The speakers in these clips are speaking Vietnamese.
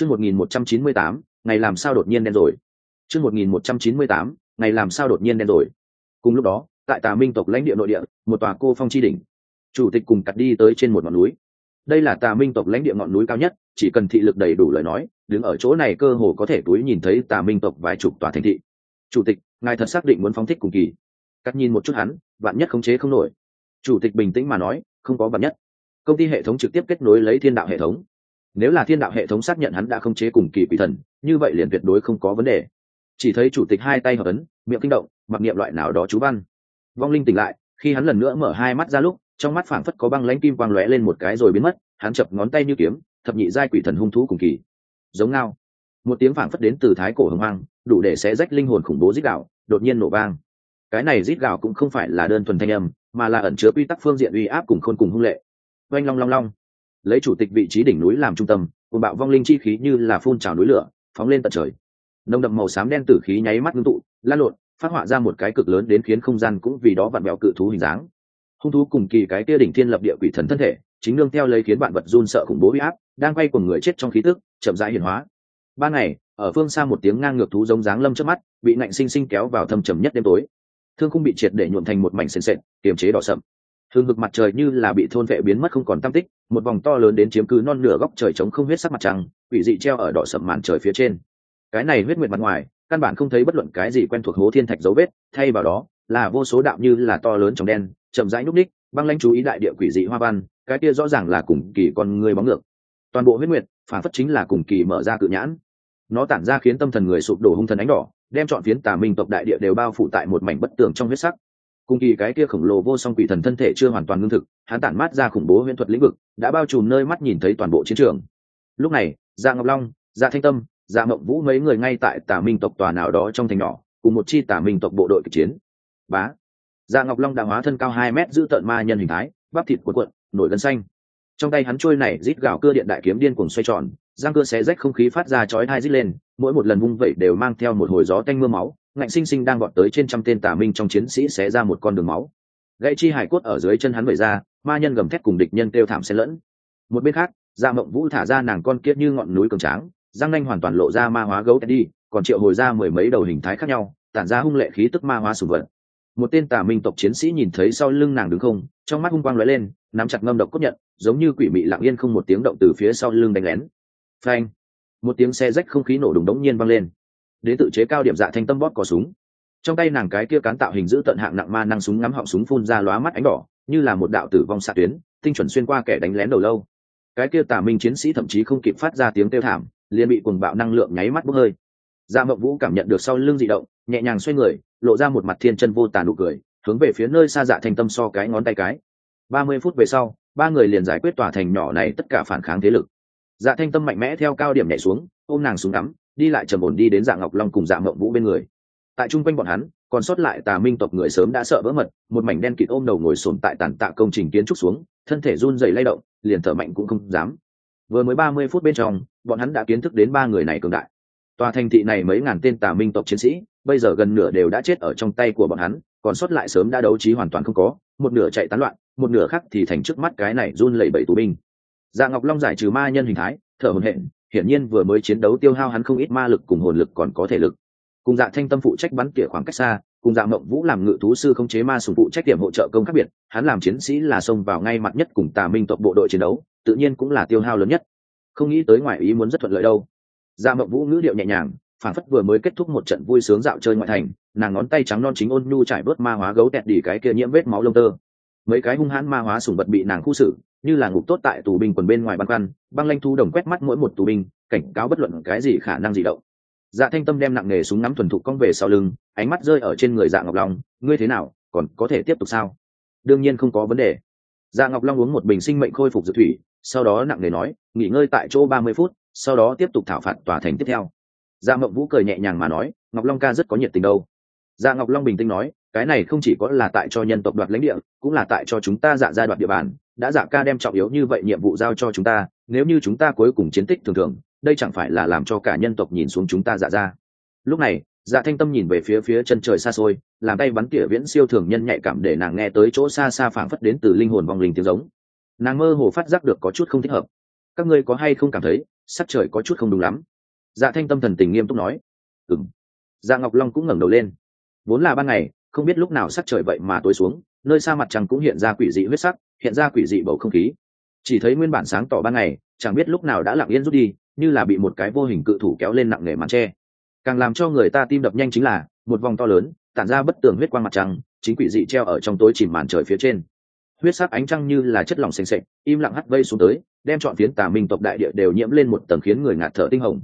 chương một nghìn một trăm chín mươi tám, ngày làm sao đột nhiên đen rồi. Chương một nghìn một trăm chín mươi tám, ngày làm sao đột nhiên đen rồi. Cùng lúc đó, tại tà minh tộc lãnh địa nội địa, một tòa cô phong chi đỉnh. Chủ tịch cùng cắt đi tới trên một ngọn núi. Đây là tà minh tộc lãnh địa ngọn núi cao nhất, chỉ cần thị lực đầy đủ lời nói, đứng ở chỗ này cơ hồ có thể túi nhìn thấy tà minh tộc vài chục tòa thành thị. Chủ tịch, ngài thật xác định muốn phóng thích cùng kỳ. Cắt nhìn một chút hắn, vạn nhất khống chế không nổi. Chủ tịch bình tĩnh mà nói, không có vạn nhất. Công ty hệ thống trực tiếp kết nối lấy thiên đạo hệ thống nếu là thiên đạo hệ thống xác nhận hắn đã không chế cùng kỳ quỷ thần, như vậy liền tuyệt đối không có vấn đề. Chỉ thấy chủ tịch hai tay hợp ấn, miệng kinh động, mặc niệm loại nào đó chú văn. Vong linh tỉnh lại, khi hắn lần nữa mở hai mắt ra lúc, trong mắt phảng phất có băng lãnh kim quang lóe lên một cái rồi biến mất, hắn chập ngón tay như kiếm, thập nhị giai quỷ thần hung thú cùng kỳ. Giống ngao. Một tiếng phảng phất đến từ thái cổ hồng hoang, đủ để xé rách linh hồn khủng bố rít gạo đột nhiên nổ vang. Cái này rít gạo cũng không phải là đơn thuần thanh âm, mà là ẩn chứa quy tắc phương diện uy áp cùng khôn cùng hung lệ. Oanh long long long lấy chủ tịch vị trí đỉnh núi làm trung tâm cùng bạo vong linh chi khí như là phun trào núi lửa, phóng lên tận trời. Nồng đậm màu xám đen tử khí nháy mắt ngưng tụ, lan lộn, phát họa ra một cái cực lớn đến khiến không gian cũng vì đó vặn vẹo cự thú hình dáng. Hung thú cùng kỳ cái kia đỉnh thiên lập địa quỷ thần thân thể, chính nương theo lấy khiến bạn vật run sợ khủng bố huy áp, đang quay cùng người chết trong khí tức, chậm rãi hiển hóa. Ban ngày, ở phương xa một tiếng ngang ngược thú giống dáng lâm trước mắt, bị nạnh sinh sinh kéo vào thâm trầm nhất đêm tối. Thương không bị triệt để nhuộn thành một mảnh sền sệt, kiềm chế đỏ sậm thường ngực mặt trời như là bị thôn vệ biến mất không còn tam tích, một vòng to lớn đến chiếm cứ non nửa góc trời trống không huyết sắc mặt trăng, quỷ dị treo ở đỏ sậm màn trời phía trên. Cái này huyết nguyệt mặt ngoài, căn bản không thấy bất luận cái gì quen thuộc hố thiên thạch dấu vết, thay vào đó là vô số đạo như là to lớn trong đen, chậm rãi núp ních băng lãnh chú ý đại địa quỷ dị hoa văn, cái kia rõ ràng là cùng kỳ con người bóng ngược. Toàn bộ huyết nguyệt, phản phất chính là cùng kỳ mở ra cự nhãn. Nó tản ra khiến tâm thần người sụp đổ hung thần ánh đỏ, đem chọn phiến tà minh tộc đại địa đều bao phủ tại một mảnh bất tường trong huyết sắc cùng kỳ cái kia khổng lồ vô song quỷ thần thân thể chưa hoàn toàn ngưng thực, hắn tản mát ra khủng bố huyễn thuật lĩnh vực, đã bao trùm nơi mắt nhìn thấy toàn bộ chiến trường. Lúc này dạ ngọc long dạ thanh tâm dạ mộng vũ mấy người ngay tại tà minh tộc tòa nào đó trong thành nhỏ, cùng một chi tà minh tộc bộ đội kịch chiến. Bá. Dạ ngọc long đã hóa thân cao hai mét giữ tợn ma nhân hình thái, bắp thịt cuộn cuộn, nổi gân xanh. Trong tay hắn trôi này rít gạo cưa điện đại kiếm điên cuồng xoay tròn giang cưa xé rách không khí phát ra chói thai rít lên, mỗi một lần vung vẩy đều mang theo một hồi gió tanh mưa máu ngạnh sinh sinh đang gọt tới trên trăm tên tà minh trong chiến sĩ xé ra một con đường máu. Gãy chi hải cốt ở dưới chân hắn vẩy ra, ma nhân gầm thét cùng địch nhân kêu thảm xen lẫn. Một bên khác dạ mộng vũ thả ra nàng con kiết như ngọn núi cường tráng giang nanh hoàn toàn lộ ra ma hóa gấu đi còn triệu hồi ra mười mấy đầu hình thái khác nhau, tản ra hung lệ khí tức ma hóa sùng vật. Một tên tà minh tộc chiến sĩ nhìn thấy sau lưng nàng đứng không, trong mắt hung quang lóe lên, nắm chặt ngâm độc cốt nhận, giống như quỷ mị lặng yên không một tiếng động từ phía sau lưng đánh lén. Phanh! Một tiếng xe rách không khí nổ đùng đống nhiên văng lên đến tự chế cao điểm dạ thanh tâm bóp có súng. Trong tay nàng cái kia cán tạo hình giữ tận hạng nặng ma năng súng ngắm họng súng phun ra lóa mắt ánh đỏ, như là một đạo tử vong xạ tuyến, tinh chuẩn xuyên qua kẻ đánh lén đầu lâu. Cái kia tà minh chiến sĩ thậm chí không kịp phát ra tiếng kêu thảm, liền bị cuồng bạo năng lượng nháy mắt bốc hơi. Dạ mộng vũ cảm nhận được sau lưng dị động, nhẹ nhàng xoay người, lộ ra một mặt thiên chân vô tàn nụ cười, hướng về phía nơi xa dạ thanh tâm so cái ngón tay cái. Ba mươi phút về sau, ba người liền giải quyết tòa thành nhỏ này tất cả phản kháng thế lực. Dạ thanh tâm mạnh mẽ theo cao điểm nhảy xuống, ôm nàng xuống đắm đi lại trầm ổn đi đến dạ ngọc long cùng dạ mộng vũ bên người. Tại chung quanh bọn hắn, còn sót lại tà minh tộc người sớm đã sợ vỡ mật, một mảnh đen kịt ôm đầu ngồi sồn tại tàn tạ công trình kiến trúc xuống, thân thể run dày lay động, liền thở mạnh cũng không dám. Vừa mới ba mươi phút bên trong, bọn hắn đã kiến thức đến ba người này cường đại. Tòa thành thị này mấy ngàn tên tà minh tộc chiến sĩ, bây giờ gần nửa đều đã chết ở trong tay của bọn hắn, còn sót lại sớm đã đấu trí hoàn toàn không có, một nửa chạy tán loạn, một nửa khác thì thành trước mắt cái này run lẩy bẩy tù binh. Dạ ngọc long giải trừ ma nhân hình thái, thở hồn hện hiển nhiên vừa mới chiến đấu tiêu hao hắn không ít ma lực cùng hồn lực còn có thể lực. Cùng dạ thanh tâm phụ trách bắn tỉa khoảng cách xa, cùng dạ mộng vũ làm ngự thú sư không chế ma sùng phụ trách điểm hỗ trợ công khác biệt, hắn làm chiến sĩ là xông vào ngay mặt nhất cùng tà minh tộc bộ đội chiến đấu, tự nhiên cũng là tiêu hao lớn nhất. Không nghĩ tới ngoại ý muốn rất thuận lợi đâu. Dạ mộng vũ ngữ điệu nhẹ nhàng, phản phất vừa mới kết thúc một trận vui sướng dạo chơi ngoại thành, nàng ngón tay trắng non chính ôn nhu trải bớt ma hóa gấu tẹt đỉ cái kia nhiễm vết máu lông tơ. Mấy cái hung hãn ma hóa sùng vật bị nàng khu xử như là ngục tốt tại tù binh quần bên ngoài băn khoăn, băng lanh thu đồng quét mắt mỗi một tù binh, cảnh cáo bất luận cái gì khả năng gì động. Dạ thanh tâm đem nặng nghề súng ngắm thuần thục cong về sau lưng, ánh mắt rơi ở trên người dạ ngọc long, ngươi thế nào, còn có thể tiếp tục sao? Đương nhiên không có vấn đề. Dạ ngọc long uống một bình sinh mệnh khôi phục dược thủy, sau đó nặng nề nói, nghỉ ngơi tại chỗ ba mươi phút, sau đó tiếp tục thảo phạt tòa thành tiếp theo. Dạ mộng vũ cười nhẹ nhàng mà nói, ngọc long ca rất có nhiệt tình đâu. Dạ ngọc long bình tĩnh nói, cái này không chỉ có là tại cho nhân tộc đoạt lãnh địa, cũng là tại cho chúng ta dạ ra đoạt địa bàn đã dạ ca đem trọng yếu như vậy nhiệm vụ giao cho chúng ta, nếu như chúng ta cuối cùng chiến tích thường thường, đây chẳng phải là làm cho cả nhân tộc nhìn xuống chúng ta dạ ra. Lúc này dạ thanh tâm nhìn về phía phía chân trời xa xôi, làm tay bắn tỉa viễn siêu thường nhân nhạy cảm để nàng nghe tới chỗ xa xa phảng phất đến từ linh hồn vòng linh tiếng giống. Nàng mơ hồ phát giác được có chút không thích hợp. Các ngươi có hay không cảm thấy, sắc trời có chút không đúng lắm? Dạ thanh tâm thần tình nghiêm túc nói. Ừng dạ ngọc long cũng ngẩng đầu lên. Vốn là ban ngày, không biết lúc nào sắc trời vậy mà tối xuống nơi xa mặt trăng cũng hiện ra quỷ dị huyết sắc, hiện ra quỷ dị bầu không khí. Chỉ thấy nguyên bản sáng tỏ ban ngày, chẳng biết lúc nào đã lặng yên rút đi, như là bị một cái vô hình cự thủ kéo lên nặng nề màn tre. Càng làm cho người ta tim đập nhanh chính là, một vòng to lớn, tản ra bất tường huyết quang mặt trăng, chính quỷ dị treo ở trong tối chìm màn trời phía trên. Huyết sắc ánh trăng như là chất lỏng xanh xệch im lặng hắt vây xuống tới, đem chọn phiến tà minh tộc đại địa đều nhiễm lên một tầng khiến người ngạt thở tinh hồng.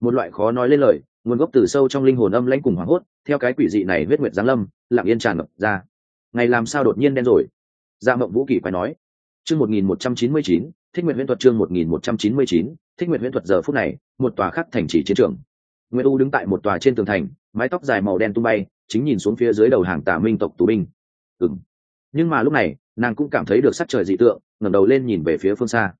Một loại khó nói lên lời, nguồn gốc từ sâu trong linh hồn âm lãnh cùng hoảng hốt, theo cái quỷ dị này huyết nguyệt giáng lâm, lặng yên tràn ngập ra ngày làm sao đột nhiên đen rồi? Dạ mộng vũ kỳ phải nói. Chương một nghìn một trăm chín mươi chín, thích nguyện huyễn thuật chương một nghìn một trăm chín mươi chín, thích nguyện huyễn thuật giờ phút này, một tòa khắc thành chỉ chiến trường. Nguyễn u đứng tại một tòa trên tường thành, mái tóc dài màu đen tung bay, chính nhìn xuống phía dưới đầu hàng tà minh tộc tù binh. Ừng nhưng mà lúc này, nàng cũng cảm thấy được sắc trời dị tượng, ngẩng đầu lên nhìn về phía phương xa.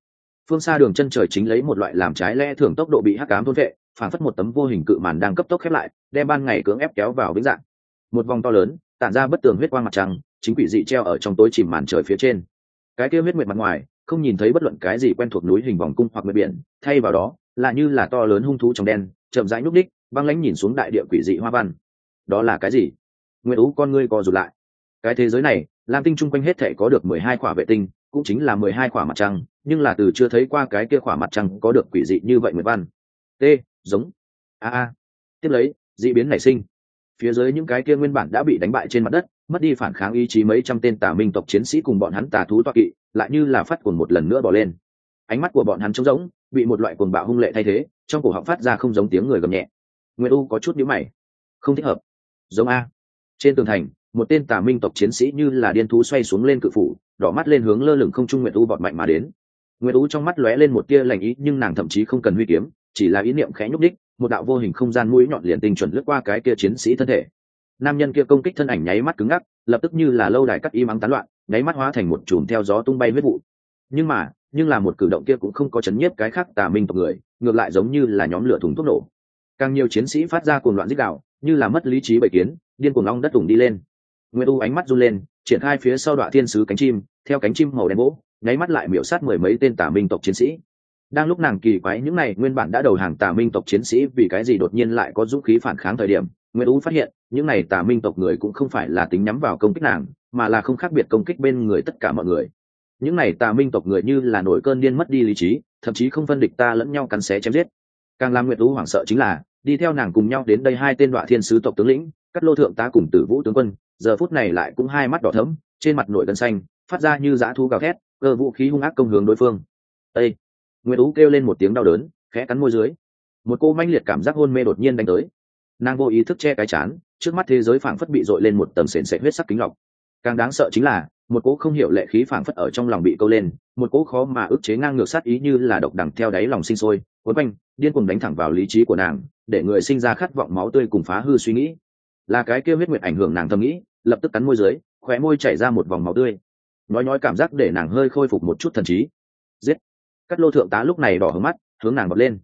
Phương xa đường chân trời chính lấy một loại làm trái lẽ thường tốc độ bị hắc cám thôn vệ phản phất một tấm vô hình cự màn đang cấp tốc khép lại, đem ban ngày cưỡng ép kéo vào vĩnh dạng. Một vòng to lớn tản ra bất tường huyết quang mặt trăng, chính quỷ dị treo ở trong tối chìm màn trời phía trên. Cái kia huyết nguyệt mặt ngoài, không nhìn thấy bất luận cái gì quen thuộc núi hình vòng cung hoặc nguyệt biển, thay vào đó, là như là to lớn hung thú trong đen, chậm rãi nhúc đích băng lãnh nhìn xuống đại địa quỷ dị hoa văn. Đó là cái gì? Nguyễn ú, con ngươi co rụt lại. Cái thế giới này, lam tinh chung quanh hết thể có được mười hai quả vệ tinh, cũng chính là mười hai quả mặt trăng, nhưng là từ chưa thấy qua cái kia quả mặt trăng có được quỷ dị như vậy nguyệt văn. T, giống. A a. Tiếp lấy d ị biến nảy sinh phía dưới những cái kia nguyên bản đã bị đánh bại trên mặt đất, mất đi phản kháng ý chí mấy trăm tên tà minh tộc chiến sĩ cùng bọn hắn tà thú toa kỵ, lại như là phát cuồng một lần nữa bỏ lên. Ánh mắt của bọn hắn trống rỗng, bị một loại cuồng bạo hung lệ thay thế, trong cổ họng phát ra không giống tiếng người gầm nhẹ. Nguyễn u có chút nhíu mày. Không thích hợp. Giống a. Trên tường thành, một tên tà minh tộc chiến sĩ như là điên thú xoay xuống lên cự phủ, đỏ mắt lên hướng lơ lửng không trung nguyệt u bọt mạnh mà đến. Nguyệt u trong mắt lóe lên một tia lành ý, nhưng nàng thậm chí không cần huy kiếm, chỉ là ý niệm khẽ nhúc đích một đạo vô hình không gian mũi nhọn liền tinh chuẩn lướt qua cái kia chiến sĩ thân thể. Nam nhân kia công kích thân ảnh nháy mắt cứng ngắc, lập tức như là lâu đài cắt im ắng tán loạn, nháy mắt hóa thành một chùm theo gió tung bay huyết vụ. Nhưng mà, nhưng là một cử động kia cũng không có chấn nhiếp cái khác tà minh tộc người, ngược lại giống như là nhóm lửa thùng thuốc nổ. Càng nhiều chiến sĩ phát ra cuồng loạn dích đạo như là mất lý trí bầy kiến, điên cuồng long đất tùng đi lên. Nguyễn u ánh mắt run lên, triển khai phía sau đoạn thiên sứ cánh chim, theo cánh chim màu đen gỗ nháy mắt lại miểu sát mười mấy tên tà minh tộc chiến sĩ đang lúc nàng kỳ quái những này, nguyên bản đã đầu hàng tà minh tộc chiến sĩ vì cái gì đột nhiên lại có dũng khí phản kháng thời điểm nguyễn ú phát hiện, những này tà minh tộc người cũng không phải là tính nhắm vào công kích nàng, mà là không khác biệt công kích bên người tất cả mọi người. Những này tà minh tộc người như là nổi cơn điên mất đi lý trí, thậm chí không phân địch ta lẫn nhau cắn xé chém giết. Càng làm nguyệt ú hoảng sợ chính là, đi theo nàng cùng nhau đến đây hai tên đoạn thiên sứ tộc tướng lĩnh cắt lô thượng tá cùng tử vũ tướng quân, giờ phút này lại cũng hai mắt đỏ thẫm, trên mặt nổi gân xanh, phát ra như dã thu gào thét, cơ vũ khí hung ác công hướng đối phương. Ây nguyệt ú kêu lên một tiếng đau đớn, khẽ cắn môi dưới. Một cô manh liệt cảm giác hôn mê đột nhiên đánh tới. Nàng vô ý thức che cái chán, trước mắt thế giới phảng phất bị dội lên một tầng sền sệt huyết sắc kính lọc. Càng đáng sợ chính là, một cỗ không hiểu lệ khí phảng phất ở trong lòng bị câu lên, một cỗ khó mà ức chế ngang ngược sát ý như là độc đằng theo đáy lòng sinh sôi, cuốn quanh, điên cuồng đánh thẳng vào lý trí của nàng, để người sinh ra khát vọng máu tươi cùng phá hư suy nghĩ. Là cái kêu huyết nguyệt ảnh hưởng nàng thầm nghĩ, lập tức cắn môi dưới, khóe môi chảy ra một vòng máu tươi. Nói nói cảm giác để nàng hơi khôi phục một chút thần trí. Giết! Cắt lô thượng tá lúc này đỏ hướng mắt, hướng nàng bật lên.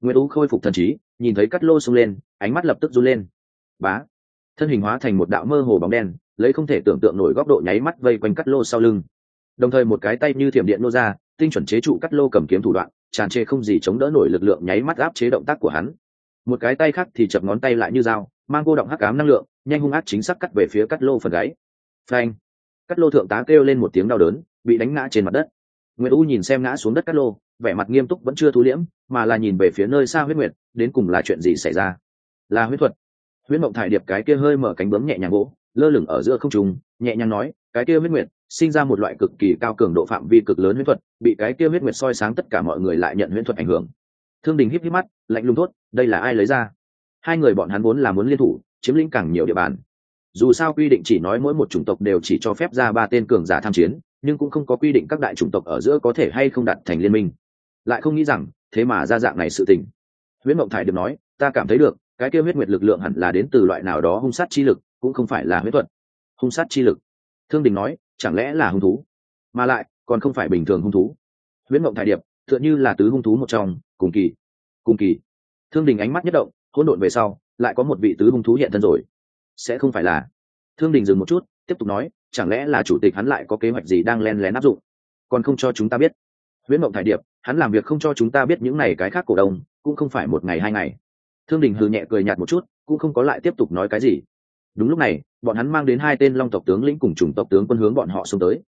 Nguyễn tú khôi phục thần trí, nhìn thấy cắt lô xông lên, ánh mắt lập tức run lên. Bá! Thân hình hóa thành một đạo mơ hồ bóng đen, lấy không thể tưởng tượng nổi góc độ nháy mắt vây quanh cắt lô sau lưng. Đồng thời một cái tay như thiểm điện nô ra, tinh chuẩn chế trụ cắt lô cầm kiếm thủ đoạn, tràn trề không gì chống đỡ nổi lực lượng nháy mắt áp chế động tác của hắn. Một cái tay khác thì chập ngón tay lại như dao, mang cô động hắc ám năng lượng, nhanh hung ác chính xác cắt về phía cắt lô phần gáy. Phanh! Cắt lô thượng tá kêu lên một tiếng đau đớn, bị đánh ngã trên mặt đất nguyễn u nhìn xem ngã xuống đất Cát lô vẻ mặt nghiêm túc vẫn chưa thu liễm mà là nhìn về phía nơi xa huyết nguyệt đến cùng là chuyện gì xảy ra? Là huyết thuật. Huyết mộng thải điệp cái kia hơi mở cánh bướm nhẹ nhàng gỗ lơ lửng ở giữa không trung, nhẹ nhàng nói cái kia huyết nguyệt sinh ra một loại cực kỳ cao cường độ phạm vi cực lớn huyết thuật bị cái kia huyết nguyệt soi sáng tất cả mọi người lại nhận huyết thuật ảnh hưởng. Thương đình híp híp mắt lạnh lùng thốt đây là ai lấy ra? Hai người bọn hắn vốn là muốn liên thủ chiếm lĩnh càng nhiều địa bàn. Dù sao quy định chỉ nói mỗi một chủng tộc đều chỉ cho phép ra ba tên cường giả tham chiến nhưng cũng không có quy định các đại chủng tộc ở giữa có thể hay không đặt thành liên minh. Lại không nghĩ rằng, thế mà ra dạng này sự tình. Huyết mộng thải được nói, ta cảm thấy được, cái kia huyết nguyệt lực lượng hẳn là đến từ loại nào đó hung sát chi lực, cũng không phải là huyết thuật. Hung sát chi lực? Thương đình nói, chẳng lẽ là hung thú? Mà lại, còn không phải bình thường hung thú. Huyết mộng thải điệp, tựa như là tứ hung thú một trong, cùng kỳ cùng kỳ. Thương đình ánh mắt nhất động, hỗn độn về sau, lại có một vị tứ hung thú hiện thân rồi. Sẽ không phải là. Thương đình dừng một chút, tiếp tục nói chẳng lẽ là chủ tịch hắn lại có kế hoạch gì đang len lén áp dụng? Còn không cho chúng ta biết. Nguyễn mộng thải điệp, hắn làm việc không cho chúng ta biết những này cái khác cổ đông, cũng không phải một ngày hai ngày. Thương đình hừ nhẹ cười nhạt một chút, cũng không có lại tiếp tục nói cái gì. Đúng lúc này, bọn hắn mang đến hai tên long tộc tướng lĩnh cùng chủng tộc tướng quân hướng bọn họ xông tới.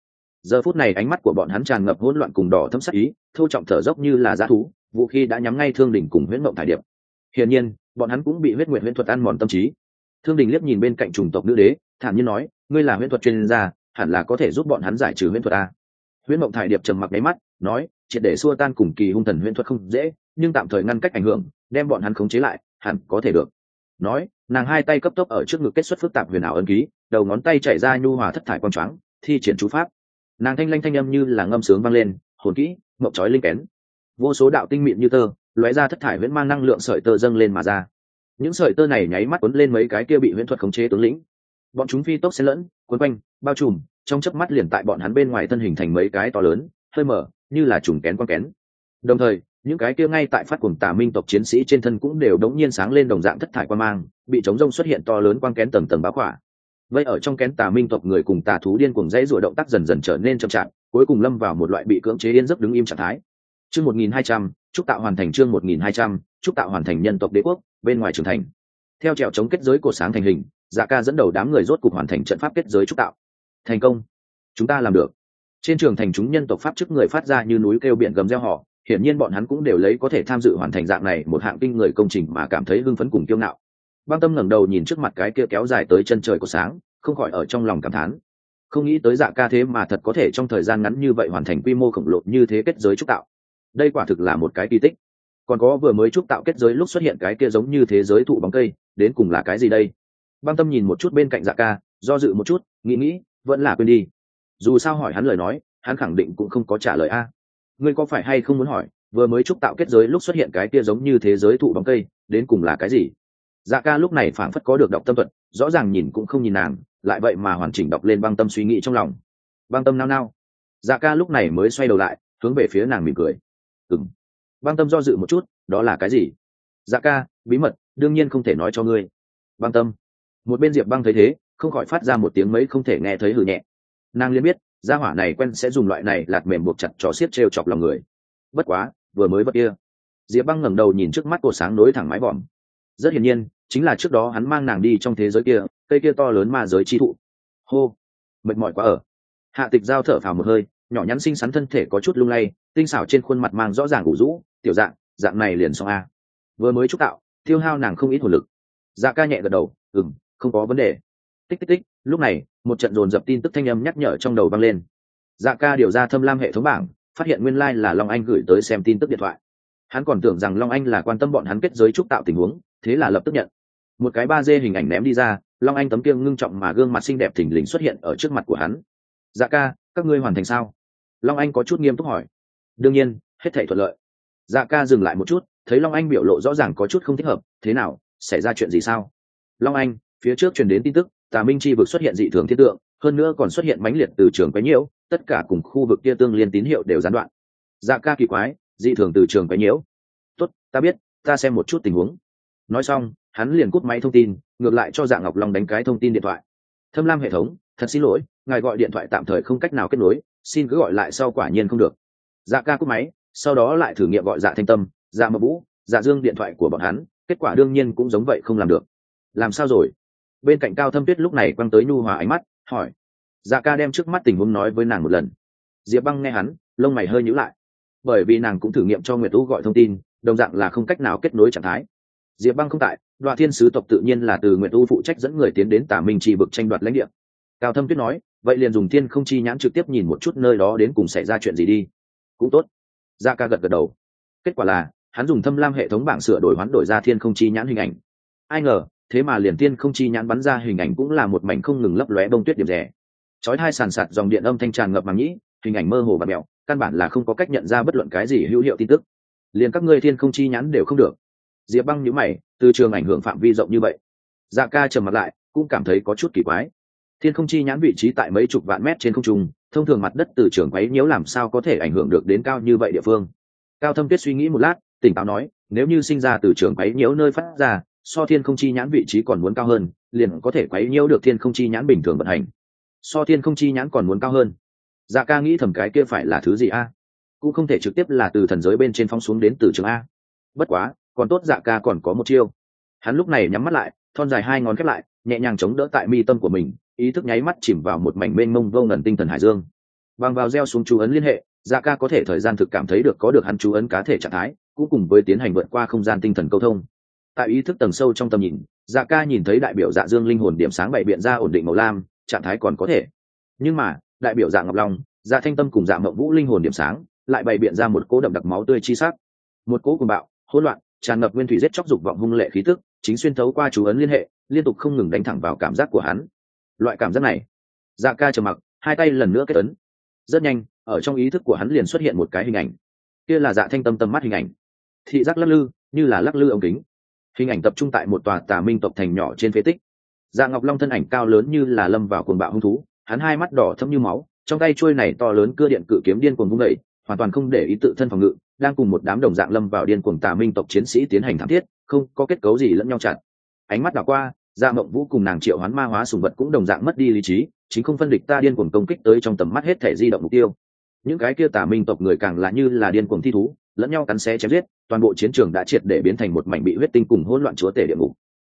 Giờ phút này ánh mắt của bọn hắn tràn ngập hỗn loạn cùng đỏ thâm sắc ý thâu trọng thở dốc như là g thú, vũ khí đã nhắm ngay thương đình cùng huyễn mộng thải điệp. Hiển nhiên, bọn hắn cũng bị huyết nguyện huyễn thuật ăn mòn tâm trí thương đình liếc nhìn bên cạnh chủng tộc nữ đế, thản nhiên nói, ngươi là huyễn thuật chuyên gia, hẳn là có thể giúp bọn hắn giải trừ huyễn thuật a. Huyễn mộng thải điệp trầm mặc đáy mắt, nói, triệt để xua tan cùng kỳ hung thần huyễn thuật không dễ, nhưng tạm thời ngăn cách ảnh hưởng, đem bọn hắn khống chế lại, hẳn có thể được. Nói, nàng hai tay cấp tốc ở trước ngực kết xuất phức tạp huyền ảo ân ký, đầu ngón tay chảy ra nhu hòa thất thải quang choáng, thi triển chú pháp. Nàng thanh lanh thanh âm như là ngâm sướng vang lên, hồn kỹ, mộng trói linh kén. Vô số đạo tinh mịn như tơ, lóe ra thất thải huyễn mang năng lượng sợi tơ dâng lên mà ra những sợi tơ này nháy mắt quấn lên mấy cái kia bị huyễn thuật khống chế tướng lĩnh. Bọn chúng phi tốc xen lẫn quấn quanh, bao trùm, trong chớp mắt liền tại bọn hắn bên ngoài thân hình thành mấy cái to lớn, hơi mở, như là trùng kén quang kén. Đồng thời, những cái kia ngay tại phát cuồng tà minh tộc chiến sĩ trên thân cũng đều đống nhiên sáng lên đồng dạng thất thải quan mang, bị chống rông xuất hiện to lớn quang kén tầng tầng bá khỏa. Vậy ở trong kén tà minh tộc người cùng tà thú điên cuồng dãy rủa động tác dần dần trở nên chậm chạp, cuối cùng lâm vào một loại bị cưỡng chế yên giấc đứng im trạng thái. Chương một nghìn hai trăm, chúc tạo hoàn thành chương một nghìn hai trăm chúc tạo hoàn thành nhân tộc đế quốc, bên ngoài trưởng thành. Theo trèo chống kết giới cột sáng thành hình dạ ca dẫn đầu đám người rốt cục hoàn thành trận pháp kết giới trúc tạo. Thành công. Chúng ta làm được. Trên trường thành chúng nhân tộc pháp chức người phát ra như núi kêu biển gầm reo họ hiển nhiên bọn hắn cũng đều lấy có thể tham dự hoàn thành dạng này một hạng kinh người công trình mà cảm thấy hưng phấn cùng kiêu ngạo. Băng tâm ngẩng đầu nhìn trước mặt cái kia kéo dài tới chân trời của sáng, không khỏi ở trong lòng cảm thán. Không nghĩ tới dạ ca thế mà thật có thể trong thời gian ngắn như vậy hoàn thành quy mô khổng lồ như thế kết giới trúc tạo. Đây quả thực là một cái kỳ tích còn có vừa mới trúc tạo kết giới lúc xuất hiện cái kia giống như thế giới thụ bóng cây, đến cùng là cái gì đây? Băng tâm nhìn một chút bên cạnh dạ ca, do dự một chút, nghĩ nghĩ, vẫn là quên đi. Dù sao hỏi hắn lời nói, hắn khẳng định cũng không có trả lời a. Ngươi có phải hay không muốn hỏi, vừa mới trúc tạo kết giới lúc xuất hiện cái kia giống như thế giới thụ bóng cây, đến cùng là cái gì? Dạ ca lúc này phảng phất có được đọc tâm thuật, rõ ràng nhìn cũng không nhìn nàng, lại vậy mà hoàn chỉnh đọc lên băng tâm suy nghĩ trong lòng. Băng tâm nao nao. Dạ ca lúc này mới xoay đầu lại, hướng về phía nàng mỉm cười. Ừng băng tâm do dự một chút, đó là cái gì? Dạ ca, bí mật, đương nhiên không thể nói cho ngươi. Băng tâm. Một bên diệp băng thấy thế, không khỏi phát ra một tiếng mấy không thể nghe thấy hử nhẹ. Nàng liên biết, gia hỏa này quen sẽ dùng loại này lạt mềm buộc chặt trò xiết t r e o chọc lòng người. Bất quá, vừa mới bất kia. Diệp băng ngẩng đầu nhìn trước mắt cột sáng nối thẳng mái vòm. Rất hiển nhiên, chính là trước đó hắn mang nàng đi trong thế giới kia, cây kia to lớn mà giới chi thụ. Hô. Mệt mỏi quá ở. Hạ tịch giao thở phào một hơi, nhỏ nhắn xinh xắn thân thể có chút lung lay, tinh xảo trên khuôn mặt mang rõ ràng ủ rũ tiểu dạng dạng này liền xong a. Vừa mới chúc tạo, tiêu hao nàng không ít hồn lực. Dạ ca nhẹ gật đầu ừng không có vấn đề. Tích tích tích, lúc này, một trận dồn dập tin tức thanh âm nhắc nhở trong đầu vang lên. Dạ ca điều ra thâm lam hệ thống bảng, phát hiện nguyên lai、like、là long anh gửi tới xem tin tức điện thoại. Hắn còn tưởng rằng long anh là quan tâm bọn hắn kết giới trúc tạo tình huống, thế là lập tức nhận. Một cái ba d hình ảnh ném đi ra, long anh tấm kiêng ngưng trọng mà gương mặt xinh đẹp thình lình xuất hiện ở trước mặt của hắn. Dạ ca, các ngươi hoàn thành sao? Long anh có chút nghiêm túc hỏi. Đương nhiên, hết thể thuận lợi dạ ca dừng lại một chút, thấy long anh biểu lộ rõ ràng có chút không thích hợp, thế nào, xảy ra chuyện gì sao? Long anh, phía trước truyền đến tin tức, tà minh chi vực xuất hiện dị thường thiết tượng, hơn nữa còn xuất hiện mãnh liệt từ trường quấy nhiễu, tất cả cùng khu vực kia tương liên tín hiệu đều gián đoạn. Dạ ca kỳ quái, dị thường từ trường quấy nhiễu? Tốt, ta biết, ta xem một chút tình huống. Nói xong, hắn liền cút máy thông tin, ngược lại cho dạ ngọc long đánh cái thông tin điện thoại. Thâm lam hệ thống, thật xin lỗi, ngài gọi điện thoại tạm thời không cách nào kết nối, xin cứ gọi lại sau quả nhiên không được. Dạ ca cút máy sau đó lại thử nghiệm gọi dạ thanh tâm dạ mập vũ dạ dương điện thoại của bọn hắn, kết quả đương nhiên cũng giống vậy không làm được. Làm sao rồi? Bên cạnh cao thâm tuyết lúc này quăng tới nhu hòa ánh mắt, hỏi. Dạ ca đem trước mắt tình huống nói với nàng một lần. Diệp băng nghe hắn, lông mày hơi nhữ lại. Bởi vì nàng cũng thử nghiệm cho nguyệt u gọi thông tin, đồng dạng là không cách nào kết nối trạng thái. Diệp băng không tại đoạn thiên sứ tộc tự nhiên là từ nguyệt u phụ trách dẫn người tiến đến tả minh trì vực tranh đoạt lãnh địa. Cao thâm tuyết nói, vậy liền dùng thiên không chi nhãn trực tiếp nhìn một chút nơi đó đến cùng xảy ra chuyện gì đi. Cũng tốt dạ ca gật gật đầu. Kết quả là, hắn dùng thâm lam hệ thống bảng sửa đổi hoán đổi ra thiên không chi nhãn hình ảnh. Ai ngờ, thế mà liền tiên không chi nhãn bắn ra hình ảnh cũng là một mảnh không ngừng lấp lóe bông tuyết điểm rẻ. Chói hai sàn sạt dòng điện âm thanh tràn ngập màng nhĩ, hình ảnh mơ hồ và mẹo, căn bản là không có cách nhận ra bất luận cái gì hữu hiệu tin tức. Liền các ngươi thiên không chi nhãn đều không được. Diệp băng nhữ mày, từ trường ảnh hưởng phạm vi rộng như vậy. Dạ ca trầm mặt lại, cũng cảm thấy có chút kỳ quái. Thiên không chi nhãn vị trí tại mấy chục vạn mét trên không trung thông thường mặt đất từ trường quấy nhiễu làm sao có thể ảnh hưởng được đến cao như vậy địa phương. Cao thâm tuyết suy nghĩ một lát, tỉnh táo nói, nếu như sinh ra từ trường quấy nhiễu nơi phát ra, so thiên không chi nhãn vị trí còn muốn cao hơn, liền có thể quấy nhiễu được thiên không chi nhãn bình thường vận hành. So thiên không chi nhãn còn muốn cao hơn. Dạ ca nghĩ thầm cái kia phải là thứ gì a? Cũng không thể trực tiếp là từ thần giới bên trên phóng xuống đến từ trường a. Bất quá, còn tốt dạ ca còn có một chiêu. Hắn lúc này nhắm mắt lại, thon dài hai ngón khép lại nhẹ nhàng chống đỡ tại mi tâm của mình, ý thức nháy mắt chìm vào một mảnh mênh mông vô ngần tinh thần hải dương. Bằng vào gieo xuống chú ấn liên hệ dạ ca có thể thời gian thực cảm thấy được có được hắn chú ấn cá thể trạng thái, cũng cùng với tiến hành vượt qua không gian tinh thần câu thông. Tại ý thức tầng sâu trong tầm nhìn dạ ca nhìn thấy đại biểu dạ dương linh hồn điểm sáng bày biện ra ổn định màu lam, trạng thái còn có thể. Nhưng mà, đại biểu dạ ngọc long dạ thanh tâm cùng dạ mậu vũ linh hồn điểm sáng, lại bày biện ra một cỗ đậm đặc máu tươi chi sắc. Một cỗ cuồng bạo, hỗn loạn, tràn ngập nguyên thủy giết chóc dục vọng hung lệ khí tức, chính xuyên thấu qua chú ấn liên hệ liên tục không ngừng đánh thẳng vào cảm giác của hắn. Loại cảm giác này dạ ca trầm mặc, hai tay lần nữa kết ấn. Rất nhanh, ở trong ý thức của hắn liền xuất hiện một cái hình ảnh. Kia là dạ thanh tâm tâm mắt hình ảnh. Thị giác lắc lư, như là lắc lư ống kính. Hình ảnh tập trung tại một tòa tà minh tộc thành nhỏ trên phế tích. Dạ ngọc long thân ảnh cao lớn như là lâm vào cuồng bạo hung thú, hắn hai mắt đỏ thâm như máu, trong tay chuôi này to lớn cưa điện cự kiếm điên cuồng vung đẩy hoàn toàn không để ý tự thân phòng ngự, đang cùng một đám đồng dạng lâm vào điên cuồng tà minh tộc chiến sĩ tiến hành thảm thiết, không có kết cấu gì lẫn nhau chặt. Ánh mắt đảo qua dạ mộng vũ cùng nàng triệu hoán ma hóa sùng vật cũng đồng dạng mất đi lý trí chính không phân địch ta điên cuồng công kích tới trong tầm mắt hết thể di động mục tiêu. Những cái kia tà minh tộc người càng là như là điên cuồng thi thú lẫn nhau cắn xé chém giết toàn bộ chiến trường đã triệt để biến thành một mảnh bị huyết tinh cùng hỗn loạn chúa tể địa ngục.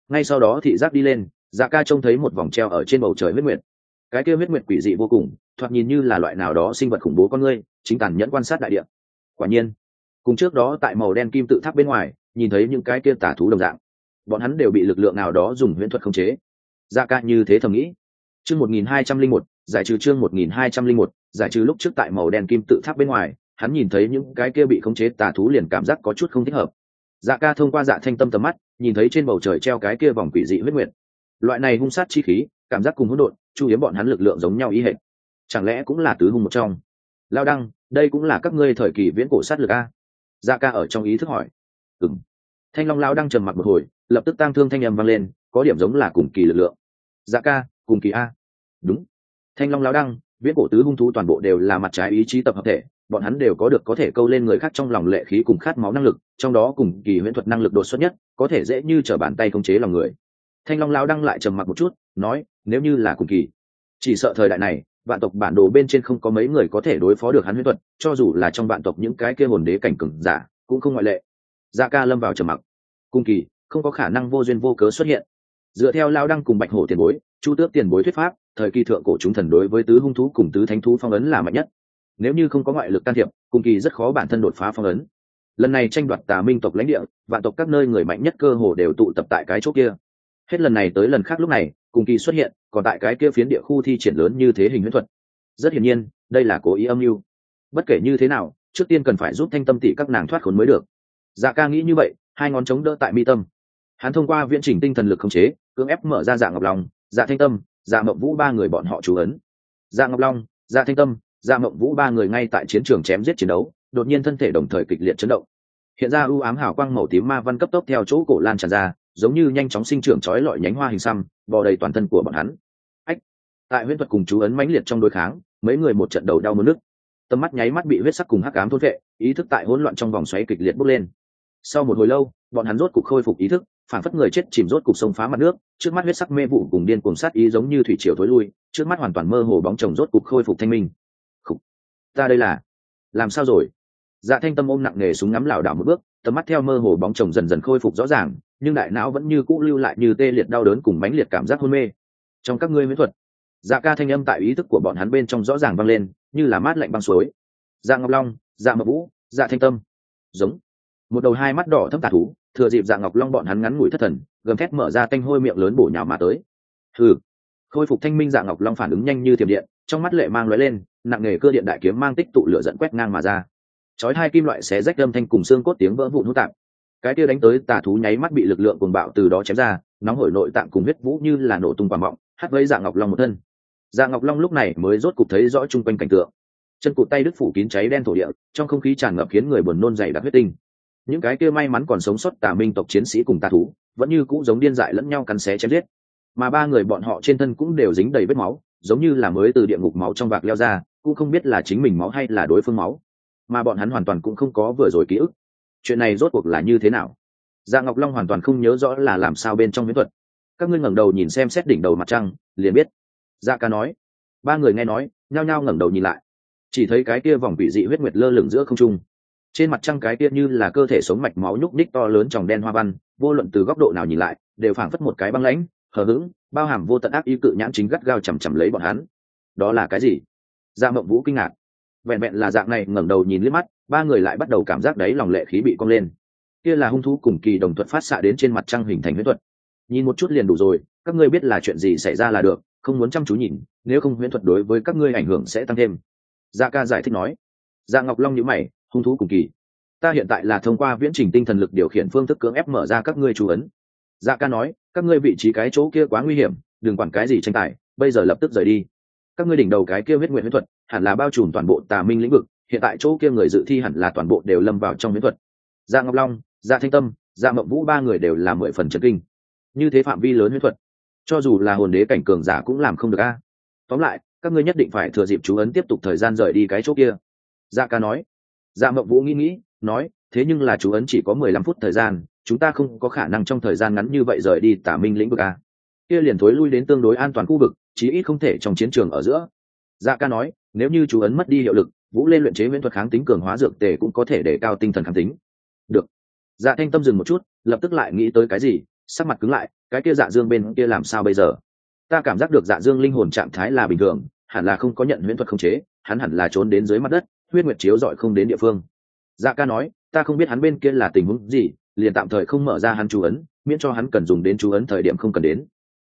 Ngay sau đó thị giác đi lên dạ ca trông thấy một vòng treo ở trên bầu trời huyết nguyệt. Cái kia huyết nguyệt quỷ dị vô cùng thoạt nhìn như là loại nào đó sinh vật khủng bố con người, chính tàn nhẫn quan sát đại địa. Quả nhiên cùng trước đó tại màu đen kim tự tháp bên ngoài nhìn thấy những cái kia tả thú đồng dạng bọn hắn đều bị lực lượng nào đó dùng huyễn thuật khống chế. Dạ ca như thế thầm nghĩ. Chương một nghìn hai trăm linh một, giải trừ chương một nghìn hai trăm linh một, giải trừ lúc trước tại màu đen kim tự tháp bên ngoài, hắn nhìn thấy những cái kia bị khống chế tà thú liền cảm giác có chút không thích hợp. Dạ ca thông qua dạ thanh tâm tầm mắt, nhìn thấy trên bầu trời treo cái kia vòng quỷ dị huyết nguyệt. Loại này hung sát chi khí, cảm giác cùng hỗn độn, chu hiếm bọn hắn lực lượng giống nhau ý hệ chẳng lẽ cũng là tứ hung một trong? Lao đăng, đây cũng là các ngươi thời kỳ viễn cổ sát lực a? Dạ ca ở trong ý thức hỏi. Ừng thanh long lao đang trầm mặc một hồi, lập tức tăng thương thanh âm vang lên, có điểm giống là cùng kỳ lực lượng. Dạ ca, cùng kỳ a. Đúng. Thanh long lao đăng viễn cổ tứ hung thú toàn bộ đều là mặt trái ý chí tập hợp thể, bọn hắn đều có được có thể câu lên người khác trong lòng lệ khí cùng khát máu năng lực, trong đó cùng kỳ huyễn thuật năng lực đột xuất nhất, có thể dễ như t r ở bàn tay khống chế lòng người. Thanh long lao đăng lại trầm mặc một chút, nói, nếu như là cùng kỳ. Chỉ sợ thời đại này, vạn tộc bản đồ bên trên không có mấy người có thể đối phó được hắn huyễn thuật, cho dù là trong vạn tộc những cái kia hồn đế cảnh cừng giả, cũng không ngoại lệ. Gia ca lâm vào trầm mặc cung kỳ, không có khả năng vô duyên vô cớ xuất hiện. Dựa theo lao đăng cùng bạch hổ tiền bối, chu tước tiền bối thuyết pháp, thời kỳ thượng cổ chúng thần đối với tứ hung thú cùng tứ thánh thú phong ấn là mạnh nhất. Nếu như không có ngoại lực can thiệp, cung kỳ rất khó bản thân đột phá phong ấn. Lần này tranh đoạt tà minh tộc lãnh địa, vạn tộc các nơi người mạnh nhất cơ hồ đều tụ tập tại cái chỗ kia. Hết lần này tới lần khác lúc này cùng kỳ xuất hiện, còn tại cái kia phiến địa khu thi triển lớn như thế hình huyễn thuật. Rất hiển nhiên, đây là cố ý âm mưu. Bất kể như thế nào, trước tiên cần phải giúp thanh tâm tỷ các nàng thoát khốn mới được. Dạ ca nghĩ như vậy hai ngón chống đỡ tại mi tâm. Hắn thông qua viễn trình tinh thần lực khống chế, cưỡng ép mở ra dạ ngọc long dạ thanh tâm dạ mộng vũ ba người bọn họ chú ấn. Dạ ngọc long dạ thanh tâm dạ mộng vũ ba người ngay tại chiến trường chém giết chiến đấu, đột nhiên thân thể đồng thời kịch liệt chấn động. Hiện ra ưu ám hào quang màu tím ma văn cấp tốc theo chỗ cổ lan tràn ra, giống như nhanh chóng sinh trưởng trói lọi nhánh hoa hình xăm, bò đầy toàn thân của bọn hắn. Ách! Tại huyễn thuật cùng chú ấn mãnh liệt trong đối kháng, mấy người một trận đầu đau mất nước. Tầm mắt nháy mắt bị huyết sắc cùng hắc ám thôn vệ, ý thức tại hỗn loạn trong vòng xoáy kịch liệt bốc lên sau một hồi lâu, bọn hắn rốt cục khôi phục ý thức, phản phất người chết chìm rốt cục sông phá mặt nước, trước mắt huyết sắc mê vụ cùng điên cuồng sát ý giống như thủy triều thối lui, trước mắt hoàn toàn mơ hồ bóng chồng rốt cục khôi phục thanh minh. Khủ. ta đây là, làm sao rồi? Dạ thanh tâm ôm nặng nề súng ngắm lảo đảo một bước, tầm mắt theo mơ hồ bóng chồng dần dần khôi phục rõ ràng, nhưng đại não vẫn như cũ lưu lại như tê liệt đau đớn cùng mãnh liệt cảm giác hôn mê. Trong các ngươi miễn thuật dạ ca thanh âm tại ý thức của bọn hắn bên trong rõ ràng vang lên, như là mát lạnh băng suối. Dạ ngọc long dạ mập vũ dạ thanh tâm. Giống một đầu hai mắt đỏ thâm tà thú, thừa dịp dạ ngọc long bọn hắn ngắn ngủi thất thần, gầm thét mở ra canh hôi miệng lớn bổ nhào mà tới. Hừ. Khôi phục thanh minh dạ ngọc long phản ứng nhanh như thiểm điện, trong mắt lệ mang lóe lên, nặng nghề cơ điện đại kiếm mang tích tụ lửa dẫn quét ngang mà ra. Chói hai kim loại xé rách âm thanh cùng xương cốt tiếng vỡ vụn hỗn tạp. Cái kia đánh tới tà thú nháy mắt bị lực lượng cuồng bạo từ đó chém ra, nóng hổi nội tạng cùng huyết vũ như là nổ tung quả mọng, hắt với dạ ngọc long một thân. Dạ ngọc long lúc này mới rốt cục thấy rõ chung quanh cảnh tượng. Chân cụt tay đứt phủ kín cháy đen thổ địa, trong không khí tràn ngập khiến người buồn nôn dày đặc huyết tinh những cái kia may mắn còn sống sót tà minh tộc chiến sĩ cùng tà thú, vẫn như cũ giống điên dại lẫn nhau cắn xé chém giết. Mà ba người bọn họ trên thân cũng đều dính đầy vết máu, giống như là mới từ địa ngục máu trong vạc leo ra, cũng không biết là chính mình máu hay là đối phương máu. Mà bọn hắn hoàn toàn cũng không có vừa rồi ký ức. Chuyện này rốt cuộc là như thế nào? Dạ ngọc long hoàn toàn không nhớ rõ là làm sao bên trong miễn thuật. Các ngươi ngẩng đầu nhìn xem xét đỉnh đầu mặt trăng, liền biết. Dạ ca nói. Ba người nghe nói, nhao nhao ngẩng đầu nhìn lại. Chỉ thấy cái kia vòng quỷ dị huyết nguyệt lơ lửng giữa không trung trên mặt trăng cái kia như là cơ thể sống mạch máu nhúc ních to lớn tròng đen hoa văn, vô luận từ góc độ nào nhìn lại, đều phảng phất một cái băng lãnh, hờ hững, bao hàm vô tận ác ý cự nhãn chính gắt gao chằm chằm lấy bọn hắn. Đó là cái gì? Dạ mộng vũ kinh ngạc. Vẹn vẹn là dạng này, ngẩng đầu nhìn liếc mắt, ba người lại bắt đầu cảm giác đấy lòng lệ khí bị cong lên. Kia là hung thú cùng kỳ đồng thuật phát xạ đến trên mặt trăng hình thành huyết thuật. Nhìn một chút liền đủ rồi, các ngươi biết là chuyện gì xảy ra là được, không muốn chăm chú nhìn, nếu không huyễn thuật đối với các ngươi ảnh hưởng sẽ tăng thêm. Dạ ca giải thích nói. Dạ ngọc long nhữ mày hung thú cùng kỳ. Ta hiện tại là thông qua viễn trình tinh thần lực điều khiển phương thức cưỡng ép mở ra các ngươi chú ấn. Dạ ca nói, các ngươi vị trí cái chỗ kia quá nguy hiểm, đừng quản cái gì tranh tài, bây giờ lập tức rời đi. Các ngươi đỉnh đầu cái kia huyết nguyện huyết thuật, hẳn là bao trùm toàn bộ tà minh lĩnh vực, hiện tại chỗ kia người dự thi hẳn là toàn bộ đều lâm vào trong huyết thuật. Dạ ngọc long dạ thanh tâm dạ mộng vũ ba người đều là mười phần trần kinh. Như thế phạm vi lớn huyết thuật, cho dù là hồn đế cảnh cường giả cũng làm không được a. Tóm lại, các ngươi nhất định phải thừa dịp chú ấn tiếp tục thời gian rời đi cái chỗ kia. Dạ ca nói dạ mộng vũ nghĩ nghĩ, nói, thế nhưng là chú ấn chỉ có mười lăm phút thời gian, chúng ta không có khả năng trong thời gian ngắn như vậy rời đi tả minh lĩnh vực a kia liền thối lui đến tương đối an toàn khu vực, chí ít không thể trong chiến trường ở giữa. Dạ ca nói, nếu như chú ấn mất đi hiệu lực, vũ lên luyện chế miễn thuật kháng tính cường hóa dược tề cũng có thể để cao tinh thần kháng tính. Được. Dạ thanh tâm dừng một chút, lập tức lại nghĩ tới cái gì, sắc mặt cứng lại, cái kia dạ dương bên kia làm sao bây giờ? Ta cảm giác được dạ dương linh hồn trạng thái là bình thường, hẳn là không có nhận huyễn thuật không chế, hắn hẳn là trốn đến dưới mặt đất huyết nguyệt chiếu dọi không đến địa phương. Dạ ca nói, ta không biết hắn bên kia là tình huống gì, liền tạm thời không mở ra hắn chú ấn, miễn cho hắn cần dùng đến chú ấn thời điểm không cần đến.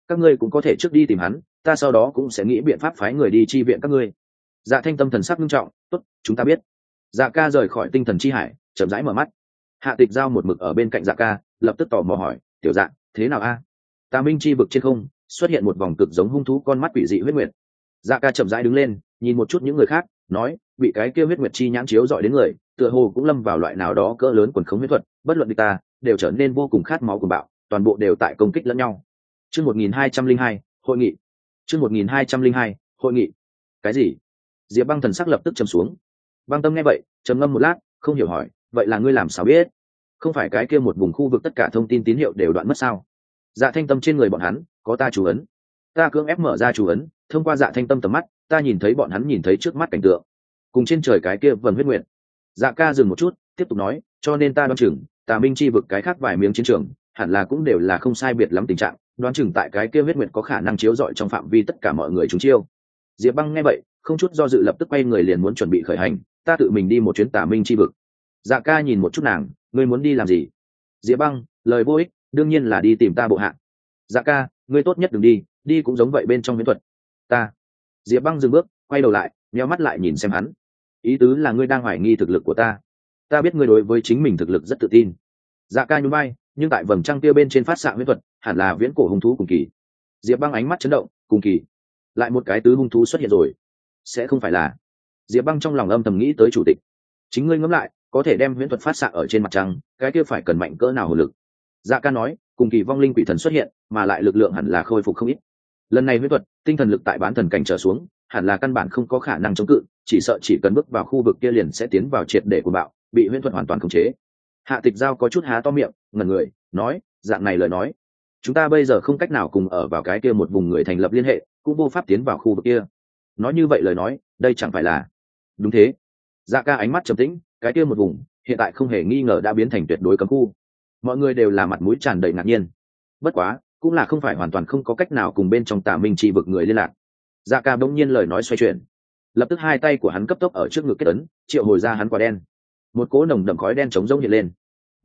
Các ngươi cũng có thể trước đi tìm hắn, ta sau đó cũng sẽ nghĩ biện pháp phái người đi chi viện các ngươi. Dạ thanh tâm thần sắc nghiêm trọng, tốt, chúng ta biết. Dạ ca rời khỏi tinh thần chi hải, chậm rãi mở mắt. Hạ tịch giao một mực ở bên cạnh dạ ca, lập tức tò mò hỏi, tiểu dạ thế nào a? Tà minh chi vực trên không, xuất hiện một vòng cực giống hung thú con mắt quỷ dị huyết nguyệt. Dạ ca chậm rãi đứng lên, nhìn một chút những người khác nói, bị cái kia huyết nguyệt chi nhãn chiếu dọi đến người, tựa hồ cũng lâm vào loại nào đó cỡ lớn quần khống huyết thuật, bất luận địch ta, đều trở nên vô cùng khát máu của bạo, toàn bộ đều tại công kích lẫn nhau. Chương một nghìn hai trăm linh hai, hội nghị. Chương một nghìn hai trăm linh hai, hội nghị. Cái gì? Diệp băng thần sắc lập tức chầm xuống. Băng tâm nghe vậy, trầm ngâm một lát, không hiểu hỏi, vậy là ngươi làm sao biết? Không phải cái kia một vùng khu vực tất cả thông tin tín hiệu đều đoạn mất sao? Dạ thanh tâm trên người bọn hắn, có ta chú ấn. Ta cưỡng ép mở ra chú ấn thông qua dạ thanh tâm tầm mắt, ta nhìn thấy bọn hắn nhìn thấy trước mắt cảnh tượng. Cùng trên trời cái kia vần huyết nguyện dạ ca dừng một chút, tiếp tục nói, cho nên ta đoán chừng, tà minh chi vực cái khác vài miếng chiến trường, hẳn là cũng đều là không sai biệt lắm tình trạng, đoán chừng tại cái kia huyết nguyện có khả năng chiếu rọi trong phạm vi tất cả mọi người chúng chiêu. Diệp băng nghe vậy, không chút do dự lập tức quay người liền muốn chuẩn bị khởi hành, ta tự mình đi một chuyến tà minh chi vực. Dạ ca nhìn một chút nàng, ngươi muốn đi làm gì? Diệp băng, lời vô ích, đương nhiên là đi tìm ta bộ hạ. Dạ ca, ngươi tốt nhất đừng đi đi cũng giống vậy bên trong miễn thuật ta. Diệp băng dừng bước, quay đầu lại nheo mắt lại nhìn xem hắn. Ý tứ là ngươi đang hoài nghi thực lực của ta. Ta biết ngươi đối với chính mình thực lực rất tự tin. Dạ ca nhún bay nhưng tại vầng trăng kia bên trên phát xạ huyết thuật, hẳn là viễn cổ hung thú cùng kỳ. Diệp băng ánh mắt chấn động, cùng kỳ. Lại một cái tứ hung thú xuất hiện rồi. Sẽ không phải là. Diệp băng trong lòng âm thầm nghĩ tới chủ tịch. Chính ngươi ngẫm lại, có thể đem huyễn thuật phát xạ ở trên mặt trăng, cái kia phải cần mạnh cỡ nào hồ lực. Dạ ca nói, cùng kỳ vong linh quỷ thần xuất hiện, mà lại lực lượng hẳn là khôi phục không ít lần này huyễn thuật, tinh thần lực tại bán thần cảnh trở xuống, hẳn là căn bản không có khả năng chống cự, chỉ sợ chỉ cần bước vào khu vực kia liền sẽ tiến vào triệt để của bạo, bị huyễn thuật hoàn toàn khống chế. Hạ tịch giao có chút há to miệng ngần người, nói, dạng này lời nói, chúng ta bây giờ không cách nào cùng ở vào cái kia một vùng người thành lập liên hệ, cũng vô pháp tiến vào khu vực kia. Nói như vậy lời nói, đây chẳng phải là đúng thế. Dạ ca ánh mắt trầm tĩnh, cái kia một vùng, hiện tại không hề nghi ngờ đã biến thành tuyệt đối cấm khu. Mọi người đều là mặt mũi tràn đầy ngạc nhiên. Bất quá cũng là không phải hoàn toàn không có cách nào cùng bên trong tà minh chi vực người liên lạc. Dạ ca bỗng nhiên lời nói xoay chuyển. Lập tức hai tay của hắn cấp tốc ở trước ngực kết ấn, triệu hồi ra hắn quả đen. Một cỗ nồng đậm khói đen chống rông hiện lên.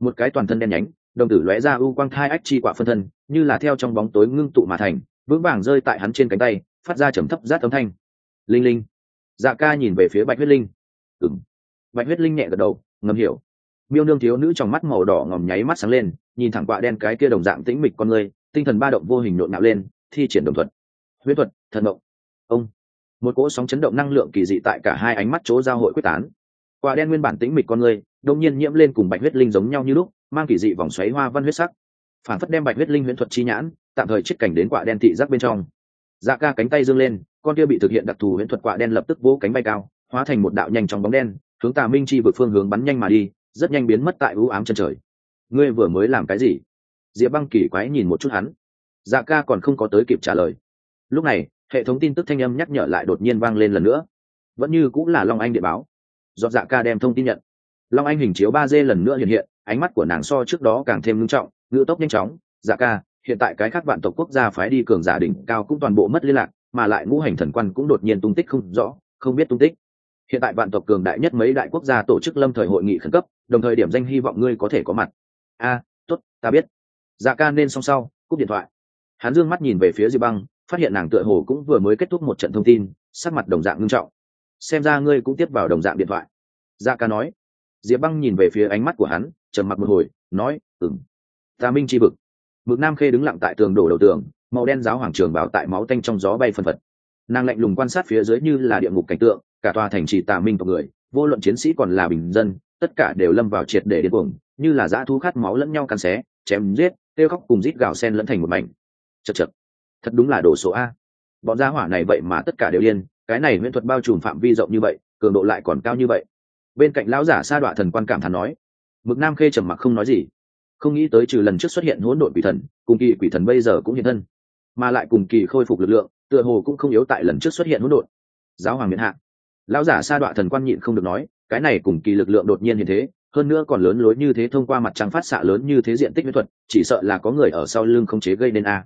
Một cái toàn thân đen nhánh, đồng tử lóe ra u quang thai ách chi quả phân thân, như là theo trong bóng tối ngưng tụ mà thành, vững vàng rơi tại hắn trên cánh tay, phát ra trầm thấp rát âm thanh. Linh linh. Dạ ca nhìn về phía bạch huyết linh. Ừng bạch huyết linh nhẹ gật đầu, ngầm hiểu. Miêu nương thiếu nữ trong mắt màu đỏ ngòm nháy mắt sáng lên, nhìn thẳng quạ đen cái kia đồng dạng tĩnh mịch con người tinh thần ba động vô hình nộn nạo lên thi triển đồng thuật, huyết thuật thần động ông. Một cỗ sóng chấn động năng lượng kỳ dị tại cả hai ánh mắt chỗ giao hội quyết tán. Quả đen nguyên bản tĩnh mịch con người đông nhiên nhiễm lên cùng bạch huyết linh giống nhau như lúc mang kỳ dị vòng xoáy hoa văn huyết sắc. Phản phất đem bạch huyết linh huyễn thuật chi nhãn tạm thời chiết cảnh đến quả đen thị giác bên trong. Dạ ca cánh tay dương lên con kia bị thực hiện đặc thù huyễn thuật quả đen lập tức vỗ cánh bay cao hóa thành một đạo nhanh trong bóng đen hướng tà minh chi vượt phương hướng bắn nhanh mà đi rất nhanh biến mất tại ưu ám chân trời. Ngươi vừa mới làm cái gì? Diệp băng kỳ quái nhìn một chút hắn. Dạ ca còn không có tới kịp trả lời. Lúc này hệ thống tin tức thanh âm nhắc nhở lại đột nhiên vang lên lần nữa. Vẫn như cũng là long anh điện báo. Do dạ ca đem thông tin nhận. Long anh hình chiếu ba d lần nữa hiện hiện ánh mắt của nàng so trước đó càng thêm ngưng trọng ngữ tốc nhanh chóng. Dạ ca hiện tại cái khác vạn tộc quốc gia phái đi cường giả đỉnh cao cũng toàn bộ mất liên lạc mà lại ngũ hành thần quan cũng đột nhiên tung tích không rõ không biết tung tích. Hiện tại vạn tộc cường đại nhất mấy đại quốc gia tổ chức lâm thời hội nghị khẩn cấp đồng thời điểm danh hy vọng ngươi có thể có mặt. A à, tốt ta biết dạ ca nên xong sau, cúp điện thoại. Hắn dương mắt nhìn về phía diệp băng, phát hiện nàng tựa hồ cũng vừa mới kết thúc một trận thông tin, sắc mặt đồng dạng ngưng trọng. Xem ra ngươi cũng tiếp vào đồng dạng điện thoại. Dạ ca nói. Diệp băng nhìn về phía ánh mắt của hắn, trầm mặc một hồi, nói ừng ta minh chi vực. Mực nam khê đứng lặng tại tường đổ đầu tường, màu đen giáo hoàng trường bảo tại máu tanh trong gió bay phân phật. Nàng lạnh lùng quan sát phía dưới như là địa ngục cảnh tượng, cả tòa thành trì tà minh tộc người, vô luận chiến sĩ còn là bình dân, tất cả đều lâm vào triệt để điên cuồng, như là dã thu khát máu lẫn nhau cắn xé, chém giết kêu khóc cùng rít gào sen lẫn thành một mảnh. Chật chật thật đúng là đồ số a. Bọn gia hỏa này vậy mà tất cả đều điên, cái này huyễn thuật bao trùm phạm vi rộng như vậy, cường độ lại còn cao như vậy. Bên cạnh lão giả sa đọa thần quan cảm thán nói, mực nam khê trầm mặc không nói gì, không nghĩ tới trừ lần trước xuất hiện hỗn độn quỷ thần, cùng kỳ quỷ thần bây giờ cũng hiện thân, mà lại cùng kỳ khôi phục lực lượng, tựa hồ cũng không yếu tại lần trước xuất hiện hỗn độn. Giáo hoàng miễn hạ. Lão giả sa đọa thần quan nhịn không được nói, cái này cùng kỳ lực lượng đột nhiên như thế hơn nữa còn lớn lối như thế thông qua mặt trăng phát xạ lớn như thế diện tích mỹ thuật, chỉ sợ là có người ở sau lưng không chế gây nên a.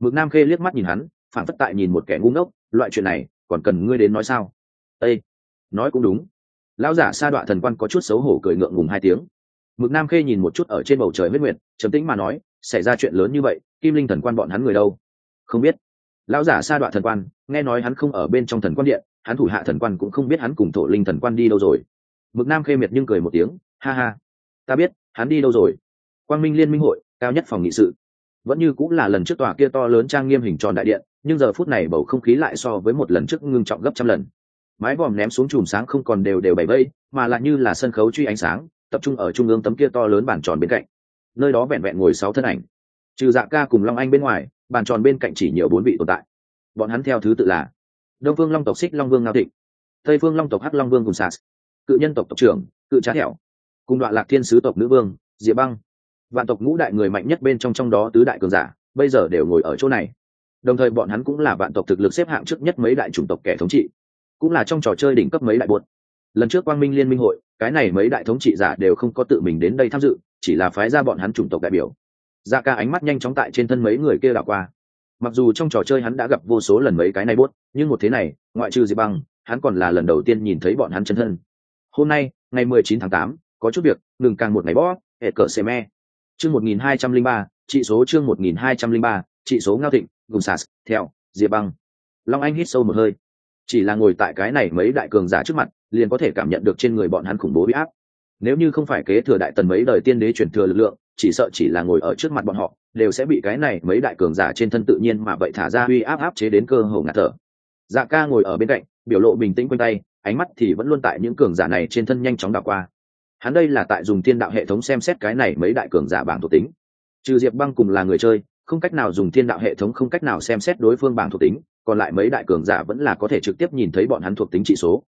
Mực nam khê liếc mắt nhìn hắn, phản phất tại nhìn một kẻ ngu ngốc, loại chuyện này, còn cần ngươi đến nói sao? Ây nói cũng đúng. Lão giả sa đọa thần quan có chút xấu hổ cười ngượng ngùng hai tiếng. Mực nam khê nhìn một chút ở trên bầu trời huyết nguyệt, trầm tĩnh mà nói, xảy ra chuyện lớn như vậy, kim linh thần quan bọn hắn người đâu? Không biết. Lão giả sa đọa thần quan, nghe nói hắn không ở bên trong thần quan điện, hắn thủ hạ thần quan cũng không biết hắn cùng thổ linh thần quan đi đâu rồi mực nam khê miệt nhưng cười một tiếng, ha ha, ta biết, hắn đi đâu rồi? Quang minh liên minh hội, cao nhất phòng nghị sự. Vẫn như cũng là lần trước tòa kia to lớn trang nghiêm hình tròn đại điện, nhưng giờ phút này bầu không khí lại so với một lần trước ngưng trọng gấp trăm lần. Mái vòm ném xuống chùm sáng không còn đều đều bảy vây, mà lại như là sân khấu truy ánh sáng, tập trung ở trung ương tấm kia to lớn bàn tròn bên cạnh. Nơi đó vẹn vẹn ngồi sáu thân ảnh. Trừ dạ ca cùng long anh bên ngoài, bàn tròn bên cạnh chỉ nhiều bốn vị tồn tại. Bọn hắn theo thứ tự là đông phương long tộc xích long vương ngao thịnh, tây phương long tộc hắc long vương cùng sas cự nhân tộc tộc trưởng, cự trá thẹo cùng đoạn lạc thiên sứ tộc nữ vương, diệp băng. Vạn tộc ngũ đại người mạnh nhất bên trong trong đó tứ đại cường giả, bây giờ đều ngồi ở chỗ này. Đồng thời bọn hắn cũng là vạn tộc thực lực xếp hạng trước nhất mấy đại chủng tộc kẻ thống trị, cũng là trong trò chơi đỉnh cấp mấy đại buột lần trước quang minh liên minh hội, cái này mấy đại thống trị giả đều không có tự mình đến đây tham dự, chỉ là phái ra bọn hắn chủng tộc đại biểu. Ra ca ánh mắt nhanh chóng tại trên thân mấy người kia đảo qua. Mặc dù trong trò chơi hắn đã gặp vô số lần mấy cái này buốt nhưng một thế này, ngoại trừ diệp băng, hắn còn là lần đầu tiên nhìn thấy bọn hắn chân thân hôm nay ngày mười chín tháng 8, có chút việc ngừng càng một ngày bó hệ cỡ xe me. Chương một nghìn hai trăm linh ba trị số chương một nghìn hai trăm linh ba trị số ngao thịnh gồm sas theo diệp băng. Long anh hít sâu một hơi. Chỉ là ngồi tại cái này mấy đại cường giả trước mặt liền có thể cảm nhận được trên người bọn hắn khủng bố bị áp. Nếu như không phải kế thừa đại tần mấy đời tiên đế truyền thừa lực lượng chỉ sợ chỉ là ngồi ở trước mặt bọn họ đều sẽ bị cái này mấy đại cường giả trên thân tự nhiên mà vậy thả ra uy áp áp chế đến cơ hồ ngạt thở. Dạ ca ngồi ở bên cạnh biểu lộ bình tĩnh quanh tay ánh mắt thì vẫn luôn tại những cường giả này trên thân nhanh chóng đảo qua. Hắn đây là tại dùng thiên đạo hệ thống xem xét cái này mấy đại cường giả bảng thuộc tính. Trừ diệp băng cùng là người chơi, không cách nào dùng thiên đạo hệ thống, không cách nào xem xét đối phương bảng thuộc tính, còn lại mấy đại cường giả vẫn là có thể trực tiếp nhìn thấy bọn hắn thuộc tính trị số.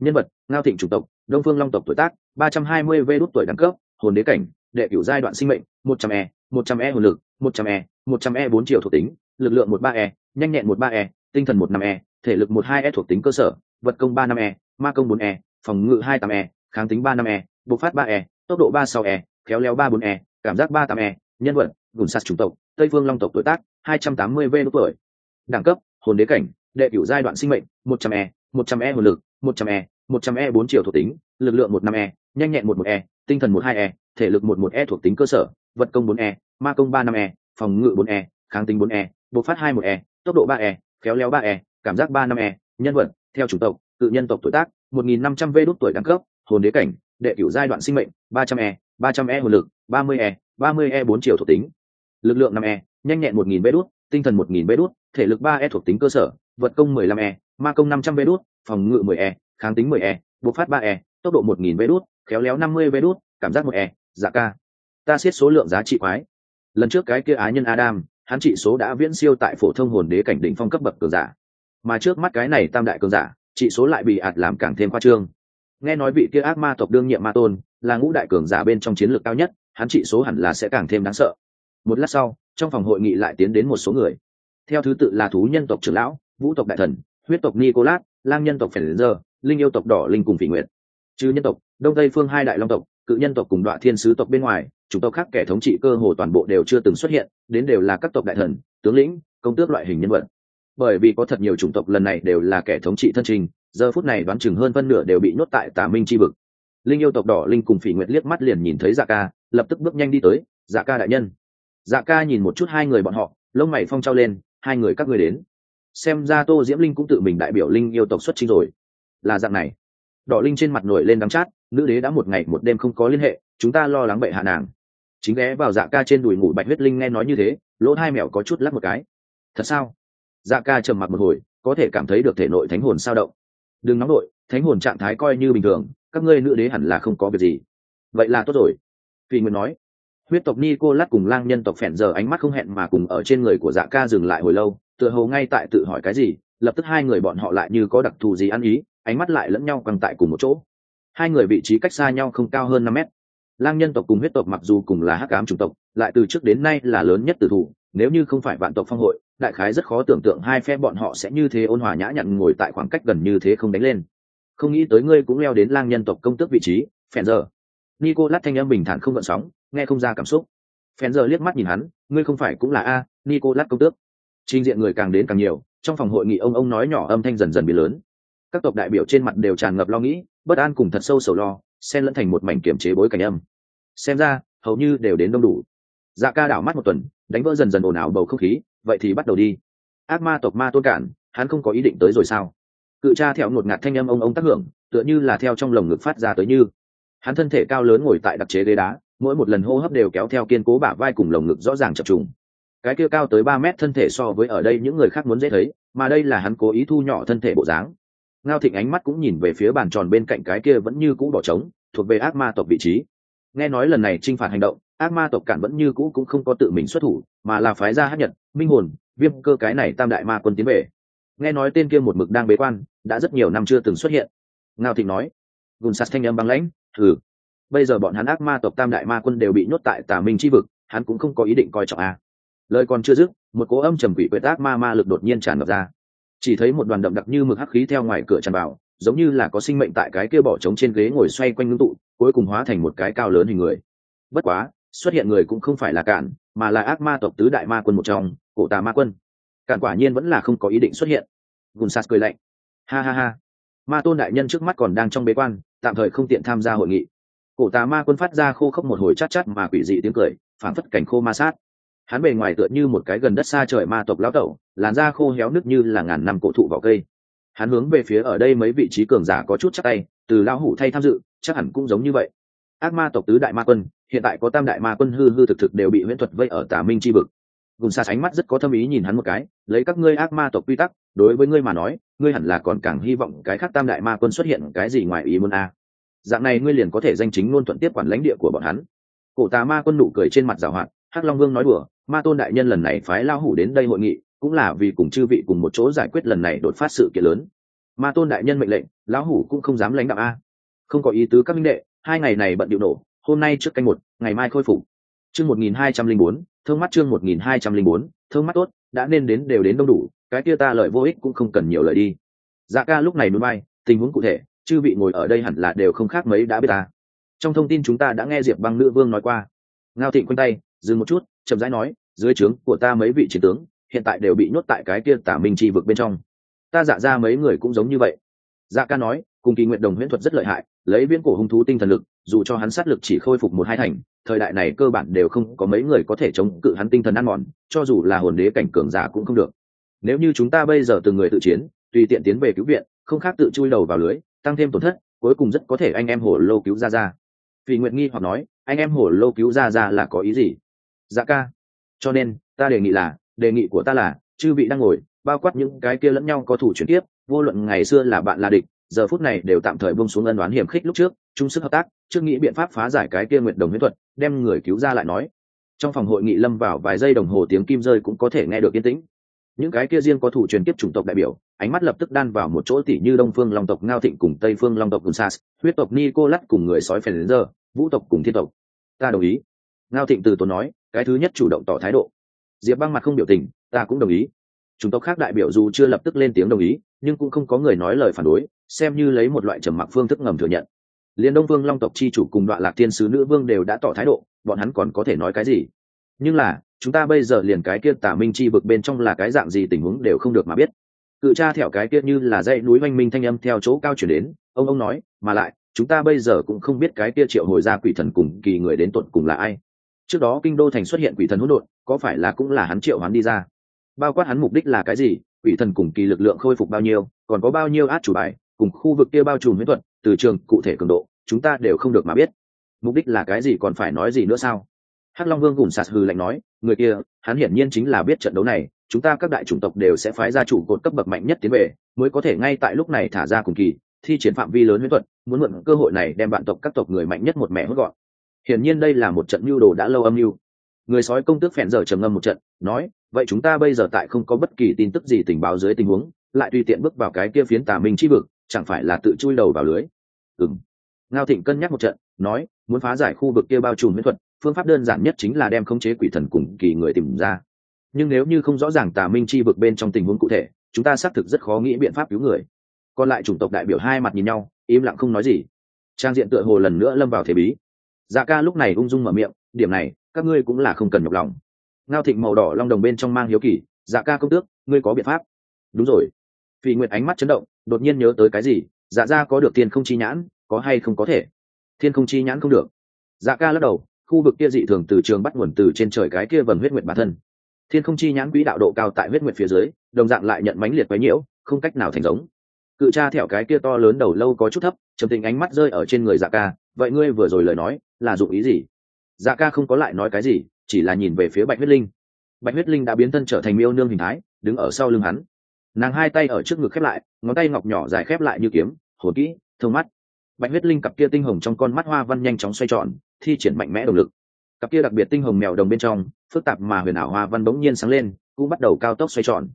Nhân vật, ngao thịnh chủng tộc, đông phương long tộc tuổi tác, ba trăm hai mươi vê đốt tuổi đẳng cấp, hồn đế cảnh, đệ cửu giai đoạn sinh mệnh, một trăm e một trăm e hồn lực, một trăm e một trăm e bốn triệu thuộc tính, lực lượng một ba e nhanh nhẹn một ba e tinh thần một năm e thể lực một hai e thuộc tính cơ sở, vật công ba năm e ma công 4E, phòng ngự 28E, kháng tính 35E, bộc phát 3E, tốc độ 36E, khéo léo 34E, cảm giác 38E, nhân vật, gùn sát chủng tộc, Tây Phương Long tộc tuổi tác, 280V lúc tuổi. Đẳng cấp, hồn đế cảnh, đệ cửu giai đoạn sinh mệnh, 100E, 100E hồn lực, 100E, 100E 4 triệu thuộc tính, lực lượng 15E, nhanh nhẹn 11E, tinh thần 12E, thể lực 11E thuộc tính cơ sở, vật công 4E, ma công 35E, phòng ngự 4E, kháng tính 4E, bộc phát 21E, tốc độ 3E, khéo léo 3E, cảm giác 35E, nhân vật, theo chủng tộc, cự nhân tộc tuổi tác, một nghìn năm trăm v đốt tuổi đẳng cấp, hồn đế cảnh, đệ cửu giai đoạn sinh mệnh, ba trăm e ba trăm e hồn lực, ba mươi e ba mươi e bốn chiều thuộc tính. Lực lượng năm e nhanh nhẹn một nghìn v đốt tinh thần một nghìn v đốt thể lực ba e thuộc tính cơ sở, vật công mười lăm e ma công năm trăm v đốt phòng ngự mười e kháng tính mười e bộc phát ba e tốc độ một nghìn v đốt khéo léo năm mươi v đốt cảm giác một e giả ca. Ta siết số lượng giá trị quái. Lần trước cái kia á nhân adam, hắn trị số đã viễn siêu tại phổ thông hồn đế cảnh đỉnh phong cấp bậc cường giả. Mà trước mắt cái này tam đại cường giả trị số lại bị ạt làm càng thêm khoa trương. Nghe nói vị kia ác ma tộc đương nhiệm ma tôn, là ngũ đại cường giả bên trong chiến lược cao nhất, hắn trị số hẳn là sẽ càng thêm đáng sợ. Một lát sau, trong phòng hội nghị lại tiến đến một số người. Theo thứ tự là thú nhân tộc trưởng lão, vũ tộc đại thần, huyết tộc nicolas, lang nhân tộc phèn giờ linh yêu tộc đỏ linh cùng phỉ nguyện chứ nhân tộc, đông tây phương hai đại long tộc, cự nhân tộc cùng đoạn thiên sứ tộc bên ngoài chúng tộc khác kẻ thống trị cơ hồ toàn bộ đều chưa từng xuất hiện, đến đều là các tộc đại thần, tướng lĩnh, công tước loại hình nhân vật bởi vì có thật nhiều chủng tộc lần này đều là kẻ thống trị thân trình, giờ phút này đoán chừng hơn phân nửa đều bị nhốt tại tà minh c h i vực. Linh yêu tộc đỏ linh cùng phỉ nguyệt liếc mắt liền nhìn thấy dạ ca, lập tức bước nhanh đi tới dạ ca đại nhân. Dạ ca nhìn một chút hai người bọn họ, lông mày phong trao lên, hai người các người đến. Xem ra tô diễm linh cũng tự mình đại biểu linh yêu tộc xuất trình rồi. Là dạng này. Đỏ linh trên mặt nổi lên đắng chát, nữ đế đã một ngày một đêm không có liên hệ, chúng ta lo lắng bệ hạ nàng. Chính ghé vào dạ ca trên đùi ngủ bạch huyết linh nghe nói như thế, lỗ hai mèo có chút lắc một cái. Thật sao? Dạ ca trầm mặt một hồi, có thể cảm thấy được thể nội thánh hồn sao động. Đừng nóng nội, thánh hồn trạng thái coi như bình thường, các ngươi nữ đế hẳn là không có việc gì. Vậy là tốt rồi. Phi nguyên nói. Huyết tộc ni cô lát cùng lang nhân tộc phèn giờ ánh mắt không hẹn mà cùng ở trên người của dạ ca dừng lại hồi lâu, tựa hồ ngay tại tự hỏi cái gì, lập tức hai người bọn họ lại như có đặc thù gì ăn ý, ánh mắt lại lẫn nhau quăng tại cùng một chỗ. Hai người vị trí cách xa nhau không cao hơn năm mét. Lang nhân tộc cùng huyết tộc mặc dù cùng là hắc ám chủng tộc, lại từ trước đến nay là lớn nhất tử thủ nếu như không phải vạn tộc phong hội, đại khái rất khó tưởng tượng hai phe bọn họ sẽ như thế ôn hòa nhã nhặn ngồi tại khoảng cách gần như thế không đánh lên. Không nghĩ tới ngươi cũng leo đến lang nhân tộc công tước vị trí, phèn giờ. Nico lát thanh âm bình thản không gợn sóng, nghe không ra cảm xúc. Phèn giờ liếc mắt nhìn hắn, ngươi không phải cũng là a nico lát công tước. Trình diện người càng đến càng nhiều, trong phòng hội nghị ông ông nói nhỏ âm thanh dần dần bị lớn. Các tộc đại biểu trên mặt đều tràn ngập lo nghĩ, bất an cùng thật sâu sầu lo, xen lẫn thành một mảnh kiểm chế bối cảnh âm. Xem ra, hầu như đều đến đông đủ dạ ca đảo mắt một tuần, đánh vỡ dần dần ồn ào bầu không khí, vậy thì bắt đầu đi. Ác ma tộc ma tôn cản, hắn không có ý định tới rồi sao? Cự cha theo ngột ngạt thanh âm ông ông tác hưởng, tựa như là theo trong lồng ngực phát ra tới như. Hắn thân thể cao lớn ngồi tại đặc chế ghế đá, mỗi một lần hô hấp đều kéo theo kiên cố bả vai cùng lồng ngực rõ ràng chập trùng. Cái kia cao tới ba mét thân thể so với ở đây những người khác muốn dễ thấy, mà đây là hắn cố ý thu nhỏ thân thể bộ dáng. Ngao thịnh ánh mắt cũng nhìn về phía bàn tròn bên cạnh cái kia vẫn như cũ bỏ trống, thuộc về ác ma tộc vị trí. Nghe nói lần này t r i n h phạt hành động ác ma tộc cản vẫn như cũ cũng không có tự mình xuất thủ, mà là phái ra hát nhật, minh hồn, viêm cơ cái này tam đại ma quân tiến về. Nghe nói tên kia một mực đang bế quan, đã rất nhiều năm chưa từng xuất hiện. Ngao thịnh nói, gùn sạt thanh âm băng lãnh, thử. Bây giờ bọn hắn ác ma tộc tam đại ma quân đều bị nhốt tại tà minh c vực, hắn cũng không có ý định coi trọng a. Lời còn chưa dứt, một cố âm trầm quỷ quyệt ác ma ma lực đột nhiên tràn ngập ra. Chỉ thấy một đoàn đậm đặc như mực hắc khí theo ngoài cửa tràn vào, giống như là có sinh mệnh tại cái kia bỏ trống trên ghế ngồi xoay quanh ngưng tụ, cuối cùng hóa thành một cái cao lớn hình người. Bất quá xuất hiện người cũng không phải là cản mà là ác ma tộc tứ đại ma quân một trong, cổ tà ma quân. Cản quả nhiên vẫn là không có ý định xuất hiện. Gùn sạt cười lạnh. Ha ha ha. Ma tôn đại nhân trước mắt còn đang trong bế quan, tạm thời không tiện tham gia hội nghị. Cổ tà ma quân phát ra khô khốc một hồi chát chát mà quỷ dị tiếng cười phản phất cảnh khô ma sát. Hắn bề ngoài tựa như một cái gần đất xa trời ma tộc lão tẩu, làn da khô héo nứt như là ngàn năm cổ thụ vào cây. Hắn hướng về phía ở đây mấy vị trí cường giả có chút chắc tay, từ lão hủ thay tham dự, chắc hẳn cũng giống như vậy ác ma tộc tứ đại ma quân, hiện tại có tam đại ma quân hư hư thực thực đều bị huyễn thuật vây ở tà minh chi vực. Gùn xa sánh mắt rất có tâm ý nhìn hắn một cái, lấy các ngươi ác ma tộc quy tắc, đối với ngươi mà nói, ngươi hẳn là còn càng hy vọng cái khác tam đại ma quân xuất hiện cái gì ngoài ý muốn a. Dạng này ngươi liền có thể danh chính luôn thuận tiếp quản lãnh địa của bọn hắn. Cổ tà ma quân nụ cười trên mặt giảo hoạt, hắc long vương nói đùa, ma tôn đại nhân lần này phái lao hủ đến đây hội nghị, cũng là vì cùng chư vị cùng một chỗ giải quyết lần này đột phát sự kiện lớn. Ma tôn đại nhân mệnh lệnh, lão hủ cũng không dám lãnh đạo a. Không có ý tứ các minh đệ hai ngày này bận điệu nổ, hôm nay trước canh một, ngày mai khôi phục. Chương một nghìn hai trăm linh bốn thương mắt chương một nghìn hai trăm linh bốn thương mắt tốt, đã nên đến đều đến đông đủ, cái kia ta lợi vô ích cũng không cần nhiều lời đi. Dạ ca lúc này núi bay, tình huống cụ thể, chư vị ngồi ở đây hẳn là đều không khác mấy đã biết ta. Trong thông tin chúng ta đã nghe diệp băng nữ vương nói qua. Ngao thịnh quanh tay, dừng một chút, chậm rãi nói, dưới trướng của ta mấy vị chiến tướng, hiện tại đều bị nhốt tại cái kia tả minh chi vực bên trong. Ta dạ ra mấy người cũng giống như vậy. Dạ ca nói, cùng kỳ nguyện đồng huyễn thuật rất lợi hại lấy viễn cổ hung thú tinh thần lực, dù cho hắn sát lực chỉ khôi phục một hai thành, thời đại này cơ bản đều không có mấy người có thể chống cự hắn tinh thần ăn mòn, cho dù là hồn đế cảnh cường giả cũng không được. Nếu như chúng ta bây giờ từng người tự chiến, tùy tiện tiến về cứu viện, không khác tự chui đầu vào lưới, tăng thêm tổn thất, cuối cùng rất có thể anh em hổ lô cứu ra ra vì nguyện nghi hoặc nói, anh em hổ lô cứu ra ra là có ý gì? Dạ ca. Cho nên, ta đề nghị là, đề nghị của ta là, chư vị đang ngồi, bao quát những cái kia lẫn nhau có thủ chuyển tiếp, vô luận ngày xưa là bạn là địch giờ phút này đều tạm thời buông xuống ân đoán hiểm khích lúc trước, chung sức hợp tác, trước nghĩ biện pháp phá giải cái kia nguyện đồng huyết thuật, đem người cứu ra lại nói. Trong phòng hội nghị lâm vào vài giây đồng hồ tiếng kim rơi cũng có thể nghe được yên tĩnh. Những cái kia riêng có thủ truyền kiếp chủng tộc đại biểu, ánh mắt lập tức đan vào một chỗ tỉ như đông phương long tộc, ngao thịnh cùng tây phương long tộc gunsas huyết tộc nicolas cùng người sói phèn giờ vũ tộc cùng thiên tộc. Ta đồng ý. Ngao thịnh từ tốn nói, cái thứ nhất chủ động tỏ thái độ. Diệp băng mặt không biểu tình, ta cũng đồng ý chúng tộc khác đại biểu dù chưa lập tức lên tiếng đồng ý, nhưng cũng không có người nói lời phản đối, xem như lấy một loại trầm mặc phương thức ngầm thừa nhận. Liên đông vương long tộc chi chủ cùng đoạn lạc thiên sứ nữ vương đều đã tỏ thái độ, bọn hắn còn có thể nói cái gì? Nhưng là, chúng ta bây giờ liền cái kia tả minh chi vực bên trong là cái dạng gì tình huống đều không được mà biết. Cự cha theo cái kia như là dãy núi oanh minh thanh âm theo chỗ cao chuyển đến, ông ông nói, mà lại, chúng ta bây giờ cũng không biết cái kia triệu hồi ra quỷ thần cùng kỳ người đến tuột cùng là ai. Trước đó kinh đô thành xuất hiện quỷ thần hỗn độn, có phải là cũng là hắn triệu hắn đi ra? Bao quát hắn mục đích là cái gì, quỷ thần cùng kỳ lực lượng khôi phục bao nhiêu, còn có bao nhiêu át chủ bài, cùng khu vực kia bao trùm huyễn thuật, từ trường, cụ thể cường độ, chúng ta đều không được mà biết. Mục đích là cái gì còn phải nói gì nữa sao? Hắc long vương cùng sạt hư lạnh nói, người kia, hắn hiển nhiên chính là biết trận đấu này, chúng ta các đại chủng tộc đều sẽ phái ra chủ cột cấp bậc mạnh nhất tiến về, mới có thể ngay tại lúc này thả ra cùng kỳ, thi triển phạm vi lớn huyễn thuật, muốn mượn cơ hội này đem bạn tộc các tộc người mạnh nhất một mẹ hốt gọn. Hiển nhiên đây là một trận mưu đồ đã lâu âm mưu. Người sói công tước phèn giờ trầm ngâm một trận, nói vậy chúng ta bây giờ tại không có bất kỳ tin tức gì tình báo dưới tình huống, lại tùy tiện bước vào cái kia phiến tà minh chi vực, chẳng phải là tự chui đầu vào lưới? Ừng ngao thịnh cân nhắc một trận, nói, muốn phá giải khu vực kia bao trùm miễn thuật, phương pháp đơn giản nhất chính là đem khống chế quỷ thần cùng kỳ người tìm ra. Nhưng nếu như không rõ ràng tà minh chi vực bên trong tình huống cụ thể, chúng ta xác thực rất khó nghĩ biện pháp cứu người. Còn lại chủng tộc đại biểu hai mặt nhìn nhau, im lặng không nói gì. Trang diện tựa hồ lần nữa lâm vào thế bí. Dạ ca lúc này ung dung mở miệng, điểm này, các ngươi cũng là không cần nhọc lòng ngao thịnh màu đỏ long đồng bên trong mang hiếu kỳ dạ ca công tước, ngươi có biện pháp. Đúng rồi. Phi nguyệt ánh mắt chấn động, đột nhiên nhớ tới cái gì dạ ra có được tiền không chi nhãn, có hay không có thể? Thiên không chi nhãn không được. Dạ ca lắc đầu, khu vực kia dị thường từ trường bắt nguồn từ trên trời cái kia vần huyết nguyệt bản thân. Thiên không chi nhãn quỹ đạo độ cao tại huyết nguyệt phía dưới, đồng dạng lại nhận mánh liệt quấy nhiễu, không cách nào thành giống. Cự cha thẹo cái kia to lớn đầu lâu có chút thấp, trầm tình ánh mắt rơi ở trên người dạ ca, vậy ngươi vừa rồi lời nói, là dụng ý gì? Dạ ca không có lại nói cái gì chỉ là nhìn về phía bạch huyết linh. Bạch huyết linh đã biến thân trở thành miêu nương hình thái, đứng ở sau lưng hắn. Nàng hai tay ở trước ngực khép lại, ngón tay ngọc nhỏ dài khép lại như kiếm, hồn kỹ thương mắt. Bạch huyết linh cặp kia tinh hồng trong con mắt hoa văn nhanh chóng xoay tròn, thi triển mạnh mẽ động lực. Cặp kia đặc biệt tinh hồng mèo đồng bên trong, phức tạp mà huyền ảo hoa văn bỗng nhiên sáng lên, cũng bắt đầu cao tốc xoay tròn.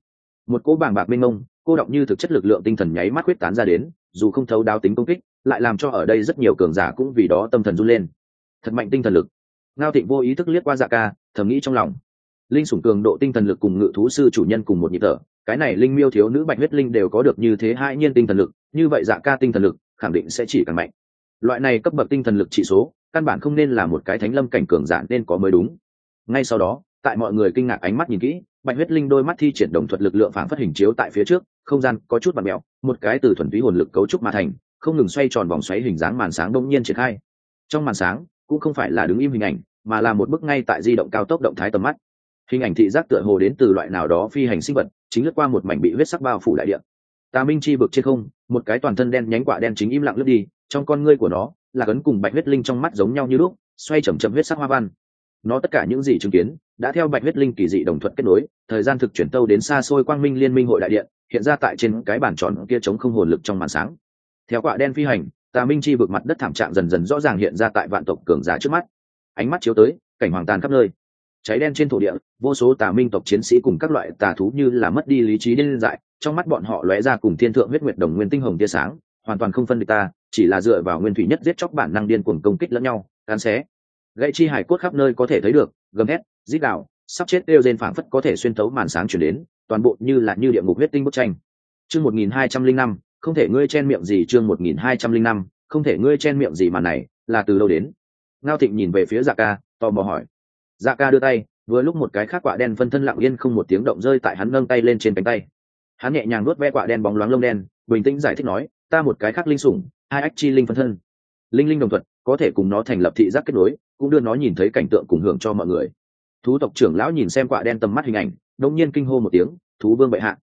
Một cỗ bảng bạc mênh mông, cô động như thực chất lực lượng tinh thần nháy mắt huyết tán ra đến, dù không thấu đáo tính công kích, lại làm cho ở đây rất nhiều cường giả cũng vì đó tâm thần run lên. Thật mạnh tinh thần lực ngao thịnh vô ý thức liếc qua dạ ca, thầm nghĩ trong lòng. Linh sủng cường độ tinh thần lực cùng ngự thú sư chủ nhân cùng một nhịp thở, cái này linh miêu thiếu nữ bạch huyết linh đều có được như thế hai nhiên tinh thần lực, như vậy dạ ca tinh thần lực khẳng định sẽ chỉ càng mạnh. Loại này cấp bậc tinh thần lực trị số, căn bản không nên là một cái thánh lâm cảnh cường giả nên có mới đúng. Ngay sau đó, tại mọi người kinh ngạc ánh mắt nhìn kỹ, bạch huyết linh đôi mắt thi triển đồng thuật lực lượng phản phát hình chiếu tại phía trước, không gian có chút mặt mẹo một cái từ thuần túy hồn lực cấu trúc mà thành, không ngừng xoay tròn vòng xoáy hình dáng màn sáng đông nhiên triển khai. Trong màn sáng cũng không phải là đứng im hình ảnh, mà là một bức ngay tại di động cao tốc động thái tầm mắt. Hình ảnh thị giác tựa hồ đến từ loại nào đó phi hành sinh vật, chính lướt qua một mảnh bị huyết sắc bao phủ đại địa. Tà minh chi vực trên không, một cái toàn thân đen nhánh quả đen chính im lặng lướt đi, trong con ngươi của nó, là cấn cùng bạch huyết linh trong mắt giống nhau như lúc, xoay chầm chậm huyết sắc hoa văn. Nó tất cả những gì chứng kiến, đã theo bạch huyết linh kỳ dị đồng thuận kết nối, thời gian thực chuyển tâu đến xa xôi quang minh liên minh hội đại điện, hiện ra tại trên cái bản tròn kia chống không hồn lực trong màn sáng. Theo quả đen phi hành tà minh chi vực mặt đất thảm trạng dần dần rõ ràng hiện ra tại vạn tộc cường giả trước mắt. Ánh mắt chiếu tới, cảnh hoàng tàn khắp nơi. Cháy đen trên thổ địa, vô số tà minh tộc chiến sĩ cùng các loại tà thú như là mất đi lý trí điên dại, trong mắt bọn họ lóe ra cùng thiên thượng huyết nguyệt đồng nguyên tinh hồng tia sáng, hoàn toàn không phân địch ta, chỉ là dựa vào nguyên thủy nhất giết chóc bản năng điên cuồng công kích lẫn nhau cán xé. Gãy chi hải cốt khắp nơi có thể thấy được, gầm hét dít đạo sắp chết đều rên phảng phất có thể xuyên thấu màn sáng chuyển đến, toàn bộ như là như địa ngục huyết tinh bức tranh. Chương một nghìn hai trăm linh năm không thể ngươi chen miệng gì chương một nghìn hai trăm linh năm, không thể ngươi chen miệng gì mà này, là từ đâu đến? Ngao thịnh nhìn về phía dạ ca, tò mò hỏi. Dạ ca đưa tay, vừa lúc một cái khác quả đen phân thân lặng yên không một tiếng động rơi tại hắn nâng tay lên trên cánh tay. Hắn nhẹ nhàng nuốt ve quả đen bóng loáng lông đen, bình tĩnh giải thích nói, ta một cái khác linh sủng, hai ách chi linh phân thân. Linh linh đồng thuận có thể cùng nó thành lập thị giác kết nối, cũng đưa nó nhìn thấy cảnh tượng cùng hưởng cho mọi người. Thú tộc trưởng lão nhìn xem quả đen tầm mắt hình ảnh đông nhiên kinh hô một tiếng, thú vương bệ hạ.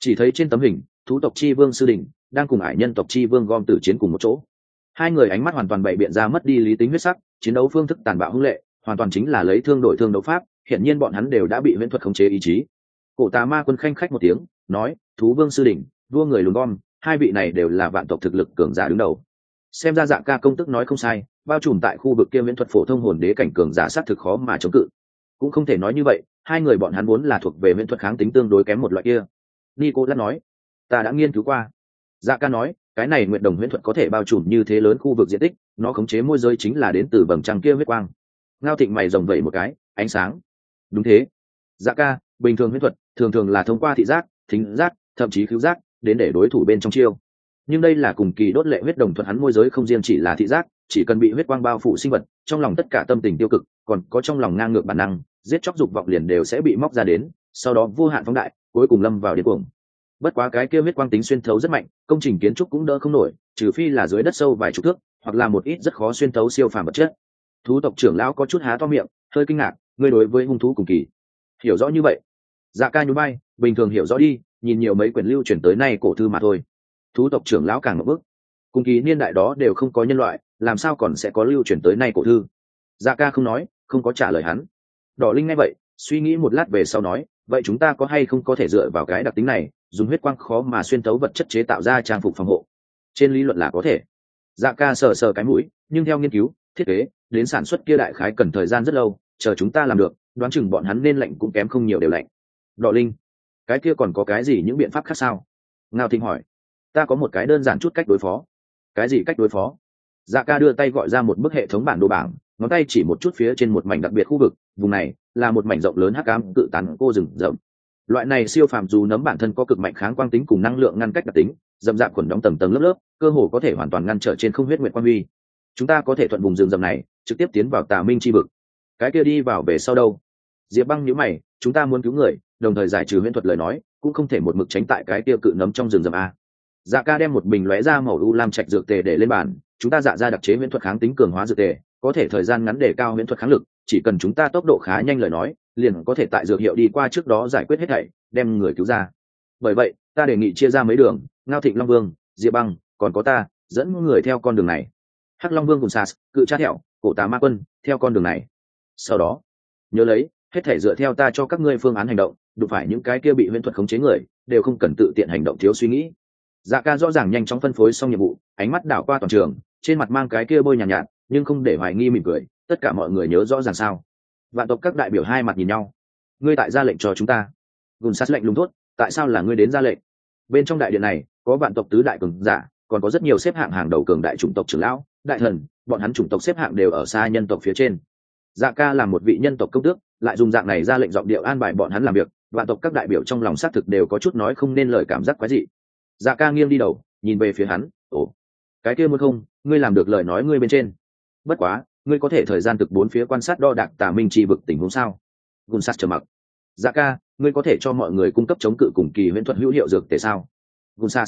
Chỉ thấy trên tấm hình, thú tộc chi vương sư đình đang cùng ải nhân tộc chi vương gom tử chiến cùng một chỗ. Hai người ánh mắt hoàn toàn bày biện ra mất đi lý tính huyết sắc, chiến đấu phương thức tàn bạo hưng lệ, hoàn toàn chính là lấy thương đổi thương đấu pháp hiện nhiên bọn hắn đều đã bị viễn thuật khống chế ý chí. Cổ tà ma quân khanh khách một tiếng, nói, thú vương sư đỉnh, vua người lùn gom hai vị này đều là vạn tộc thực lực cường giả đứng đầu. Xem ra dạng ca công tức nói không sai, bao trùm tại khu vực kia viễn thuật phổ thông hồn đế cảnh cường giả sát thực khó mà chống cự. Cũng không thể nói như vậy, hai người bọn hắn vốn là thuộc về viễn thuật kháng tính tương đối kém một loại kia. Nico lát nói, ta đã nghiên cứu qua dạ ca nói, cái này nguyện đồng huyễn thuật có thể bao trùm như thế lớn khu vực diện tích, nó khống chế môi giới chính là đến từ vầng trăng kia huyết quang. Ngao thịnh mày rồng vẩy một cái, ánh sáng. Đúng thế. Dạ ca, bình thường huyễn thuật, thường thường là thông qua thị giác, thính giác, thậm chí cứu giác, đến để đối thủ bên trong chiêu. Nhưng đây là cùng kỳ đốt lệ huyết đồng thuận hắn môi giới không riêng chỉ là thị giác, chỉ cần bị huyết quang bao phủ sinh vật, trong lòng tất cả tâm tình tiêu cực, còn có trong lòng ngang ngược bản năng, giết chóc dục vọng liền đều sẽ bị móc ra đến, sau đó vô hạn phóng đại, cuối cùng lâm vào điên cuồng bất quá cái kia huyết quang tính xuyên thấu rất mạnh, công trình kiến trúc cũng đỡ không nổi, trừ phi là dưới đất sâu vài chục thước, hoặc là một ít rất khó xuyên thấu siêu phàm vật chất. Thú tộc trưởng lão có chút há to miệng, hơi kinh ngạc, ngươi đối với hung thú cùng kỳ. Hiểu rõ như vậy. Dạ ca nhún bay bình thường hiểu rõ đi, nhìn nhiều mấy quyển lưu chuyển tới nay cổ thư mà thôi. Thú tộc trưởng lão càng ngập bức. Cùng kỳ niên đại đó đều không có nhân loại, làm sao còn sẽ có lưu chuyển tới nay cổ thư? Dạ ca không nói, không có trả lời hắn. Đỏ linh nghe vậy, suy nghĩ một lát về sau nói, vậy chúng ta có hay không có thể dựa vào cái đặc tính này dùng huyết quang khó mà xuyên tấu vật chất chế tạo ra trang phục phòng hộ. Trên lý luận là có thể. Dạ ca sờ sờ cái mũi, nhưng theo nghiên cứu, thiết kế, đến sản xuất kia đại khái cần thời gian rất lâu, chờ chúng ta làm được, đoán chừng bọn hắn nên lạnh cũng kém không nhiều đều lạnh. Đọ linh, cái kia còn có cái gì những biện pháp khác sao? Ngao thinh hỏi. Ta có một cái đơn giản chút cách đối phó. Cái gì cách đối phó? Dạ ca đưa tay gọi ra một bức hệ thống bản đồ bảng, ngón tay chỉ một chút phía trên một mảnh đặc biệt khu vực, vùng này là một mảnh rộng lớn hắc cám cự tán, cô rừng rậm loại này siêu phàm dù nấm bản thân có cực mạnh kháng quang tính cùng năng lượng ngăn cách đặc tính dầm dạp quần đóng tầng tầng lớp lớp, cơ hồ có thể hoàn toàn ngăn trở trên không huyết nguyện quang huy. Chúng ta có thể thuận vùng rừng rầm này, trực tiếp tiến vào tà minh chi vực. Cái kia đi vào về sau đâu? Diệp băng nhữ mày, chúng ta muốn cứu người, đồng thời giải trừ huyễn thuật lời nói, cũng không thể một mực tránh tại cái kia cự nấm trong rừng rầm a. Dạ ca đem một bình lóe ra màu u lam trạch dược tề để lên bàn, chúng ta dạ ra đặc chế huyễn thuật kháng tính cường hóa dược tề, có thể thời gian ngắn để cao huyễn thuật kháng lực, chỉ cần chúng ta tốc độ khá nhanh lời nói liền có thể tại dược hiệu đi qua trước đó giải quyết hết thảy đem người cứu ra. Bởi vậy ta đề nghị chia ra mấy đường ngao thịnh long vương diệp băng còn có ta dẫn người theo con đường này. Hắc long vương cùng sas cự cha thẹo cổ tà ma quân theo con đường này. Sau đó nhớ lấy hết thể dựa theo ta cho các ngươi phương án hành động đụng phải những cái kia bị huyễn thuật khống chế người đều không cần tự tiện hành động thiếu suy nghĩ. Dạ ca rõ ràng nhanh chóng phân phối xong nhiệm vụ ánh mắt đảo qua toàn trường trên mặt mang cái kia bôi nhàn nhạt, nhạt nhưng không để hoài nghi mỉm cười tất cả mọi người nhớ rõ ràng sao vạn tộc các đại biểu hai mặt nhìn nhau. Ngươi tại ra lệnh cho chúng ta. Gùn sát lệnh lùng thốt, tại sao là ngươi đến ra lệnh? Bên trong đại điện này, có vạn tộc tứ đại cường giả, còn có rất nhiều xếp hạng hàng đầu cường đại chủng tộc trưởng lão, đại thần, bọn hắn chủng tộc xếp hạng đều ở xa nhân tộc phía trên. Dạ ca là một vị nhân tộc công tước, lại dùng dạng này ra lệnh giọng điệu an bài bọn hắn làm việc, vạn tộc các đại biểu trong lòng xác thực đều có chút nói không nên lời cảm giác quái dị. Dạ ca nghiêng đi đầu, nhìn về phía hắn, ồ, cái kia muốn không, ngươi làm được lời nói ngươi bên trên. Bất quá ngươi có thể thời gian thực bốn phía quan sát đo đạc tà minh tri vực tình huống sao? Gùn sát trầm mặc. Dạ ca, ngươi có thể cho mọi người cung cấp chống cự cùng kỳ huyễn thuật hữu hiệu dược tề sao? Gùn sát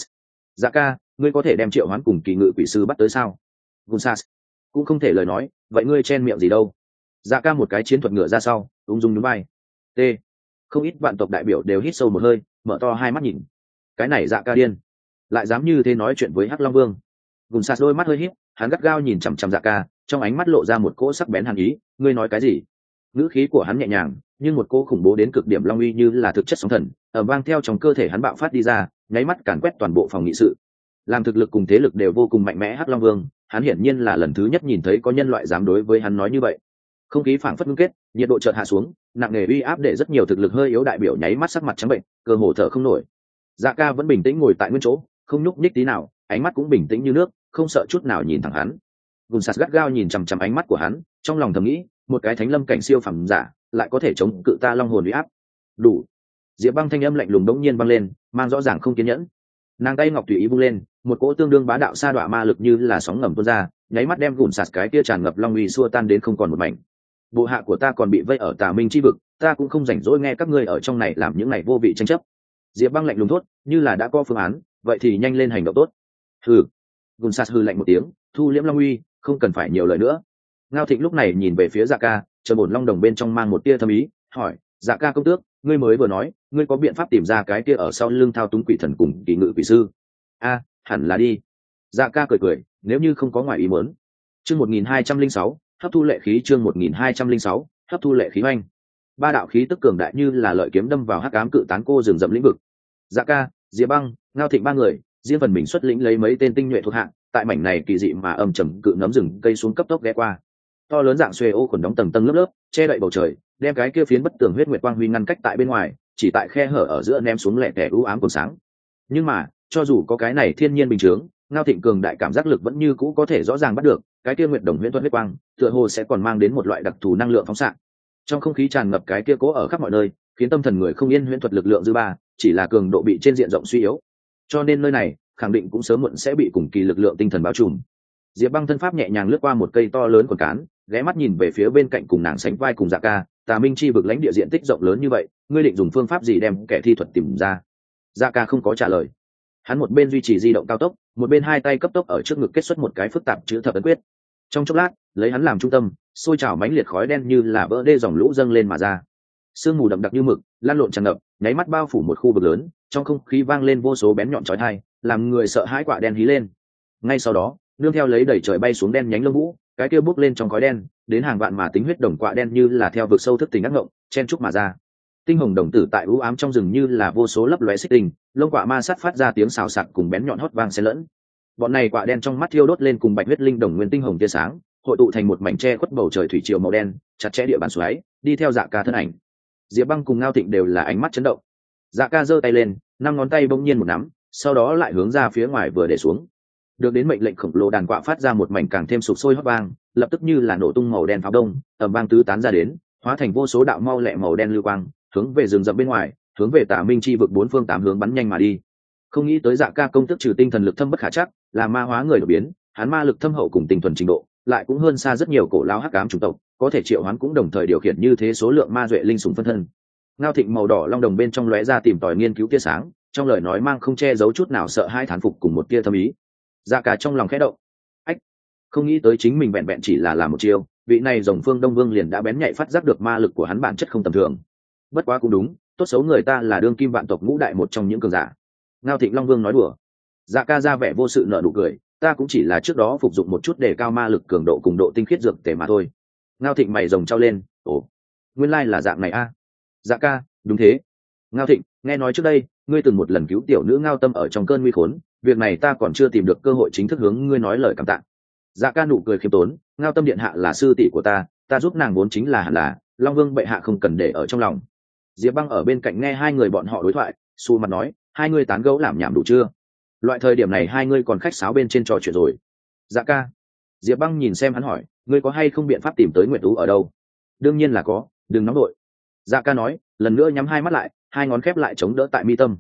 dạ ca, ngươi có thể đem triệu hoán cùng kỳ ngự quỷ sư bắt tới sao? Gùn cũng không thể lời nói, vậy ngươi chen miệng gì đâu? Dạ ca một cái chiến thuật ngựa ra sau, ung dung núi bay t. Không ít vạn tộc đại biểu đều hít sâu một hơi, mở to hai mắt nhìn. Cái này dạ ca điên. Lại dám như thế nói chuyện với hắc long vương. Gùn sạt đôi mắt hơi híp, hắn gắt gao nhìn chằm chằm dạ ca trong ánh mắt lộ ra một cỗ sắc bén hàn ý, ngươi nói cái gì? Ngữ khí của hắn nhẹ nhàng, nhưng một cỗ khủng bố đến cực điểm long uy như là thực chất sóng thần ở vang theo trong cơ thể hắn bạo phát đi ra, nháy mắt càn quét toàn bộ phòng nghị sự. Làm thực lực cùng thế lực đều vô cùng mạnh mẽ hắc long vương, hắn hiển nhiên là lần thứ nhất nhìn thấy có nhân loại dám đối với hắn nói như vậy. Không khí phảng phất ngưng kết, nhiệt độ chợt hạ xuống, nặng nề uy áp để rất nhiều thực lực hơi yếu đại biểu nháy mắt sắc mặt trắng bệnh, cơ hồ thở không nổi. Dạ ca vẫn bình tĩnh ngồi tại nguyên chỗ, không nhúc nhích tí nào, ánh mắt cũng bình tĩnh như nước, không sợ chút nào nhìn thẳng hắn gùn sạt gắt gao nhìn chằm chằm ánh mắt của hắn, trong lòng thầm nghĩ, một cái thánh lâm cảnh siêu phẩm giả lại có thể chống cự ta long hồn huy áp. Đủ. Diệp băng thanh âm lạnh lùng đống nhiên băng lên, mang rõ ràng không kiên nhẫn. Nàng tay ngọc tùy ý bung lên, một cỗ tương đương bá đạo sa đọa ma lực như là sóng ngầm tuôn ra, nháy mắt đem gùn sạt cái kia tràn ngập long uy xua tan đến không còn một mảnh. Bộ hạ của ta còn bị vây ở tà minh chi vực, ta cũng không rảnh rỗi nghe các ngươi ở trong này làm những này vô vị tranh chấp. Diệp băng lạnh lùng thốt, như là đã có phương án, vậy thì nhanh lên hành động tốt. Hừ. Gùn sạt hư lạnh một tiếng, thu liễm long uy không cần phải nhiều lời nữa. Ngao thịnh lúc này nhìn về phía dạ ca, chờ bổn long đồng bên trong mang một tia thâm ý, hỏi dạ ca công tước, ngươi mới vừa nói, ngươi có biện pháp tìm ra cái kia ở sau lưng thao túng quỷ thần cùng kỳ ngự quỷ sư? A, hẳn là đi. Dạ ca cười cười, nếu như không có ngoài ý muốn. Chương một nghìn hai trăm linh sáu, hấp thu lệ khí chương một nghìn hai trăm linh sáu, hấp thu lệ khí oanh ba đạo khí tức cường đại như là lợi kiếm đâm vào hắc ám cự tán cô rừng rậm lĩnh vực. Dạ ca, diệp băng, ngao thịnh ba người, riêng phần mình xuất lĩnh lấy mấy tên tinh nhuệ thuộc hạng tại mảnh này kỳ dị mà âm trầm cự nấm rừng cây xuống cấp tốc ghé qua. To lớn dạng xuê ô khuẩn đóng tầng tầng lớp lớp, che đậy bầu trời, đem cái kia phiến bất tường huyết nguyệt quang huy ngăn cách tại bên ngoài, chỉ tại khe hở ở giữa ném xuống lẻ tẻ ưu ám còn sáng. Nhưng mà, cho dù có cái này thiên nhiên bình chướng, ngao thịnh cường đại cảm giác lực vẫn như cũ có thể rõ ràng bắt được, cái kia nguyệt đồng huyễn thuật huyết quang, tựa hồ sẽ còn mang đến một loại đặc thù năng lượng phóng xạ. Trong không khí tràn ngập cái kia cố ở khắp mọi nơi, khiến tâm thần người không yên huyễn thuật lực lượng dư ba, chỉ là cường độ bị trên diện rộng suy yếu. Cho nên nơi này khẳng định cũng sớm muộn sẽ bị cùng kỳ lực lượng tinh thần bao trùm. Diệp băng thân pháp nhẹ nhàng lướt qua một cây to lớn còn cán, ghé mắt nhìn về phía bên cạnh cùng nàng sánh vai cùng dạ ca, tà minh chi vực lãnh địa diện tích rộng lớn như vậy, ngươi định dùng phương pháp gì đem kẻ thi thuật tìm ra? Dạ ca không có trả lời. Hắn một bên duy trì di động cao tốc, một bên hai tay cấp tốc ở trước ngực kết xuất một cái phức tạp chữ thập ấn quyết. Trong chốc lát, lấy hắn làm trung tâm xôi trào mánh liệt khói đen như là vỡ đê dòng lũ dâng lên mà ra. Sương mù đậm đặc như mực, lan lộn tràn ngập, nháy mắt bao phủ một khu vực lớn, trong không khí vang lên vô số bén nhọn trói thai làm người sợ hãi quả đen hí lên. Ngay sau đó, nương theo lấy đẩy trời bay xuống đen nhánh lông vũ, cái kia bốc lên trong khói đen, đến hàng vạn mà tính huyết đồng quạ đen như là theo vực sâu thức tình ác ngộng, chen trúc mà ra. Tinh hồng đồng tử tại u ám trong rừng như là vô số lấp lóe xích tình, lông quạ ma sát phát ra tiếng xào xạc cùng bén nhọn hót vang xen lẫn. Bọn này quạ đen trong mắt thiêu đốt lên cùng bạch huyết linh đồng nguyên tinh hồng tia sáng, hội tụ thành một mảnh tre khuất bầu trời thủy triều màu đen, chặt chẽ địa bàn xoáy, đi theo dạ ca thân ảnh. Diệp băng cùng ngao thịnh đều là ánh mắt chấn động. Dạ ca giơ tay lên, năm ngón tay bỗng nhiên một nắm sau đó lại hướng ra phía ngoài vừa để xuống. Được đến mệnh lệnh khổng lồ đàn quạ phát ra một mảnh càng thêm sụp sôi hót vang, lập tức như là nổ tung màu đen pháo đông ẩm vang tứ tán ra đến, hóa thành vô số đạo mau lẹ màu đen lưu quang, hướng về rừng rậm bên ngoài, hướng về tả minh chi vực bốn phương tám hướng bắn nhanh mà đi. Không nghĩ tới dạ ca công tức trừ tinh thần lực thâm bất khả chắc, là ma hóa người đột biến, hắn ma lực thâm hậu cùng tinh thuần trình độ, lại cũng hơn xa rất nhiều cổ lao hắc cám chủng tộc, có thể triệu hắn cũng đồng thời điều khiển như thế số lượng ma duệ linh sùng phân thân. Ngao thịnh màu đỏ long đồng bên trong lóe ra tìm tòi nghiên cứu tia sáng trong lời nói mang không che giấu chút nào sợ hai thán phục cùng một tia thâm ý. Dạ cả trong lòng khẽ động. Ách, không nghĩ tới chính mình vẹn vẹn chỉ là làm một chiêu, vị này rồng phương đông vương liền đã bén nhạy phát giác được ma lực của hắn bản chất không tầm thường. Bất quá cũng đúng, tốt xấu người ta là đương kim vạn tộc ngũ đại một trong những cường giả. Ngao thịnh long vương nói đùa. Dạ ca ra vẻ vô sự nợ nụ cười, ta cũng chỉ là trước đó phục dụng một chút để cao ma lực cường độ cùng độ tinh khiết dược tề mà thôi. Ngao thịnh mày rồng trao lên, ồ, nguyên lai là dạng này a. Dạ ca, đúng thế. Ngao thịnh, nghe nói trước đây ngươi từng một lần cứu tiểu nữ ngao tâm ở trong cơn nguy khốn, việc này ta còn chưa tìm được cơ hội chính thức hướng ngươi nói lời cảm tạ. Dạ ca nụ cười khiêm tốn, ngao tâm điện hạ là sư tỷ của ta ta giúp nàng vốn chính là hẳn là, long vương bệ hạ không cần để ở trong lòng. Diệp băng ở bên cạnh nghe hai người bọn họ đối thoại xù mặt nói, hai ngươi tán gẫu làm nhảm đủ chưa? Loại thời điểm này hai ngươi còn khách sáo bên trên trò chuyện rồi. Dạ ca. Diệp băng nhìn xem hắn hỏi, ngươi có hay không biện pháp tìm tới nguyện tú ở đâu? Đương nhiên là có, đừng nóng đội. Dạ ca nói, lần nữa nhắm hai mắt lại hai ngón khép lại chống đỡ tại mi tâm.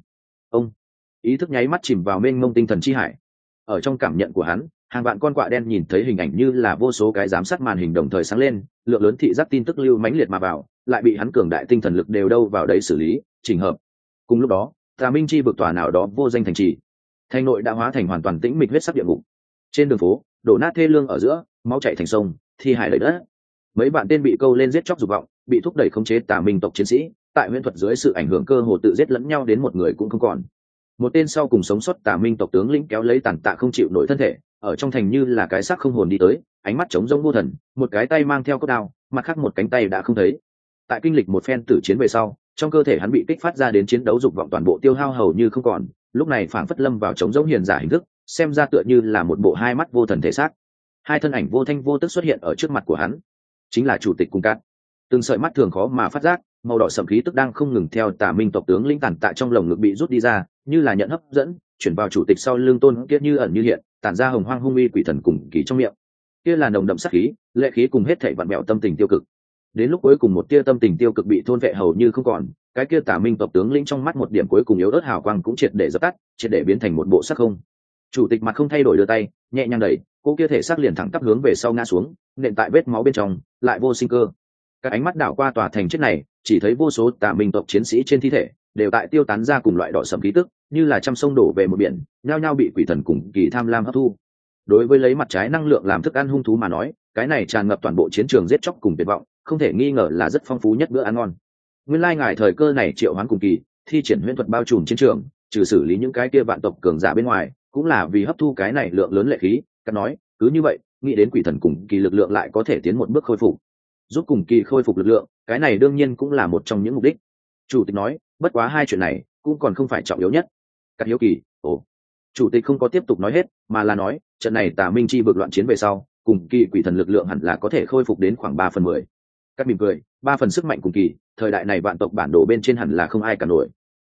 Ông. Ý thức nháy mắt chìm vào mênh mông tinh thần chi hải. Ở trong cảm nhận của hắn, hàng vạn con quạ đen nhìn thấy hình ảnh như là vô số cái giám sát màn hình đồng thời sáng lên, lượng lớn thị giác tin tức lưu mãnh liệt mà vào, lại bị hắn cường đại tinh thần lực đều đâu vào đấy xử lý, chỉnh hợp. Cùng lúc đó, tà minh chi vực tòa nào đó vô danh thành trì. Thành nội đã hóa thành hoàn toàn tĩnh mịch huyết sắc địa ngục. Trên đường phố, đổ nát thê lương ở giữa, máu chạy thành sông, thi hải lấy đất. Mấy bạn tên bị câu lên giết chóc dục vọng bị thúc đẩy khống chế tà minh tộc chiến sĩ, tại huyễn thuật dưới sự ảnh hưởng cơ hồ tự giết lẫn nhau đến một người cũng không còn. Một tên sau cùng sống sót tà minh tộc tướng lĩnh kéo lấy tàn tạ không chịu nổi thân thể, ở trong thành như là cái xác không hồn đi tới, ánh mắt trống rỗng vô thần, một cái tay mang theo cốt đao, mặt khác một cánh tay đã không thấy. Tại kinh lịch một phen tử chiến về sau, trong cơ thể hắn bị kích phát ra đến chiến đấu dục vọng toàn bộ tiêu hao hầu như không còn, lúc này phảng phất lâm vào trống rỗng hiền giả hình thức, xem ra tựa như là một bộ hai mắt vô thần thể xác. Hai thân ảnh vô thanh vô tức xuất hiện ở trước mặt của hắn, chính là chủ tịch cung cát từng sợi mắt thường khó mà phát giác, màu đỏ sậm khí tức đang không ngừng theo tà minh tộc tướng linh tàn tạ trong lồng ngực bị rút đi ra, như là nhận hấp dẫn, chuyển vào chủ tịch sau lưng tôn kia như ẩn như hiện, tản ra hồng hoang hung uy quỷ thần cùng kỳ trong miệng. Kia là nồng đậm sắc khí, lệ khí cùng hết thảy vặn mẹo tâm tình tiêu cực. Đến lúc cuối cùng một tia tâm tình tiêu cực bị thôn vệ hầu như không còn, cái kia tà minh tộc tướng lĩnh trong mắt một điểm cuối cùng yếu ớt hào quang cũng triệt để dập tắt, triệt để biến thành một bộ sắc không. Chủ tịch mặt không thay đổi đưa tay, nhẹ nhàng đẩy, cô kia thể xác liền thẳng tắp hướng về sau ngã xuống, nện tại vết máu bên trong, lại vô sinh cơ các ánh mắt đảo qua tòa thành chết này, chỉ thấy vô số tà minh tộc chiến sĩ trên thi thể, đều tại tiêu tán ra cùng loại đỏ sầm khí tức, như là trăm sông đổ về một biển, nhao nhao bị quỷ thần cùng kỳ tham lam hấp thu. Đối với lấy mặt trái năng lượng làm thức ăn hung thú mà nói, cái này tràn ngập toàn bộ chiến trường giết chóc cùng tuyệt vọng, không thể nghi ngờ là rất phong phú nhất bữa ăn ngon. Nguyên lai ngài thời cơ này triệu hoán cùng kỳ, thi triển huyễn thuật bao trùm chiến trường, trừ xử lý những cái kia vạn tộc cường giả bên ngoài, cũng là vì hấp thu cái này lượng lớn lệ khí cắt nói, cứ như vậy, nghĩ đến quỷ thần cùng kỳ lực lượng lại có thể tiến một bước khôi phục giúp cùng kỳ khôi phục lực lượng, cái này đương nhiên cũng là một trong những mục đích. Chủ tịch nói, bất quá hai chuyện này cũng còn không phải trọng yếu nhất. Các hiếu kỳ, ồ. Chủ tịch không có tiếp tục nói hết, mà là nói, trận này tà minh chi vượt loạn chiến về sau, cùng kỳ quỷ thần lực lượng hẳn là có thể khôi phục đến khoảng ba phần mười. Các mỉm cười, ba phần sức mạnh cùng kỳ, thời đại này vạn tộc bản đồ bên trên hẳn là không ai cả nổi.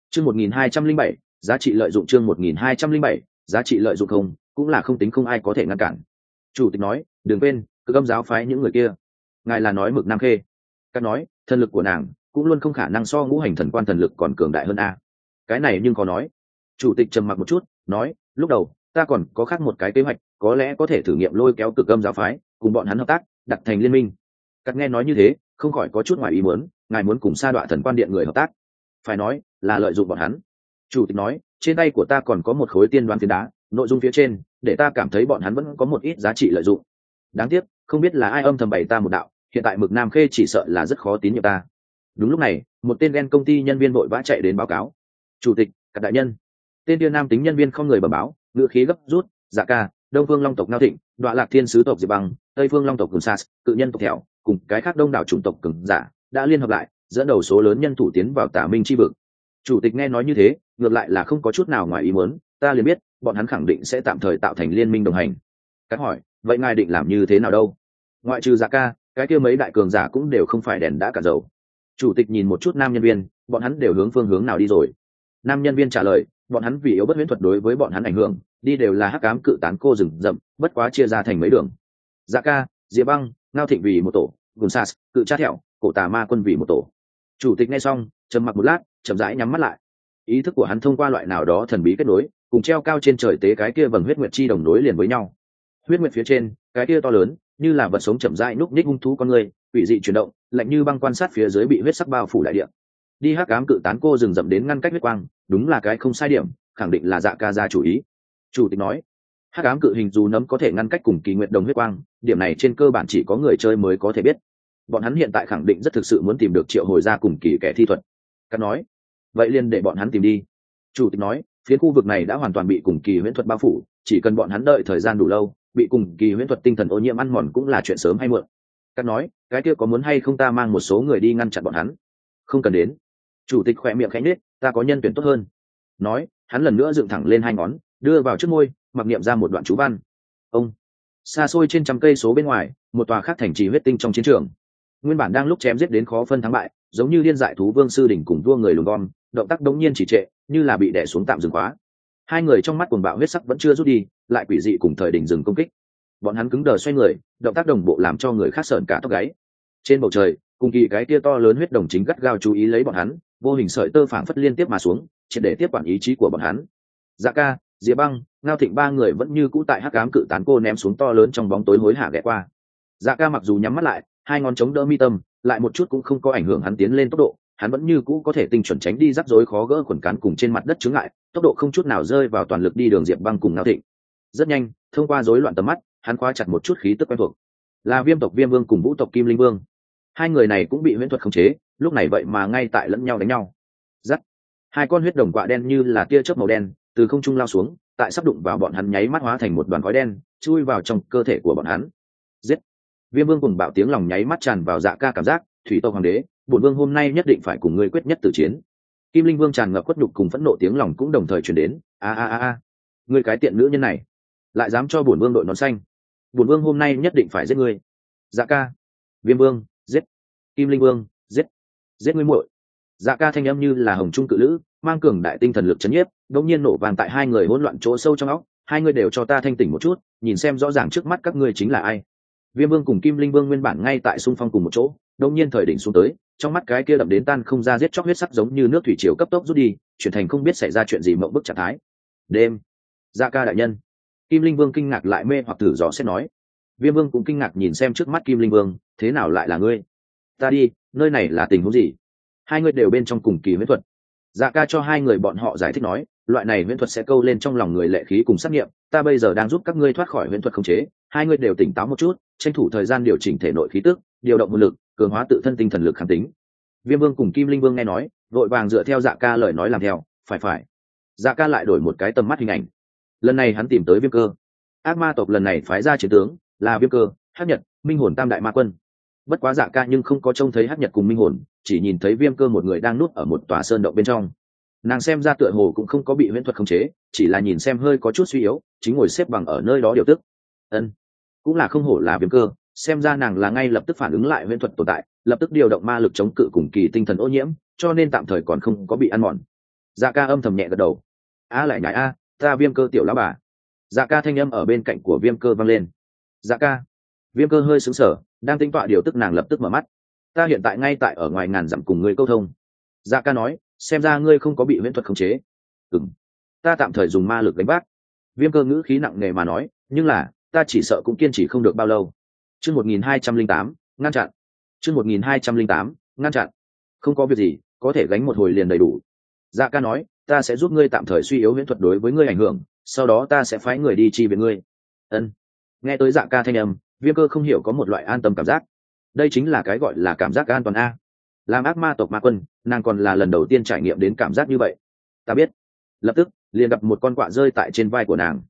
Chương một nghìn hai trăm linh bảy, giá trị lợi dụng chương một nghìn hai trăm linh bảy, giá trị lợi dụng không, cũng là không tính không ai có thể ngăn cản. Chủ tịch nói, đừng quên cứ âm giáo phái những người kia ngài là nói mực nam khê. Các nói thân lực của nàng cũng luôn không khả năng so ngũ hành thần quan thần lực còn cường đại hơn a. Cái này nhưng có nói. Chủ tịch trầm mặc một chút, nói, lúc đầu, ta còn có khác một cái kế hoạch, có lẽ có thể thử nghiệm lôi kéo cực âm giáo phái, cùng bọn hắn hợp tác, đặt thành liên minh. Cắt nghe nói như thế, không khỏi có chút ngoài ý muốn, ngài muốn cùng sa đọa thần quan điện người hợp tác. Phải nói, là lợi dụng bọn hắn. Chủ tịch nói, trên tay của ta còn có một khối tiên đoán phiến đá, nội dung phía trên, để ta cảm thấy bọn hắn vẫn có một ít giá trị lợi dụng. Đáng tiếc không biết là ai âm thầm bày ta một đạo, hiện tại mực nam khê chỉ sợ là rất khó tín nhiệm ta. Đúng lúc này, một tên đen công ty nhân viên vội vã chạy đến báo cáo. Chủ tịch, các đại nhân. Tên tiên nam tính nhân viên không người bẩm báo ngựa khí gấp rút dạ ca, đông phương long tộc ngao thịnh đoạn lạc thiên sứ tộc diệp băng, tây phương long tộc cường sas cự nhân tộc thẹo, cùng cái khác đông đảo chủng tộc cường giả đã liên hợp lại, dẫn đầu số lớn nhân thủ tiến vào tả minh chi vực. Chủ tịch nghe nói như thế, ngược lại là không có chút nào ngoài ý muốn, ta liền biết, bọn hắn khẳng định sẽ tạm thời tạo thành liên minh đồng hành. Các hỏi, vậy ngài định làm như thế nào đâu? Ngoại trừ giả ca, cái kia mấy đại cường giả cũng đều không phải đèn đã cả dầu. Chủ tịch nhìn một chút nam nhân viên, bọn hắn đều hướng phương hướng nào đi rồi? Nam nhân viên trả lời, bọn hắn vì yếu bất huyễn thuật đối với bọn hắn ảnh hưởng, đi đều là hắc cám cự tán cô rừng rậm, bất quá chia ra thành mấy đường. Dạ ca, diệp băng, ngao thịnh vì một tổ, gùn sas, cự cha thẹo, cổ tà ma quân vì một tổ. Chủ tịch nghe xong, trầm mặc một lát, chậm rãi nhắm mắt lại. Ý thức của hắn thông qua loại nào đó thần bí kết nối, cùng treo cao trên trời tế cái kia vầng huyết nguyệt chi đồng nối liền với nhau. Huyết nguyệt phía trên, cái kia to lớn như là vật sống chậm rãi núp ních hung thú con người, quỷ dị chuyển động, lạnh như băng quan sát phía dưới bị huyết sắc bao phủ đại địa. Đi hắc ám cự tán cô rừng rậm đến ngăn cách huyết quang, đúng là cái không sai điểm, khẳng định là dạ ca ra chủ ý. Chủ tịch nói, hắc ám cự hình dù nấm có thể ngăn cách cùng kỳ nguyện đồng huyết quang, điểm này trên cơ bản chỉ có người chơi mới có thể biết. Bọn hắn hiện tại khẳng định rất thực sự muốn tìm được triệu hồi ra cùng kỳ kẻ thi thuật. Cắt nói, vậy liền để bọn hắn tìm đi. Chủ tịch nói phía khu vực này đã hoàn toàn bị cùng kỳ huyễn thuật bao phủ chỉ cần bọn hắn đợi thời gian đủ lâu, bị cùng kỳ huyễn thuật tinh thần ô nhiễm ăn mòn cũng là chuyện sớm hay muộn. Cắt nói, cái kia có muốn hay không ta mang một số người đi ngăn chặn bọn hắn? Không cần đến. Chủ tịch khỏe miệng khẽ nết ta có nhân tuyển tốt hơn. Nói, hắn lần nữa dựng thẳng lên hai ngón, đưa vào trước môi, mặc niệm ra một đoạn chú văn. Ông. Xa xôi trên trăm cây số bên ngoài, một tòa khác thành trì huyết tinh trong chiến trường. Nguyên bản đang lúc chém giết đến khó phân thắng bại, giống như liên dại thú vương sư đỉnh cùng vua người lùn gom động tác đống nhiên chỉ trệ, như là bị đẻ xuống tạm dừng khóa hai người trong mắt cuồng bạo huyết sắc vẫn chưa rút đi, lại quỷ dị cùng thời đình dừng công kích. Bọn hắn cứng đờ xoay người, động tác đồng bộ làm cho người khác sợn cả tóc gáy. Trên bầu trời, cùng kỳ cái tia to lớn huyết đồng chính gắt gao chú ý lấy bọn hắn, vô hình sợi tơ phảng phất liên tiếp mà xuống, triệt để tiếp quản ý chí của bọn hắn. Dạ ca, diệp băng, ngao thịnh ba người vẫn như cũ tại hắc cám cự tán cô ném xuống to lớn trong bóng tối hối hả ghé qua. Dạ ca mặc dù nhắm mắt lại, hai ngón chống đỡ mi tâm, lại một chút cũng không có ảnh hưởng hắn tiến lên tốc độ hắn vẫn như cũ có thể tinh chuẩn tránh đi rắc rối khó gỡ khuẩn cán cùng trên mặt đất chướng ngại, tốc độ không chút nào rơi vào toàn lực đi đường diệp băng cùng ngao thịnh. Rất nhanh, thông qua rối loạn tầm mắt, hắn khóa chặt một chút khí tức quen thuộc. Là viêm tộc viêm vương cùng vũ tộc kim linh vương. Hai người này cũng bị huyễn thuật khống chế, lúc này vậy mà ngay tại lẫn nhau đánh nhau. Giắt hai con huyết đồng quạ đen như là tia chớp màu đen, từ không trung lao xuống, tại sắp đụng vào bọn hắn nháy mắt hóa thành một đoàn khói đen, chui vào trong cơ thể của bọn hắn. Giết! Viêm vương cùng bạo tiếng lòng nháy mắt tràn vào dạ ca cảm giác, thủy tộc hoàng đế bổn vương hôm nay nhất định phải cùng ngươi quyết nhất tử chiến. Kim linh vương tràn ngập khuất nhục cùng phẫn nộ tiếng lòng cũng đồng thời truyền đến. A a a a. Ngươi cái tiện nữ nhân này, lại dám cho bổn vương đội nón xanh. Bổn vương hôm nay nhất định phải giết ngươi. Dạ ca. Viêm vương, giết. Kim linh vương, giết. Giết ngươi muội. Dạ ca thanh âm như là hồng trung cự lữ, mang cường đại tinh thần lực chấn nhiếp, đột nhiên nổ vàng tại hai người hỗn loạn chỗ sâu trong óc. Hai người đều cho ta thanh tỉnh một chút, nhìn xem rõ ràng trước mắt các ngươi chính là ai. Viêm vương cùng kim linh vương nguyên bản ngay tại xung phong cùng một chỗ, đột nhiên thời đỉnh xuống tới trong mắt cái kia đậm đến tan không ra giết chóc huyết sắc giống như nước thủy triều cấp tốc rút đi, chuyển thành không biết xảy ra chuyện gì mộng bức trạng thái. Đêm gia ca đại nhân. Kim linh vương kinh ngạc lại mê hoặc thử dò xét nói. Viêm vương cũng kinh ngạc nhìn xem trước mắt kim linh vương, thế nào lại là ngươi? Ta đi, nơi này là tình huống gì? Hai người đều bên trong cùng kỳ huyễn thuật. Dạ ca cho hai người bọn họ giải thích nói, loại này huyễn thuật sẽ câu lên trong lòng người lệ khí cùng xét nghiệm, ta bây giờ đang giúp các ngươi thoát khỏi huyễn thuật khống chế. Hai người đều tỉnh táo một chút, tranh thủ thời gian điều chỉnh thể nội khí tức điều động nguồn lực, cường hóa tự thân tinh thần lực kháng tính. Viêm vương cùng kim linh vương nghe nói, vội vàng dựa theo dạ ca lời nói làm theo, phải phải. Dạ ca lại đổi một cái tầm mắt hình ảnh. Lần này hắn tìm tới viêm cơ. Ác ma tộc lần này phái ra chiến tướng là viêm cơ hát nhật, minh hồn tam đại ma quân. Bất quá dạ ca nhưng không có trông thấy hát nhật cùng minh hồn, chỉ nhìn thấy viêm cơ một người đang nuốt ở một tòa sơn động bên trong. Nàng xem ra tựa hồ cũng không có bị huyễn thuật khống chế, chỉ là nhìn xem hơi có chút suy yếu, chính ngồi xếp bằng ở nơi đó điều tức. Ân, cũng là không hổ là viêm cơ xem ra nàng là ngay lập tức phản ứng lại huyễn thuật tồn tại, lập tức điều động ma lực chống cự cùng kỳ tinh thần ô nhiễm, cho nên tạm thời còn không có bị ăn mòn. Dạ ca âm thầm nhẹ gật đầu. A lại nhảy a, ta viêm cơ tiểu lão bà. Dạ ca thanh âm ở bên cạnh của viêm cơ vang lên. Dạ ca. Viêm cơ hơi xứng sở đang tính tọa điều tức nàng lập tức mở mắt. Ta hiện tại ngay tại ở ngoài ngàn dặm cùng ngươi câu thông. Dạ ca nói, xem ra ngươi không có bị huyễn thuật khống chế. Ừng ta tạm thời dùng ma lực đánh bác. Viêm cơ ngữ khí nặng nề mà nói, nhưng là, ta chỉ sợ cũng kiên trì không được bao lâu chương một nghìn hai trăm linh tám, ngăn chặn. Chương một nghìn hai trăm linh tám, ngăn chặn. Không có việc gì, có thể gánh một hồi liền đầy đủ. Dạ ca nói, ta sẽ giúp ngươi tạm thời suy yếu huyễn thuật đối với ngươi ảnh hưởng, sau đó ta sẽ phái người đi chi viện ngươi. Ân. Nghe tới dạ ca thanh âm, viêm cơ không hiểu có một loại an tâm cảm giác. Đây chính là cái gọi là cảm giác an toàn a. Làm ác ma tộc ma quân, nàng còn là lần đầu tiên trải nghiệm đến cảm giác như vậy. Ta biết. Lập tức, liền gặp một con quạ rơi tại trên vai của nàng.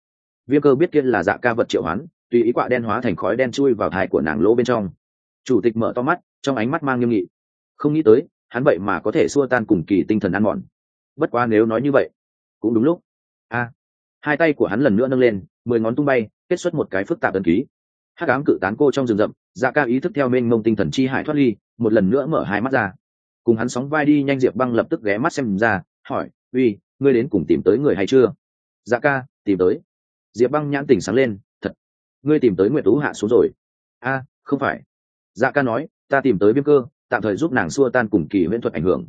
Viêm cơ biết kia là dạ ca vật triệu hoán tùy ý quạ đen hóa thành khói đen chui vào thai của nàng lỗ bên trong. Chủ tịch mở to mắt, trong ánh mắt mang nghiêm nghị. Không nghĩ tới, hắn vậy mà có thể xua tan cùng kỳ tinh thần ăn mòn. Bất quá nếu nói như vậy, cũng đúng lúc. A. Hai tay của hắn lần nữa nâng lên, mười ngón tung bay, kết xuất một cái phức tạp ấn ký. Hát cám cự tán cô trong rừng rậm dạ ca ý thức theo mênh mông tinh thần chi hải thoát ly, một lần nữa mở hai mắt ra. Cùng hắn sóng vai đi nhanh diệp băng lập tức ghé mắt xem ra, hỏi, uy, ngươi đến cùng tìm tới người hay chưa? Dạ ca, tìm tới. Diệp băng nhãn tỉnh sáng lên ngươi tìm tới nguyệt tú hạ xuống rồi. A, không phải. Dạ ca nói, ta tìm tới viêm cơ, tạm thời giúp nàng xua tan cùng kỳ huyễn thuật ảnh hưởng.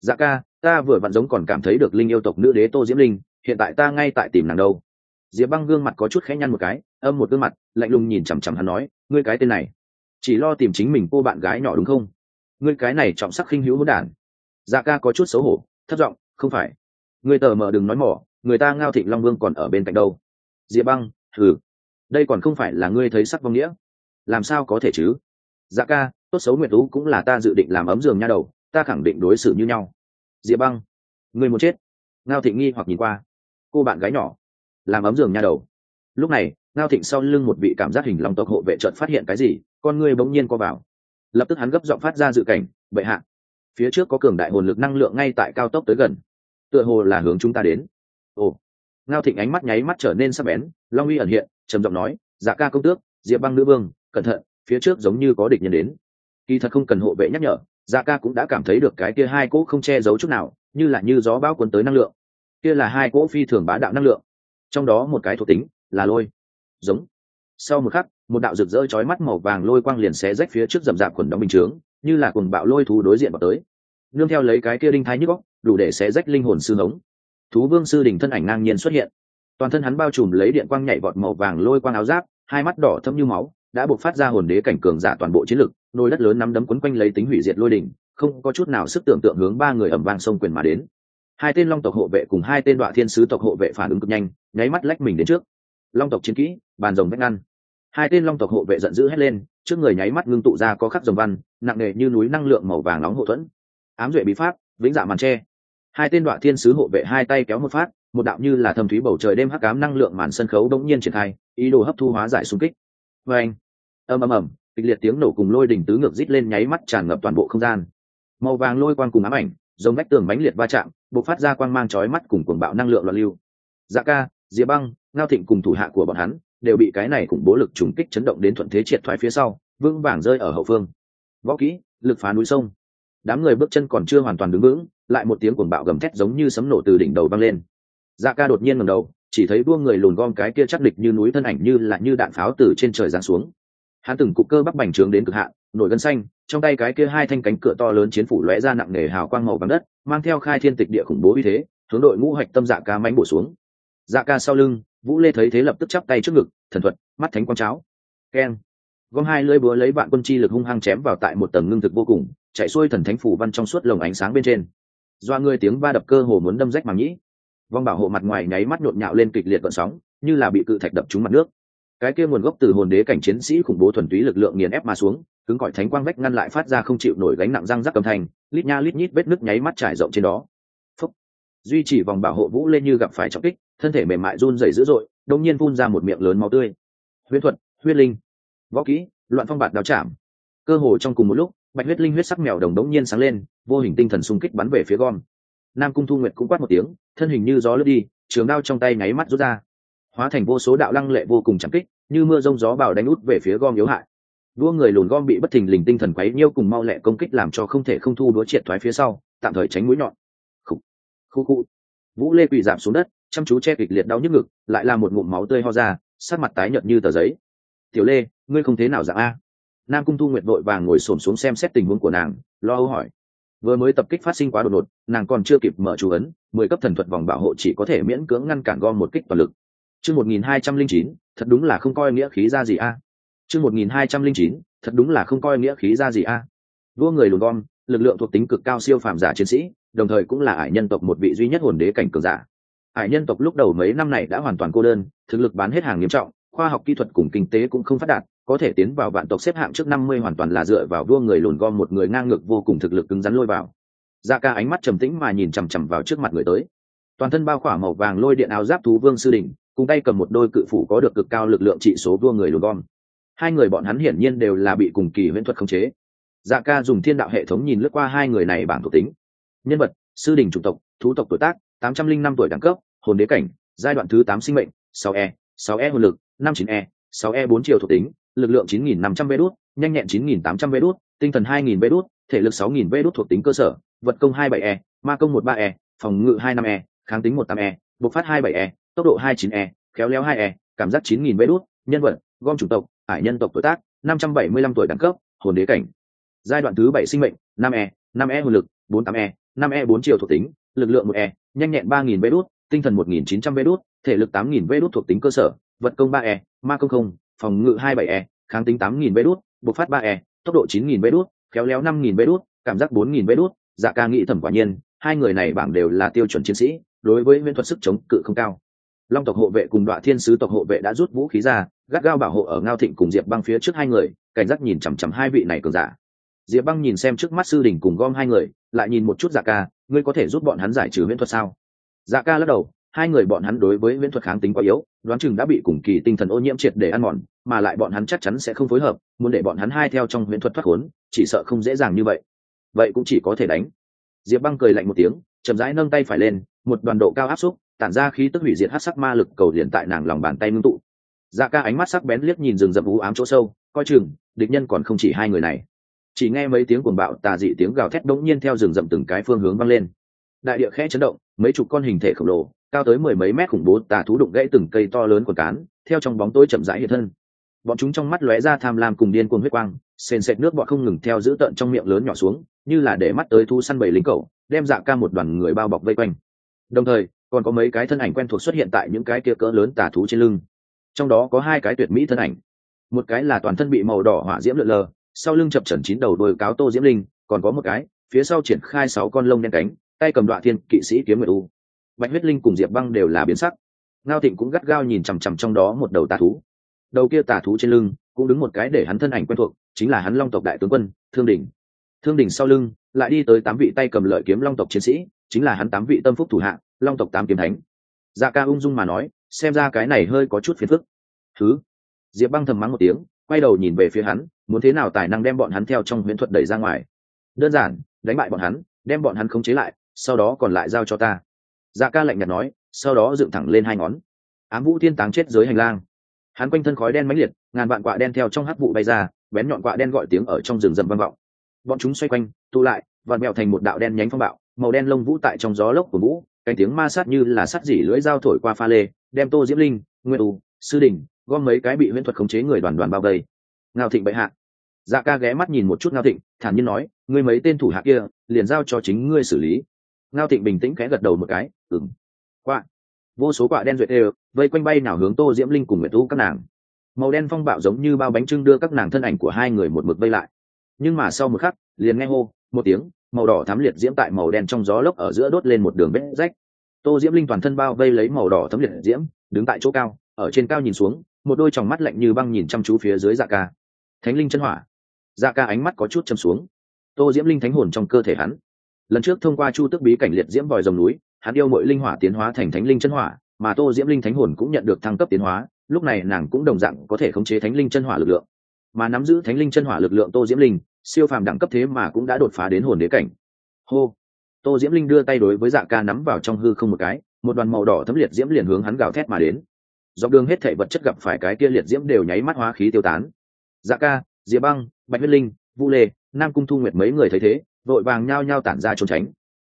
Dạ ca, ta vừa vặn giống còn cảm thấy được linh yêu tộc nữ đế tô diễm linh, hiện tại ta ngay tại tìm nàng đâu. Diệp băng gương mặt có chút khẽ nhăn một cái, âm một gương mặt, lạnh lùng nhìn chằm chằm hắn nói, ngươi cái tên này, chỉ lo tìm chính mình cô bạn gái nhỏ đúng không? Ngươi cái này trọng sắc khinh hữu hỗn đản. Dạ ca có chút xấu hổ thất giọng, không phải. Ngươi tờ mờ đừng nói mỏ, người ta ngao thịnh long vương còn ở bên cạnh đâu. Diệp băng thử đây còn không phải là ngươi thấy sắc vong nghĩa. Làm sao có thể chứ? Dạ ca, tốt xấu nguyệt tú cũng là ta dự định làm ấm giường nha đầu, ta khẳng định đối xử như nhau. Diệp băng, ngươi muốn chết? Ngao thịnh nghi hoặc nhìn qua. Cô bạn gái nhỏ, làm ấm giường nha đầu. Lúc này, ngao thịnh sau lưng một vị cảm giác hình lòng tộc hộ vệ trợt phát hiện cái gì, con ngươi bỗng nhiên co vào. Lập tức hắn gấp giọng phát ra dự cảnh, bệ hạ, phía trước có cường đại hồn lực năng lượng ngay tại cao tốc tới gần. Tựa hồ là hướng chúng ta đến. Ồ ngao thịnh ánh mắt nháy mắt trở nên sắc bén, long uy ẩn hiện, trầm giọng nói dạ ca công tước, diệp băng nữ vương, cẩn thận, phía trước giống như có địch nhân đến. Kỳ thật không cần hộ vệ nhắc nhở dạ ca cũng đã cảm thấy được cái kia hai cỗ không che giấu chút nào, như là như gió bão cuốn tới năng lượng. Kia là hai cỗ phi thường bá đạo năng lượng. Trong đó một cái thuộc tính là lôi. Giống. Sau một khắc, một đạo rực rỡ chói mắt màu vàng lôi quang liền xé rách phía trước rậm rạp quần đóng bình chướng, như là cuồng bạo lôi thú đối diện vào tới. Nương theo lấy cái kia đinh thái nhức góc đủ để xé rách linh hồn sư hống thú vương sư đỉnh thân ảnh ngang nhiên xuất hiện. Toàn thân hắn bao trùm lấy điện quang nhảy vọt màu vàng lôi quang áo giáp, hai mắt đỏ thâm như máu, đã buộc phát ra hồn đế cảnh cường giả toàn bộ chiến lực, nồi đất lớn nắm đấm quấn quanh lấy tính hủy diệt lôi đỉnh, không có chút nào sức tưởng tượng hướng ba người ẩm vang sông quyền mà đến. Hai tên long tộc hộ vệ cùng hai tên đoạn thiên sứ tộc hộ vệ phản ứng cực nhanh, nháy mắt lách mình đến trước. Long tộc chiến kỹ, bàn rồng vách ngăn. Hai tên long tộc hộ vệ giận dữ hét lên, trước người nháy mắt ngưng tụ ra có khắc rồng văn, nặng nề như núi năng lượng màu vàng nóng hộ thuẫn. Ám duệ bí pháp, vĩnh dạ màn tre hai tên đoạn thiên sứ hộ vệ hai tay kéo một phát, một đạo như là thâm thúy bầu trời đêm hắc ám năng lượng màn sân khấu đống nhiên triển khai, ý đồ hấp thu hóa giải xung kích. Vê anh ầm ầm ầm, kịch liệt tiếng nổ cùng lôi đỉnh tứ ngược rít lên nháy mắt tràn ngập toàn bộ không gian. Màu vàng lôi quang cùng ám ảnh, giống vách tường bánh liệt va chạm, bộc phát ra quang mang chói mắt cùng cuồng bạo năng lượng loạn lưu. Dạ ca, diệp băng, ngao thịnh cùng thủ hạ của bọn hắn đều bị cái này cùng bố lực trùng kích chấn động đến thuận thế triệt thoái phía sau, vững vàng rơi ở hậu phương. Võ kỹ, lực phá núi sông. Đám người bước chân còn chưa hoàn toàn đứng vững lại một tiếng cuồng bạo gầm thét giống như sấm nổ từ đỉnh đầu vang lên. Dạ ca đột nhiên ngẩng đầu, chỉ thấy đua người lùn gom cái kia chắc địch như núi thân ảnh như là như đạn pháo từ trên trời giáng xuống. Hắn từng cục cơ bắp bành trướng đến cực hạn, nổi gân xanh, trong tay cái kia hai thanh cánh cửa to lớn chiến phủ lóe ra nặng nề hào quang màu vàng đất, mang theo khai thiên tịch địa khủng bố uy thế, hướng đội ngũ hoạch tâm dạ ca mánh bổ xuống. Dạ ca sau lưng, vũ lê thấy thế lập tức chắp tay trước ngực, thần thuật, mắt thánh quang cháo. Keng. Gom hai lưỡi búa lấy bạn quân chi lực hung hăng chém vào tại một tầng ngưng thực vô cùng, chạy xuôi thần thánh phủ văn trong suốt lồng ánh sáng bên trên doa người tiếng va đập cơ hồ muốn đâm rách màng nhĩ. Vong bảo hộ mặt ngoài nháy mắt nhộn nhạo lên kịch liệt vận sóng, như là bị cự thạch đập trúng mặt nước. Cái kia nguồn gốc từ hồn đế cảnh chiến sĩ khủng bố thuần túy lực lượng nghiền ép mà xuống, cứng cỏi thánh quang vách ngăn lại phát ra không chịu nổi gánh nặng răng rắc cầm thành lít nha lít nhít vết nước nháy mắt trải rộng trên đó. Phúc. duy chỉ vòng bảo hộ vũ lên như gặp phải trọng kích, thân thể mềm mại run rẩy dữ dội đông nhiên phun ra một miệng lớn máu tươi. Huyễn thuật, huyết linh. Võ kỹ, loạn phong bạt đào chạm. Cơ hồ trong cùng một lúc bạch huyết linh huyết sắc mèo đồng đống nhiên sáng lên, vô hình tinh thần xung kích bắn về phía gom. Nam cung thu nguyệt cũng quát một tiếng, thân hình như gió lướt đi, trường đao trong tay nháy mắt rút ra. Hóa thành vô số đạo lăng lệ vô cùng chẳng kích, như mưa rông gió bào đánh út về phía gom yếu hại. Đua người lùn gom bị bất thình lình tinh thần quấy nhiêu cùng mau lẹ công kích làm cho không thể không thu đũa triệt thoái phía sau, tạm thời tránh mũi nhọn. Khu khu khu vũ lê quỳ giảm xuống đất, chăm chú che kịch liệt đau nhức ngực, lại là một ngụm máu tươi ho ra sát mặt tái nhợt như tờ giấy. Tiểu lê, ngươi không thế nào dạng a? Nam cung thu nguyệt vội vàng ngồi xổm xuống xem xét tình huống của nàng, lo âu hỏi. Vừa mới tập kích phát sinh quá đột ngột, nàng còn chưa kịp mở chú ấn, mười cấp thần thuật vòng bảo hộ chỉ có thể miễn cưỡng ngăn cản gom một kích toàn lực. Chương một nghìn hai trăm linh chín, thật đúng là không coi nghĩa khí ra gì a. Chương một nghìn hai trăm linh chín, thật đúng là không coi nghĩa khí ra gì a. Vua người lùn gom, lực lượng thuộc tính cực cao siêu phàm giả chiến sĩ, đồng thời cũng là ải nhân tộc một vị duy nhất hồn đế cảnh cường giả. Ải nhân tộc lúc đầu mấy năm này đã hoàn toàn cô đơn, thực lực bán hết hàng nghiêm trọng, khoa học kỹ thuật cùng kinh tế cũng không phát đạt có thể tiến vào vạn tộc xếp hạng trước năm mươi hoàn toàn là dựa vào vua người lùn gom một người ngang ngược vô cùng thực lực cứng rắn lôi vào. Dạ ca ánh mắt trầm tĩnh mà nhìn chằm chằm vào trước mặt người tới. Toàn thân bao khỏa màu vàng lôi điện áo giáp thú vương sư đỉnh, cùng tay cầm một đôi cự phủ có được cực cao lực lượng trị số vua người lùn gom. Hai người bọn hắn hiển nhiên đều là bị cùng kỳ huyễn thuật khống chế. Dạ ca dùng thiên đạo hệ thống nhìn lướt qua hai người này bảng thuộc tính. Nhân vật sư đỉnh chủng tộc thú tộc tuổi tác tám trăm linh năm tuổi đẳng cấp hồn đế cảnh giai đoạn thứ tám sinh mệnh sáu e sáu e hồn lực năm chín e sáu e bốn chiều thuộc tính lực lượng 9.500 vê nhanh nhẹn 9.800 vê tinh thần 2.000 vê thể lực 6.000 vê thuộc tính cơ sở vật công 27E, ma công 13E, phòng ngự 25E, kháng tính 18E, bộc phát 27E, tốc độ 29E, khéo léo 2E, cảm giác 9000 vé đút, nhân vật, gom chủng tộc, hải nhân tộc tuổi tác, 575 tuổi đẳng cấp, hồn đế cảnh. Giai đoạn thứ 7 sinh mệnh, 5E, 5E hồn lực, 48E, 5E 4 chiều thuộc tính, lực lượng 1E, nhanh nhẹn 3000 vé đút, tinh thần 1900 vé đút, thể lực 8000 vé đút thuộc tính cơ sở, vật công 3E, ma công không, phòng ngự hai bảy e kháng tính 8000 vé đút, bộc phát 3 e, tốc độ 9000 vé đút, khéo léo 5000 vé đút, cảm giác 4000 vé đút, dạ ca nghĩ thẩm quả nhiên hai người này bảng đều là tiêu chuẩn chiến sĩ đối với nguyên thuật sức chống cự không cao. Long tộc hộ vệ cùng đoạn thiên sứ tộc hộ vệ đã rút vũ khí ra gắt gao bảo hộ ở ngao thịnh cùng diệp băng phía trước hai người cảnh giác nhìn chằm chằm hai vị này cường giả. Diệp băng nhìn xem trước mắt sư đỉnh cùng gom hai người lại nhìn một chút dạ ca ngươi có thể giúp bọn hắn giải trừ huyễn thuật sao? Dạ ca lắc đầu hai người bọn hắn đối với viễn thuật kháng tính quá yếu, đoán chừng đã bị cùng kỳ tinh thần ô nhiễm triệt để ăn mòn, mà lại bọn hắn chắc chắn sẽ không phối hợp, muốn để bọn hắn hai theo trong viễn thuật thoát khốn, chỉ sợ không dễ dàng như vậy. Vậy cũng chỉ có thể đánh. Diệp băng cười lạnh một tiếng, chậm rãi nâng tay phải lên, một đoàn độ cao áp xúc, tản ra khí tức hủy diệt hát sắc ma lực cầu liền tại nàng lòng bàn tay ngưng tụ. Dạ ca ánh mắt sắc bén liếc nhìn rừng rậm u ám chỗ sâu, coi chừng, địch nhân còn không chỉ hai người này. Chỉ nghe mấy tiếng cuồng bạo tà dị tiếng gào thét đống nhiên theo rừng rậm từng cái phương hướng vang lên. Đại địa khẽ chấn động, mấy chục con hình thể khổng lồ cao tới mười mấy mét khủng bố tà thú đụng gãy từng cây to lớn của cán, theo trong bóng tối chậm rãi hiện thân. Bọn chúng trong mắt lóe ra tham lam cùng điên cuồng huyết quang, sền sệt nước bọn không ngừng theo giữ tận trong miệng lớn nhỏ xuống, như là để mắt tới thu săn bầy lính cầu đem dạ ca một đoàn người bao bọc vây quanh. Đồng thời, còn có mấy cái thân ảnh quen thuộc xuất hiện tại những cái kia cỡ lớn tà thú trên lưng. Trong đó có hai cái tuyệt mỹ thân ảnh. Một cái là toàn thân bị màu đỏ hỏa diễm lượn lờ, sau lưng chập chẩn chín đầu đôi cáo tô diễm linh, còn có một cái, phía sau triển khai sáu con lông đen cánh, tay cầm đoạn thiên kỵ sĩ kiếm nguyệt u bạch huyết linh cùng diệp băng đều là biến sắc. Ngao thịnh cũng gắt gao nhìn chằm chằm trong đó một đầu tà thú. Đầu kia tà thú trên lưng cũng đứng một cái để hắn thân ảnh quen thuộc, chính là hắn long tộc đại tướng quân, thương Đình. thương Đình sau lưng lại đi tới tám vị tay cầm lợi kiếm long tộc chiến sĩ, chính là hắn tám vị tâm phúc thủ hạ, long tộc tám kiếm thánh. Dạ ca ung dung mà nói, xem ra cái này hơi có chút phiền phức. Thứ. Diệp băng thầm mắng một tiếng, quay đầu nhìn về phía hắn, muốn thế nào tài năng đem bọn hắn theo trong huyễn thuật đẩy ra ngoài. Đơn giản, đánh bại bọn hắn, đem bọn hắn khống chế lại, sau đó còn lại giao cho ta dạ ca lạnh nhạt nói, sau đó dựng thẳng lên hai ngón. Ám vũ thiên táng chết dưới hành lang. Hắn quanh thân khói đen mãnh liệt, ngàn vạn quạ đen theo trong hắc vụ bay ra, bén nhọn quạ đen gọi tiếng ở trong rừng rậm vang vọng. Bọn chúng xoay quanh, tụ lại và mèo thành một đạo đen nhánh phong bạo, màu đen lông vũ tại trong gió lốc của vũ, cánh tiếng ma sát như là sắt dỉ lưỡi dao thổi qua pha lê, đem tô diễm linh nguyên u sư đình, gom mấy cái bị huyễn thuật khống chế người đoàn đoàn bao vây. Ngao thịnh bệ hạ. Dạ ca ghé mắt nhìn một chút ngao thịnh, thản nhiên nói, ngươi mấy tên thủ hạ kia, liền giao cho chính ngươi xử lý ngao thịnh bình tĩnh khẽ gật đầu một cái ừng quạ. Vô số quạ đen duyệt đều vây quanh bay nào hướng tô diễm linh cùng nguyệt thu các nàng. Màu đen phong bạo giống như bao bánh trưng đưa các nàng thân ảnh của hai người một mực vây lại. Nhưng mà sau một khắc, liền nghe hô, một tiếng, màu đỏ thám liệt diễm tại màu đen trong gió lốc ở giữa đốt lên một đường vết rách. Tô diễm linh toàn thân bao vây lấy màu đỏ thấm liệt diễm, đứng tại chỗ cao, ở trên cao nhìn xuống, một đôi tròng mắt lạnh như băng nhìn chăm chú phía dưới dạ ca. Thánh linh chân hỏa. Dạ ca ánh mắt có chút châm xuống. Tô diễm linh thánh hồn trong cơ thể hắn lần trước thông qua chu tức bí cảnh liệt diễm vòi rồng núi, hắn yêu mọi linh hỏa tiến hóa thành thánh linh chân hỏa, mà tô diễm linh thánh hồn cũng nhận được thăng cấp tiến hóa, lúc này nàng cũng đồng dạng có thể khống chế thánh linh chân hỏa lực lượng. Mà nắm giữ thánh linh chân hỏa lực lượng tô diễm linh, siêu phàm đẳng cấp thế mà cũng đã đột phá đến hồn đế cảnh. Hô! Tô diễm linh đưa tay đối với dạ ca nắm vào trong hư không một cái, một đoàn màu đỏ thấm liệt diễm liền hướng hắn gào thét mà đến. Dọc đường hết thể vật chất gặp phải cái kia liệt diễm đều nháy mắt hóa khí tiêu tán. Dạ ca, diệp băng, bạch huyết linh vũ lê, nam cung thu nguyệt mấy người thấy thế vội vàng nhao nhao tản ra trốn tránh.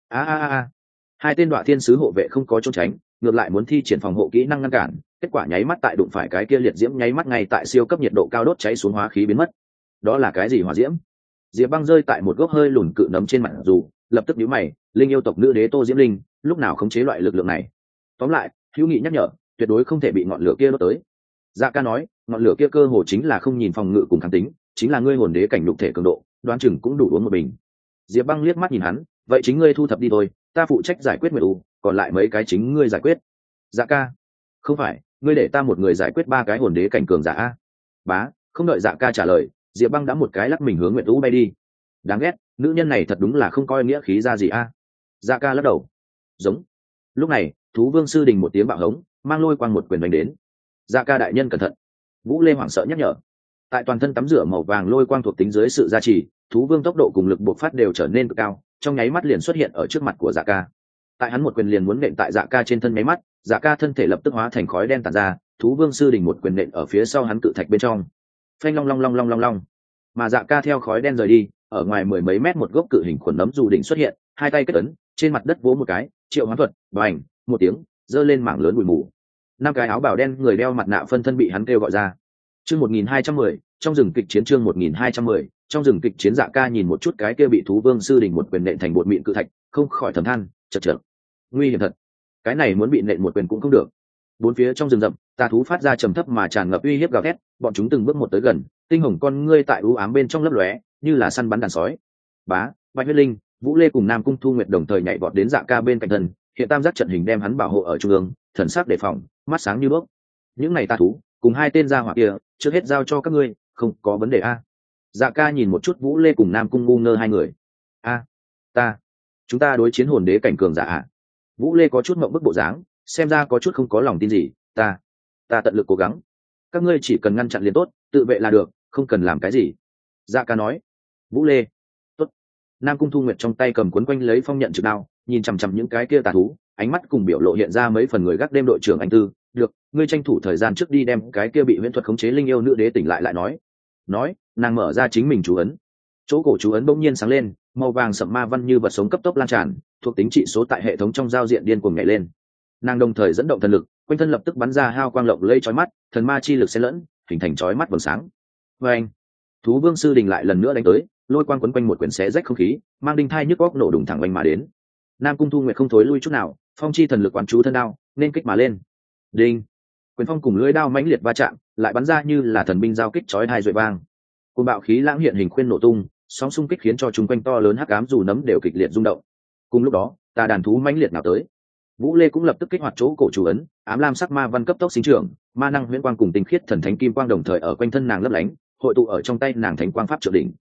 A a a hai tên đoạn thiên sứ hộ vệ không có trốn tránh, ngược lại muốn thi triển phòng hộ kỹ năng ngăn cản, kết quả nháy mắt tại đụng phải cái kia liệt diễm, nháy mắt ngay tại siêu cấp nhiệt độ cao đốt cháy xuống hóa khí biến mất. Đó là cái gì hỏa diễm? Diệp băng rơi tại một gốc hơi lùn cự nấm trên mặt dù, lập tức nhíu mày, linh yêu tộc nữ đế tô diễm linh, lúc nào khống chế loại lực lượng này? Tóm lại, hữu nghị nhắc nhở, tuyệt đối không thể bị ngọn lửa kia đốt tới. Dạ ca nói, ngọn lửa kia cơ hồ chính là không nhìn phòng ngự cùng kháng tính, chính là ngươi hồn đế cảnh lục thể cường độ, đoán chừng cũng đủ uống một bình diệp băng liếc mắt nhìn hắn, vậy chính ngươi thu thập đi thôi, ta phụ trách giải quyết nguyệt u còn lại mấy cái chính ngươi giải quyết. Dạ ca. Không phải, ngươi để ta một người giải quyết ba cái hồn đế cảnh cường giả a. Bá, không đợi dạ ca trả lời, diệp băng đã một cái lắc mình hướng nguyệt u bay đi. Đáng ghét, nữ nhân này thật đúng là không coi nghĩa khí ra gì a. Dạ ca lắc đầu. Giống. Lúc này, thú vương sư đình một tiếng bạo hống, mang lôi quang một quyền đánh đến. Dạ ca đại nhân cẩn thận. Vũ lê hoảng sợ nhắc nhở tại toàn thân tắm rửa màu vàng lôi quang thuộc tính dưới sự gia trì, thú vương tốc độ cùng lực buộc phát đều trở nên cực cao, trong nháy mắt liền xuất hiện ở trước mặt của dạ ca. Tại hắn một quyền liền muốn nện tại dạ ca trên thân máy mắt dạ ca thân thể lập tức hóa thành khói đen tàn ra, thú vương sư đình một quyền nện ở phía sau hắn cự thạch bên trong. Phanh long long long long long long. Mà dạ ca theo khói đen rời đi, ở ngoài mười mấy mét một gốc cự hình khuẩn nấm dù đỉnh xuất hiện, hai tay kết ấn, trên mặt đất vỗ một cái, triệu hoán thuật và ảnh một tiếng, giơ lên mảng lớn bụi mù. Năm cái áo bào đen người đeo mặt nạ phân thân bị hắn kêu gọi ra. Chương một nghìn hai trăm mười trong rừng kịch chiến chương một nghìn hai trăm mười, trong rừng kịch chiến dạ ca nhìn một chút cái kia bị thú vương sư đình một quyền nện thành bột mịn cự thạch, không khỏi thầm than, chật chật nguy hiểm thật. Cái này muốn bị nện một quyền cũng không được. Bốn phía trong rừng rậm, tà thú phát ra trầm thấp mà tràn ngập uy hiếp gào thét, bọn chúng từng bước một tới gần, tinh hồng con ngươi tại u ám bên trong lấp lóe, như là săn bắn đàn sói. Bá, bạch huyết linh, vũ lê cùng nam cung thu nguyệt đồng thời nhảy vọt đến dạ ca bên cạnh thân, hiện tam giác trận hình đem hắn bảo hộ ở trung ương, thần sắc đề phòng, mắt sáng như đuốc. Những này tà thú, cùng hai tên gia hỏa kia, trước hết giao cho các ngươi không có vấn đề a. Dạ ca nhìn một chút vũ lê cùng nam cung ngu ngơ hai người. A, ta, chúng ta đối chiến hồn đế cảnh cường giả ạ. Vũ lê có chút mộng bức bộ dáng, xem ra có chút không có lòng tin gì. Ta ta tận lực cố gắng. Các ngươi chỉ cần ngăn chặn liền tốt, tự vệ là được, không cần làm cái gì. Dạ ca nói. Vũ lê, tốt. Nam cung thu nguyệt trong tay cầm cuốn quanh lấy phong nhận trực đao, nhìn chằm chằm những cái kia tà thú, ánh mắt cùng biểu lộ hiện ra mấy phần người gác đêm đội trưởng anh tư. Được, ngươi tranh thủ thời gian trước đi đem cái kia bị huyễn thuật khống chế linh yêu nữ đế tỉnh lại lại nói nói, nàng mở ra chính mình chú ấn. Chỗ cổ chú ấn bỗng nhiên sáng lên, màu vàng sậm ma văn như vật sống cấp tốc lan tràn, thuộc tính trị số tại hệ thống trong giao diện điên cuồng nhảy lên. Nàng đồng thời dẫn động thần lực, quanh thân lập tức bắn ra hao quang lộng lây trói mắt, thần ma chi lực xen lẫn, hình thành trói mắt vầng sáng. Vê anh thú vương sư đình lại lần nữa đánh tới, lôi quang quấn quanh một quyển xé rách không khí, mang đinh thai nhức góc nổ đùng thẳng oanh mà đến. Nam cung thu nguyệt không thối lui chút nào, phong chi thần lực quán chú thân đao, nên kích mà lên. Đinh quyền phong cùng lưỡi đao mãnh liệt va chạm, lại bắn ra như là thần binh giao kích chói hai rồi vang. Côn bạo khí lãng hiện hình khuyên nổ tung, sóng xung kích khiến cho chúng quanh to lớn hắc ám dù nấm đều kịch liệt rung động. Cùng lúc đó tà đàn thú mãnh liệt nào tới. Vũ lê cũng lập tức kích hoạt chỗ cổ chủ ấn, ám lam sắc ma văn cấp tốc sinh trưởng, ma năng huyễn quang cùng tinh khiết thần thánh kim quang đồng thời ở quanh thân nàng lấp lánh, hội tụ ở trong tay nàng thánh quang pháp trợ đỉnh.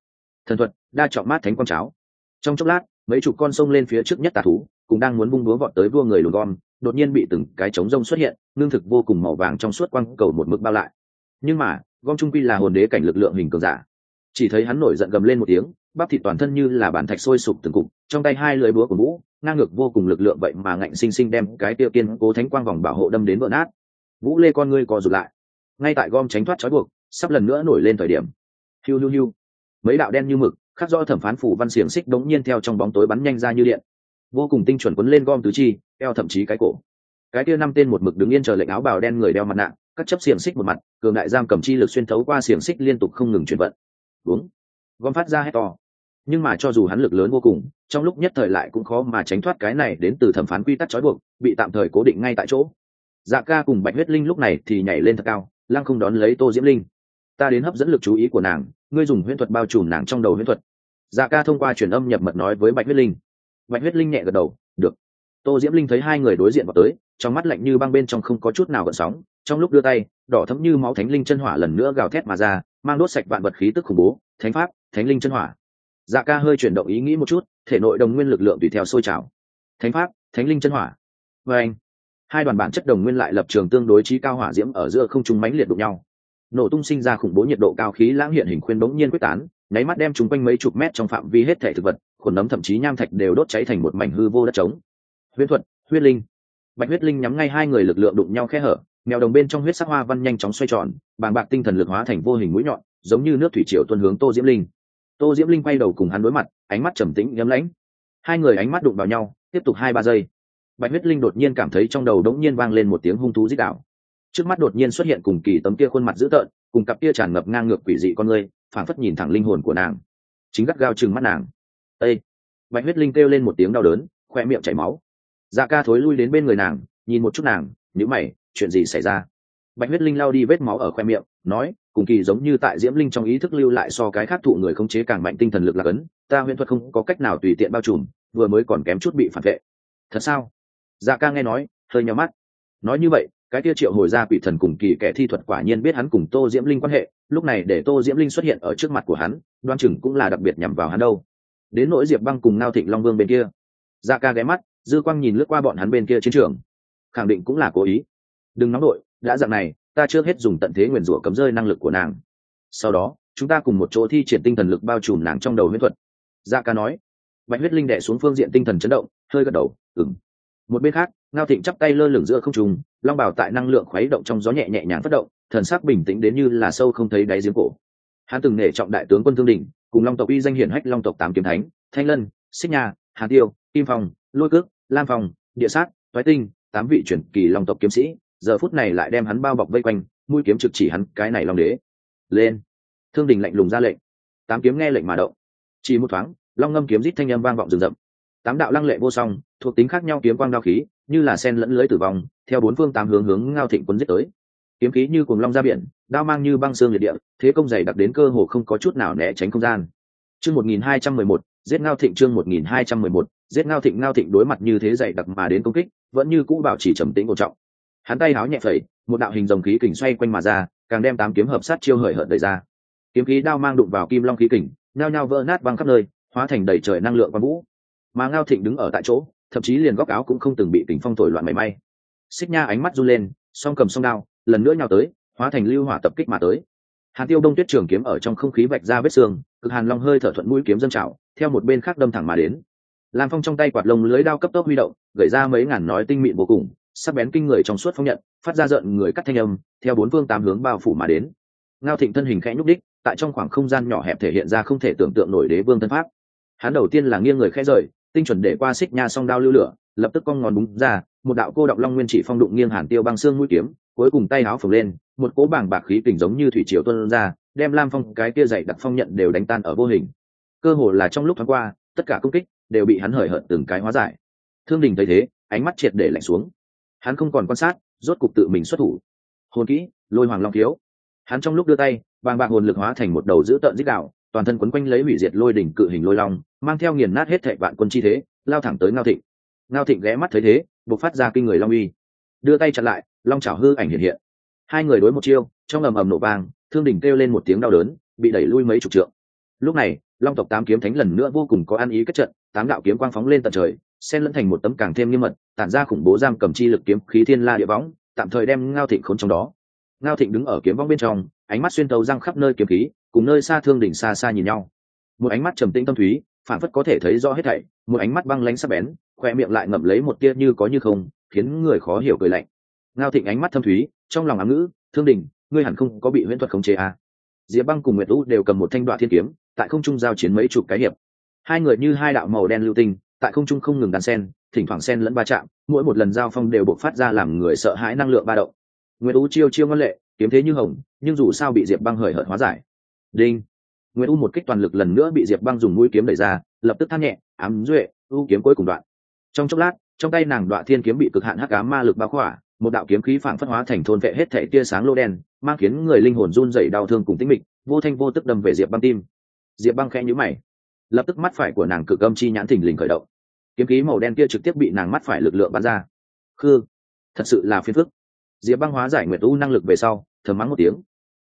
Thần thuật, đa trọng mát thánh quang cháo. Trong chốc lát mấy chục con sông lên phía trước nhất tà thú, cũng đang muốn bung búa vọt tới vua người lùn gom, đột nhiên bị từng cái trống rông xuất hiện, lương thực vô cùng màu vàng trong suốt quang cầu một mực bao lại. Nhưng mà, gom trung quy là hồn đế cảnh lực lượng hình cường giả. Chỉ thấy hắn nổi giận gầm lên một tiếng, bắp thịt toàn thân như là bản thạch sôi sục từng cục, trong tay hai lưỡi búa của vũ ngang ngược vô cùng lực lượng vậy mà ngạnh sinh sinh đem cái tiêu kiên cố thánh quang vòng bảo hộ đâm đến vỡ nát. Vũ lê con ngươi co rụt lại. Ngay tại gom tránh thoát trói buộc, sắp lần nữa nổi lên thời điểm. Hiu hiu hiu. Mấy đạo đen như mực khắc do thẩm phán phủ văn xiềng xích đống nhiên theo trong bóng tối bắn nhanh ra như điện. Vô cùng tinh chuẩn quấn lên gom tứ chi, eo thậm chí cái cổ. Cái kia năm tên một mực đứng yên chờ lệnh áo bào đen người đeo mặt nạ cắt chấp xiềng xích một mặt, cường đại giam cầm chi lực xuyên thấu qua xiềng xích liên tục không ngừng chuyển vận. Đúng. Gom phát ra hét to. Nhưng mà cho dù hắn lực lớn vô cùng, trong lúc nhất thời lại cũng khó mà tránh thoát cái này đến từ thẩm phán quy tắc trói buộc, bị tạm thời cố định ngay tại chỗ. Dạ ca cùng bạch huyết linh lúc này thì nhảy lên thật cao, lăng không đón lấy tô diễm linh. Ta đến hấp dẫn lực chú ý của nàng ngươi dùng huyễn thuật bao trùm nàng trong đầu huyễn thuật. Dạ ca thông qua truyền âm nhập mật nói với bạch huyết linh. Bạch huyết linh nhẹ gật đầu, được. Tô diễm linh thấy hai người đối diện vào tới, trong mắt lạnh như băng bên trong không có chút nào gợn sóng, trong lúc đưa tay, đỏ thấm như máu thánh linh chân hỏa lần nữa gào thét mà ra, mang đốt sạch vạn vật khí tức khủng bố, thánh pháp, thánh linh chân hỏa. Dạ ca hơi chuyển động ý nghĩ một chút, thể nội đồng nguyên lực lượng tùy theo sôi trào. Thánh pháp, thánh linh chân hỏa. Và anh hai đoàn bản chất đồng nguyên lại lập trường tương đối trí cao hỏa diễm ở giữa không trung mánh liệt đụng nhau nổ tung sinh ra khủng bố nhiệt độ cao khí lãng hiện hình khuyên bỗng nhiên quyết tán, nháy mắt đem chúng quanh mấy chục mét trong phạm vi hết thể thực vật, khuẩn nấm thậm chí nham thạch đều đốt cháy thành một mảnh hư vô đất trống. Huyết thuật, huyết linh. Bạch huyết linh nhắm ngay hai người lực lượng đụng nhau khe hở, mèo đồng bên trong huyết sắc hoa văn nhanh chóng xoay tròn, bàng bạc tinh thần lực hóa thành vô hình mũi nhọn, giống như nước thủy triều tuân hướng tô diễm linh. Tô diễm linh quay đầu cùng hắn đối mặt, ánh mắt trầm tĩnh nhấm lãnh. Hai người ánh mắt đụng vào nhau, tiếp tục hai ba giây. Bạch huyết linh đột nhiên cảm thấy trong đầu đống nhiên vang lên một tiếng hung thú dích đạo trước mắt đột nhiên xuất hiện cùng kỳ tấm kia khuôn mặt dữ tợn, cùng cặp kia tràn ngập ngang ngược quỷ dị con người phảng phất nhìn thẳng linh hồn của nàng. Chính gắt gao chừng mắt nàng. Ây bạch huyết linh kêu lên một tiếng đau đớn, khoe miệng chảy máu. Dạ ca thối lui đến bên người nàng, nhìn một chút nàng nhữ mày, chuyện gì xảy ra? Bạch huyết linh lao đi vết máu ở khoe miệng, nói, cùng kỳ giống như tại diễm linh trong ý thức lưu lại so cái khác thụ người khống chế càng mạnh tinh thần lực là ấn ta huyễn thuật không có cách nào tùy tiện bao trùm, vừa mới còn kém chút bị phản vệ. Thật sao? Dạ ca nghe nói, hơi nhau mắt. Nói như vậy cái kia triệu hồi ra quỷ thần cùng kỳ kẻ thi thuật quả nhiên biết hắn cùng tô diễm linh quan hệ, lúc này để tô diễm linh xuất hiện ở trước mặt của hắn, đoan chừng cũng là đặc biệt nhằm vào hắn đâu. Đến nỗi diệp băng cùng ngao thịnh long vương bên kia. Da ca ghé mắt, dư quang nhìn lướt qua bọn hắn bên kia chiến trường. Khẳng định cũng là cố ý. Đừng nóng đội, đã dạng này, ta chưa hết dùng tận thế nguyền rủa cấm rơi năng lực của nàng. Sau đó, chúng ta cùng một chỗ thi triển tinh thần lực bao trùm nàng trong đầu huyết thuật. Da ca nói. Bạch huyết linh đệ xuống phương diện tinh thần chấn động, hơi gật đầu ừng một bên khác, ngao thịnh chắp tay lơ lửng giữa không trùng long bảo tại năng lượng khuấy động trong gió nhẹ nhẹ nhàng phát động thần sắc bình tĩnh đến như là sâu không thấy đáy giếng cổ. Hắn từng nể trọng đại tướng quân thương đình cùng long tộc uy danh hiển hách long tộc tám kiếm thánh thanh lân xích nha hà tiêu kim phòng, lôi cước lam phòng, địa sát thoái tinh tám vị chuyển kỳ long tộc kiếm sĩ giờ phút này lại đem hắn bao bọc vây quanh mũi kiếm trực chỉ hắn cái này long đế. Lên! Thương đình lạnh lùng ra lệnh. Tám kiếm nghe lệnh mà động. Chỉ một thoáng long ngâm kiếm rít thanh âm vang vọng rừng rậm tám đạo lăng lệ vô song, thuộc tính khác nhau kiếm quang đao khí, như là sen lẫn lưới tử vong, theo bốn phương tám hướng hướng ngao thịnh quân giết tới. Kiếm khí như cùng long ra biển, đao mang như băng xương liệt địa, thế công dày đặc đến cơ hồ không có chút nào né tránh không gian. Chương một nghìn hai trăm mười một, giết ngao thịnh chương một nghìn hai trăm mười một, giết ngao thịnh ngao thịnh đối mặt như thế dày đặc mà đến công kích, vẫn như cũ bảo chỉ trầm tĩnh cổ trọng. Hắn tay háo nhẹ phẩy, một đạo hình dòng khí kình xoay quanh mà ra, càng đem tám kiếm hợp sát chiêu hời hợt đẩy ra. Kiếm khí đao mang đụng vào kim long khí kình, nhao nhao vỡ nát văng khắp nơi, hóa thành đầy trời năng lượng quang vũ mà ngao thịnh đứng ở tại chỗ, thậm chí liền góc áo cũng không từng bị kình phong thổi loạn mảy may. Xích nha ánh mắt run lên, song cầm song đao, lần nữa nhào tới, hóa thành lưu hỏa tập kích mà tới. Hàn tiêu đông tuyết trường kiếm ở trong không khí vạch ra vết xương, cực hàn long hơi thở thuận mũi kiếm dâng trào, theo một bên khác đâm thẳng mà đến. Lam phong trong tay quạt lông lưới đao cấp tốc huy động gửi ra mấy ngàn nói tinh mịn vô cùng, sắc bén kinh người trong suốt phong nhận, phát ra rợn người cắt thanh âm, theo bốn phương tám hướng bao phủ mà đến. Ngao thịnh thân hình khẽ nhúc đích, tại trong khoảng không gian nhỏ hẹp thể hiện ra không thể tưởng tượng nổi đế vương thân pháp. Hắn đầu tiên là nghiêng người khẽ rời tinh chuẩn để qua xích nha song đao lưu lửa, lập tức con ngón búng ra, một đạo cô đọng long nguyên chỉ phong đụng nghiêng hàn tiêu băng xương mũi kiếm, cuối cùng tay áo phồng lên, một cố bảng bạc khí kình giống như thủy triều tuôn ra, đem lam phong cái kia dày đặc phong nhận đều đánh tan ở vô hình. Cơ hồ là trong lúc thoáng qua, tất cả công kích đều bị hắn hời hợt từng cái hóa giải. Thương đình thấy thế, ánh mắt triệt để lạnh xuống. Hắn không còn quan sát, rốt cục tự mình xuất thủ. Hồn kỹ, lôi hoàng long thiếu. Hắn trong lúc đưa tay vàng bạc hồn lực hóa thành một đầu dữ tợn dích đạo toàn thân quấn quanh lấy hủy diệt lôi đỉnh cự hình lôi long, mang theo nghiền nát hết thệ vạn quân chi thế, lao thẳng tới ngao thịnh. Ngao thịnh ghé mắt thấy thế buộc phát ra kinh người long uy. Đưa tay chặn lại, long chảo hư ảnh hiện hiện. Hai người đối một chiêu, trong ầm ầm nổ vang, thương đỉnh kêu lên một tiếng đau đớn, bị đẩy lui mấy chục trượng. Lúc này, long tộc tám kiếm thánh lần nữa vô cùng có ăn ý kết trận, tám đạo kiếm quang phóng lên tận trời, xen lẫn thành một tấm càng thêm nghiêm mật, tản ra khủng bố giam cầm chi lực kiếm khí thiên la địa võng, tạm thời đem ngao thịnh khốn trong đó. Ngao thịnh đứng ở kiếm vong bên trong, ánh mắt xuyên tấu răng khắp nơi kiếm khí cùng nơi xa thương đỉnh xa xa nhìn nhau. Một ánh mắt trầm tĩnh tâm thúy, phản phất có thể thấy rõ hết thảy, một ánh mắt băng lánh sắc bén, khoe miệng lại ngậm lấy một tia như có như không, khiến người khó hiểu cười lạnh. Ngao thịnh ánh mắt thâm thúy, trong lòng ám ngữ, thương đình ngươi hẳn không có bị huyễn thuật khống chế à. diệp băng cùng nguyệt lũ đều cầm một thanh đoạn thiên kiếm, tại không trung giao chiến mấy chục cái hiệp. Hai người như hai đạo màu đen lưu tinh, tại không trung không ngừng đàn sen, thỉnh thoảng sen lẫn ba chạm, mỗi một lần giao phong đều bộc phát ra làm người sợ hãi năng lượng ba động. Nguyệt u chiêu chiêu ngân lệ, kiếm thế như hồng, nhưng dù sao bị diệp băng hời hợt hóa giải đinh. Nguyệt u một kích toàn lực lần nữa bị diệp băng dùng mũi kiếm đẩy ra, lập tức than nhẹ, ám duệ u kiếm cuối cùng đoạn. Trong chốc lát, trong tay nàng đoạn thiên kiếm bị cực hạn hắc cá ma lực bao khỏa, một đạo kiếm khí phản phất hóa thành thôn vệ hết thể tia sáng lô đen, mang khiến người linh hồn run rẩy đau thương cùng tĩnh mịch, vô thanh vô tức đâm về diệp băng tim. Diệp băng khẽ nhíu mày. Lập tức mắt phải của nàng cực âm chi nhãn thình lình khởi động. Kiếm khí màu đen kia trực tiếp bị nàng mắt phải lực lượng bắn ra. Khư, thật sự là phiền phức. Diệp băng hóa giải nguyệt u năng lực về sau, thầm mắng một tiếng.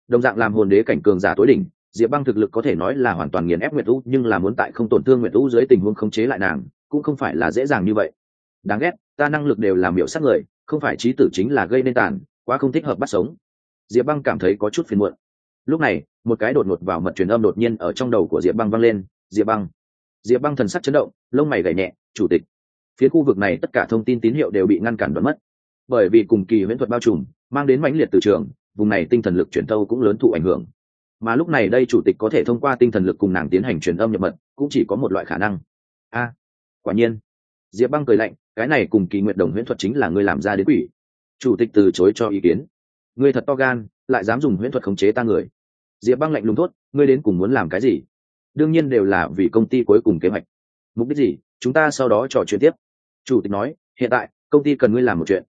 Đồng dạng làm hồn đế cảnh cường giả tối đỉnh diệp băng thực lực có thể nói là hoàn toàn nghiền ép nguyệt u nhưng là muốn tại không tổn thương nguyệt u dưới tình huống khống chế lại nàng, cũng không phải là dễ dàng như vậy. Đáng ghét, ta năng lực đều làm miểu sát người, không phải trí tử chính là gây nên tàn, quá không thích hợp bắt sống. Diệp băng cảm thấy có chút phiền muộn. Lúc này, một cái đột ngột vào mật truyền âm đột nhiên ở trong đầu của diệp băng vang lên, diệp băng. Diệp băng thần sắc chấn động, lông mày gảy nhẹ, chủ tịch. Phía khu vực này tất cả thông tin tín hiệu đều bị ngăn cản đoán mất. Bởi vì cùng kỳ huyễn thuật bao trùm, mang đến mãnh liệt từ trường, vùng này tinh thần lực truyền tâu cũng lớn thụ ảnh hưởng mà lúc này đây chủ tịch có thể thông qua tinh thần lực cùng nàng tiến hành truyền âm nhập mật, cũng chỉ có một loại khả năng. A, quả nhiên. Diệp băng cười lạnh, cái này cùng kỳ nguyện đồng huyễn thuật chính là người làm ra đến quỷ. Chủ tịch từ chối cho ý kiến. Ngươi thật to gan, lại dám dùng huyễn thuật khống chế ta người. Diệp băng lạnh lùng thốt, ngươi đến cùng muốn làm cái gì? Đương nhiên đều là vì công ty cuối cùng kế hoạch. Mục đích gì? Chúng ta sau đó trò chuyện tiếp. Chủ tịch nói, hiện tại, công ty cần ngươi làm một chuyện.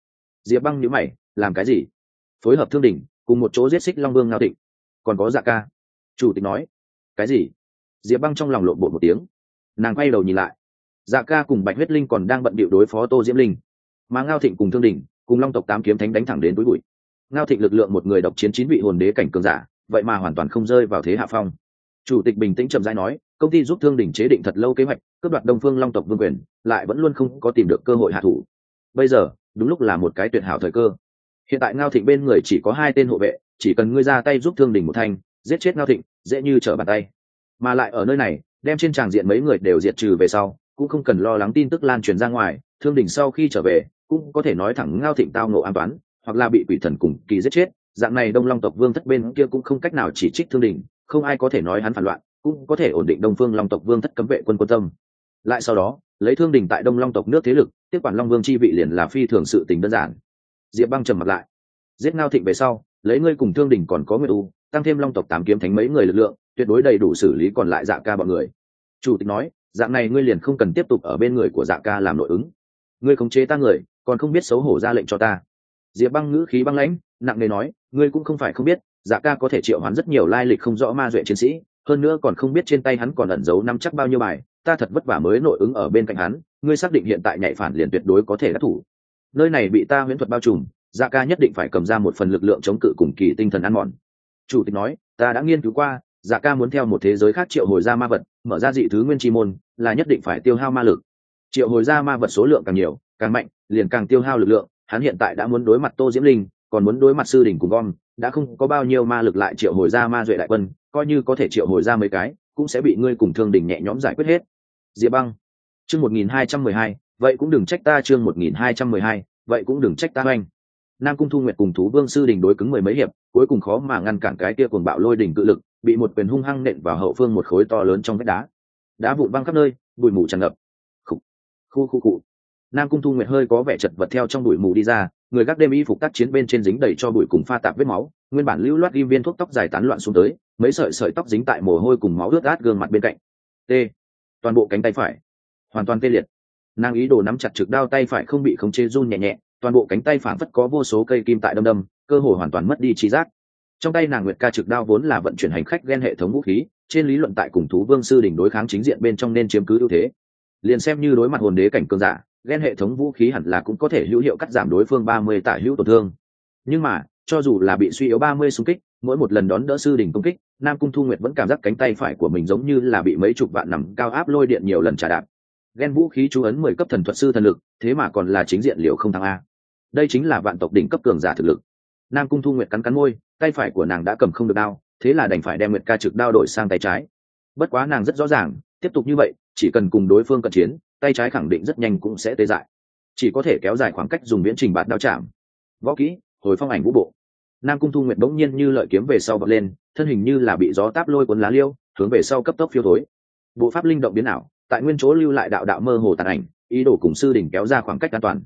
Diệp băng nhữ mày, làm cái gì? Phối hợp thương đỉnh, cùng một chỗ giết xích long vương ngao tịnh còn có dạ ca. Chủ tịch nói, cái gì? Diệp băng trong lòng lộn bộ một tiếng. Nàng quay đầu nhìn lại. Dạ ca cùng bạch huyết linh còn đang bận bịu đối phó tô diễm linh. Mà ngao thịnh cùng thương Đình, cùng long tộc tám kiếm thánh đánh thẳng đến túi bụi. Ngao thịnh lực lượng một người độc chiến chín vị hồn đế cảnh cường giả, vậy mà hoàn toàn không rơi vào thế hạ phong. Chủ tịch bình tĩnh chậm rãi nói, công ty giúp thương Đình chế định thật lâu kế hoạch, cướp đoạt đông phương long tộc vương quyền, lại vẫn luôn không có tìm được cơ hội hạ thủ. Bây giờ, đúng lúc là một cái tuyệt hảo thời cơ. Hiện tại ngao thịnh bên người chỉ có hai tên hộ vệ chỉ cần ngươi ra tay giúp thương đình một thanh, giết chết ngao thịnh, dễ như trở bàn tay. Mà lại ở nơi này, đem trên tràng diện mấy người đều diệt trừ về sau, cũng không cần lo lắng tin tức lan truyền ra ngoài, thương đình sau khi trở về, cũng có thể nói thẳng ngao thịnh tao nộ an toán hoặc là bị quỷ thần cùng kỳ giết chết. Dạng này đông long tộc vương thất bên kia cũng không cách nào chỉ trích thương đình không ai có thể nói hắn phản loạn, cũng có thể ổn định đông phương long tộc vương thất cấm vệ quân quân tâm. Lại sau đó, lấy thương đình tại đông long tộc nước thế lực, tiếp quản long vương chi vị liền là phi thường sự tình đơn giản. Diệp băng trầm mặt lại. Giết ngao thịnh về sau lấy ngươi cùng thương đình còn có nguyệt u, tăng thêm long tộc tám kiếm thánh mấy người lực lượng, tuyệt đối đầy đủ xử lý còn lại dạ ca bọn người. Chủ tịch nói, dạng này ngươi liền không cần tiếp tục ở bên người của dạ ca làm nội ứng. Ngươi khống chế ta người, còn không biết xấu hổ ra lệnh cho ta. Diệp băng ngữ khí băng lãnh, nặng nề nói, ngươi cũng không phải không biết dạ ca có thể triệu hoán rất nhiều lai lịch không rõ ma duệ chiến sĩ, hơn nữa còn không biết trên tay hắn còn ẩn giấu năm chắc bao nhiêu bài, ta thật vất vả mới nội ứng ở bên cạnh hắn, ngươi xác định hiện tại nhạy phản liền tuyệt đối có thể đắc thủ. Nơi này bị ta huyễn thuật bao trùm dạ ca nhất định phải cầm ra một phần lực lượng chống cự cùng kỳ tinh thần ăn mòn. Chủ tịch nói, ta đã nghiên cứu qua dạ ca muốn theo một thế giới khác triệu hồi ra ma vật, mở ra dị thứ nguyên chi môn, là nhất định phải tiêu hao ma lực. Triệu hồi ra ma vật số lượng càng nhiều, càng mạnh, liền càng tiêu hao lực lượng, hắn hiện tại đã muốn đối mặt tô diễm linh, còn muốn đối mặt sư đỉnh cùng gom, đã không có bao nhiêu ma lực lại triệu hồi ra ma duệ đại quân, coi như có thể triệu hồi ra mấy cái, cũng sẽ bị ngươi cùng thương đỉnh nhẹ nhõm giải quyết hết. Diệp băng, chương một nghìn hai trăm mười hai, vậy cũng đừng trách ta chương một nghìn hai trăm mười hai, vậy cũng đừng trách ta oanh nam cung thu nguyệt cùng thú vương sư đình đối cứng mười mấy hiệp, cuối cùng khó mà ngăn cản cái kia cuồng bạo lôi đỉnh cự lực, bị một quyền hung hăng nện vào hậu phương một khối to lớn trong vách đá. Đá vụn văng khắp nơi, bụi mù tràn ngập. Khu khu khu khu nam cung thu nguyệt hơi có vẻ chật vật theo trong bụi mù đi ra, người gác đêm y phục tác chiến bên trên dính đầy cho bụi cùng pha tạp vết máu, nguyên bản lưu loát ghim viên thuốc tóc dài tán loạn xuống tới, mấy sợi sợi tóc dính tại mồ hôi cùng máu ướt át gương mặt bên cạnh. T. Toàn bộ cánh tay phải. Hoàn toàn tê liệt. Nàng ý đồ nắm chặt trực đao tay phải không bị khống chế run nhẹ nhẹ toàn bộ cánh tay phản phất có vô số cây kim tại đâm đâm, cơ hội hoàn toàn mất đi trí giác. Trong tay nàng nguyệt ca trực đao vốn là vận chuyển hành khách ghen hệ thống vũ khí, trên lý luận tại cùng thú vương sư đỉnh đối kháng chính diện bên trong nên chiếm cứ ưu thế. Liền xem như đối mặt hồn đế cảnh cường giả ghen hệ thống vũ khí hẳn là cũng có thể hữu hiệu cắt giảm đối phương ba mươi tả hữu tổn thương. Nhưng mà, cho dù là bị suy yếu ba mươi xung kích, mỗi một lần đón đỡ sư đỉnh công kích, nam cung thu nguyệt vẫn cảm giác cánh tay phải của mình giống như là bị mấy chục vạn nằm cao áp lôi điện nhiều lần trả đạp ghen vũ khí chú ấn mười cấp thần thuật sư thần lực, thế mà còn là chính diện liệu không thắng a. Đây chính là vạn tộc đỉnh cấp cường giả thực lực. Nam cung thu nguyệt cắn cắn môi, tay phải của nàng đã cầm không được đao, thế là đành phải đem nguyệt ca trực đao đổi sang tay trái. Bất quá nàng rất rõ ràng, tiếp tục như vậy, chỉ cần cùng đối phương cận chiến, tay trái khẳng định rất nhanh cũng sẽ tê dại. Chỉ có thể kéo dài khoảng cách dùng viễn trình bạt đao chạm. Võ kỹ, hồi phong ảnh vũ bộ. Nam cung thu nguyệt bỗng nhiên như lợi kiếm về sau bật lên, thân hình như là bị gió táp lôi cuốn lá liêu, hướng về sau cấp tốc phiêu thối. Bộ pháp linh động biến ảo tại nguyên chỗ lưu lại đạo đạo mơ hồ tàn ảnh, ý đồ cùng sư đỉnh kéo ra khoảng cách an toàn.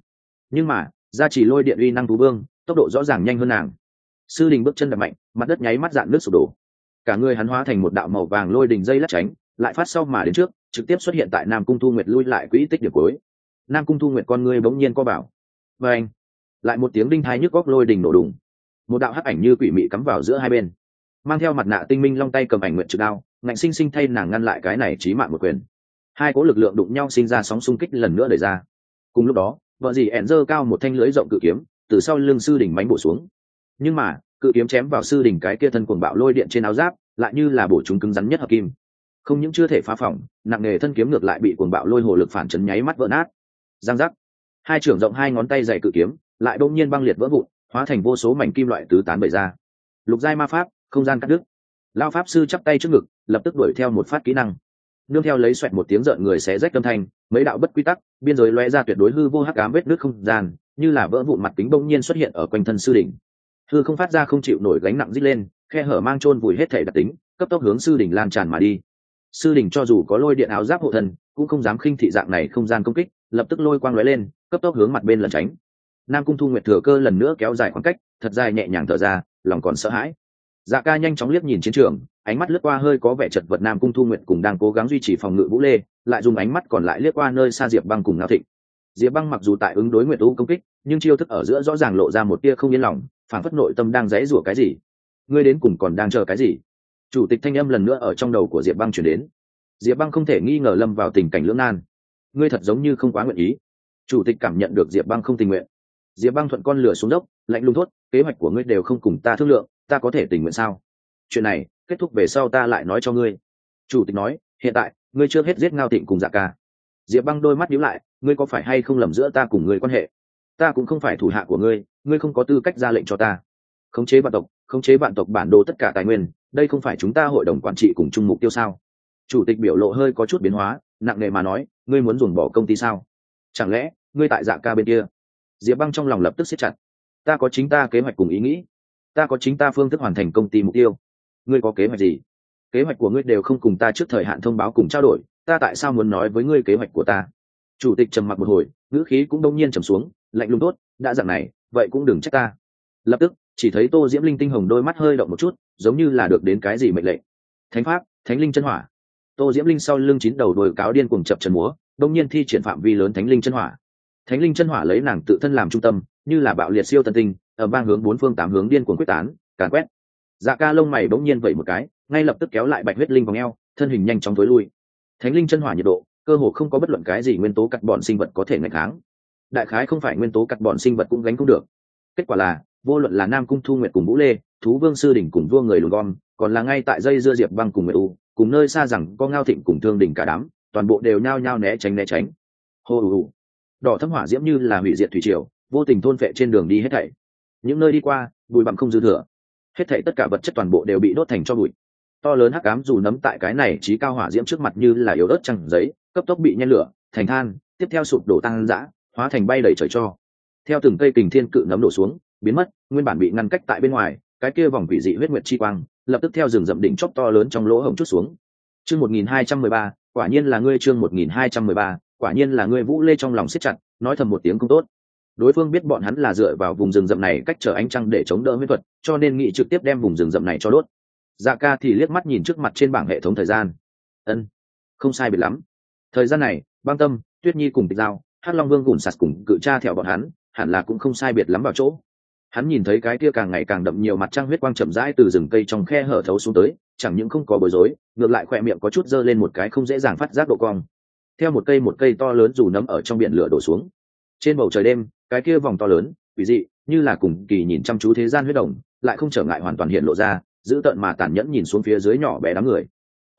Nhưng mà, gia trì lôi điện uy năng thú vương, tốc độ rõ ràng nhanh hơn nàng. Sư đình bước chân đập mạnh, mặt đất nháy mắt dạn nước sụp đổ. Cả người hắn hóa thành một đạo màu vàng lôi đình dây lắc tránh, lại phát sau mà đến trước, trực tiếp xuất hiện tại nam cung thu nguyệt lui lại quỹ tích điểm cuối. Nam cung thu nguyệt con ngươi bỗng nhiên co bảo. Và anh. Lại một tiếng đinh thái nhức góc lôi đình nổ đùng. Một đạo hắc ảnh như quỷ mị cắm vào giữa hai bên. Mang theo mặt nạ tinh minh long tay cầm ảnh nguyện trực đao, ngạnh sinh sinh thay nàng ngăn lại cái này trí mạng một quyền hai cố lực lượng đụng nhau sinh ra sóng xung kích lần nữa đẩy ra. Cùng lúc đó, vợ dì ẹn dơ cao một thanh lưới rộng cự kiếm, từ sau lưng sư đỉnh mánh bổ xuống. Nhưng mà, cự kiếm chém vào sư đỉnh cái kia thân cuồng bạo lôi điện trên áo giáp, lại như là bổ chúng cứng rắn nhất hợp kim. Không những chưa thể phá phỏng, nặng nề thân kiếm ngược lại bị cuồng bạo lôi hồ lực phản chấn nháy mắt vỡ nát. Giang giác. Hai trưởng rộng hai ngón tay dày cự kiếm, lại đột nhiên băng liệt vỡ vụn, hóa thành vô số mảnh kim loại tứ tán bày ra. Lục giai ma pháp, không gian cắt đứt. Lao pháp sư chắp tay trước ngực, lập tức đuổi theo một phát kỹ năng nương theo lấy xoẹt một tiếng rợn người xé rách âm thanh, mấy đạo bất quy tắc, biên giới lóe ra tuyệt đối hư vô hắc ám vết nước không gian, như là vỡ vụn mặt kính bỗng nhiên xuất hiện ở quanh thân sư đỉnh. Hư không phát ra không chịu nổi gánh nặng rít lên, khe hở mang trôn vùi hết thể đặc tính, cấp tốc hướng sư đỉnh lan tràn mà đi. Sư đỉnh cho dù có lôi điện áo giáp hộ thần cũng không dám khinh thị dạng này không gian công kích, lập tức lôi quang lóe lên, cấp tốc hướng mặt bên lẩn tránh. Nam cung thu nguyệt thừa cơ lần nữa kéo dài khoảng cách, thật dài nhẹ nhàng thở ra, lòng còn sợ hãi dạ ca nhanh chóng liếc nhìn chiến trường, ánh mắt lướt qua hơi có vẻ chật vật nam cung thu nguyện cùng đang cố gắng duy trì phòng ngự vũ lê, lại dùng ánh mắt còn lại liếc qua nơi xa diệp băng cùng ngao thịnh. Diệp băng mặc dù tại ứng đối nguyện u công kích, nhưng chiêu thức ở giữa rõ ràng lộ ra một tia không yên lòng phản phất nội tâm đang dãy rủa cái gì. Ngươi đến cùng còn đang chờ cái gì? Chủ tịch thanh âm lần nữa ở trong đầu của diệp băng chuyển đến. Diệp băng không thể nghi ngờ lâm vào tình cảnh lưỡng nan. Ngươi thật giống như không quá nguyện ý. Chủ tịch cảm nhận được diệp băng không tình nguyện. Diệp băng thuận con lửa xuống dốc, lạnh lùng thốt, kế hoạch của ngươi đều không cùng ta thương lượng ta có thể tình nguyện sao? Chuyện này, kết thúc về sau ta lại nói cho ngươi. Chủ tịch nói, hiện tại, ngươi chưa hết giết ngao tịnh cùng dạ ca. Diệp băng đôi mắt nhíu lại, ngươi có phải hay không lầm giữa ta cùng ngươi quan hệ? Ta cũng không phải thủ hạ của ngươi ngươi không có tư cách ra lệnh cho ta. Khống chế vạn tộc, khống chế vạn tộc bản đồ tất cả tài nguyên, đây không phải chúng ta hội đồng quản trị cùng chung mục tiêu sao? Chủ tịch biểu lộ hơi có chút biến hóa, nặng nề mà nói, ngươi muốn dùng bỏ công ty sao? Chẳng lẽ, ngươi tại dạ ca bên kia? Diệp băng trong lòng lập tức siết chặt. Ta có chính ta kế hoạch cùng ý nghĩ ta có chính ta phương thức hoàn thành công ty mục tiêu. Ngươi có kế hoạch gì? Kế hoạch của ngươi đều không cùng ta trước thời hạn thông báo cùng trao đổi, ta tại sao muốn nói với ngươi kế hoạch của ta? Chủ tịch trầm mặc một hồi, ngữ khí cũng đông nhiên trầm xuống, lạnh lùng tốt, đã dặn này, vậy cũng đừng trách ta. Lập tức, chỉ thấy tô diễm linh tinh hồng đôi mắt hơi động một chút, giống như là được đến cái gì mệnh lệnh. Thánh pháp, thánh linh chân hỏa. Tô diễm linh sau lưng chín đầu đồi cáo điên cùng chập trần múa, đông nhiên thi triển phạm vi lớn thánh linh chân hỏa. Thánh linh chân hỏa lấy nàng tự thân làm trung tâm, như là bạo liệt siêu tân tinh Ờ, ở bang hướng, bốn phương, tám hướng điên cuồng quyết tán, càn quét. Dạ ca lông mày bỗng nhiên vẩy một cái, ngay lập tức kéo lại bạch huyết linh vòng eo, thân hình nhanh chóng tối lui. Thánh linh chân hỏa nhiệt độ, cơ hồ không có bất luận cái gì nguyên tố cắt bọn sinh vật có thể ngày kháng. Đại khái không phải nguyên tố cắt bọn sinh vật cũng gánh không được. Kết quả là, vô luận là nam cung thu nguyệt cùng vũ lê, thú vương sư đỉnh cùng vua người lùn gom, còn là ngay tại dây dưa diệp băng cùng nguyệt u, cùng nơi xa rằng có ngao thịnh cùng thương đỉnh cả đám, toàn bộ đều nhao nhao né tránh né tránh. Hô ù ù đỏ thấm hỏa diễm như là hủy diệt thủy triều, vô tình thôn phệ trên đường đi hết thảy những nơi đi qua, bụi bặm không dư thừa. Hết thảy tất cả vật chất toàn bộ đều bị đốt thành cho bụi. To lớn hắc ám dù nấm tại cái này trí cao hỏa diễm trước mặt như là yếu ớt trăng giấy, cấp tốc bị nhen lửa, thành than, tiếp theo sụp đổ tăng dã, hóa thành bay đầy trời cho. Theo từng cây kình thiên cự nấm đổ xuống, biến mất, nguyên bản bị ngăn cách tại bên ngoài, cái kia vòng quỷ dị huyết nguyệt chi quang, lập tức theo rừng rậm đỉnh chóp to lớn trong lỗ hổng chút xuống. Chương một nghìn hai trăm mười ba, quả nhiên là ngươi chương một nghìn hai trăm mười ba, quả nhiên là ngươi vũ lê trong lòng siết chặt, nói thầm một tiếng cũng tốt đối phương biết bọn hắn là dựa vào vùng rừng rậm này cách trở ánh trăng để chống đỡ huyết thuật, cho nên nghị trực tiếp đem vùng rừng rậm này cho đốt. Dạ ca thì liếc mắt nhìn trước mặt trên bảng hệ thống thời gian. Ân, không sai biệt lắm. Thời gian này, băng tâm, tuyết nhi cùng tịch giao, hắc long vương gùn sạt cùng cự cha theo bọn hắn, hẳn là cũng không sai biệt lắm vào chỗ. Hắn nhìn thấy cái kia càng ngày càng đậm nhiều mặt trăng huyết quang chậm rãi từ rừng cây trong khe hở thấu xuống tới, chẳng những không có bối rối, ngược lại khoe miệng có chút dơ lên một cái không dễ dàng phát giác độ cong. Theo một cây một cây to lớn dù nấm ở trong biển lửa đổ xuống trên bầu trời đêm, cái kia vòng to lớn, quỷ dị, như là cùng kỳ nhìn chăm chú thế gian huyết đồng lại không trở ngại hoàn toàn hiện lộ ra, giữ tợn mà tàn nhẫn nhìn xuống phía dưới nhỏ bé đám người.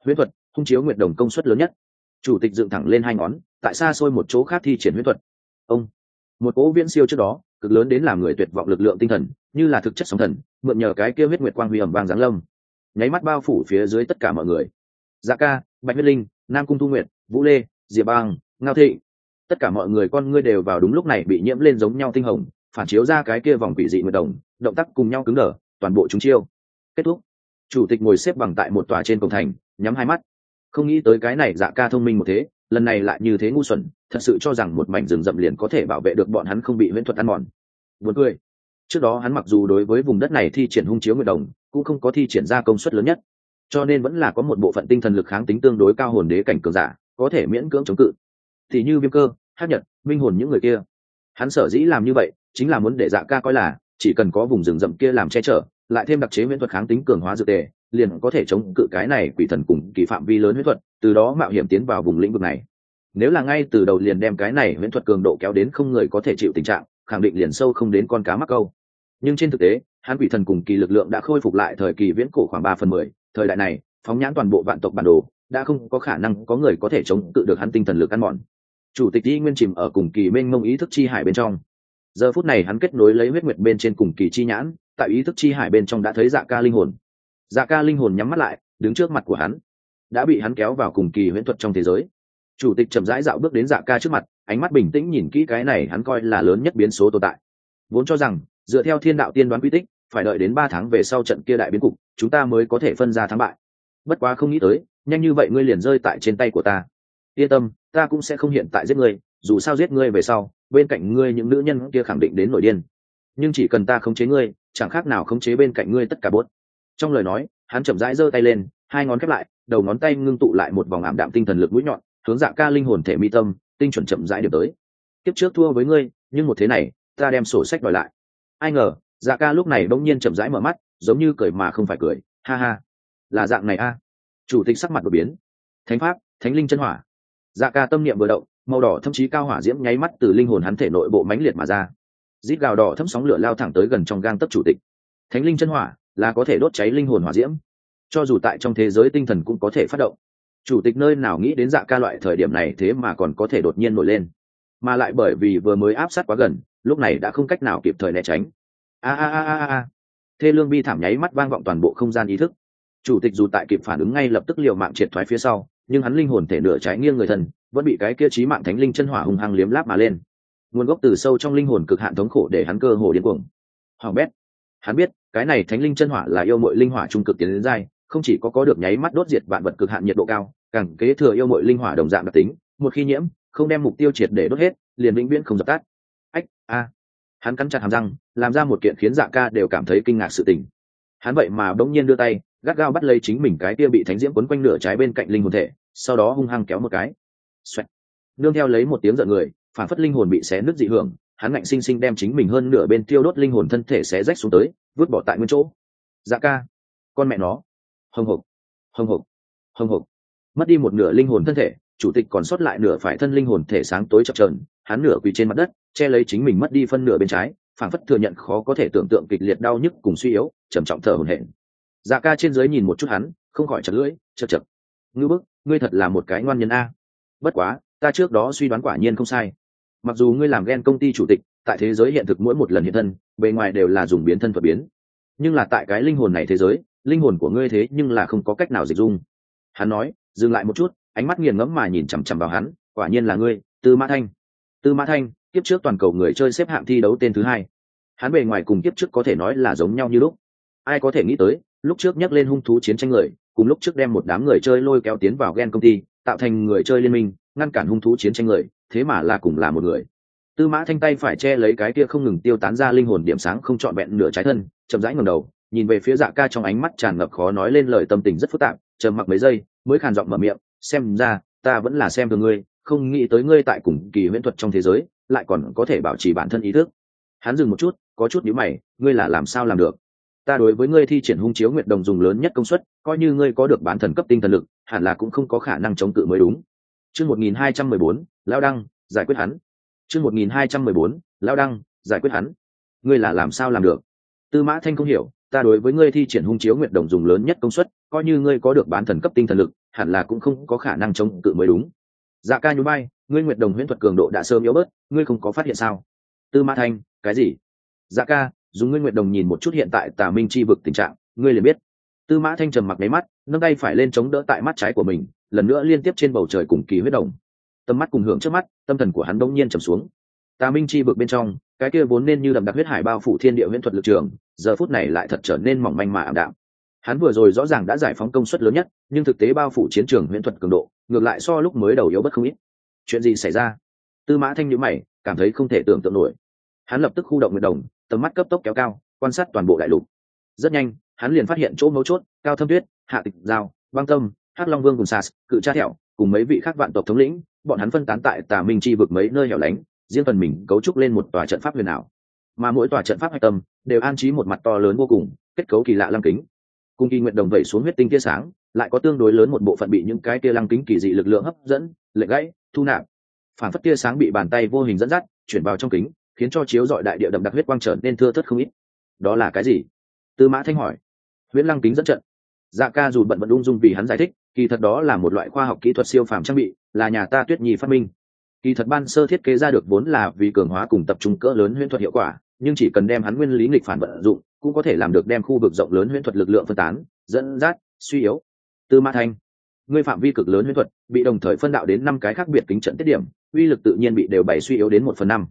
Huyết thuật hung chiếu nguyệt đồng công suất lớn nhất. Chủ tịch dựng thẳng lên hai ngón, tại xa xôi một chỗ khác thi triển huyết thuật. Ông, một cỗ viễn siêu trước đó, cực lớn đến làm người tuyệt vọng lực lượng tinh thần, như là thực chất sóng thần, mượn nhờ cái kia huyết nguyệt quang huy ẩm vàng giáng lâm. Nháy mắt bao phủ phía dưới tất cả mọi người. Dạ ca, bạch huyết linh, nam cung thu nguyệt, vũ lê, diệp bang, ngao thị tất cả mọi người con ngươi đều vào đúng lúc này bị nhiễm lên giống nhau tinh hồng, phản chiếu ra cái kia vòng quỷ dị mượt đồng, động tác cùng nhau cứng đờ, toàn bộ chúng chiêu. Kết thúc. Chủ tịch ngồi xếp bằng tại một tòa trên cổng thành, nhắm hai mắt. Không nghĩ tới cái này dạ ca thông minh một thế, lần này lại như thế ngu xuẩn, thật sự cho rằng một mảnh rừng rậm liền có thể bảo vệ được bọn hắn không bị huyễn thuật ăn mòn. Buồn cười. Trước đó hắn mặc dù đối với vùng đất này thi triển hung chiếu nguyệt đồng, cũng không có thi triển ra công suất lớn nhất. Cho nên vẫn là có một bộ phận tinh thần lực kháng tính tương đối cao hồn đế cảnh cường giả, có thể miễn cưỡng chống cự. Thì như viêm cơ hát nhật, minh hồn những người kia. Hắn sở dĩ làm như vậy, chính là muốn để dạ ca coi là, chỉ cần có vùng rừng rậm kia làm che chở, lại thêm đặc chế miễn thuật kháng tính cường hóa dược tề, liền có thể chống cự cái này quỷ thần cùng kỳ phạm vi lớn huyết thuật, từ đó mạo hiểm tiến vào vùng lĩnh vực này. Nếu là ngay từ đầu liền đem cái này huyễn thuật cường độ kéo đến không người có thể chịu tình trạng, khẳng định liền sâu không đến con cá mắc câu. Nhưng trên thực tế, hắn quỷ thần cùng kỳ lực lượng đã khôi phục lại thời kỳ viễn cổ khoảng ba phần mười, thời đại này, phóng nhãn toàn bộ vạn tộc bản đồ, đã không có khả năng có người có thể chống cự được hắn tinh thần lực ăn mòn chủ tịch y nguyên chìm ở cùng kỳ mênh mông ý thức chi hải bên trong. Giờ phút này hắn kết nối lấy huyết nguyệt bên trên cùng kỳ chi nhãn, tại ý thức chi hải bên trong đã thấy dạ ca linh hồn. Dạ ca linh hồn nhắm mắt lại, đứng trước mặt của hắn. Đã bị hắn kéo vào cùng kỳ huyễn thuật trong thế giới. Chủ tịch chậm rãi dạo bước đến dạ ca trước mặt, ánh mắt bình tĩnh nhìn kỹ cái này hắn coi là lớn nhất biến số tồn tại. Vốn cho rằng, dựa theo thiên đạo tiên đoán quy tích, phải đợi đến ba tháng về sau trận kia đại biến cục, chúng ta mới có thể phân ra thắng bại. Bất quá không nghĩ tới, nhanh như vậy ngươi liền rơi tại trên tay của ta. Yên tâm ta cũng sẽ không hiện tại giết ngươi, dù sao giết ngươi về sau, bên cạnh ngươi những nữ nhân kia khẳng định đến nổi điên. Nhưng chỉ cần ta khống chế ngươi, chẳng khác nào khống chế bên cạnh ngươi tất cả bốt trong lời nói, hắn chậm rãi giơ tay lên, hai ngón khép lại, đầu ngón tay ngưng tụ lại một vòng ảm đạm tinh thần lực mũi nhọn, hướng dạ ca linh hồn thể mi tâm, tinh chuẩn chậm rãi điểm tới. Tiếp trước thua với ngươi, nhưng một thế này, ta đem sổ sách đòi lại. Ai ngờ dạ ca lúc này đông nhiên chậm rãi mở mắt, giống như cười mà không phải cười. Ha ha, là dạng này a. Chủ tịch sắc mặt đột biến. Thánh pháp, thánh linh chân hỏa dạ ca tâm niệm vừa động, màu đỏ thậm chí cao hỏa diễm nháy mắt từ linh hồn hắn thể nội bộ mãnh liệt mà ra. Rít gào đỏ thấm sóng lửa lao thẳng tới gần trong gang tấc chủ tịch. Thánh linh chân hỏa là có thể đốt cháy linh hồn hỏa diễm. Cho dù tại trong thế giới tinh thần cũng có thể phát động. Chủ tịch nơi nào nghĩ đến dạ ca loại thời điểm này thế mà còn có thể đột nhiên nổi lên. Mà lại bởi vì vừa mới áp sát quá gần, lúc này đã không cách nào kịp thời né tránh. A a a a a. Thê lương bi thảm nháy mắt vang vọng toàn bộ không gian ý thức. Chủ tịch dù tại kịp phản ứng ngay lập tức liều mạng triệt thoái phía sau nhưng hắn linh hồn thể nửa trái nghiêng người thân, vẫn bị cái kia trí mạng thánh linh chân hỏa hung hăng liếm láp mà lên. Nguồn gốc từ sâu trong linh hồn cực hạn thống khổ để hắn cơ hồ điên cuồng. Hoàng bét. Hắn biết, cái này thánh linh chân hỏa là yêu mội linh hỏa trung cực tiến đến dai không chỉ có có được nháy mắt đốt diệt vạn vật cực hạn nhiệt độ cao, càng kế thừa yêu mội linh hỏa đồng dạng đặc tính, một khi nhiễm, không đem mục tiêu triệt để đốt hết, liền vĩnh viễn không dập tắt. Ách, a. Hắn cắn chặt hàm răng, làm ra một kiện khiến dạ ca đều cảm thấy kinh ngạc sự tình. Hắn vậy mà bỗng nhiên đưa tay, gắt gao bắt lấy chính mình cái kia bị thánh diễm quấn quanh nửa trái bên cạnh linh hồn thể sau đó hung hăng kéo một cái. Xoẹt. nương theo lấy một tiếng giận người, phản phất linh hồn bị xé nứt dị hưởng, hắn ngạnh sinh sinh đem chính mình hơn nửa bên tiêu đốt linh hồn thân thể xé rách xuống tới, vứt bỏ tại nguyên chỗ. Dạ ca. Con mẹ nó. Hồng hộc. Hồng hộc. Hồng hộc. Mất đi một nửa linh hồn thân thể, chủ tịch còn sót lại nửa phải thân linh hồn thể sáng tối chập trờn hắn nửa quỳ trên mặt đất, che lấy chính mình mất đi phân nửa bên trái, phản phất thừa nhận khó có thể tưởng tượng kịch liệt đau nhức cùng suy yếu, trầm trọng thở hổn hển. Dạ ca trên dưới nhìn một chút hắn, không khỏi chật lưỡi, chật chật ngư bức, ngươi thật là một cái ngoan nhân a. Bất quá, ta trước đó suy đoán quả nhiên không sai. Mặc dù ngươi làm ghen công ty chủ tịch, tại thế giới hiện thực mỗi một lần hiện thân, bề ngoài đều là dùng biến thân thuật biến. Nhưng là tại cái linh hồn này thế giới, linh hồn của ngươi thế nhưng là không có cách nào dịch dung. Hắn nói, dừng lại một chút, ánh mắt nghiền ngẫm mà nhìn chằm chằm vào hắn, quả nhiên là ngươi, tư mã thanh. Tư mã thanh, kiếp trước toàn cầu người chơi xếp hạng thi đấu tên thứ hai. Hắn bề ngoài cùng kiếp trước có thể nói là giống nhau như lúc. Ai có thể nghĩ tới, lúc trước nhắc lên hung thú chiến tranh người cùng lúc trước đem một đám người chơi lôi kéo tiến vào ghen công ty, tạo thành người chơi liên minh, ngăn cản hung thú chiến tranh người, thế mà là cùng là một người. Tư mã thanh tay phải che lấy cái kia không ngừng tiêu tán ra linh hồn điểm sáng không trọn vẹn nửa trái thân, chậm rãi ngầm đầu, nhìn về phía dạ ca trong ánh mắt tràn ngập khó nói lên lời tâm tình rất phức tạp chờ mặc mấy giây, mới khàn giọng mở miệng, xem ra, ta vẫn là xem thường ngươi, không nghĩ tới ngươi tại cùng kỳ huyễn thuật trong thế giới, lại còn có thể bảo trì bản thân ý thức. Hắn dừng một chút, có chút nhíu mày, ngươi là làm sao làm được? Ta đối với ngươi thi triển hung chiếu nguyện đồng dùng lớn nhất công suất, coi như ngươi có được bán thần cấp tinh thần lực, hẳn là cũng không có khả năng chống cự mới đúng. Chương một nghìn hai trăm mười bốn lao đăng, giải quyết hắn. Chương một nghìn hai trăm mười bốn lao đăng, giải quyết hắn. Ngươi là làm sao làm được? Tư mã thanh không hiểu, ta đối với ngươi thi triển hung chiếu nguyện đồng dùng lớn nhất công suất, coi như ngươi có được bán thần cấp tinh thần lực, hẳn là cũng không có khả năng chống cự mới đúng. Dạ ca nhún bay ngươi nguyện đồng huyễn thuật cường độ đã sớm yếu bớt, ngươi không có phát hiện sao? Tư mã thanh, cái gì? Dạ ca dùng ngươi nguyện đồng nhìn một chút hiện tại tà minh chi vực tình trạng, ngươi liền biết. Tư mã thanh trầm mặc máy mắt, nâng tay phải lên chống đỡ tại mắt trái của mình, lần nữa liên tiếp trên bầu trời cùng kỳ huyết đồng. Tầm mắt cùng hưởng trước mắt, tâm thần của hắn đông nhiên trầm xuống. Tà minh chi vực bên trong, cái kia vốn nên như đậm đặc huyết hải bao phủ thiên địa huyễn thuật lực trường, giờ phút này lại thật trở nên mỏng manh mà ảm đạm. Hắn vừa rồi rõ ràng đã giải phóng công suất lớn nhất, nhưng thực tế bao phủ chiến trường huyễn thuật cường độ, ngược lại so lúc mới đầu yếu bất không ít. Chuyện gì xảy ra? Tư mã thanh nhữ mày, cảm thấy không thể tưởng tượng nổi hắn lập tức khu động nguyệt đồng, tầm mắt cấp tốc kéo cao, quan sát toàn bộ đại lục. Rất nhanh, hắn liền phát hiện chỗ mấu chốt, cao thâm tuyết, hạ tịch giao, băng tâm, hắc long vương cùng sas, cự cha thẹo, cùng mấy vị khác vạn tộc thống lĩnh, bọn hắn phân tán tại tà minh chi vực mấy nơi hẻo lánh, riêng phần mình cấu trúc lên một tòa trận pháp huyền ảo. Mà mỗi tòa trận pháp hạch tâm đều an trí một mặt to lớn vô cùng, kết cấu kỳ lạ lăng kính. Cùng kỳ nguyện đồng vẩy xuống huyết tinh tia sáng, lại có tương đối lớn một bộ phận bị những cái tia lăng kính kỳ dị lực lượng hấp dẫn lệ gãy, thu nạp. Phản phất tia sáng bị bàn tay vô hình dẫn dắt, chuyển vào trong kính khiến cho chiếu dọi đại địa đậm đặc huyết quang trở nên thưa thất không ít. Đó là cái gì? Tư mã thanh hỏi. Huyễn lăng kính dẫn trận. Dạ ca dù bận vận ung dung vì hắn giải thích, kỳ thật đó là một loại khoa học kỹ thuật siêu phàm trang bị, là nhà ta tuyết nhi phát minh. Kỳ thật ban sơ thiết kế ra được vốn là vì cường hóa cùng tập trung cỡ lớn huyễn thuật hiệu quả, nhưng chỉ cần đem hắn nguyên lý nghịch phản vận dụng, cũng có thể làm được đem khu vực rộng lớn huyễn thuật lực lượng phân tán, dẫn dắt, suy yếu. Tư mã thanh, ngươi phạm vi cực lớn huyễn thuật, bị đồng thời phân đạo đến năm cái khác biệt kính trận tiết điểm, uy lực tự nhiên bị đều bày suy yếu đến một phần năm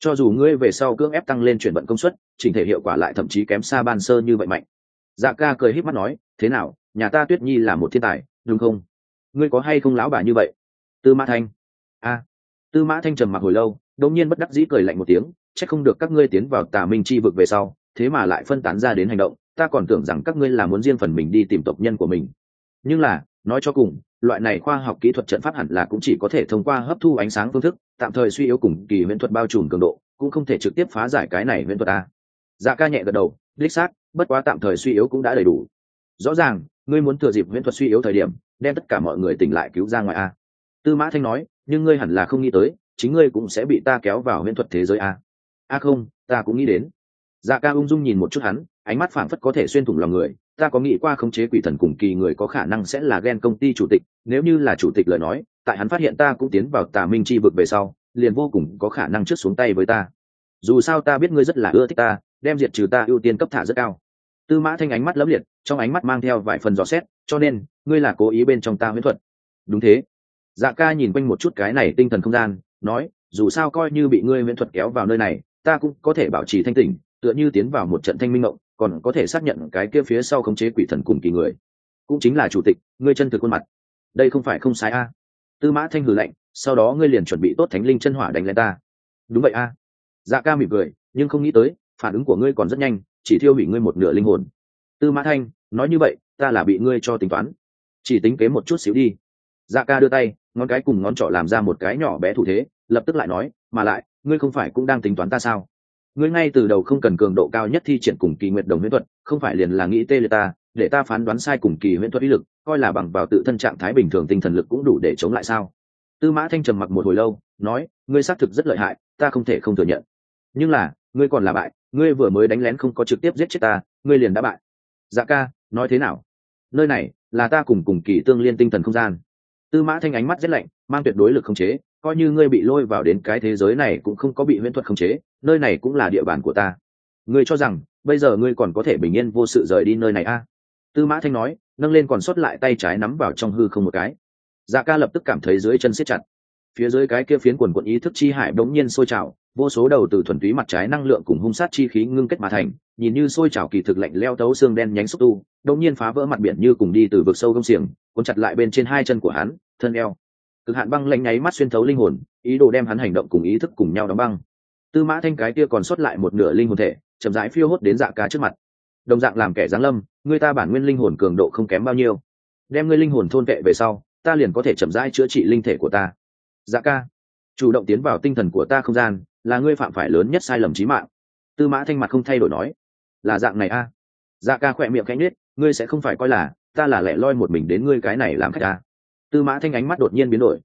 cho dù ngươi về sau cưỡng ép tăng lên chuyển vận công suất, chỉnh thể hiệu quả lại thậm chí kém xa ban sơ như vậy mạnh. Dạ ca cười híp mắt nói, thế nào, nhà ta tuyết nhi là một thiên tài, đúng không? Ngươi có hay không lão bà như vậy? Tư mã thanh. A. Tư mã thanh trầm mặc hồi lâu, đột nhiên bất đắc dĩ cười lạnh một tiếng, chắc không được các ngươi tiến vào tà minh chi vực về sau, thế mà lại phân tán ra đến hành động, ta còn tưởng rằng các ngươi là muốn riêng phần mình đi tìm tộc nhân của mình. Nhưng là nói cho cùng, loại này khoa học kỹ thuật trận pháp hẳn là cũng chỉ có thể thông qua hấp thu ánh sáng phương thức, tạm thời suy yếu cùng kỳ huyễn thuật bao trùm cường độ, cũng không thể trực tiếp phá giải cái này huyễn thuật a. Dạ ca nhẹ gật đầu, đích xác, bất quá tạm thời suy yếu cũng đã đầy đủ. Rõ ràng, ngươi muốn thừa dịp huyễn thuật suy yếu thời điểm, đem tất cả mọi người tỉnh lại cứu ra ngoài a. Tư mã thanh nói, nhưng ngươi hẳn là không nghĩ tới, chính ngươi cũng sẽ bị ta kéo vào huyễn thuật thế giới a. A không, ta cũng nghĩ đến. Dạ ca ung dung nhìn một chút hắn, ánh mắt phảng phất có thể xuyên thủng lòng người ta có nghĩ qua khống chế quỷ thần cùng kỳ người có khả năng sẽ là ghen công ty chủ tịch, nếu như là chủ tịch lời nói, tại hắn phát hiện ta cũng tiến vào tà minh chi vực về sau, liền vô cùng có khả năng trước xuống tay với ta. Dù sao ta biết ngươi rất là ưa thích ta, đem diệt trừ ta ưu tiên cấp thả rất cao. Tư mã thanh ánh mắt lẫm liệt, trong ánh mắt mang theo vài phần dò xét, cho nên, ngươi là cố ý bên trong ta huyễn thuật. Đúng thế. Dạ ca nhìn quanh một chút cái này tinh thần không gian, nói, dù sao coi như bị ngươi huyễn thuật kéo vào nơi này, ta cũng có thể bảo trì thanh tỉnh, tựa như tiến vào một trận thanh minh mộng còn có thể xác nhận cái kia phía sau khống chế quỷ thần cùng kỳ người. Cũng chính là chủ tịch, ngươi chân thực khuôn mặt. Đây không phải không sai a. Tư mã thanh hử lạnh, sau đó ngươi liền chuẩn bị tốt thánh linh chân hỏa đánh lên ta. Đúng vậy a. Dạ ca mỉm cười, nhưng không nghĩ tới, phản ứng của ngươi còn rất nhanh, chỉ thiêu hủy ngươi một nửa linh hồn. Tư mã thanh, nói như vậy, ta là bị ngươi cho tính toán. Chỉ tính kế một chút xíu đi. Dạ ca đưa tay, ngón cái cùng ngón trỏ làm ra một cái nhỏ bé thủ thế, lập tức lại nói, mà lại, ngươi không phải cũng đang tính toán ta sao? Ngươi ngay từ đầu không cần cường độ cao nhất thi triển cùng kỳ nguyện đồng huyễn thuật, không phải liền là nghĩ tê liệt ta, để ta phán đoán sai cùng kỳ huyễn thuật ý lực, coi là bằng vào tự thân trạng thái bình thường tinh thần lực cũng đủ để chống lại sao? Tư mã thanh trầm mặc một hồi lâu, nói, ngươi xác thực rất lợi hại, ta không thể không thừa nhận. Nhưng là, ngươi còn là bại, ngươi vừa mới đánh lén không có trực tiếp giết chết ta, ngươi liền đã bại. Dạ ca, nói thế nào? Nơi này, là ta cùng cùng kỳ tương liên tinh thần không gian. Tư mã thanh ánh mắt rất lạnh, mang tuyệt đối lực không chế coi như ngươi bị lôi vào đến cái thế giới này cũng không có bị huyễn thuật khống chế, nơi này cũng là địa bàn của ta. Ngươi cho rằng, bây giờ ngươi còn có thể bình yên vô sự rời đi nơi này a à? tư mã thanh nói, nâng lên còn sót lại tay trái nắm vào trong hư không một cái. Dạ ca lập tức cảm thấy dưới chân siết chặt. Phía dưới cái kia phiến quần quận ý thức chi hải đống nhiên sôi trào, vô số đầu từ thuần túy mặt trái năng lượng cùng hung sát chi khí ngưng kết mà thành, nhìn như sôi trào kỳ thực lạnh leo tấu xương đen nhánh xúc tu đống nhiên phá vỡ mặt biển như cùng đi từ vực sâu gông xiềng, cuốn chặt lại bên trên hai chân của hắn, thân eo cực hạn băng lạnh nháy mắt xuyên thấu linh hồn, ý đồ đem hắn hành động cùng ý thức cùng nhau đóng băng. Tư mã thanh cái kia còn sót lại một nửa linh hồn thể, chậm rãi phiêu hốt đến dạ ca trước mặt. Đồng dạng làm kẻ giáng lâm, người ta bản nguyên linh hồn cường độ không kém bao nhiêu. Đem ngươi linh hồn thôn vệ về sau, ta liền có thể chậm rãi chữa trị linh thể của ta. Dạ ca, chủ động tiến vào tinh thần của ta không gian, là ngươi phạm phải lớn nhất sai lầm trí mạng. Tư mã thanh mặt không thay đổi nói, là dạng này a. À? dạ ca khỏe miệng cánh nết ngươi sẽ không phải coi là, ta là lẻ loi một mình đến ngươi cái này làm khách ta tư mã thanh ánh mắt đột nhiên biến đổi.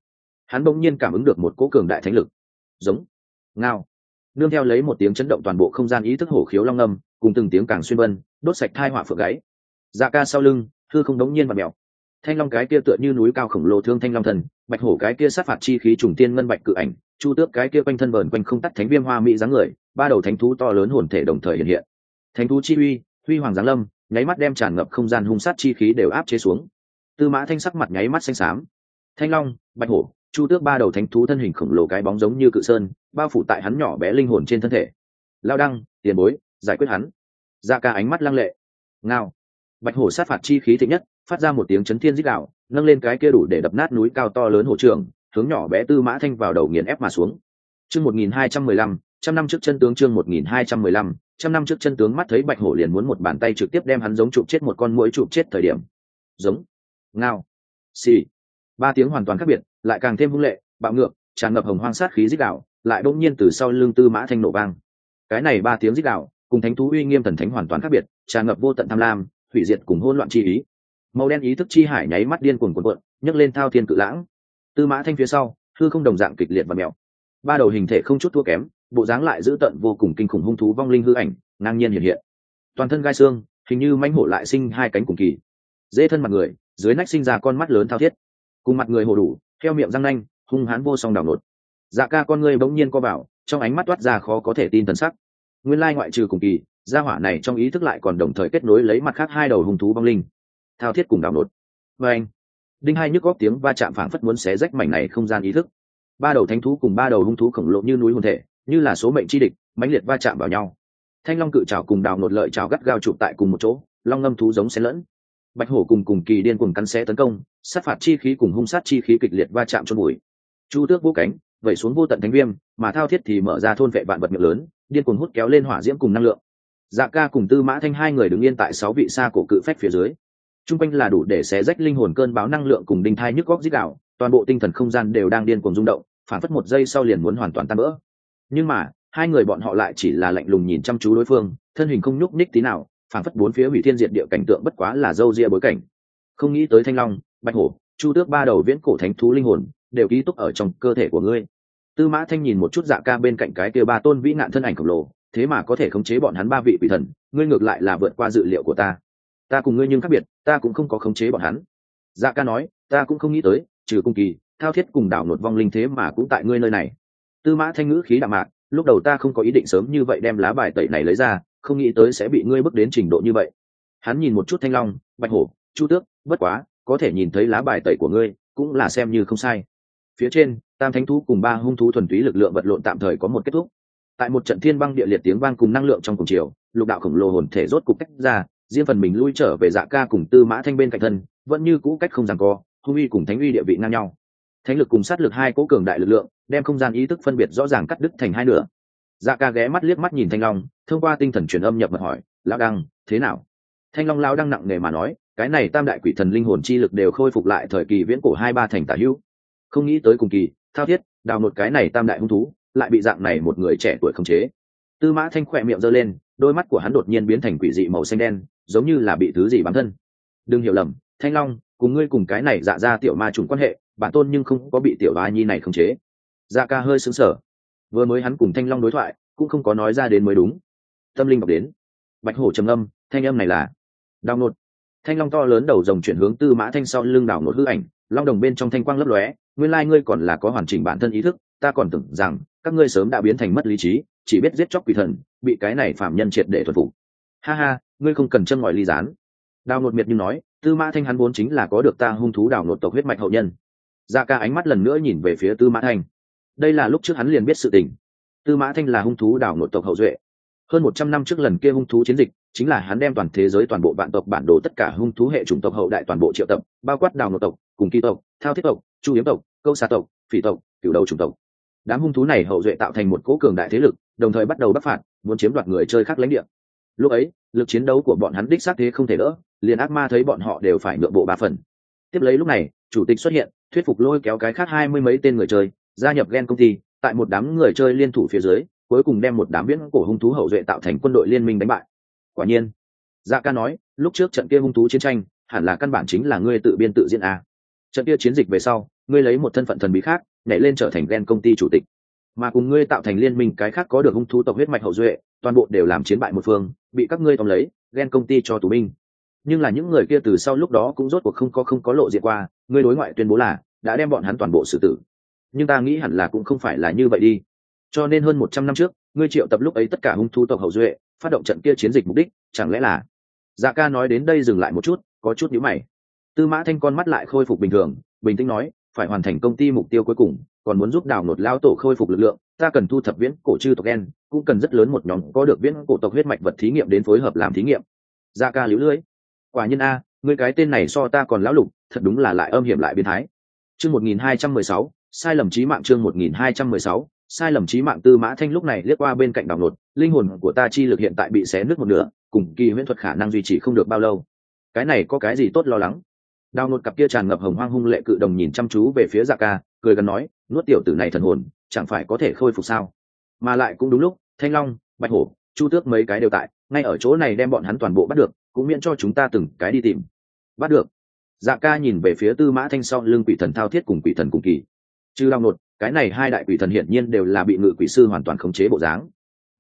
Hắn bỗng nhiên cảm ứng được một cỗ cường đại thánh lực. Giống. Ngao. Nương theo lấy một tiếng chấn động toàn bộ không gian ý thức hổ khiếu long âm, cùng từng tiếng càng xuyên vân, đốt sạch thai hỏa phượng gáy dạ ca sau lưng thư không đống nhiên và mèo. Thanh long cái kia tựa như núi cao khổng lồ thương thanh long thần, bạch hổ cái kia sát phạt chi khí trùng tiên ngân bạch cự ảnh, chu tước cái kia quanh thân bờn quanh không tắt thánh viêm hoa mỹ dáng người, ba đầu thánh thú to lớn hồn thể đồng thời hiện hiện. Thánh thú chi uy, huy hoàng giáng lâm, nháy mắt đem tràn ngập không gian hung sát chi khí đều áp chế xuống tư mã thanh sắc mặt nháy mắt xanh xám. Thanh long, bạch hổ, chu tước ba đầu thánh thú thân hình khổng lồ cái bóng giống như cự sơn, bao phủ tại hắn nhỏ bé linh hồn trên thân thể. Lao đăng, tiền bối, giải quyết hắn. Ra ca ánh mắt lăng lệ. Ngao. Bạch hổ sát phạt chi khí thịnh nhất, phát ra một tiếng chấn thiên dích đạo nâng lên cái kia đủ để đập nát núi cao to lớn hổ trường, hướng nhỏ bé tư mã thanh vào đầu nghiền ép mà xuống. Chương một nghìn hai trăm mười lăm, trăm năm trước chân tướng chương một nghìn hai trăm mười lăm, trăm năm trước chân tướng mắt thấy bạch hổ liền muốn một bàn tay trực tiếp đem hắn giống chụp chết một con mũi chụp chết thời điểm. Giống ngao, xì. Ba tiếng hoàn toàn khác biệt, lại càng thêm hung lệ, bạo ngược, tràn ngập hồng hoang sát khí dích đạo, lại bỗng nhiên từ sau lưng tư mã thanh nổ vang. Cái này ba tiếng dích đạo, cùng thánh thú uy nghiêm thần thánh hoàn toàn khác biệt, tràn ngập vô tận tham lam, hủy diệt cùng hỗn loạn chi ý. Màu đen ý thức chi hải nháy mắt điên cuồng cuộn cuộn, nhấc lên thao thiên cự lãng. Tư mã thanh phía sau, hư không đồng dạng kịch liệt và mèo. Ba đầu hình thể không chút thua kém, bộ dáng lại giữ tận vô cùng kinh khủng hung thú vong linh hư ảnh, ngang nhiên hiện hiện. Toàn thân gai xương, hình như manh hổ lại sinh hai cánh cùng kỳ. Dễ thân mặt người dưới nách sinh ra con mắt lớn thao thiết. Cùng mặt người hồ đủ theo miệng răng nanh, hung hãn vô song đảo nột dạ ca con người bỗng nhiên co vào, trong ánh mắt toát ra khó có thể tin thần sắc. Nguyên lai ngoại trừ cùng kỳ, gia hỏa này trong ý thức lại còn đồng thời kết nối lấy mặt khác hai đầu hung thú băng linh. Thao thiết cùng đảo nột và anh, đinh hai nhức góp tiếng va chạm phảng phất muốn xé rách mảnh này không gian ý thức. Ba đầu thánh thú cùng ba đầu hung thú khổng lồ như núi hồn thể, như là số mệnh chi địch, mãnh liệt va chạm vào nhau. Thanh long cự trào cùng đào nột lợi trào gắt gao chụp tại cùng một chỗ, long ngâm thú giống xen lẫn bạch hổ cùng cùng kỳ điên cùng cắn xé tấn công, sát phạt chi khí cùng hung sát chi khí kịch liệt va chạm trong bụi. Chu tước vũ cánh, vẩy xuống vô tận thánh viêm, mà thao thiết thì mở ra thôn vệ vạn vật miệng lớn, điên cuồng hút kéo lên hỏa diễm cùng năng lượng. Dạ ca cùng tư mã thanh hai người đứng yên tại sáu vị xa cổ cự phách phía dưới. T r u n g quanh là đủ để xé rách linh hồn cơn báo năng lượng cùng đinh thai nhức góc dít đạo, toàn bộ tinh thần không gian đều đang điên cuồng rung động, phản phất một giây sau liền muốn hoàn toàn tan vỡ. Nhưng mà, hai người bọn họ lại chỉ là lạnh lùng nhìn chăm chú đối phương, thân hình không nhúc ních tí nào phản phất bốn phía hủy thiên diệt địa cảnh tượng bất quá là dâu ria bối cảnh. Không nghĩ tới thanh long, bạch hổ, chu tước ba đầu viễn cổ thánh thú linh hồn, đều ký túc ở trong cơ thể của ngươi. Tư mã thanh nhìn một chút dạ ca bên cạnh cái kia ba tôn vĩ nạn thân ảnh khổng lồ, thế mà có thể khống chế bọn hắn ba vị quỷ thần, ngươi ngược lại là vượt qua dự liệu của ta. Ta cùng ngươi nhưng khác biệt, ta cũng không có khống chế bọn hắn. Dạ ca nói, ta cũng không nghĩ tới, trừ cung kỳ, thao thiết cùng đảo nột vong linh thế mà cũng tại ngươi nơi này. Tư mã thanh ngữ khí đạm mạc, lúc đầu ta không có ý định sớm như vậy đem lá bài tẩy này lấy ra không nghĩ tới sẽ bị ngươi bước đến trình độ như vậy. Hắn nhìn một chút thanh long, bạch hổ, chu tước, bất quá, có thể nhìn thấy lá bài tẩy của ngươi, cũng là xem như không sai. Phía trên, tam thánh thú cùng ba hung thú thuần túy lực lượng vật lộn tạm thời có một kết thúc. Tại một trận thiên băng địa liệt tiếng vang cùng năng lượng trong cùng chiều, lục đạo khổng lồ hồn thể rốt cục cách ra, riêng phần mình lui trở về dạ ca cùng tư mã thanh bên cạnh thân, vẫn như cũ cách không rằng co, hung uy cùng thánh uy địa vị ngang nhau. Thánh lực cùng sát lực hai cố cường đại lực lượng, đem không gian ý thức phân biệt rõ ràng cắt đứt thành hai nửa dạ ca ghé mắt liếc mắt nhìn thanh long, thông qua tinh thần truyền âm nhập mật hỏi, lão đăng, thế nào? Thanh long lao đăng nặng nề mà nói, cái này tam đại quỷ thần linh hồn chi lực đều khôi phục lại thời kỳ viễn cổ hai ba thành tả hữu. Không nghĩ tới cùng kỳ, thao thiết, đào một cái này tam đại hung thú, lại bị dạng này một người trẻ tuổi khống chế. Tư mã thanh khỏe miệng giơ lên, đôi mắt của hắn đột nhiên biến thành quỷ dị màu xanh đen, giống như là bị thứ gì bám thân. Đừng hiểu lầm, thanh long, cùng ngươi cùng cái này dạ ra tiểu ma trùng quan hệ, bản tôn nhưng không có bị tiểu ba nhi này khống chế. Dạ ca hơi sững sờ vừa mới hắn cùng thanh long đối thoại, cũng không có nói ra đến mới đúng. Tâm linh đọc đến. Bạch hổ trầm âm thanh âm này là, đào nột thanh long to lớn đầu rồng chuyển hướng tư mã thanh sau lưng đảo nột hư ảnh, long đồng bên trong thanh quang lấp lóe, nguyên lai ngươi còn là có hoàn chỉnh bản thân ý thức, ta còn tưởng rằng các ngươi sớm đã biến thành mất lý trí, chỉ biết giết chóc quỷ thần, bị cái này phạm nhân triệt để thuần phục. Ha ha, ngươi không cần châm ngòi ly gián. Đào nột miệt như nói, tư mã thanh hắn vốn chính là có được ta hung thú đào nột tộc huyết mạch hậu nhân. Ra ca ánh mắt lần nữa nhìn về phía tư mã thanh đây là lúc trước hắn liền biết sự tình. Tư mã thanh là hung thú đảo nội tộc hậu duệ. Hơn một trăm năm trước lần kia hung thú chiến dịch, chính là hắn đem toàn thế giới toàn bộ vạn tộc bản đồ tất cả hung thú hệ chủng tộc hậu đại toàn bộ triệu tập, bao quát đảo nội tộc, cùng kỳ tộc, thao thiết tộc, chu yếm tộc, câu xa tộc, phỉ tộc cựu đầu chủng tộc. Đám hung thú này hậu duệ tạo thành một cố cường đại thế lực, đồng thời bắt đầu bắc phạt, muốn chiếm đoạt người chơi khác lãnh địa. Lúc ấy, lực chiến đấu của bọn hắn đích xác thế không thể đỡ, liền ác ma thấy bọn họ đều phải nhượng bộ ba phần. Tiếp lấy lúc này, chủ tịch xuất hiện, thuyết phục lôi kéo cái khác hai mươi mấy tên người chơi gia nhập gen công ty, tại một đám người chơi liên thủ phía dưới, cuối cùng đem một đám viễn cổ hung thú hậu duệ tạo thành quân đội liên minh đánh bại. Quả nhiên dạ ca nói, lúc trước trận kia hung thú chiến tranh, hẳn là căn bản chính là ngươi tự biên tự diễn a. Trận kia chiến dịch về sau, ngươi lấy một thân phận thần bí khác, nhảy lên trở thành gen công ty chủ tịch. Mà cùng ngươi tạo thành liên minh cái khác có được hung thú tộc huyết mạch hậu duệ, toàn bộ đều làm chiến bại một phương, bị các ngươi tóm lấy, gen công ty cho tù binh. Nhưng là những người kia từ sau lúc đó cũng rốt cuộc không có không có lộ diện qua, ngươi đối ngoại tuyên bố là, đã đem bọn hắn toàn bộ xử tử nhưng ta nghĩ hẳn là cũng không phải là như vậy đi. Cho nên hơn một trăm năm trước, ngươi triệu tập lúc ấy tất cả hung thú tộc hậu duệ, phát động trận kia chiến dịch mục đích, chẳng lẽ là? Dạ ca nói đến đây dừng lại một chút, có chút nhíu mày. Tư mã thanh con mắt lại khôi phục bình thường, bình tĩnh nói, phải hoàn thành công ty mục tiêu cuối cùng, còn muốn giúp đào nột lao tổ khôi phục lực lượng, ta cần thu thập viễn cổ chư tộc đen cũng cần rất lớn một nhóm có được viễn cổ tộc huyết mạch vật thí nghiệm đến phối hợp làm thí nghiệm. Da ca liễu lưới quả nhiên a người cái tên này so ta còn lão lục, thật đúng là lại âm hiểm lại biến thái. Chương một nghìn hai trăm mười sáu sai lầm trí mạng chương một nghìn hai trăm mười sáu, sai lầm trí mạng tư mã thanh lúc này liếc qua bên cạnh đào nột linh hồn của ta chi lực hiện tại bị xé nứt một nửa, cùng kỳ huyễn thuật khả năng duy trì không được bao lâu. Cái này có cái gì tốt lo lắng? Đào nột cặp kia tràn ngập hồng hoang hung lệ cự đồng nhìn chăm chú về phía dạ ca, cười gần nói, nuốt tiểu tử này thần hồn, chẳng phải có thể khôi phục sao? Mà lại cũng đúng lúc, thanh long, bạch hổ, chu tước mấy cái đều tại, ngay ở chỗ này đem bọn hắn toàn bộ bắt được, cũng miễn cho chúng ta từng cái đi tìm. Bắt được. Dạ ca nhìn về phía tư mã thanh sau lưng quỷ thần thao thiết cùng quỷ thần cùng kỳ trừ long nột, cái này hai đại quỷ thần hiển nhiên đều là bị ngự quỷ sư hoàn toàn khống chế bộ dáng.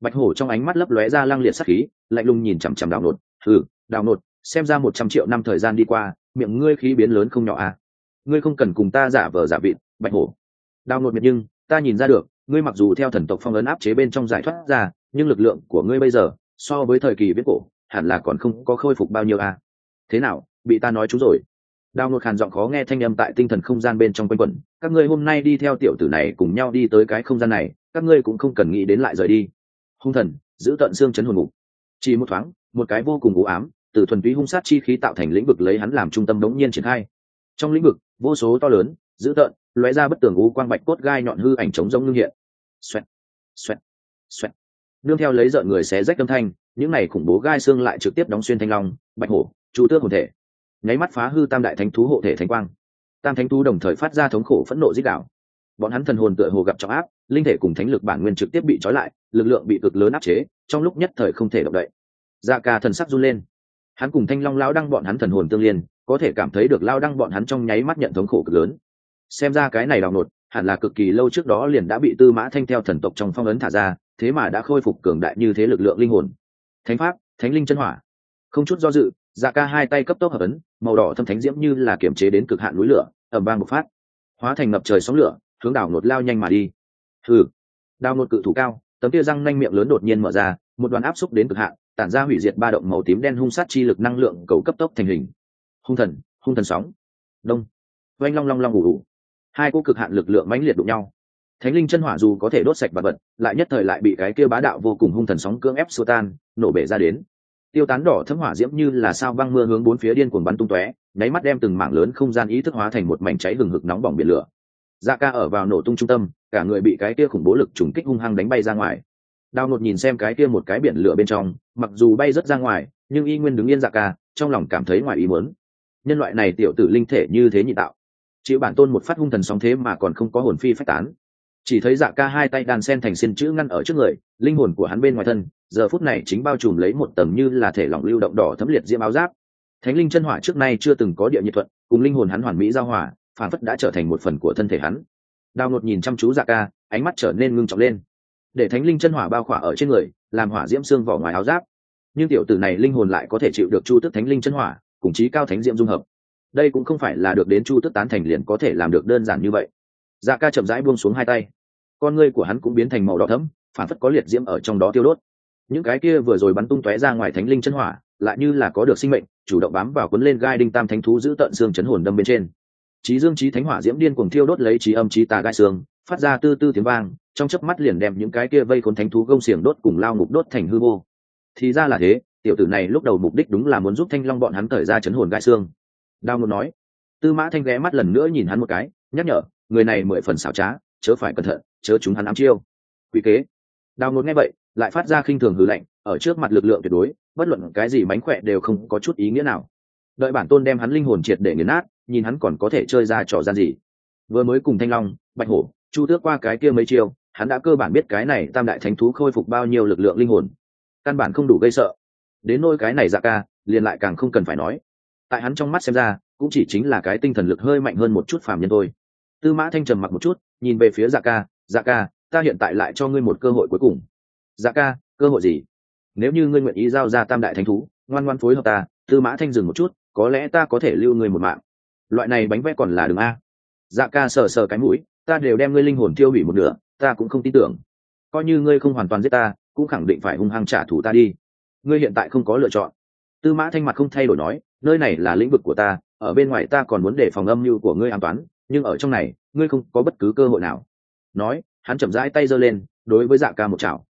Bạch hổ trong ánh mắt lấp lóe ra lăng liệt sắc khí, lạnh lùng nhìn chằm chằm đào nột. Ừ đào nột, xem ra một trăm triệu năm thời gian đi qua, miệng ngươi khí biến lớn không nhỏ à? Ngươi không cần cùng ta giả vờ giả vịt, bạch hổ. Đào nột miệng nhưng, ta nhìn ra được, ngươi mặc dù theo thần tộc phong ấn áp chế bên trong giải thoát ra, nhưng lực lượng của ngươi bây giờ, so với thời kỳ viết cổ, hẳn là còn không có khôi phục bao nhiêu à? Thế nào, bị ta nói chú rồi? Đào nột hàn giọng khó nghe thanh âm tại tinh thần không gian bên trong quanh quẩn. Các ngươi hôm nay đi theo tiểu tử này cùng nhau đi tới cái không gian này, các ngươi cũng không cần nghĩ đến lại rời đi. Hung thần, giữ tận xương chấn hồn ngục. Chỉ một thoáng, một cái vô cùng u ám, từ thuần túy hung sát chi khí tạo thành lĩnh vực lấy hắn làm trung tâm đống nhiên triển khai. Trong lĩnh vực, vô số to lớn, dữ tợn, lóe ra bất tường u quang bạch cốt gai nhọn hư ảnh chống giống ngưng hiện. Xoẹt xoẹt xoẹt. Nương theo lấy rợn người xé rách âm thanh, những này khủng bố gai xương lại trực tiếp đóng xuyên thanh long, bạch hổ, chu tước hồn thể nháy mắt phá hư tam đại thánh thú hộ thể thánh quang. Tam thánh thú đồng thời phát ra thống khổ phẫn nộ dích đạo. Bọn hắn thần hồn tựa hồ gặp trọng áp, linh thể cùng thánh lực bản nguyên trực tiếp bị trói lại, lực lượng bị cực lớn áp chế, trong lúc nhất thời không thể động đậy. Dạ ca thần sắc run lên. Hắn cùng thanh long lao đăng bọn hắn thần hồn tương liên, có thể cảm thấy được lao đăng bọn hắn trong nháy mắt nhận thống khổ cực lớn. Xem ra cái này đào nột, hẳn là cực kỳ lâu trước đó liền đã bị tư mã thanh theo thần tộc trong phong ấn thả ra, thế mà đã khôi phục cường đại như thế lực lượng linh hồn. Thánh pháp, thánh linh chân hỏa. Không chút do dự dạ ca hai tay cấp tốc hợp ấn, màu đỏ thâm thánh diễm như là kiểm chế đến cực hạn núi lửa ẩm vang một phát. Hóa thành ngập trời sóng lửa, hướng đảo nột lao nhanh mà đi. Hừ. Đào nột cự thủ cao, tấm tia răng nanh miệng lớn đột nhiên mở ra, một đoàn áp xúc đến cực hạn, tản ra hủy diệt ba động màu tím đen hung sát chi lực năng lượng cầu cấp tốc thành hình. Hung thần hung thần sóng. Đông. Oanh long long long ủ ủ hai cô cực hạn lực lượng mãnh liệt đụng nhau. Thánh linh chân hỏa dù có thể đốt sạch vật vật lại nhất thời lại bị cái kia bá đạo vô cùng hung thần sóng cưỡng ép xua tan, nổ bể ra đến tiêu tán đỏ thấm hỏa diễm như là sao băng mưa hướng bốn phía điên cuồng bắn tung tóe, nháy mắt đem từng mảng lớn không gian ý thức hóa thành một mảnh cháy hừng hực nóng bỏng biển lửa. Dạ ca ở vào nổ tung trung tâm, cả người bị cái kia khủng bố lực trùng kích hung hăng đánh bay ra ngoài. Đào nột nhìn xem cái kia một cái biển lửa bên trong, mặc dù bay rất ra ngoài, nhưng y nguyên đứng yên dạ ca, trong lòng cảm thấy ngoài ý muốn. Nhân loại này tiểu tử linh thể như thế nhị tạo. Chịu bản tôn một phát hung thần sóng thế mà còn không có hồn phi phách tán chỉ thấy dạ ca hai tay đàn sen thành xin chữ ngăn ở trước người, linh hồn của hắn bên ngoài thân, giờ phút này chính bao trùm lấy một tầng như là thể lỏng lưu động đỏ thấm liệt diễm áo giáp. Thánh linh chân hỏa trước nay chưa từng có địa nhiệt thuận, cùng linh hồn hắn hoàn mỹ giao hỏa phản phất đã trở thành một phần của thân thể hắn. Đào ngột nhìn chăm chú dạ ca, ánh mắt trở nên ngưng trọng lên. Để thánh linh chân hỏa bao khỏa ở trên người, làm hỏa diễm xương vỏ ngoài áo giáp. Nhưng tiểu tử này linh hồn lại có thể chịu được chu tức thánh linh chân hỏa, cùng chí cao thánh diễm dung hợp. Đây cũng không phải là được đến chu tức tán thành liền có thể làm được đơn giản như vậy. Dạ ca chậm rãi buông xuống hai tay con ngươi của hắn cũng biến thành màu đỏ thẫm, phản phất có liệt diễm ở trong đó tiêu đốt. Những cái kia vừa rồi bắn tung tóe ra ngoài thánh linh chân hỏa, lại như là có được sinh mệnh, chủ động bám vào cuốn lên gai đinh tam thánh thú giữ tận xương chấn hồn đâm bên trên. Trí dương trí thánh hỏa diễm điên cuồng thiêu đốt lấy trí âm trí tà gai xương, phát ra tư tư tiếng vang, trong chớp mắt liền đem những cái kia vây khốn thánh thú gông xiềng đốt cùng lao ngục đốt thành hư vô. Thì ra là thế, tiểu tử này lúc đầu mục đích đúng là muốn giúp thanh long bọn hắn thời ra chấn hồn gai xương. Đao ngột nói. Tư mã thanh ghé mắt lần nữa nhìn hắn một cái, nhắc nhở, người này mười phần xảo trá, chớ phải cẩn thận chớ chúng hắn ám chiêu. Quy kế. Đào ngột nghe vậy, lại phát ra khinh thường hư lạnh, ở trước mặt lực lượng tuyệt đối, bất luận cái gì mánh khỏe đều không có chút ý nghĩa nào. Đợi bản tôn đem hắn linh hồn triệt để nghiền nát, nhìn hắn còn có thể chơi ra trò gian gì. Vừa mới cùng thanh long, bạch hổ, chu tước qua cái kia mấy chiêu, hắn đã cơ bản biết cái này tam đại thánh thú khôi phục bao nhiêu lực lượng linh hồn. Căn bản không đủ gây sợ. Đến nôi cái này dạ ca, liền lại càng không cần phải nói. Tại hắn trong mắt xem ra, cũng chỉ chính là cái tinh thần lực hơi mạnh hơn một chút phàm nhân thôi. Tư mã thanh trầm mặc một chút, nhìn về phía dạ ca dạ ca ta hiện tại lại cho ngươi một cơ hội cuối cùng. Dạ ca cơ hội gì? Nếu như ngươi nguyện ý giao ra tam đại thánh thú ngoan ngoan phối hợp ta tư mã thanh dừng một chút có lẽ ta có thể lưu ngươi một mạng. Loại này bánh vẽ còn là đường a. Dạ ca sờ sờ cái mũi ta đều đem ngươi linh hồn tiêu hủy một nửa ta cũng không tin tưởng. Coi như ngươi không hoàn toàn giết ta cũng khẳng định phải hung hăng trả thù ta đi. Ngươi hiện tại không có lựa chọn. Tư mã thanh mặt không thay đổi nói nơi này là lĩnh vực của ta ở bên ngoài ta còn muốn để phòng âm mưu của ngươi an toàn, nhưng ở trong này ngươi không có bất cứ cơ hội nào nói, hắn chậm rãi tay giơ lên, đối với dạ ca một chảo.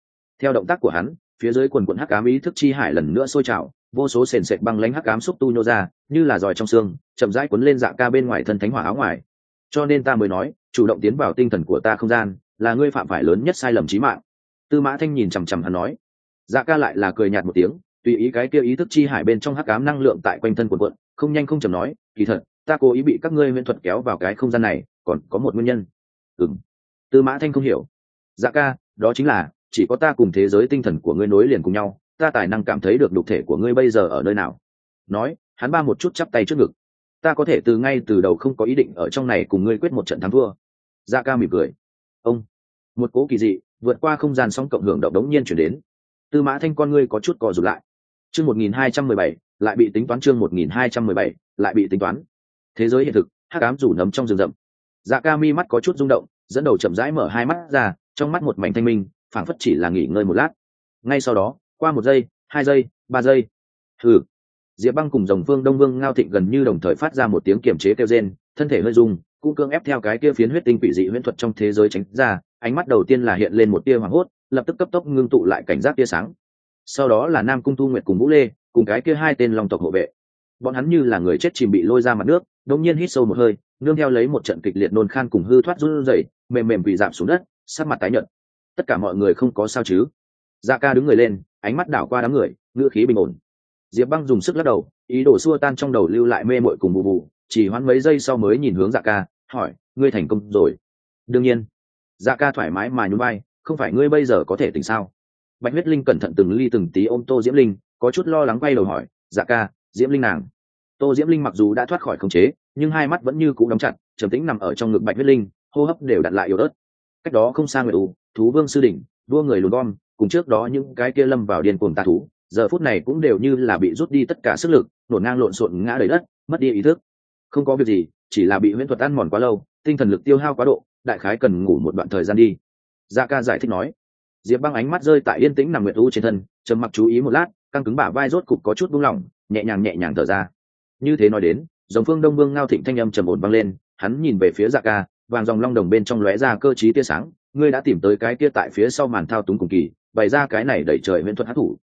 Theo động tác của hắn, phía dưới quần quận hắc ám ý thức chi hải lần nữa sôi trào, vô số sền sệt băng lánh hắc ám xúc tu nhô ra, như là giỏi trong xương, chậm rãi cuốn lên dạ ca bên ngoài thân thánh hỏa áo ngoài. Cho nên ta mới nói, chủ động tiến vào tinh thần của ta không gian, là ngươi phạm phải lớn nhất sai lầm trí mạng. Tư mã thanh nhìn chằm chằm hắn nói. Dạ ca lại là cười nhạt một tiếng, tùy ý cái kia ý thức chi hải bên trong hắc ám năng lượng tại quanh thân quần quận không nhanh không chầm nói, kỳ thật, ta cố ý bị các ngươi miễn thuật kéo vào cái không gian này, còn có một nguyên nhân. Ừng tư mã thanh không hiểu. Dạ ca, đó chính là, chỉ có ta cùng thế giới tinh thần của ngươi nối liền cùng nhau, ta tài năng cảm thấy được đục thể của ngươi bây giờ ở nơi nào? Nói, hắn ba một chút chắp tay trước ngực. Ta có thể từ ngay từ đầu không có ý định ở trong này cùng ngươi quyết một trận thắng thua. Dạ ca mỉm cười. Ông, một cố kỳ dị, vượt qua không gian sóng cộng hưởng động đống nhiên chuyển đến. Tư mã thanh con ngươi có chút cò rụt lại. Chương một nghìn hai trăm mười bảy, lại bị tính toán chương một nghìn hai trăm mười bảy, lại bị tính toán. Thế giới hiện thực, hắc ám rủ nấm trong rừng rậm. Dạ ca mi mắt có chút rung động dẫn đầu chậm rãi mở hai mắt ra, trong mắt một mảnh thanh minh, phảng phất chỉ là nghỉ ngơi một lát. Ngay sau đó, qua một giây, hai giây, ba giây. Thử diệp băng cùng dòng phương đông vương ngao thịnh gần như đồng thời phát ra một tiếng kiểm chế kêu rên, thân thể hơi rung, cũng cưỡng ép theo cái kia phiến huyết tinh quỷ dị huyễn thuật trong thế giới tránh ra, ánh mắt đầu tiên là hiện lên một tia hoảng hốt, lập tức cấp tốc ngưng tụ lại cảnh giác tia sáng. Sau đó là nam cung thu nguyệt cùng vũ lê, cùng cái kia hai tên lòng tộc hộ vệ. Bọn hắn như là người chết chìm bị lôi ra mặt nước đông nhiên hít sâu một hơi, nương theo lấy một trận kịch liệt nôn khan cùng hư thoát run rẩy, mềm mềm bị giảm xuống đất, sắc mặt tái nhợt. Tất cả mọi người không có sao chứ? Dạ ca đứng người lên, ánh mắt đảo qua đám người, ngữ khí bình ổn. Diệp băng dùng sức lắc đầu, ý đồ xua tan trong đầu lưu lại mê mội cùng bù bù, chỉ hoãn mấy giây sau mới nhìn hướng dạ ca, hỏi, ngươi thành công rồi? Đương nhiên. Dạ ca thoải mái mà nhún vai, không phải ngươi bây giờ có thể tỉnh sao? Bạch huyết linh cẩn thận từng ly từng tí ôm tô diễm linh, có chút lo lắng quay đầu hỏi dạ ca, diễm linh nàng? Tô diễm linh mặc dù đã thoát khỏi khống chế, nhưng hai mắt vẫn như cũ đóng chặt, trầm tĩnh nằm ở trong ngực bạch huyết linh, hô hấp đều đặt lại yếu ớt. Cách đó không xa nguyệt ủ thú vương sư đỉnh đua người lùn bom cùng trước đó những cái kia lâm vào điên cuồng tà thú, giờ phút này cũng đều như là bị rút đi tất cả sức lực, nổn ngang lộn xộn ngã đầy đất, mất đi ý thức. Không có việc gì, chỉ là bị huyễn thuật ăn mòn quá lâu, tinh thần lực tiêu hao quá độ, đại khái cần ngủ một đoạn thời gian đi. Gia ca giải thích nói. Diệp băng ánh mắt rơi tại yên tĩnh nằm nguyệt u trên thân, trầm mặc chú ý một lát, căng cứng bả vai rốt cục có chút buông lỏng, nhẹ nhàng nhẹ nhàng thở ra như thế nói đến, dòng phương đông vương ngao thịnh thanh âm trầm ổn vang lên, hắn nhìn về phía dạ ca, vàng dòng long đồng bên trong lóe ra cơ trí tia sáng, ngươi đã tìm tới cái kia tại phía sau màn thao túng cùng kỳ, bày ra cái này đẩy trời huyễn thuật hát thủ.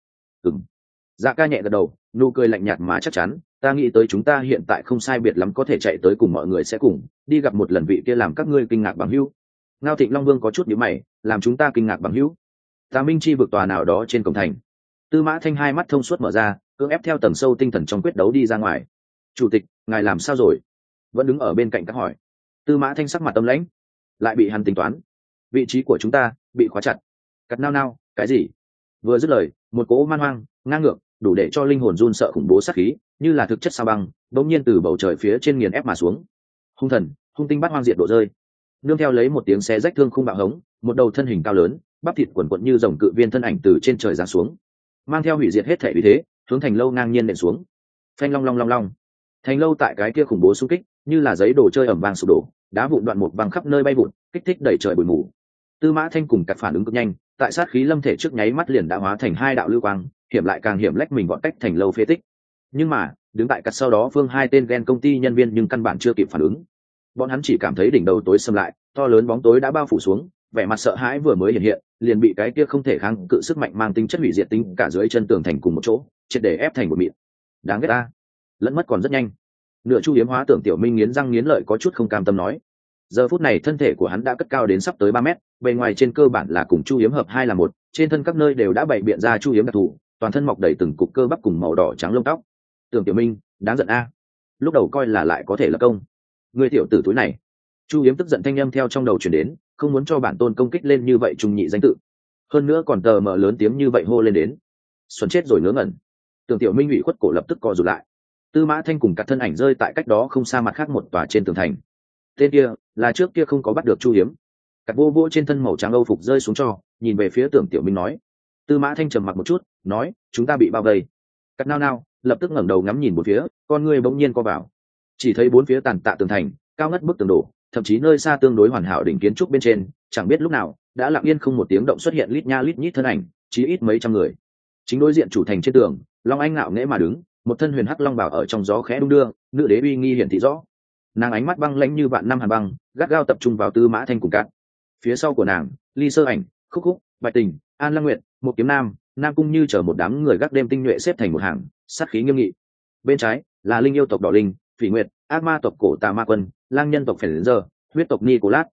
Ừng dạ ca nhẹ gật đầu, nụ cười lạnh nhạt mà chắc chắn, ta nghĩ tới chúng ta hiện tại không sai biệt lắm có thể chạy tới cùng mọi người sẽ cùng, đi gặp một lần vị kia làm các ngươi kinh ngạc bằng hữu. Ngao thịnh long vương có chút nhíu mày, làm chúng ta kinh ngạc bằng hữu. Ta minh chi vực tòa nào đó trên cổng thành. Tư mã thanh hai mắt thông suốt mở ra, cưỡng ép theo tầng sâu tinh thần trong quyết đấu đi ra ngoài chủ tịch, ngài làm sao rồi? Vẫn đứng ở bên cạnh các hỏi. Tư mã thanh sắc mặt tâm lãnh, lại bị hắn tính toán. Vị trí của chúng ta bị khóa chặt. Cắt nao nao, cái gì? Vừa dứt lời, một cỗ man hoang, ngang ngược, đủ để cho linh hồn run sợ khủng bố sát khí, như là thực chất sao băng, bỗng nhiên từ bầu trời phía trên nghiền ép mà xuống. Hung thần, hung tinh bắt hoang diệt đổ rơi. Nương theo lấy một tiếng xe rách thương khung bạo hống, một đầu thân hình cao lớn, bắp thịt quần quận như dòng cự viên thân ảnh từ trên trời giáng xuống. Mang theo hủy diệt hết thể vì thế, hướng thành lâu ngang nhiên nện xuống. Phanh long long long long thành lâu tại cái kia khủng bố xung kích, như là giấy đồ chơi ẩm vàng sụp đổ, đá vụn đoạn một văng khắp nơi bay vụn kích thích đẩy trời bụi mù. Tư mã thanh cùng cặp phản ứng cực nhanh, tại sát khí lâm thể trước nháy mắt liền đã hóa thành hai đạo lưu quang, hiểm lại càng hiểm lách mình gọn cách thành lâu phế tích. Nhưng mà, đứng tại cắt sau đó phương hai tên ghen công ty nhân viên nhưng căn bản chưa kịp phản ứng. Bọn hắn chỉ cảm thấy đỉnh đầu tối xâm lại, to lớn bóng tối đã bao phủ xuống, vẻ mặt sợ hãi vừa mới hiện hiện, liền bị cái kia không thể kháng cự sức mạnh mang tính chất hủy diệt tính cả dưới chân tường thành cùng một chỗ, triệt để ép thành một mịn. Đáng ghét ta lẫn mất còn rất nhanh. Nửa chu hiếm hóa tưởng tiểu minh nghiến răng nghiến lợi có chút không cam tâm nói. Giờ phút này thân thể của hắn đã cất cao đến sắp tới ba mét, bề ngoài trên cơ bản là cùng chu hiếm hợp hai là một, trên thân các nơi đều đã bày biện ra chu hiếm đặc thù, toàn thân mọc đầy từng cục cơ bắp cùng màu đỏ trắng lông tóc. Tưởng tiểu minh, đáng giận a. Lúc đầu coi là lại có thể là công. Người tiểu tử túi này. Chu hiếm tức giận thanh â m theo trong đầu chuyển đến, không muốn cho bản tôn công kích lên như vậy trùng nhị danh tự. Hơn nữa còn tờ mờ lớn tiếng như vậy hô lên đến. Xuân chết rồi ngớ ngẩn. Tưởng tiểu minh ủy khuất cổ lập tức co rụt lại tư mã thanh cùng các thân ảnh rơi tại cách đó không xa mặt khác một tòa trên tường thành. Tên kia, là trước kia không có bắt được chu hiếm. Cặp vô vô trên thân màu trắng âu phục rơi xuống cho, nhìn về phía tưởng tiểu minh nói. Tư mã thanh trầm mặc một chút, nói, chúng ta bị bao vây. Cắt nao nao, lập tức ngẩng đầu ngắm nhìn một phía, con người bỗng nhiên co vào. Chỉ thấy bốn phía tàn tạ tường thành, cao ngất bức tường đổ, thậm chí nơi xa tương đối hoàn hảo đỉnh kiến trúc bên trên, chẳng biết lúc nào, đã lặng yên không một tiếng động xuất hiện lít nha lít nhít thân ảnh, chí ít mấy trăm người. Chính đối diện chủ thành trên tường, long anh ngạo nghễ mà đứng một thân huyền hắc long bảo ở trong gió khẽ đung đưa, nữ đế uy nghi hiển thị rõ. Nàng ánh mắt băng lãnh như vạn năm hàn băng, gắt gao tập trung vào tư mã thanh cùng cạn phía sau của nàng, ly sơ ảnh, khúc khúc, bạch tình, an lăng nguyện một kiếm nam nam cung như chở một đám người gác đêm tinh nhuệ xếp thành một hàng, sát khí nghiêm nghị. Bên trái, là linh yêu tộc đỏ linh, phỉ nguyệt, ác ma tộc cổ tà ma quân, lang nhân tộc phèn giờ huyết tộc ni cổ lát.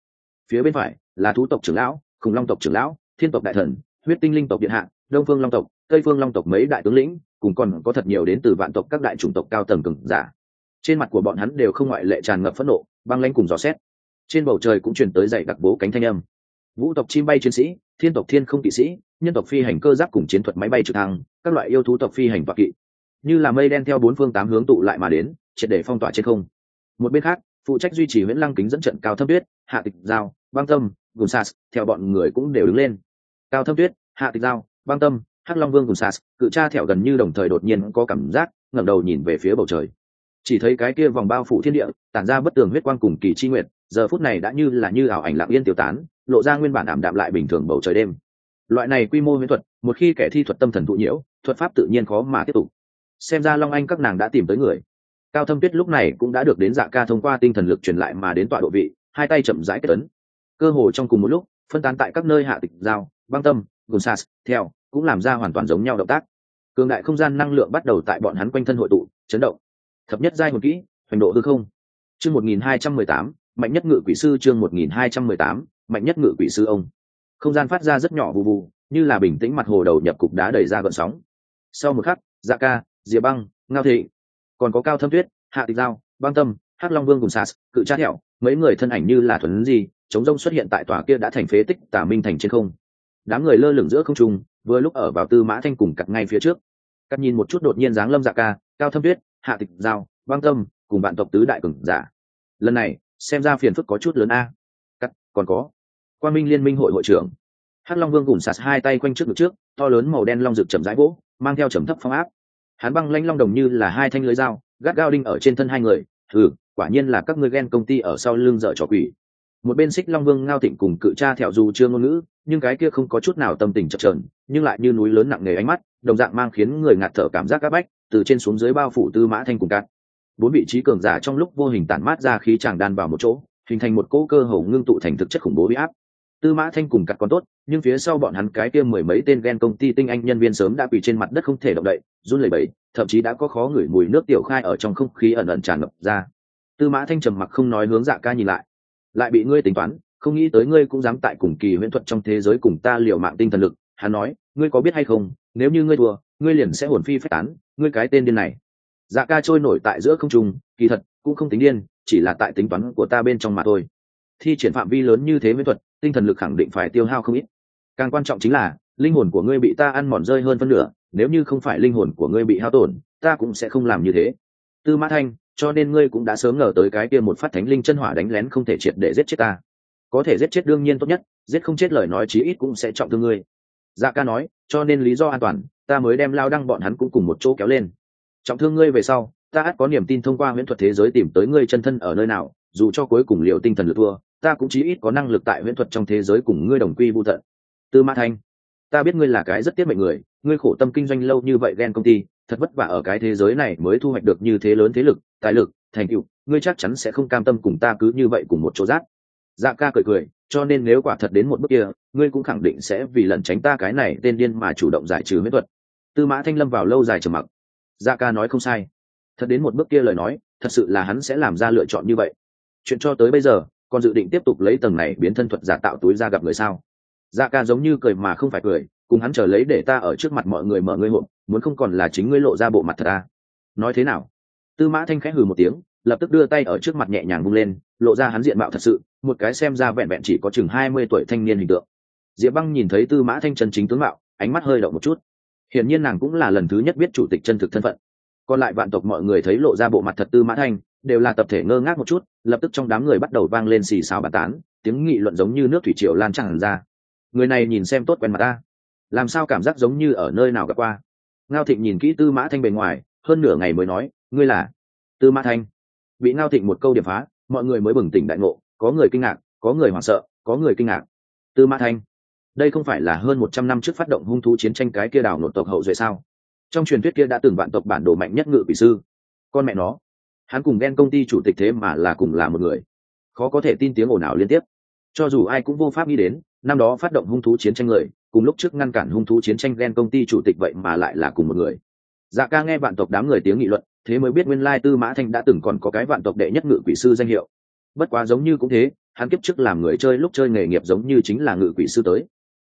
Phía bên phải, là thú tộc trưởng lão, khủng long tộc trưởng lão, thiên tộc đại thần, huyết tinh linh tộc điện hạ, đông phương long tộc, tây phương long tộc mấy đại tướng lĩnh cùng còn có thật nhiều đến từ vạn tộc các đại chủng tộc cao tầng cường giả. Trên mặt của bọn hắn đều không ngoại lệ tràn ngập phẫn nộ, băng lãnh cùng dò xét. Trên bầu trời cũng truyền tới dậy đặc bố cánh thanh âm. Vũ tộc chim bay chiến sĩ, thiên tộc thiên không kỵ sĩ, nhân tộc phi hành cơ giáp cùng chiến thuật máy bay trực thăng, các loại yêu thú tộc phi hành và kỵ. Như là mây đen theo bốn phương tám hướng tụ lại mà đến, triệt để phong tỏa trên không. Một bên khác, phụ trách duy trì nguyễn lăng kính dẫn trận cao thâm tuyết, hạ tịch giao, băng tâm gồm sas, theo bọn người cũng đều đứng lên. Cao thâm tuyết, hạ tịch giao, băng tâm hắc long vương cùng sas, cự cha thẹo gần như đồng thời đột nhiên có cảm giác, ngẩng đầu nhìn về phía bầu trời. Chỉ thấy cái kia vòng bao phủ thiên địa, tản ra bất tường huyết quang cùng kỳ chi nguyệt, giờ phút này đã như là như ảo ảnh lặng yên tiêu tán, lộ ra nguyên bản ảm đạm lại bình thường bầu trời đêm. Loại này quy mô huyễn thuật, một khi kẻ thi thuật tâm thần thụ nhiễu, thuật pháp tự nhiên khó mà tiếp tục. Xem ra long anh các nàng đã tìm tới người. Cao thâm tuyết lúc này cũng đã được đến dạ ca thông qua tinh thần lực truyền lại mà đến tọa độ vị, hai tay chậm rãi kết tấn cơ hồ trong cùng một lúc, phân tán tại các nơi hạ tịch giao, băng tâm gồm sas, theo cũng làm ra hoàn toàn giống nhau động tác. Cường đại không gian năng lượng bắt đầu tại bọn hắn quanh thân hội tụ, chấn động. Thập nhất giai hồn kỹ, hoành độ hư không. Chương một nghìn hai trăm mười tám, mạnh nhất ngự quỷ sư chương một nghìn hai trăm mười tám, mạnh nhất ngự quỷ sư ông. Không gian phát ra rất nhỏ bù bù như là bình tĩnh mặt hồ đầu nhập cục đá đầy ra gợn sóng. Sau một khắc dạ ca, diệp băng, ngao thị, còn có cao thâm tuyết, hạ tịch giao, băng tâm, hắc long vương cùng sas, cự trát hẹo, mấy người thân ảnh như là thuần gì, chống rông xuất hiện tại tòa kia đã thành phế tích tả minh thành trên không. Đám người lơ lửng giữa không trung vừa lúc ở vào tư mã thanh cùng cặp ngay phía trước. Cắt nhìn một chút đột nhiên dáng lâm dạ ca, cao thâm tuyết, hạ tịch giao băng tâm, cùng bạn tộc tứ đại cường giả. Lần này, xem ra phiền phức có chút lớn a. Cắt, còn có. Quan minh liên minh hội hội trưởng. Hắc long vương cùng sạt hai tay quanh trước ngực trước, to lớn màu đen long rực chậm rãi vỗ, mang theo trầm thấp phong áp. Hắn băng lanh long đồng như là hai thanh lưới dao, gắt gao đinh ở trên thân hai người. Ừ quả nhiên là các ngươi ghen công ty ở sau lưng dở trò quỷ. Một bên xích long vương ngao thịnh cùng cự cha thẹo dù chưa ngôn ngữ nhưng cái kia không có chút nào tâm tình chập trờn nhưng lại như núi lớn nặng nề ánh mắt, đồng dạng mang khiến người ngạt thở cảm giác áp bách, từ trên xuống dưới bao phủ tư mã thanh cùng cát. Bốn vị trí cường giả trong lúc vô hình tản mát ra khí tràng đan vào một chỗ, hình thành một cỗ cơ hồ ngưng tụ thành thực chất khủng bố bị áp. Tư mã thanh cùng cắt còn tốt, nhưng phía sau bọn hắn cái kia mười mấy tên ghen công ty tinh anh nhân viên sớm đã quỳ trên mặt đất không thể động đậy, run lẩy bẩy, thậm chí đã có khó ngửi mùi nước tiểu khai ở trong không khí ẩn ẩn tràn ngập ra. Tư mã thanh trầm mặc không nói hướng dạ ca nhìn lại. Lại bị ngươi tính toán không nghĩ tới ngươi cũng dám tại cùng kỳ huyễn thuật trong thế giới cùng ta liều mạng tinh thần lực. Hắn nói, ngươi có biết hay không, nếu như ngươi thua, ngươi liền sẽ hồn phi phách tán, ngươi cái tên điên này. Dạ ca trôi nổi tại giữa không trung, kỳ thật, cũng không tính điên, chỉ là tại tính toán của ta bên trong mà thôi. Thi triển phạm vi lớn như thế huyễn thuật, tinh thần lực khẳng định phải tiêu hao không ít. Càng quan trọng chính là, linh hồn của ngươi bị ta ăn mòn rơi hơn phân nửa, nếu như không phải linh hồn của ngươi bị hao tổn, ta cũng sẽ không làm như thế. Tư mã thanh, cho nên ngươi cũng đã sớm ngờ tới cái kia một phát thánh linh chân hỏa đánh lén không thể triệt để giết chết ta có thể giết chết đương nhiên tốt nhất, giết không chết lời nói chí ít cũng sẽ trọng thương ngươi. Dạ ca nói, cho nên lý do an toàn, ta mới đem lao đăng bọn hắn cũng cùng một chỗ kéo lên. Trọng thương ngươi về sau, ta ắt có niềm tin thông qua huyễn thuật thế giới tìm tới ngươi chân thân ở nơi nào, dù cho cuối cùng liệu tinh thần lực thua, ta cũng chí ít có năng lực tại huyễn thuật trong thế giới cùng ngươi đồng quy vô tận. Tư mã thanh, ta biết ngươi là cái rất tiết mệnh người, ngươi khổ tâm kinh doanh lâu như vậy ghen công ty, thật vất vả ở cái thế giới này mới thu hoạch được như thế lớn thế lực, tài lực, thành tựu, ngươi chắc chắn sẽ không cam tâm cùng ta cứ như vậy cùng một chỗ rác dạ ca cười cười, cho nên nếu quả thật đến một bước kia, ngươi cũng khẳng định sẽ vì lần tránh ta cái này tên điên mà chủ động giải trừ huyễn thuật. Tư mã thanh lâm vào lâu dài trầm mặc. Dạ ca nói không sai. Thật đến một bước kia lời nói, thật sự là hắn sẽ làm ra lựa chọn như vậy. Chuyện cho tới bây giờ, còn dự định tiếp tục lấy tầng này biến thân thuật giả tạo túi ra gặp người sao? Dạ ca giống như cười mà không phải cười, cùng hắn chờ lấy để ta ở trước mặt mọi người mở ngươi hộp, muốn không còn là chính ngươi lộ ra bộ mặt thật ta nói thế nào? Tư mã thanh khẽ hừ một tiếng, lập tức đưa tay ở trước mặt nhẹ nhàng bung lên, lộ ra hắn diện mạo thật sự một cái xem ra vẹn vẹn chỉ có chừng hai mươi tuổi thanh niên hình tượng. Diệp băng nhìn thấy tư mã thanh chân chính tướng mạo, ánh mắt hơi động một chút. Hiển nhiên nàng cũng là lần thứ nhất biết chủ tịch chân thực thân phận. Còn lại vạn tộc mọi người thấy lộ ra bộ mặt thật tư mã thanh, đều là tập thể ngơ ngác một chút, lập tức trong đám người bắt đầu vang lên xì xào bàn tán, tiếng nghị luận giống như nước thủy triều lan tràn ra. Người này nhìn xem tốt quen mặt ta. Làm sao cảm giác giống như ở nơi nào gặp qua? Ngao thịnh nhìn kỹ tư mã thanh bề ngoài, hơn nửa ngày mới nói, ngươi là? Tư mã thanh. Bị ngao thịnh một câu điểm phá, mọi người mới bừng tỉnh đại ngộ có người kinh ngạc, có người hoảng sợ, có người kinh ngạc. Tư mã thanh, đây không phải là hơn một trăm năm trước phát động hung thú chiến tranh cái kia đảo nội tộc hậu duệ sao? Trong truyền thuyết kia đã từng vạn tộc bản đồ mạnh nhất ngự quỷ sư. Con mẹ nó, hắn cùng ghen công ty chủ tịch thế mà là cùng là một người. Khó có thể tin tiếng ồn ào liên tiếp. Cho dù ai cũng vô pháp nghĩ đến, năm đó phát động hung thú chiến tranh người, cùng lúc trước ngăn cản hung thú chiến tranh ghen công ty chủ tịch vậy mà lại là cùng một người. Dạ ca nghe vạn tộc đám người tiếng nghị luận, thế mới biết nguyên lai tư mã thanh đã từng còn có cái vạn tộc đệ nhất ngự quỷ sư danh hiệu bất quá giống như cũng thế, hắn kiếp trước làm người chơi lúc chơi nghề nghiệp giống như chính là ngự quỷ sư tới.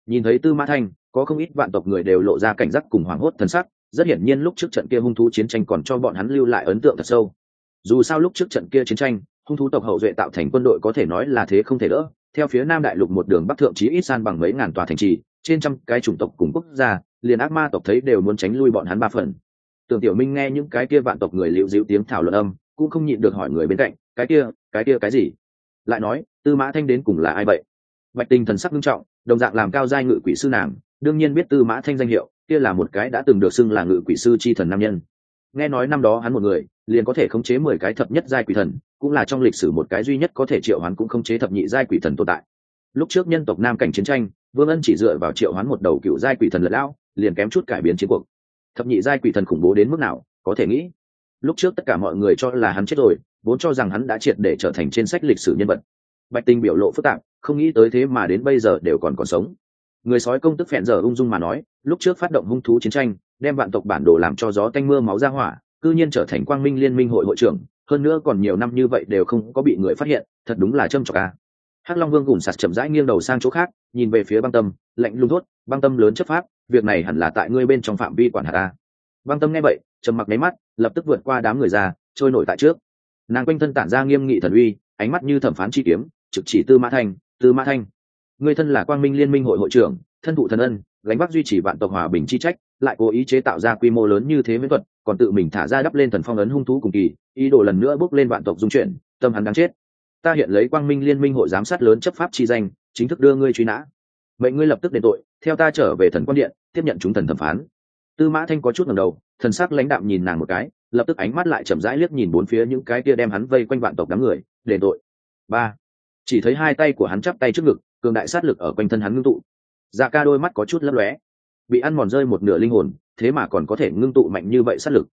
Nhìn thấy tư mã thanh, có không ít vạn tộc người đều lộ ra cảnh giác cùng hoảng hốt thần sắc, rất hiển nhiên lúc trước trận kia hung thú chiến tranh còn cho bọn hắn lưu lại ấn tượng thật sâu. Dù sao lúc trước trận kia chiến tranh, hung thú tộc hậu duệ tạo thành quân đội có thể nói là thế không thể đỡ. Theo phía nam đại lục một đường bắc thượng chí ít san bằng mấy ngàn tòa thành trì, trên trăm cái chủng tộc cùng quốc gia, liền ác ma tộc thấy đều muốn tránh lui bọn hắn ba phần. Tưởng tiểu minh nghe những cái kia vạn tộc người liễu dịu tiếng thảo luận âm cũng không nhịn được hỏi người bên cạnh, cái kia cái kia cái gì? Lại nói, tư mã thanh đến cùng là ai vậy? Bạch tình thần sắc nghiêm trọng, đồng dạng làm cao giai ngự quỷ sư nàng, đương nhiên biết tư mã thanh danh hiệu, kia là một cái đã từng được xưng là ngự quỷ sư chi thần nam nhân. Nghe nói năm đó hắn một người, liền có thể khống chế mười cái thập nhất giai quỷ thần, cũng là trong lịch sử một cái duy nhất có thể triệu hoán cũng khống chế thập nhị giai quỷ thần tồn tại. Lúc trước nhân tộc nam cảnh chiến tranh, vương ân chỉ dựa vào triệu hoán một đầu cựu giai quỷ thần lật lão, liền kém chút cải biến chiến cuộc. Thập nhị giai quỷ thần khủng bố đến mức nào, có thể nghĩ? Lúc trước tất cả mọi người cho là hắn chết rồi, vốn cho rằng hắn đã triệt để trở thành trên sách lịch sử nhân vật. Bạch tinh biểu lộ phức tạp, không nghĩ tới thế mà đến bây giờ đều còn còn sống. Người sói công tức phẹn giờ ung dung mà nói, lúc trước phát động hung thú chiến tranh, đem vạn tộc bản đồ làm cho gió tanh mưa máu ra hỏa, cư nhiên trở thành quang minh liên minh hội hội trưởng, hơn nữa còn nhiều năm như vậy đều không có bị người phát hiện, thật đúng là trâm trọc à. hắc long vương gùn sạt chậm rãi nghiêng đầu sang chỗ khác, nhìn về phía băng tâm, lạnh lùng thốt, băng tâm lớn chấp pháp, việc này hẳn là tại ngươi bên trong phạm vi quản hạt ta băng tâm nghe vậy, trầm mặc nháy mắt, lập tức vượt qua đám người ra, trôi nổi tại trước. Nàng quanh thân tản ra nghiêm nghị thần uy, ánh mắt như thẩm phán chi kiếm, trực chỉ tư mã thanh, tư mã thanh người thân là quang minh liên minh hội hội trưởng, thân thụ thần ân, gánh vác duy trì vạn tộc hòa bình chi trách, lại cố ý chế tạo ra quy mô lớn như thế với thuật, còn tự mình thả ra đắp lên thần phong ấn hung thú cùng kỳ, ý đồ lần nữa bước lên vạn tộc dung chuyển, tâm hắn đáng chết. Ta hiện lấy quang minh liên minh hội giám sát lớn chấp pháp chi danh, chính thức đưa ngươi truy nã. Mệnh ngươi lập tức đền tội, theo ta trở về thần quan điện, tiếp nhận chúng thần thẩm phán tư mã thanh có chút ngầm đầu, thần sắc lãnh đạm nhìn nàng một cái, lập tức ánh mắt lại chậm rãi liếc nhìn bốn phía những cái kia đem hắn vây quanh vạn tộc đám người, để tội. Ba. Chỉ thấy hai tay của hắn chắp tay trước ngực, cường đại sát lực ở quanh thân hắn ngưng tụ. Dạ ca đôi mắt có chút lấp lóe. Bị ăn mòn rơi một nửa linh hồn, thế mà còn có thể ngưng tụ mạnh như vậy sát lực.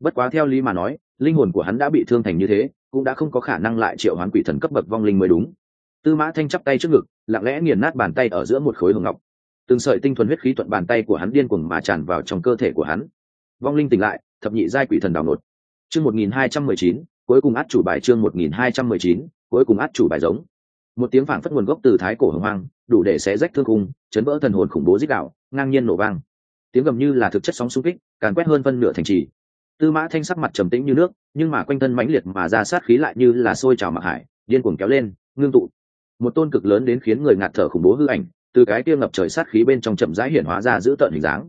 Bất quá theo lý mà nói, linh hồn của hắn đã bị thương thành như thế, cũng đã không có khả năng lại triệu hoán quỷ thần cấp bậc vong linh mới đúng. Tư mã thanh chắp tay trước ngực, lặng lẽ nghiền nát bàn tay ở giữa một khối hồng ngọc từng sợi tinh thuần huyết khí thuận bàn tay của hắn điên cuồng mà tràn vào trong cơ thể của hắn. Vong linh tỉnh lại, thập nhị giai quỷ thần đào nột chương một nghìn hai trăm mười chín, cuối cùng át chủ bài chương một nghìn hai trăm mười chín, cuối cùng át chủ bài giống. Một tiếng phảng phất nguồn gốc từ thái cổ hồng hoang, đủ để xé rách thương khung, chấn vỡ thần hồn khủng bố dích đạo, ngang nhiên nổ vang. Tiếng gầm như là thực chất sóng xung kích, càn quét hơn phân nửa thành trì. Tư mã thanh sắc mặt trầm tĩnh như nước, nhưng mà quanh thân mãnh liệt mà ra sát khí lại như là sôi trào mặc hải, điên cuồng kéo lên, ngưng tụ. Một tôn cực lớn đến khiến người ngạt thở khủng bố hư ảnh từ cái kia ngập trời sát khí bên trong chậm rãi hiển hóa ra giữ tợn hình dáng.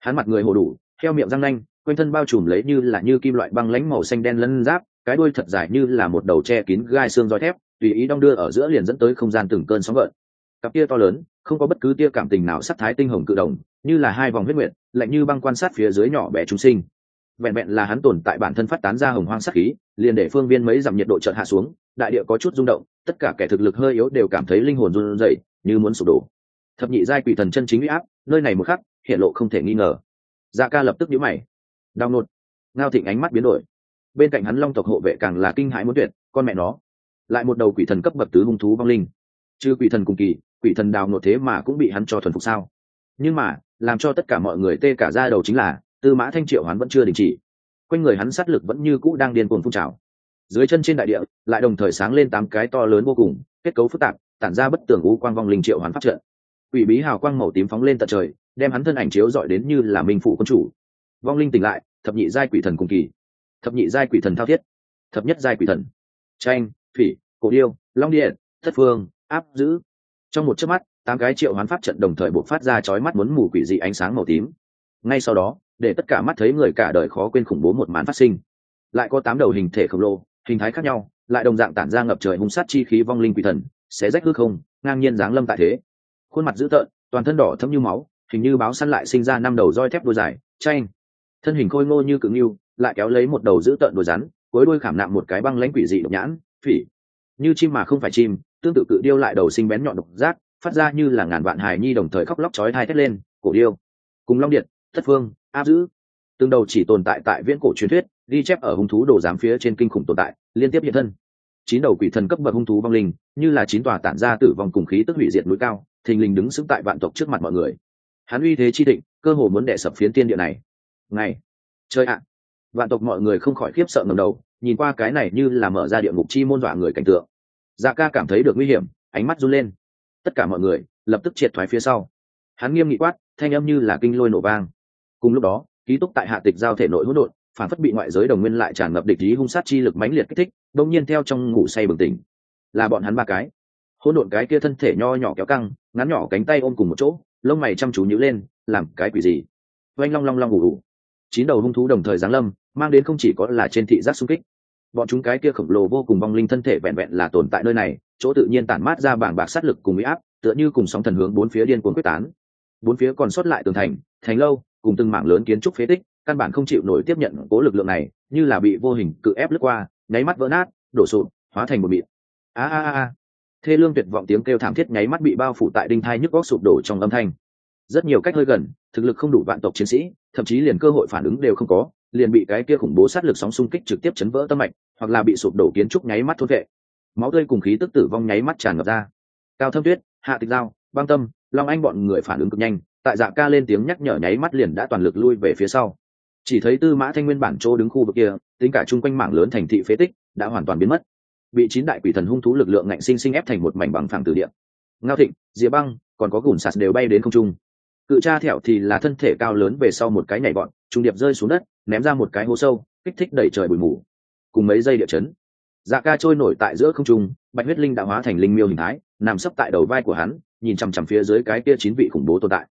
Hắn mặt người hồ đủ, theo miệng răng nanh, quanh thân bao trùm lấy như là như kim loại băng lánh màu xanh đen lân giáp, cái đuôi thật dài như là một đầu che kín gai xương roi thép, tùy ý đong đưa ở giữa liền dẫn tới không gian từng cơn sóng gợn. Cặp kia to lớn, không có bất cứ tia cảm tình nào sắc thái tinh hồng cự đồng như là hai vòng huyết nguyện lạnh như băng quan sát phía dưới nhỏ bé chúng sinh. Vẹn vẹn là hắn tồn tại bản thân phát tán ra hồng hoang sắc khí, liền để phương viên mấy dặm nhiệt độ chợt hạ xuống, đại địa có chút rung động, tất cả kẻ thực lực hơi yếu đều cảm thấy linh hồn run rẩy, như muốn sụp đổ thập nhị giai quỷ thần chân chính uy áp, nơi này một khắc, hiện lộ không thể nghi ngờ. Dạ ca lập tức nhíu mày. Đau nột. Ngao thịnh ánh mắt biến đổi. Bên cạnh hắn long tộc hộ vệ càng là kinh hãi muốn tuyệt, con mẹ nó. Lại một đầu quỷ thần cấp bậc tứ hung thú vong linh. Chứ quỷ thần cùng kỳ, quỷ thần đào nột thế mà cũng bị hắn cho thuần phục sao? Nhưng mà, làm cho tất cả mọi người tê cả ra đầu chính là, tư mã thanh triệu hắn vẫn chưa đình chỉ. Quanh người hắn sát lực vẫn như cũ đang điên cuồng phun trào. Dưới chân trên đại địa, lại đồng thời sáng lên tám cái to lớn vô cùng, kết cấu phức tạp, tản ra bất tường u quang vong linh triệu hoàn phát trận quỷ bí hào quang màu tím phóng lên tận trời đem hắn thân ảnh chiếu dọi đến như là minh phụ quân chủ. Vong linh tỉnh lại thập nhị giai quỷ thần cùng kỳ. Thập nhị giai quỷ thần thao thiết. Thập nhất giai quỷ thần. Tranh thủy, cổ điêu long điện thất phương áp giữ trong một chớp mắt tám cái triệu hoán pháp trận đồng thời buộc phát ra chói mắt muốn mù quỷ dị ánh sáng màu tím. Ngay sau đó để tất cả mắt thấy người cả đời khó quên khủng bố một màn phát sinh. Lại có tám đầu hình thể khổng lồ hình thái khác nhau lại đồng dạng tản ra ngập trời hung sát chi khí vong linh quỷ thần sẽ rách hư không ngang nhiên giáng lâm tại thế khuôn mặt dữ tợn, toàn thân đỏ thấm như máu, hình như báo săn lại sinh ra năm đầu roi thép đôi dài. Tranh thân hình khôi ngô như cự nghiêu lại kéo lấy một đầu dữ tợn đôi rắn, cuối đuôi khảm nạm một cái băng lãnh quỷ dị độc nhãn, phỉ. Như chim mà không phải chim, tương tự cự điêu lại đầu sinh bén nhọn độc giác, phát ra như là ngàn vạn hài nhi đồng thời khóc lóc chói thai thét lên, cổ điêu! Cùng long điện, thất phương áp giữ từng đầu chỉ tồn tại tại viễn cổ truyền thuyết, ghi chép ở hung thú đồ giám phía trên kinh khủng tồn tại, liên tiếp hiện thân. Chín đầu quỷ thần cấp bậc hung thú vong linh, như là chín tòa tản ra tử vong cùng khí tức hủy diệt núi cao thình lình đứng sững tại vạn tộc trước mặt mọi người. Hắn uy thế chi định cơ hồ muốn đẻ sập phiến tiên địa này. Ngày chơi ạ! Vạn tộc mọi người không khỏi khiếp sợ ngầm đầu, nhìn qua cái này như là mở ra địa ngục chi môn dọa người cảnh tượng. Dạ ca cảm thấy được nguy hiểm, ánh mắt run lên. Tất cả mọi người lập tức triệt thoái phía sau. Hắn nghiêm nghị quát, thanh âm như là kinh lôi nổ vang. Cùng lúc đó, ký túc tại hạ tịch giao thể nội hỗn độn, phản phất bị ngoại giới đồng nguyên lại tràn ngập địch ý hung sát chi lực mãnh liệt kích thích đông nhiên theo trong ngủ say bừng tỉnh. Là bọn hắn ba cái. Hỗn độn cái kia thân thể nho nhỏ kéo căng ngắn nhỏ cánh tay ôm cùng một chỗ, lông mày chăm chú nhíu lên, làm cái quỷ gì? Oanh long long long ngủ ngủ chín đầu hung thú đồng thời giáng lâm, mang đến không chỉ có là trên thị giác xung kích. Bọn chúng cái kia khổng lồ vô cùng vong linh thân thể vẹn vẹn là tồn tại nơi này, chỗ tự nhiên tản mát ra bảng bạc sát lực cùng mỹ áp, tựa như cùng sóng thần hướng bốn phía điên cuồng quyết tán. Bốn phía còn sót lại tường thành thành lâu, cùng từng mảng lớn kiến trúc phế tích, căn bản không chịu nổi tiếp nhận cố lực lượng này, như là bị vô hình cự ép lướt qua, nháy mắt vỡ nát, đổ sụp, hóa thành một mịn. A a a thê lương tuyệt vọng tiếng kêu thảm thiết nháy mắt bị bao phủ tại đinh thai nhức góc sụp đổ trong âm thanh. Rất nhiều cách hơi gần, thực lực không đủ vạn tộc chiến sĩ, thậm chí liền cơ hội phản ứng đều không có, liền bị cái kia khủng bố sát lực sóng xung kích trực tiếp chấn vỡ tâm mạch, hoặc là bị sụp đổ kiến trúc nháy mắt thốt vệ. Máu tươi cùng khí tức tử vong nháy mắt tràn ngập ra. Cao thâm tuyết, hạ tịch giao, băng tâm, long anh bọn người phản ứng cực nhanh, tại dạ ca lên tiếng nhắc nhở nháy mắt liền đã toàn lực lui về phía sau. Chỉ thấy tư mã thanh nguyên bản chỗ đứng khu vực kia, tính cả chung quanh mảng lớn thành thị phế tích, đã hoàn toàn biến mất bị chín đại quỷ thần hung thú lực lượng ngạnh sinh sinh ép thành một mảnh bằng phẳng từ địa. Ngao thịnh, diệp băng, còn có gùn sạt đều bay đến không trung. Cự cha thẹo thì là thân thể cao lớn về sau một cái nhảy bọn trung điệp rơi xuống đất, ném ra một cái hố sâu, kích thích đẩy trời bụi mù. Cùng mấy giây địa chấn dạ ca trôi nổi tại giữa không trung, bạch huyết linh đã hóa thành linh miêu hình thái, nằm sấp tại đầu vai của hắn, nhìn chằm chằm phía dưới cái kia chín vị khủng bố tồn tại.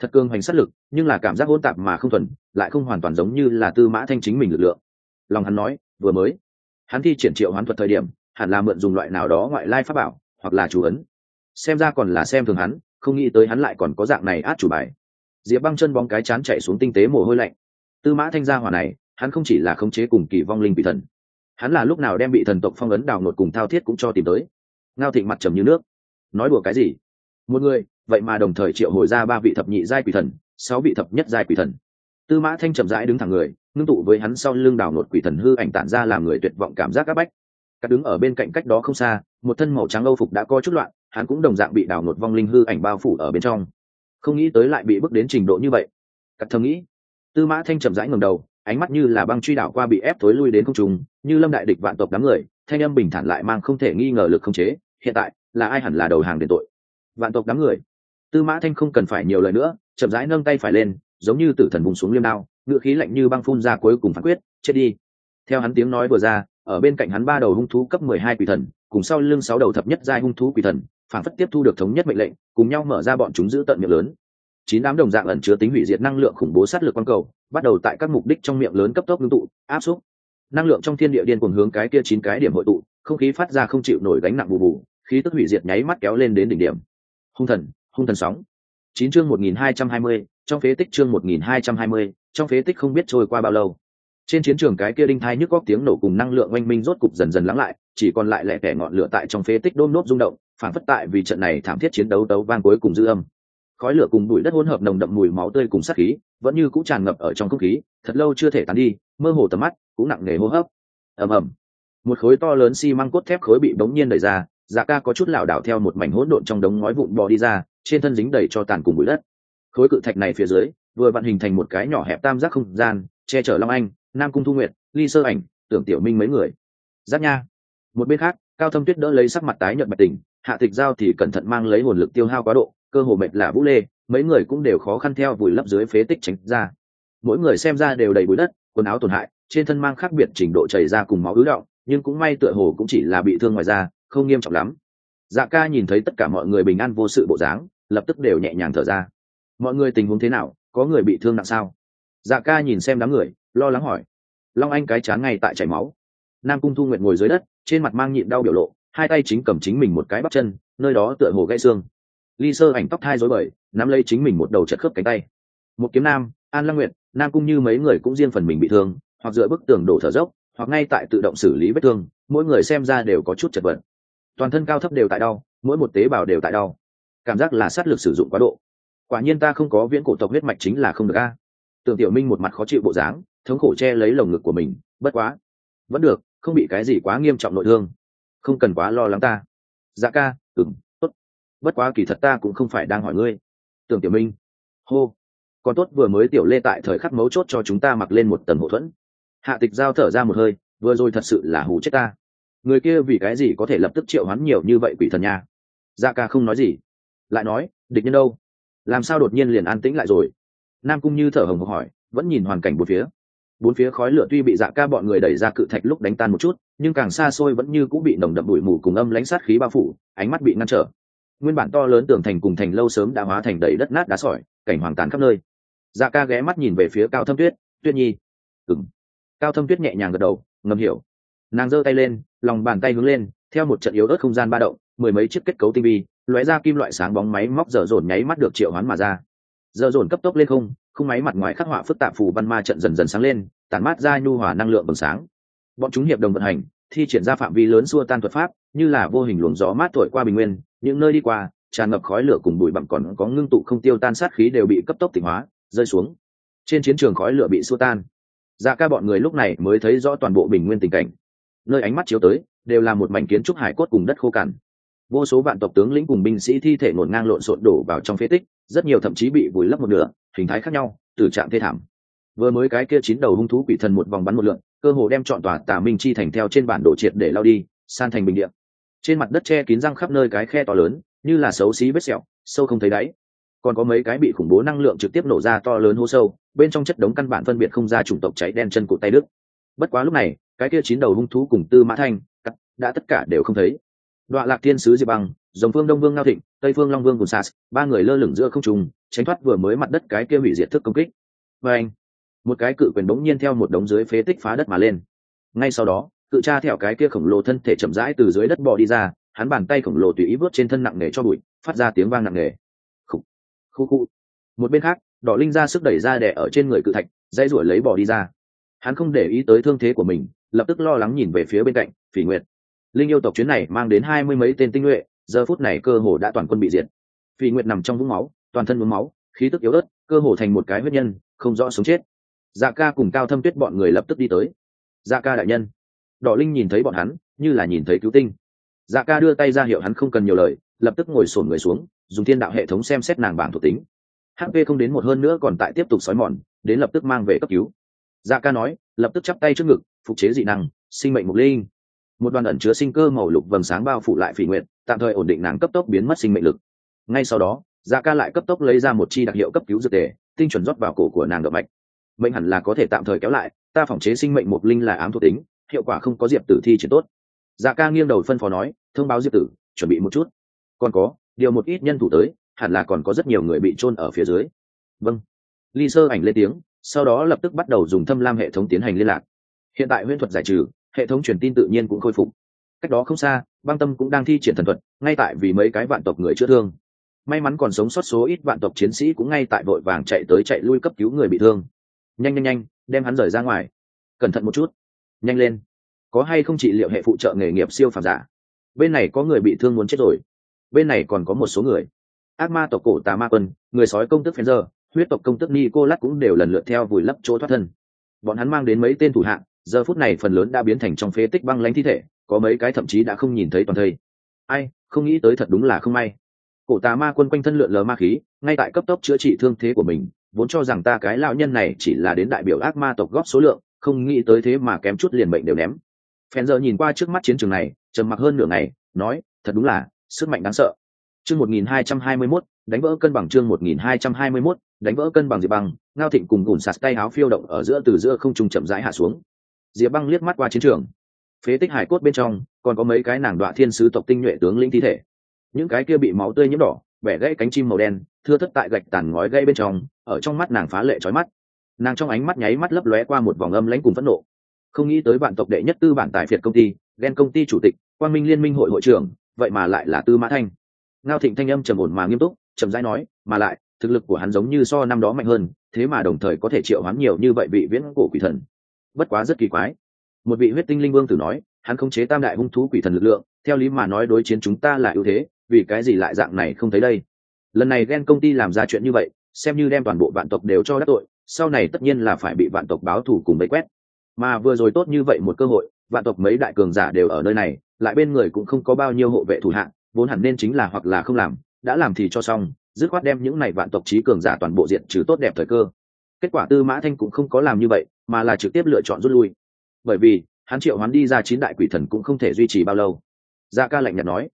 Thật cương hoành sát lực, nhưng là cảm giác hỗn tạp mà không thuần, lại không hoàn toàn giống như là tư mã thanh chính mình lực lượng. Lòng hắn nói, vừa mới, hắn thi triển triệu hoán thuật thời điểm hẳn là mượn dùng loại nào đó ngoại lai pháp bảo, hoặc là chủ ấn. Xem ra còn là xem thường hắn, không nghĩ tới hắn lại còn có dạng này át chủ bài. Diệp băng chân bóng cái chán chạy xuống tinh tế mồ hôi lạnh. Tư mã thanh gia hỏa này, hắn không chỉ là khống chế cùng kỳ vong linh bị thần, hắn là lúc nào đem bị thần tộc phong ấn đào nột cùng thao thiết cũng cho tìm tới. Ngao thịnh mặt trầm như nước. Nói đùa cái gì? Một người, vậy mà đồng thời triệu hồi ra ba vị thập nhị giai quỷ thần, sáu vị thập nhất giai quỷ thần. Tư mã thanh chậm rãi đứng thẳng người, ngưng tụ với hắn sau lưng đào nột quỷ thần hư ảnh tản ra làm người tuyệt vọng cảm giác áp bách cát đứng ở bên cạnh cách đó không xa, một thân màu trắng âu phục đã có chút loạn, hắn cũng đồng dạng bị đào nột vong linh hư ảnh bao phủ ở bên trong. Không nghĩ tới lại bị bước đến trình độ như vậy. Cắt thầm nghĩ. Tư mã thanh chậm rãi ngầm đầu, ánh mắt như là băng truy đảo qua bị ép thối lui đến không trùng như lâm đại địch vạn tộc đám người, thanh âm bình thản lại mang không thể nghi ngờ lực không chế, hiện tại, là ai hẳn là đầu hàng đền tội? Vạn tộc đám người. Tư mã thanh không cần phải nhiều lời nữa, chậm rãi nâng tay phải lên, giống như tử thần vùng xuống liêm đao, ngựa khí lạnh như băng phun ra cuối cùng phán quyết, chết đi. Theo hắn tiếng nói vừa ra ở bên cạnh hắn ba đầu hung thú cấp mười hai quỷ thần, cùng sau lưng sáu đầu thập nhất giai hung thú quỷ thần, phản phất tiếp thu được thống nhất mệnh lệnh, cùng nhau mở ra bọn chúng giữ tận miệng lớn. Chín đám đồng dạng ẩn chứa tính hủy diệt năng lượng khủng bố sát lực quang cầu, bắt đầu tại các mục đích trong miệng lớn cấp tốc ngưng tụ, áp xúc. Năng lượng trong thiên địa điên cuồng hướng cái kia chín cái điểm hội tụ, không khí phát ra không chịu nổi gánh nặng bù bù, khí tức hủy diệt nháy mắt kéo lên đến đỉnh điểm. Hung thần hung thần sóng. Chín chương một nghìn hai trăm hai mươi, trong phế tích chương một nghìn hai trăm hai mươi, trong phế tích không biết trôi qua bao lâu trên chiến trường cái kia đinh thai nhức góc tiếng nổ cùng năng lượng oanh minh rốt cục dần dần lắng lại, chỉ còn lại lẻ tẻ ngọn lửa tại trong phế tích đôm nốt rung động, phản phất tại vì trận này thảm thiết chiến đấu tấu vang cuối cùng dư âm. Khói lửa cùng bụi đất hỗn hợp nồng đậm mùi máu tươi cùng sát khí, vẫn như cũng tràn ngập ở trong không khí, thật lâu chưa thể tán đi, mơ hồ tầm mắt cũng nặng nề hô hấp. Ầm ầm. Một khối to lớn xi măng cốt thép khối bị bỗng nhiên đẩy ra dạ ca có chút lảo đảo theo một mảnh hỗn độn trong đống ngói vụn bò đi ra, trên thân dính đầy cho tàn cùng bụi đất. Khối cự thạch này phía dưới, vừa vặn hình thành một cái nhỏ hẹp tam giác không gian, che chở long anh nam cung thu nguyệt, ly sơ ảnh, tưởng tiểu minh mấy người. Giáp nha. Một bên khác, cao thâm tuyết đỡ lấy sắc mặt tái nhợt bạch tình, hạ tịch giao thì cẩn thận mang lấy hồn lực tiêu hao quá độ, cơ hồ mệt là vũ lê, mấy người cũng đều khó khăn theo vùi lấp dưới phế tích tránh ra. Mỗi người xem ra đều đầy bụi đất, quần áo tổn hại, trên thân mang khác biệt trình độ chảy ra cùng máu ứ động, nhưng cũng may tựa hồ cũng chỉ là bị thương ngoài da, không nghiêm trọng lắm. Dạ ca nhìn thấy tất cả mọi người bình an vô sự bộ dáng, lập tức đều nhẹ nhàng thở ra. Mọi người tình huống thế nào, có người bị thương nặng sao? Dạ ca nhìn xem đám người lo lắng hỏi. Long anh cái chán ngay tại chảy máu. Nam cung thu nguyện ngồi dưới đất, trên mặt mang nhịn đau biểu lộ, hai tay chính cầm chính mình một cái bắp chân, nơi đó tựa hồ gãy xương. Ly sơ ảnh tóc thai rối bời, nắm lấy chính mình một đầu chật khớp cánh tay. Một kiếm nam, an lăng nguyện nam cung như mấy người cũng riêng phần mình bị thương, hoặc dựa bức tường đổ thở dốc, hoặc ngay tại tự động xử lý vết thương, mỗi người xem ra đều có chút chật vật. Toàn thân cao thấp đều tại đau, mỗi một tế bào đều tại đau. Cảm giác là sát lực sử dụng quá độ. Quả nhiên ta không có viễn cổ tộc huyết mạch chính là không được a. Tưởng tiểu minh một mặt khó chịu bộ dáng thống khổ che lấy lồng ngực của mình, bất quá. Vẫn được, không bị cái gì quá nghiêm trọng nội thương. Không cần quá lo lắng ta. Dạ ca ừng tốt. Bất quá kỳ thật ta cũng không phải đang hỏi ngươi. Tưởng tiểu minh. Hô. Còn tốt vừa mới tiểu lê tại thời khắc mấu chốt cho chúng ta mặc lên một tầng hậu thuẫn. Hạ tịch giao thở ra một hơi, vừa rồi thật sự là hù chết ta. Người kia vì cái gì có thể lập tức triệu hoán nhiều như vậy quỷ thần nha? Dạ ca không nói gì. Lại nói, địch nhân đâu? Làm sao đột nhiên liền an tĩnh lại rồi? Nam cung như thở hồng hộc hỏi, vẫn nhìn hoàn cảnh bốn phía bốn phía khói lửa tuy bị dạ ca bọn người đẩy ra cự thạch lúc đánh tan một chút, nhưng càng xa xôi vẫn như cũng bị nồng đậm bụi mù cùng âm lãnh sát khí bao phủ, ánh mắt bị ngăn trở. Nguyên bản to lớn tường thành cùng thành lâu sớm đã hóa thành đầy đất nát đá sỏi, cảnh hoàng tàn khắp nơi. Dạ ca ghé mắt nhìn về phía cao thâm tuyết tuyết nhi. Ừng cao thâm tuyết nhẹ nhàng gật đầu, ngầm hiểu. Nàng giơ tay lên, lòng bàn tay hướng lên, theo một trận yếu ớt không gian ba động, mười mấy chiếc kết cấu tinh vi, lóe ra kim loại sáng bóng máy móc dở dồn nháy mắt được triệu hoán mà ra. Dở dồn cấp tốc lên không khung máy mặt ngoài khắc họa phức tạp phù văn ma trận dần dần sáng lên, tản mát ra nhu hòa năng lượng bừng sáng. Bọn chúng hiệp đồng vận hành, thi triển ra phạm vi lớn xua tan thuật pháp, như là vô hình luồng gió mát thổi qua bình nguyên, những nơi đi qua, tràn ngập khói lửa cùng bụi bặm còn có ngưng tụ không tiêu tan sát khí đều bị cấp tốc tỉnh hóa, rơi xuống. Trên chiến trường khói lửa bị xua tan. Dạ ca bọn người lúc này mới thấy rõ toàn bộ bình nguyên tình cảnh. Nơi ánh mắt chiếu tới, đều là một mảnh kiến trúc hải cốt cùng đất khô cằn vô số vạn tộc tướng lĩnh cùng binh sĩ thi thể ngổn ngang lộn xộn đổ vào trong phế tích, rất nhiều thậm chí bị vùi lấp một nửa, hình thái khác nhau, từ trạng thê thảm. Vừa mới cái kia chín đầu hung thú quỷ thần một vòng bắn một lượn, cơ hồ đem chọn tòa tà minh chi thành theo trên bản đồ triệt để lao đi, san thành bình điện trên mặt đất che kín răng khắp nơi cái khe to lớn, như là xấu xí vết sẹo, sâu không thấy đáy. Còn có mấy cái bị khủng bố năng lượng trực tiếp nổ ra to lớn hố sâu, bên trong chất đống căn bản phân biệt không ra chủng tộc cháy đen chân cụt tay đức bất quá lúc này, cái kia chín đầu hung thú cùng tư mã thanh đã tất cả đều không thấy đoạn lạc thiên sứ diệp băng, dòng phương đông vương ngao thịnh, tây phương long vương cùn sas ba người lơ lửng giữa không trùng tránh thoát vừa mới mặt đất cái kia hủy diệt thức công kích. Và anh, một cái cự quyền bỗng nhiên theo một đống dưới phế tích phá đất mà lên. Ngay sau đó, cự cha theo cái kia khổng lồ thân thể chậm rãi từ dưới đất bò đi ra, hắn bàn tay khổng lồ tùy ý vớt trên thân nặng nề cho bụi, phát ra tiếng vang nặng nề. Khu khu khu một bên khác, đỏ linh ra sức đẩy ra đẻ ở trên người cự thạch dây ruổi lấy bò đi ra. Hắn không để ý tới thương thế của mình, lập tức lo lắng nhìn về phía bên cạnh, phỉ nguyệt linh yêu tộc chuyến này mang đến hai mươi mấy tên tinh nhuệ, giờ phút này cơ hồ đã toàn quân bị diệt. Phi nguyệt nằm trong vũng máu, toàn thân vũng máu, khí tức yếu ớt, cơ hồ thành một cái huyết nhân, không rõ sống chết. Dạ ca cùng cao thâm tuyết bọn người lập tức đi tới. Dạ ca đại nhân. Đỏ linh nhìn thấy bọn hắn, như là nhìn thấy cứu tinh. Dạ ca đưa tay ra hiệu hắn không cần nhiều lời, lập tức ngồi sổn người xuống, dùng thiên đạo hệ thống xem xét nàng bảng thuộc tính. Hp không đến một hơn nữa còn tại tiếp tục xói mòn, đến lập tức mang về cấp cứu. Dạ ca nói, lập tức chắp tay trước ngực, phục chế dị năng, sinh mệnh mục linh một đoàn ẩn chứa sinh cơ màu lục vầng sáng bao phủ lại phỉ nguyện tạm thời ổn định nàng cấp tốc biến mất sinh mệnh lực. Ngay sau đó dạ ca lại cấp tốc lấy ra một chi đặc hiệu cấp cứu dược tề, tinh chuẩn rót vào cổ của nàng động mạch. Mệnh hẳn là có thể tạm thời kéo lại, ta phòng chế sinh mệnh mục linh là ám thuộc tính, hiệu quả không có diệp tử thi triển tốt. Dạ ca nghiêng đầu phân phó nói, thông báo diệp tử, chuẩn bị một chút. Còn có, điều một ít nhân thủ tới, hẳn là còn có rất nhiều người bị trôn ở phía dưới. Vâng. Ly sơ ảnh lên tiếng, sau đó lập tức bắt đầu dùng thâm lam hệ thống tiến hành liên lạc. Hiện tại huyễn thuật giải trừ hệ thống truyền tin tự nhiên cũng khôi phục. Cách đó không xa, băng tâm cũng đang thi triển thần thuật, ngay tại vì mấy cái vạn tộc người chữa thương. May mắn còn sống sót số ít vạn tộc chiến sĩ cũng ngay tại vội vàng chạy tới chạy lui cấp cứu người bị thương. Nhanh nhanh nhanh, đem hắn rời ra ngoài. Cẩn thận một chút. Nhanh lên. Có hay không trị liệu hệ phụ trợ nghề nghiệp siêu phàm giả? Bên này có người bị thương muốn chết rồi. Bên này còn có một số người. Ác ma tộc cổ tà ma quân, người sói công tức phen giờ huyết tộc công tức ni cô lắc cũng đều lần lượt theo vùi lấp chỗ thoát thân. Bọn hắn mang đến mấy tên thủ hạng giờ phút này phần lớn đã biến thành trong phế tích băng lánh thi thể có mấy cái thậm chí đã không nhìn thấy toàn thây. Ai không nghĩ tới thật đúng là không may. Cổ tà ma quân quanh thân lượn lờ ma khí ngay tại cấp tốc chữa trị thương thế của mình vốn cho rằng ta cái lão nhân này chỉ là đến đại biểu ác ma tộc góp số lượng không nghĩ tới thế mà kém chút liền bệnh đều ném. Phen giờ nhìn qua trước mắt chiến trường này trầm mặc hơn nửa ngày nói thật đúng là sức mạnh đáng sợ. Chương một nghìn hai trăm hai mươi mốt đánh vỡ cân bằng chương một nghìn hai trăm hai mươi mốt đánh vỡ cân bằng diệp bằng, ngao thịnh cùng gùn sạt tay áo phiêu động ở giữa từ giữa không trung chậm rãi hạ xuống diệp băng liếc mắt qua chiến trường. Phế tích hải cốt bên trong, còn có mấy cái nàng đoạn thiên sứ tộc tinh nhuệ tướng linh thi thể. Những cái kia bị máu tươi nhiễm đỏ, bẻ gãy cánh chim màu đen, thưa thất tại gạch tàn ngói gãy bên trong, ở trong mắt nàng phá lệ trói mắt. Nàng trong ánh mắt nháy mắt lấp lóe qua một vòng âm lãnh cùng phẫn nộ. Không nghĩ tới bạn tộc đệ nhất tư bản tài phiệt công ty ghen công ty chủ tịch quan minh liên minh hội hội trưởng, vậy mà lại là tư mã thanh. Ngao thịnh thanh âm trầm ổn mà nghiêm túc trầm rãi nói, mà lại, thực lực của hắn giống như so năm đó mạnh hơn, thế mà đồng thời có thể triệu hắn nhiều như vậy vị viễn cổ quỷ thần bất quá rất kỳ quái. Một vị huyết tinh linh vương tử nói, hắn không chế tam đại hung thú quỷ thần lực lượng, theo lý mà nói đối chiến chúng ta là ưu thế, vì cái gì lại dạng này không thấy đây? Lần này ghen công ty làm ra chuyện như vậy, xem như đem toàn bộ vạn tộc đều cho đắc tội, sau này tất nhiên là phải bị vạn tộc báo thù cùng bấy quét. Mà vừa rồi tốt như vậy một cơ hội, vạn tộc mấy đại cường giả đều ở nơi này, lại bên người cũng không có bao nhiêu hộ vệ thủ hạng vốn hẳn nên chính là hoặc là không làm, đã làm thì cho xong, dứt khoát đem những này vạn tộc trí cường giả toàn bộ diện trừ tốt đẹp thời cơ. Kết quả tư mã thanh cũng không có làm như vậy mà là trực tiếp lựa chọn rút lui. Bởi vì, hắn triệu hắn đi ra chín đại quỷ thần cũng không thể duy trì bao lâu. Dạ ca lạnh nhạt nói.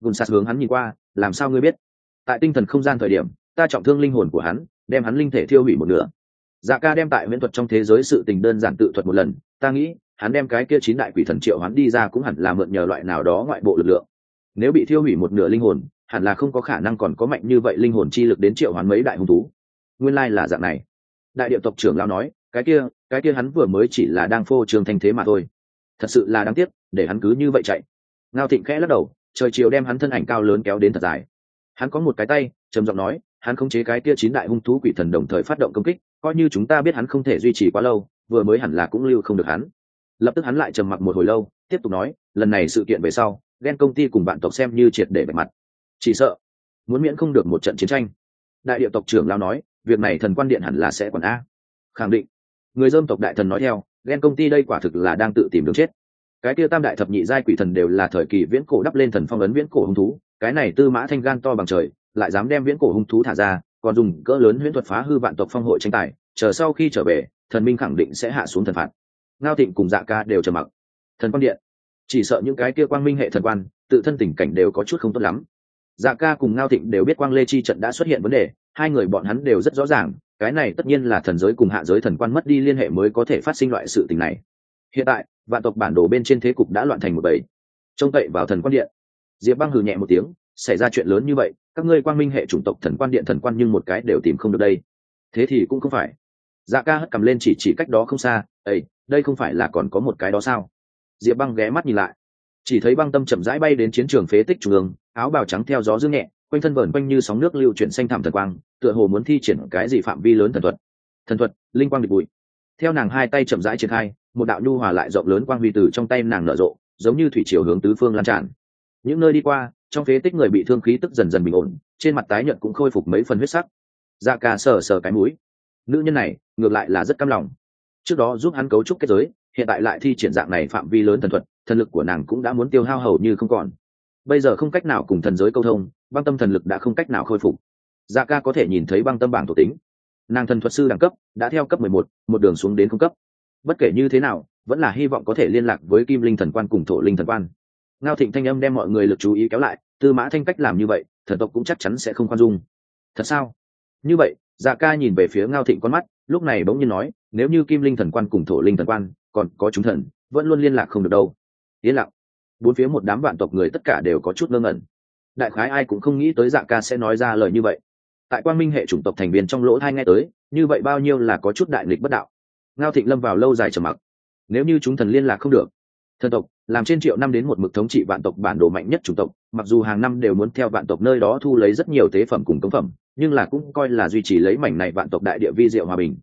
Gùn sạt hướng hắn nhìn qua, làm sao ngươi biết? Tại tinh thần không gian thời điểm, ta trọng thương linh hồn của hắn, đem hắn linh thể thiêu hủy một nửa. Dạ ca đem tại miễn thuật trong thế giới sự tình đơn giản tự thuật một lần, ta nghĩ, hắn đem cái kia chín đại quỷ thần triệu hắn đi ra cũng hẳn là mượn nhờ loại nào đó ngoại bộ lực lượng. Nếu bị thiêu hủy một nửa linh hồn, hẳn là không có khả năng còn có mạnh như vậy linh hồn chi lực đến triệu hắn mấy đại hung thú. Nguyên lai là dạng này. Đại điệu tộc trưởng lao nói cái kia cái kia hắn vừa mới chỉ là đang phô trương thanh thế mà thôi. Thật sự là đáng tiếc, để hắn cứ như vậy chạy. Ngao thịnh khẽ lắc đầu, trời chiều đem hắn thân ảnh cao lớn kéo đến thật dài. Hắn có một cái tay, trầm giọng nói, hắn khống chế cái kia chín đại hung thú quỷ thần đồng thời phát động công kích, coi như chúng ta biết hắn không thể duy trì quá lâu, vừa mới hẳn là cũng lưu không được hắn. Lập tức hắn lại trầm mặc một hồi lâu, tiếp tục nói, lần này sự kiện về sau, ghen công ty cùng bạn tộc xem như triệt để bề mặt. Chỉ sợ, muốn miễn không được một trận chiến tranh. Đại điệu tộc trưởng lao nói, việc này thần quan điện hẳn là sẽ còn a. Khẳng định người dơm tộc đại thần nói theo ghen công ty đây quả thực là đang tự tìm đường chết. Cái kia tam đại thập nhị giai quỷ thần đều là thời kỳ viễn cổ đắp lên thần phong ấn viễn cổ hung thú, cái này tư mã thanh gan to bằng trời, lại dám đem viễn cổ hung thú thả ra, còn dùng cỡ lớn huyễn thuật phá hư vạn tộc phong hội tranh tài, chờ sau khi trở về, thần minh khẳng định sẽ hạ xuống thần phạt. Ngao thịnh cùng dạ ca đều trầm mặc. Thần quan điện. Chỉ sợ những cái kia quang minh hệ thần quan, tự thân tình cảnh đều có chút không tốt lắm. Dạ ca cùng ngao thịnh đều biết quang lê chi trận đã xuất hiện vấn đề, hai người bọn hắn đều rất rõ ràng cái này tất nhiên là thần giới cùng hạ giới thần quan mất đi liên hệ mới có thể phát sinh loại sự tình này. Hiện tại, vạn tộc bản đồ bên trên thế cục đã loạn thành một bầy. Trông cậy vào thần quan điện. Diệp băng hừ nhẹ một tiếng, xảy ra chuyện lớn như vậy, các ngươi quang minh hệ chủng tộc thần quan điện thần quan nhưng một cái đều tìm không được đây. Thế thì cũng không phải. Dạ ca hất cầm lên chỉ chỉ cách đó không xa ây đây không phải là còn có một cái đó sao? Diệp băng ghé mắt nhìn lại. Chỉ thấy băng tâm chậm rãi bay đến chiến trường phế tích trung ương, áo bào trắng theo gió dương nhẹ, quanh thân vờn quanh như sóng nước lưu chuyển xanh thảm thần quang tựa hồ muốn thi triển cái gì phạm vi lớn thần thuật. Thần thuật, linh quang địch bụi. Theo nàng hai tay chậm rãi triển khai, một đạo nhu hòa lại rộng lớn quang huy từ trong tay nàng nở rộ, giống như thủy chiều hướng tứ phương lan tràn. Những nơi đi qua, trong phế tích người bị thương khí tức dần dần bình ổn, trên mặt tái nhợt cũng khôi phục mấy phần huyết sắc. Dạ ca sờ sờ cái mũi. Nữ nhân này, ngược lại là rất căm lòng. Trước đó giúp hắn cấu trúc kết giới, hiện tại lại thi triển dạng này phạm vi lớn thần thuật, thần lực của nàng cũng đã muốn tiêu hao hầu như không còn. Bây giờ không cách nào cùng thần giới câu thông, băng tâm thần lực đã không cách nào khôi phục dạ ca có thể nhìn thấy băng tâm bảng thuộc tính. Nàng thần thuật sư đẳng cấp đã theo cấp mười một một đường xuống đến không cấp. Bất kể như thế nào, vẫn là hy vọng có thể liên lạc với kim linh thần quan cùng thổ linh thần quan. Ngao thịnh thanh âm đem mọi người lực chú ý kéo lại, tư mã thanh cách làm như vậy, thần tộc cũng chắc chắn sẽ không khoan dung. Thật sao? Như vậy dạ ca nhìn về phía ngao thịnh con mắt, lúc này bỗng nhiên nói, nếu như kim linh thần quan cùng thổ linh thần quan còn có chúng thần, vẫn luôn liên lạc không được đâu. Yên lặng. Bốn phía một đám vạn tộc người tất cả đều có chút ngơ ngẩn. Đại khái ai cũng không nghĩ tới dạ ca sẽ nói ra lời như vậy tại quan minh hệ chủng tộc thành viên trong lỗ thai nghe tới, như vậy bao nhiêu là có chút đại nghịch bất đạo. Ngao thịnh lâm vào lâu dài trầm mặc. Nếu như chúng thần liên lạc không được, thần tộc, làm trên triệu năm đến một mực thống trị vạn tộc bản đồ mạnh nhất chủng tộc, mặc dù hàng năm đều muốn theo vạn tộc nơi đó thu lấy rất nhiều tế phẩm cùng cống phẩm, nhưng là cũng coi là duy trì lấy mảnh này vạn tộc đại địa vi diệu hòa bình.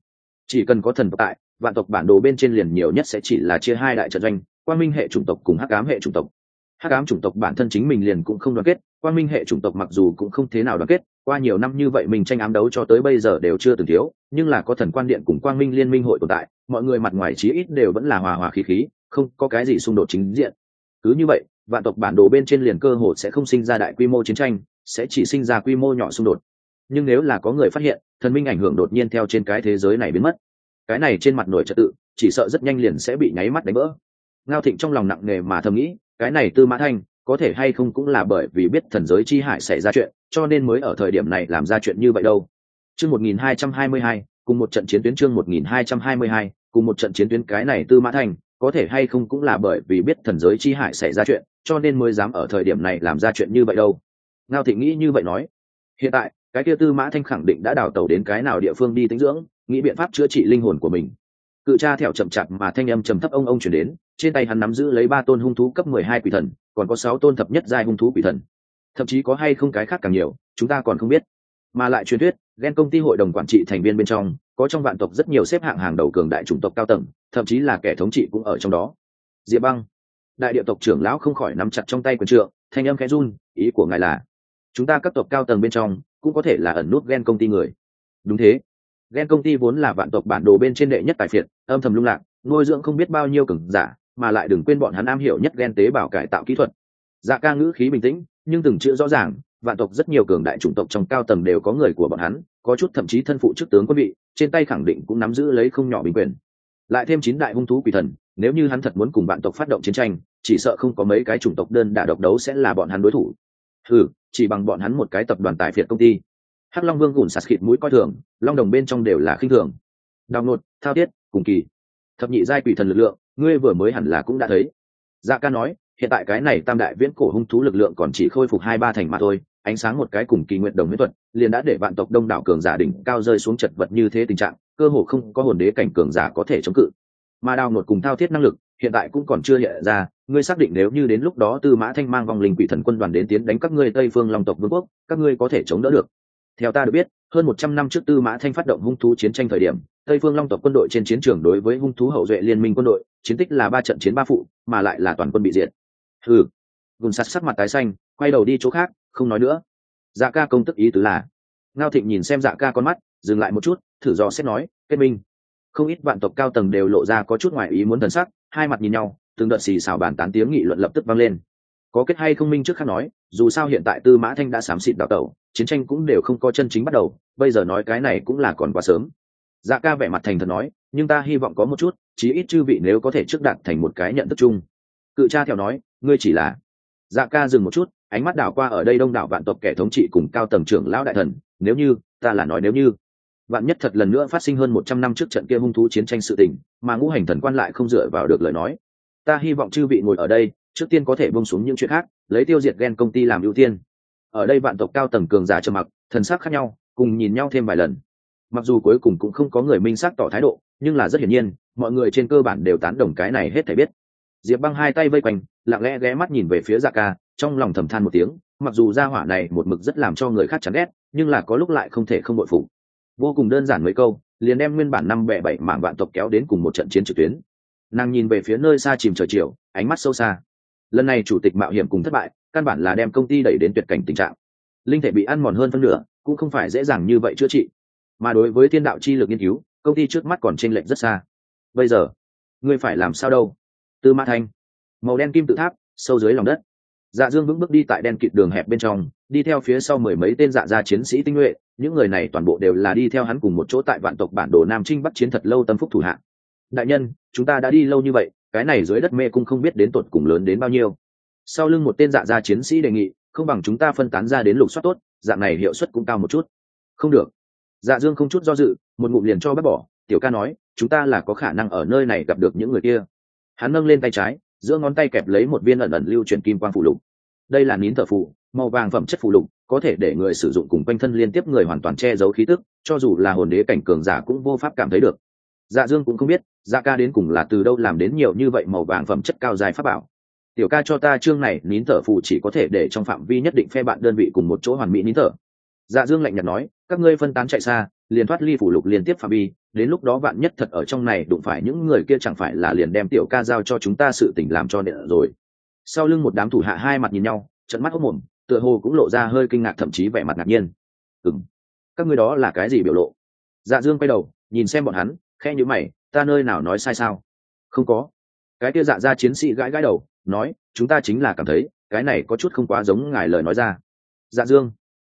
Chỉ cần có thần tộc tại, vạn tộc bản đồ bên trên liền nhiều nhất sẽ chỉ là chia hai đại trận doanh quan minh hệ chủng tộc cùng hắc ám hệ chủng tộc hắc ám chủng tộc bản thân chính mình liền cũng không đoàn kết quan minh hệ chủng tộc mặc dù cũng không thế nào đoàn kết, qua nhiều năm như vậy mình tranh ám đấu cho tới bây giờ đều chưa từng thiếu, nhưng là có thần quan điện cùng quang minh liên minh hội tồn tại, mọi người mặt ngoài chí ít đều vẫn là hòa hòa khí khí, không có cái gì xung đột chính diện. Cứ như vậy, vạn tộc bản đồ bên trên liền cơ hồ sẽ không sinh ra đại quy mô chiến tranh, sẽ chỉ sinh ra quy mô nhỏ xung đột. Nhưng nếu là có người phát hiện, thần minh ảnh hưởng đột nhiên theo trên cái thế giới này biến mất, cái này trên mặt nổi trật tự, chỉ sợ rất nhanh liền sẽ bị nháy mắt đánh vỡ. Ngao thịnh trong lòng nặng nề mà thầm nghĩ cái này tư mã thanh, có thể hay không cũng là bởi vì biết thần giới chi hải xảy ra chuyện, cho nên mới ở thời điểm này làm ra chuyện như vậy đâu. Chương một nghìn hai trăm hai mươi hai, cùng một trận chiến tuyến chương một nghìn hai trăm hai mươi hai, cùng một trận chiến tuyến cái này tư mã thanh, có thể hay không cũng là bởi vì biết thần giới chi hải xảy ra chuyện, cho nên mới dám ở thời điểm này làm ra chuyện như vậy đâu. Ngao thị nghĩ như vậy nói. Hiện tại, cái kia tư mã thanh khẳng định đã đào tàu đến cái nào địa phương đi tính dưỡng, nghĩ biện pháp chữa trị linh hồn của mình. Cự cha thẹo chậm chạp mà thanh âm trầm thấp ông ông chuyển đến trên tay hắn nắm giữ lấy ba tôn hung thú cấp mười hai quỷ thần, còn có sáu tôn thập nhất giai hung thú quỷ thần. Thậm chí có hay không cái khác càng nhiều, chúng ta còn không biết. Mà lại truyền thuyết ghen công ty hội đồng quản trị thành viên bên trong, có trong vạn tộc rất nhiều xếp hạng hàng đầu cường đại chủng tộc cao tầng, thậm chí là kẻ thống trị cũng ở trong đó. Diệp băng, đại địa tộc trưởng lão không khỏi nắm chặt trong tay quần trượng, thanh âm khẽ run, ý của ngài là, chúng ta các tộc cao tầng bên trong, cũng có thể là ẩn nút ghen công ty người. Đúng thế. Ghen công ty vốn là vạn tộc bản đồ bên trên đệ nhất tài phiệt, âm thầm lung lạc, nuôi dưỡng không biết bao nhiêu cường giả mà lại đừng quên bọn hắn am hiểu nhất ghen tế bào cải tạo kỹ thuật. Dạ ca ngữ khí bình tĩnh, nhưng từng chữ rõ ràng, vạn tộc rất nhiều cường đại chủng tộc trong cao tầng đều có người của bọn hắn, có chút thậm chí thân phụ chức tướng quân vị trên tay khẳng định cũng nắm giữ lấy không nhỏ bình quyền. Lại thêm chín đại hung thú quỷ thần, nếu như hắn thật muốn cùng vạn tộc phát động chiến tranh, chỉ sợ không có mấy cái chủng tộc đơn đả độc đấu sẽ là bọn hắn đối thủ. Ừ chỉ bằng bọn hắn một cái tập đoàn tài phiệt công ty. Hắc long vương gùn sạt khịt mũi coi thường, long đồng bên trong đều là khinh thường. Đào nột, thao tiết, cùng kỳ. Thập nhị giai quỷ thần lực lượng ngươi vừa mới hẳn là cũng đã thấy. Dạ ca nói, hiện tại cái này tam đại viễn cổ hung thú lực lượng còn chỉ khôi phục hai ba thành mà thôi, ánh sáng một cái cùng kỳ nguyện đồng mỹ thuật, liền đã để vạn tộc đông đảo cường giả đỉnh cao rơi xuống chật vật như thế tình trạng, cơ hồ không có hồn đế cảnh cường giả có thể chống cự. Mà đào nột cùng thao thiết năng lực, hiện tại cũng còn chưa hiện ra, ngươi xác định nếu như đến lúc đó tư mã thanh mang vòng linh quỷ thần quân đoàn đến tiến đánh các ngươi tây phương long tộc vương quốc, các ngươi có thể chống đỡ được. Theo ta được biết, hơn một trăm năm trước tư mã thanh phát động hung thú chiến tranh thời điểm tây phương long tộc quân đội trên chiến trường đối với hung thú hậu duệ liên minh quân đội, chiến tích là ba trận chiến ba phụ, mà lại là toàn quân bị diệt. Ừ gùn sắt sắc mặt tái xanh, quay đầu đi chỗ khác, không nói nữa. Dạ ca công tức ý tứ là, ngao thịnh nhìn xem dạ ca con mắt, dừng lại một chút, thử dò xét nói, kết minh. Không ít vạn tộc cao tầng đều lộ ra có chút ngoại ý muốn thần sắc, hai mặt nhìn nhau, từng đợt xì xào bàn tán tiếng nghị luận lập tức vang lên. Có kết hay không minh trước khác nói, dù sao hiện tại tư mã thanh đã xám xịt đào tẩu, chiến tranh cũng đều không có chân chính bắt đầu, bây giờ nói cái này cũng là còn quá sớm dạ ca vẻ mặt thành thật nói, nhưng ta hy vọng có một chút, chí ít chư vị nếu có thể trước đạt thành một cái nhận thức chung. Cự cha theo nói, ngươi chỉ là dạ ca dừng một chút, ánh mắt đảo qua ở đây đông đảo vạn tộc kẻ thống trị cùng cao tầng trưởng lão đại thần, nếu như, ta là nói nếu như. Vạn nhất thật lần nữa phát sinh hơn một trăm năm trước trận kia hung thú chiến tranh sự tình, mà ngũ hành thần quan lại không dựa vào được lời nói. Ta hy vọng chư vị ngồi ở đây, trước tiên có thể bông xuống những chuyện khác, lấy tiêu diệt ghen công ty làm ưu tiên. Ở đây vạn tộc cao tầng cường giả trầm mặc, thần sắc khác nhau, cùng nhìn nhau thêm vài lần mặc dù cuối cùng cũng không có người minh xác tỏ thái độ, nhưng là rất hiển nhiên, mọi người trên cơ bản đều tán đồng cái này hết thể biết. Diệp băng hai tay vây quanh, lặng lẽ ghé mắt nhìn về phía dạ ca, trong lòng thầm than một tiếng, mặc dù gia hỏa này một mực rất làm cho người khác chán ghét, nhưng là có lúc lại không thể không bội phụ vô cùng đơn giản mấy câu, liền đem nguyên bản năm bẻ bảy mảng vạn tộc kéo đến cùng một trận chiến trực tuyến. Nàng nhìn về phía nơi xa chìm trời chiều, ánh mắt sâu xa. Lần này chủ tịch mạo hiểm cùng thất bại, căn bản là đem công ty đẩy đến tuyệt cảnh tình trạng. Linh thể bị ăn mòn hơn phân nửa, cũng không phải dễ dàng như vậy chữa trị mà đối với thiên đạo chi lực nghiên cứu, công ty trước mắt còn t r ê n lệch rất xa. Bây giờ, ngươi phải làm sao đâu? Tư mã thanh, màu đen kim tự tháp, sâu dưới lòng đất. Dạ dương vững bước đi tại đen kịt đường hẹp bên trong, đi theo phía sau mười mấy tên dạ gia chiến sĩ tinh nhuệ, những người này toàn bộ đều là đi theo hắn cùng một chỗ tại vạn tộc bản đồ nam trinh bắt chiến thật lâu tâm phúc thủ hạng. Đại nhân, chúng ta đã đi lâu như vậy, cái này dưới đất mê cung không biết đến tột cùng lớn đến bao nhiêu. Sau lưng một tên dạ gia chiến sĩ đề nghị, không bằng chúng ta phân tán ra đến lục soát tốt, dạng này hiệu suất cũng cao một chút. Không được dạ dương không chút do dự, một ngụm liền cho bác bỏ. Tiểu ca nói, chúng ta là có khả năng ở nơi này gặp được những người kia. Hắn nâng lên tay trái, giữa ngón tay kẹp lấy một viên ẩn ẩn lưu truyền kim quang phụ lục. Đây là nín thở phụ màu vàng phẩm chất phụ lục, có thể để người sử dụng cùng quanh thân liên tiếp người hoàn toàn che giấu khí tức, cho dù là hồn đế cảnh cường giả cũng vô pháp cảm thấy được. Dạ dương cũng không biết dạ ca đến cùng là từ đâu làm đến nhiều như vậy màu vàng phẩm chất cao dài pháp bảo. Tiểu ca cho ta chương này, nín thở phụ chỉ có thể để trong phạm vi nhất định phe bạn đơn vị cùng một chỗ hoàn mỹ nín thở dạ dương lạnh nhạt nói, các ngươi phân tán chạy xa, liền thoát ly phủ lục liên tiếp phạm vi, đến lúc đó bạn nhất thật ở trong này đụng phải những người kia chẳng phải là liền đem tiểu ca giao cho chúng ta sự tình làm cho nệ rồi. Sau lưng một đám thủ hạ hai mặt nhìn nhau trận mắt hốc mồm, tựa hồ cũng lộ ra hơi kinh ngạc thậm chí vẻ mặt ngạc nhiên. Ừng các ngươi đó là cái gì biểu lộ? Dạ dương quay đầu, nhìn xem bọn hắn khe nhữ mày, ta nơi nào nói sai sao? Không có. Cái kia dạ ra chiến sĩ gãi gãi đầu, nói, chúng ta chính là cảm thấy, cái này có chút không quá giống ngài lời nói ra. Dạ dương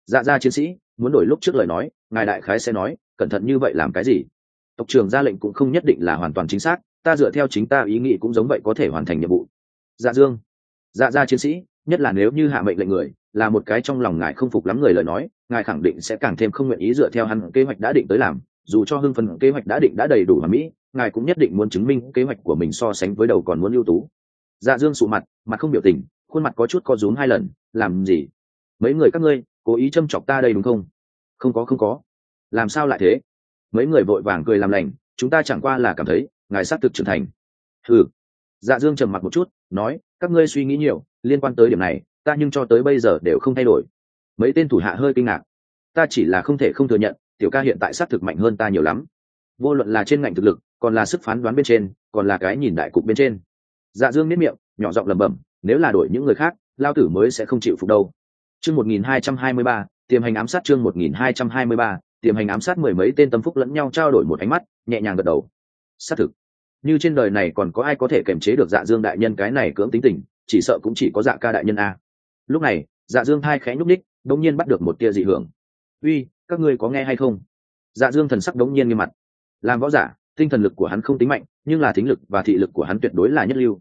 dạ ra chiến sĩ, muốn đổi lúc trước lời nói, ngài đại khái sẽ nói, cẩn thận như vậy làm cái gì? Tộc trưởng ra lệnh cũng không nhất định là hoàn toàn chính xác, ta dựa theo chính ta ý nghĩ cũng giống vậy có thể hoàn thành nhiệm vụ. Dạ dương. Dạ ra chiến sĩ, nhất là nếu như hạ mệnh lệnh người, là một cái trong lòng ngài không phục lắm người lời nói, ngài khẳng định sẽ càng thêm không nguyện ý dựa theo hắn kế hoạch đã định tới làm. Dù cho hưng phần kế hoạch đã định đã đầy đủ mà mỹ, ngài cũng nhất định muốn chứng minh kế hoạch của mình so sánh với đầu còn muốn ưu tú. Dạ dương sụ mặt mặt không biểu tình, khuôn mặt có chút co rúm hai lần, làm gì? Mấy người các ngươi cố ý châm chọc ta đây đúng không? Không có không có. Làm sao lại thế? Mấy người vội vàng cười làm lành, chúng ta chẳng qua là cảm thấy ngài xác thực trưởng thành. Ừ dạ dương trầm mặt một chút, nói, các ngươi suy nghĩ nhiều, liên quan tới điểm này, ta nhưng cho tới bây giờ đều không thay đổi. Mấy tên thủ hạ hơi kinh ngạc. Ta chỉ là không thể không thừa nhận, tiểu ca hiện tại xác thực mạnh hơn ta nhiều lắm. Vô luận là trên ngành thực lực, còn là sức phán đoán bên trên, còn là cái nhìn đại cục bên trên. Dạ dương nếp miệng, nhỏ giọng lẩm bẩm, nếu là đổi những người khác, lao tử mới sẽ không chịu phục đâu chương một nghìn hai trăm hai mươi ba tiềm hành ám sát chương một nghìn hai trăm hai mươi ba tiềm hành ám sát mười mấy tên tâm phúc lẫn nhau trao đổi một ánh mắt nhẹ nhàng gật đầu. Xác thực như trên đời này còn có ai có thể kiềm chế được dạ dương đại nhân cái này cưỡng tính tình chỉ sợ cũng chỉ có dạ ca đại nhân a. Lúc này dạ dương thai khẽ nhúc nhích, đống nhiên bắt được một tia dị hưởng. Uy các ngươi có nghe hay không? Dạ dương thần sắc đống nhiên nghiêm mặt. Làm võ giả tinh thần lực của hắn không tính mạnh nhưng là thính lực và thị lực của hắn tuyệt đối là nhất lưu.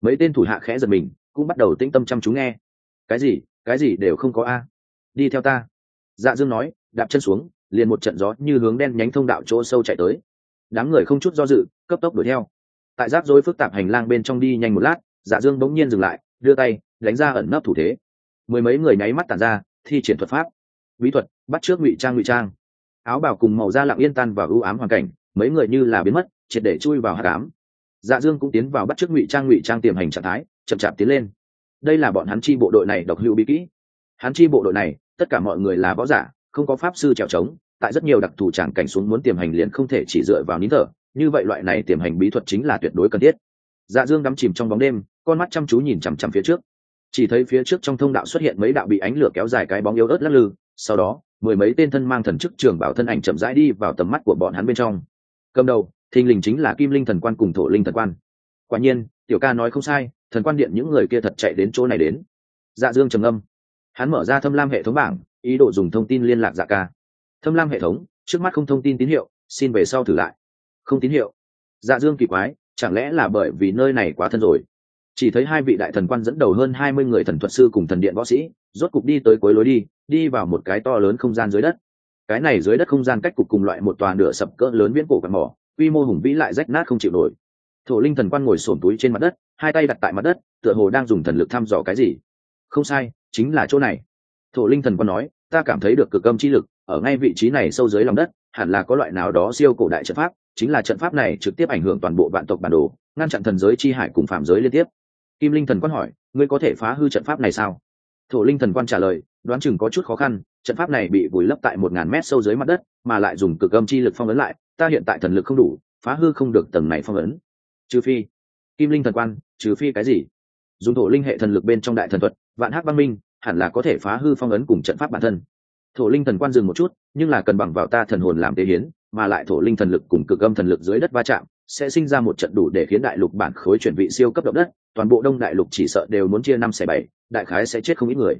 Mấy tên thủ hạ khẽ giật mình cũng bắt đầu tĩnh tâm chăm chú nghe. Cái gì? Cái gì đều không có a. Đi theo ta. Dạ dương nói, đạp chân xuống, liền một trận gió như hướng đen nhánh thông đạo chỗ sâu chạy tới. Đám người không chút do dự, cấp tốc đuổi theo. Tại rác rối phức tạp hành lang bên trong đi nhanh một lát dạ dương bỗng nhiên dừng lại, đưa tay, đánh ra ẩn nấp thủ thế. Mười mấy người nháy mắt tàn ra, thi triển thuật pháp. Bí thuật, bắt trước ngụy trang ngụy trang. Áo bảo cùng màu da lặng yên tan và ưu ám hoàn cảnh, mấy người như là biến mất, triệt để chui vào hạ cám dạ dương cũng tiến vào bắt trước ngụy trang ngụy trang tiềm hành trạng thái, chậm chạp tiến lên đây là bọn hắn chi bộ đội này độc hữu bí kỹ. Hắn chi bộ đội này, tất cả mọi người là võ giả, không có pháp sư trèo trống, tại rất nhiều đặc thù tràng cảnh xuống muốn tiềm hành liền không thể chỉ dựa vào nín thở, như vậy loại này tiềm hành bí thuật chính là tuyệt đối cần thiết. Dạ dương đắm chìm trong bóng đêm, con mắt chăm chú nhìn chằm chằm phía trước. Chỉ thấy phía trước trong thông đạo xuất hiện mấy đạo bị ánh lửa kéo dài cái bóng yếu ớt lắc lư, sau đó, mười mấy tên thân mang thần chức trường bảo thân ảnh chậm rãi đi vào tầm mắt của bọn hắn bên trong. Cầm đầu, thình lình chính là kim linh thần quan cùng thổ linh thần quan. Quả nhiên, tiểu ca nói không sai thần quan điện những người kia thật chạy đến chỗ này đến. Dạ dương trầm âm hắn mở ra thâm lam hệ thống bảng, ý đồ dùng thông tin liên lạc dạ ca. Thâm lam hệ thống, trước mắt không thông tin tín hiệu, xin về sau thử lại. Không tín hiệu. Dạ dương kỳ quái, chẳng lẽ là bởi vì nơi này quá thân rồi? Chỉ thấy hai vị đại thần quan dẫn đầu hơn hai mươi người thần thuật sư cùng thần điện võ sĩ, rốt cục đi tới cuối lối đi đi vào một cái to lớn không gian dưới đất. Cái này dưới đất không gian cách cục cùng loại một tòa nửa sập cỡ lớn viễn cổ quạt mỏ, quy mô hùng vĩ lại rách nát không chịu nổi thổ linh thần quan ngồi sổm túi trên mặt đất, hai tay đặt tại mặt đất, tựa hồ đang dùng thần lực thăm dò cái gì. Không sai, chính là chỗ này. Thổ linh thần quan nói, ta cảm thấy được cực âm chi lực, ở ngay vị trí này sâu dưới lòng đất, hẳn là có loại nào đó siêu cổ đại trận pháp, chính là trận pháp này trực tiếp ảnh hưởng toàn bộ vạn tộc bản đồ, ngăn chặn thần giới chi hải cùng phạm giới liên tiếp. Kim linh thần quan hỏi, ngươi có thể phá hư trận pháp này sao? Thổ linh thần quan trả lời, đoán chừng có chút khó khăn, trận pháp này bị vùi lấp tại một ngàn mét sâu dưới mặt đất, mà lại dùng cực âm chi lực phong ấn lại, ta hiện tại thần lực không đủ, phá hư không được tầng này phong ấn trừ phi kim linh thần quan, trừ phi cái gì? Dùng thổ linh hệ thần lực bên trong đại thần thuật, vạn hắc văn minh, hẳn là có thể phá hư phong ấn cùng trận pháp bản thân. Thổ linh thần quan dừng một chút, nhưng là cần bằng vào ta thần hồn làm tế hiến, mà lại thổ linh thần lực cùng cực âm thần lực dưới đất va chạm, sẽ sinh ra một trận đủ để khiến đại lục bản khối chuyển vị siêu cấp động đất, toàn bộ đông đại lục chỉ sợ đều muốn chia năm xẻ bảy, đại khái sẽ chết không ít người.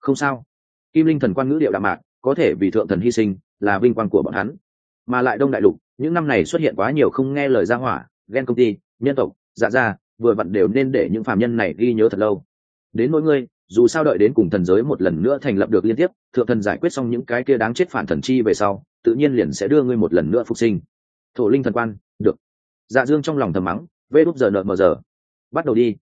Không sao. Kim linh thần quan ngữ điệu đạm mạc, có thể vì thượng thần hy sinh, là vinh quang của bọn hắn. Mà lại đông đại lục, những năm này xuất hiện quá nhiều không nghe lời gia hỏa, ghen công ty nhân tộc dạ ra vừa vặn đều nên để những phạm nhân này ghi nhớ thật lâu. Đến mỗi ngươi, dù sao đợi đến cùng thần giới một lần nữa thành lập được liên tiếp, thượng thần giải quyết xong những cái kia đáng chết phản thần chi về sau, tự nhiên liền sẽ đưa ngươi một lần nữa phục sinh. Thổ linh thần quan, được. Dạ dương trong lòng thầm mắng, vê đúp giờ nợ mờ giờ. Bắt đầu đi.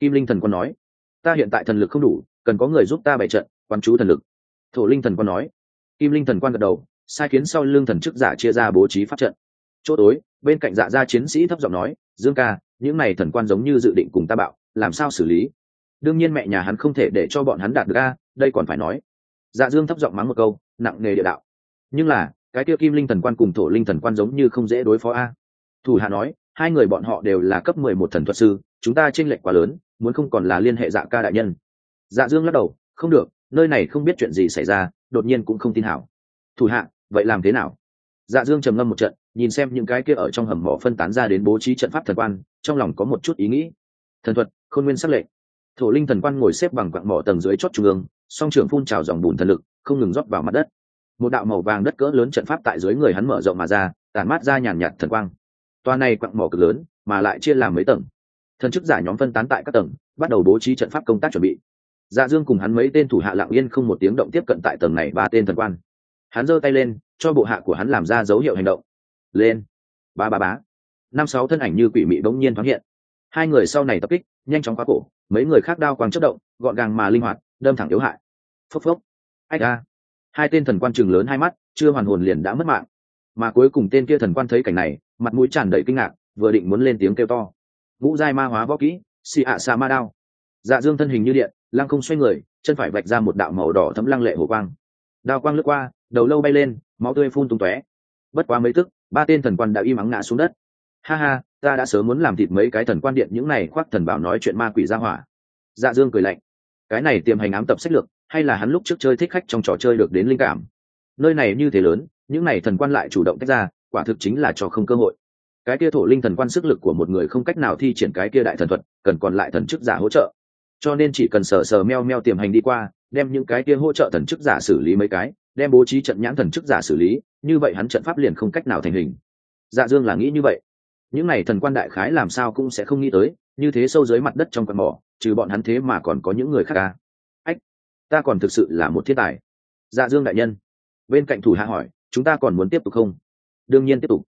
Kim linh thần quan nói, ta hiện tại thần lực không đủ, cần có người giúp ta bày trận quan chú thần lực. Thổ linh thần quan nói, kim linh thần quan gật đầu, sai khiến sau lương thần chức giả chia ra bố trí pháp trận. Chỗ tối, bên cạnh dạ gia chiến sĩ thấp giọng nói dương ca, những này thần quan giống như dự định cùng ta bạo, làm sao xử lý? Đương nhiên mẹ nhà hắn không thể để cho bọn hắn đạt được a, đây còn phải nói. Dạ dương thấp giọng mắng một câu, nặng nề địa đạo. Nhưng là, cái tiêu kim linh thần quan cùng thổ linh thần quan giống như không dễ đối phó a. Thủ hạ nói, hai người bọn họ đều là cấp mười một thần thuật sư, chúng ta chênh lệch quá lớn, muốn không còn là liên hệ dạ ca đại nhân. Dạ dương lắc đầu, không được, nơi này không biết chuyện gì xảy ra, đột nhiên cũng không tin hảo. Thủ hạ, vậy làm thế nào? Dạ dương trầm ngâm một trận nhìn xem những cái kia ở trong hầm mỏ phân tán ra đến bố trí trận pháp thần quan, trong lòng có một chút ý nghĩ. Thần thuật, khôn nguyên sắc lệnh. Thổ linh thần quan ngồi xếp bằng quặng mỏ tầng dưới chót trung ương, song trưởng phun trào dòng bùn thần lực, không ngừng rót vào mặt đất. Một đạo màu vàng đất cỡ lớn trận pháp tại dưới người hắn mở rộng mà ra, tản mát ra nhàn nhạt thần quang. Toa này quặng mỏ cực lớn, mà lại chia làm mấy tầng. Thần chức giả nhóm phân tán tại các tầng, bắt đầu bố trí trận pháp công tác chuẩn bị. Dạ dương cùng hắn mấy tên thủ hạ lặng yên không một tiếng động tiếp cận tại tầng này ba tên thần quan. Hắn giơ tay lên, cho bộ hạ của hắn làm ra dấu hiệu hành động lên. Ba ba bá. Năm sáu thân ảnh như quỷ mị bỗng nhiên thoáng hiện. Hai người sau này tập kích, nhanh chóng khóa cổ. Mấy người khác đao quang chất động, gọn gàng mà linh hoạt, đâm thẳng yếu hại. Phốc phốc. Ách a. Hai tên thần quan chừng lớn hai mắt, chưa hoàn hồn liền đã mất mạng. Mà cuối cùng tên kia thần quan thấy cảnh này, mặt mũi tràn đầy kinh ngạc, vừa định muốn lên tiếng kêu to. Ngũ giai ma hóa võ kỹ, xì ạ xa ma đao. Dạ dương thân hình như điện, lăng không xoay người, chân phải vạch ra một đạo màu đỏ thấm lăng lệ hổ quang. Đao quang lướt qua, đầu lâu bay lên, máu tươi phun tung tóe. Bất quá mấy tức ba tên thần quan đã im ắng ngã xuống đất. Ha ha, ta đã sớm muốn làm thịt mấy cái thần quan điện những này khoác thần bảo nói chuyện ma quỷ ra hỏa. Dạ dương cười lạnh. Cái này tiềm hành ám tập sách lược, hay là hắn lúc trước chơi thích khách trong trò chơi được đến linh cảm? Nơi này như thế lớn, những này thần quan lại chủ động tách ra, quả thực chính là cho không cơ hội. Cái kia thổ linh thần quan sức lực của một người không cách nào thi triển cái kia đại thần thuật, cần còn lại thần chức giả hỗ trợ. Cho nên chỉ cần sờ sờ meo meo tiềm hành đi qua, đem những cái kia hỗ trợ thần chức giả xử lý mấy cái đem bố trí trận nhãn thần chức giả xử lý, như vậy hắn trận pháp liền không cách nào thành hình. Dạ dương là nghĩ như vậy. Những này thần quan đại khái làm sao cũng sẽ không nghĩ tới, như thế sâu dưới mặt đất trong quạt mỏ, trừ bọn hắn thế mà còn có những người khác ca ách, ta còn thực sự là một thiên tài. Dạ dương đại nhân. Bên cạnh thủ hạ hỏi, chúng ta còn muốn tiếp tục không? Đương nhiên tiếp tục.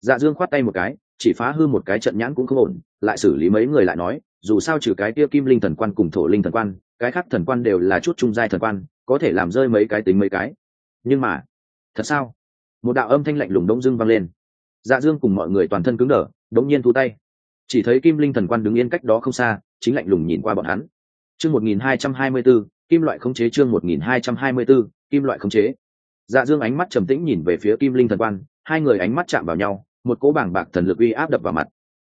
Dạ dương khoát tay một cái, chỉ phá hư một cái trận nhãn cũng không ổn, lại xử lý mấy người lại nói, dù sao trừ cái kia kim linh thần quan cùng thổ linh thần quan, cái khác thần quan đều là chút trung giai thần quan, có thể làm rơi mấy cái tính mấy cái nhưng mà, thật sao? Một đạo âm thanh lạnh lùng đông dưng vang lên. Dạ dương cùng mọi người toàn thân cứng đờ, đống nhiên thu tay. Chỉ thấy kim linh thần quan đứng yên cách đó không xa, chính lạnh lùng nhìn qua bọn hắn. Chương một nghìn hai trăm hai mươi b ố kim loại khống chế chương một nghìn hai trăm hai mươi b ố kim loại khống chế. Dạ dương ánh mắt trầm tĩnh nhìn về phía kim linh thần quan, hai người ánh mắt chạm vào nhau, một cỗ bảng bạc thần lực uy áp đập vào mặt.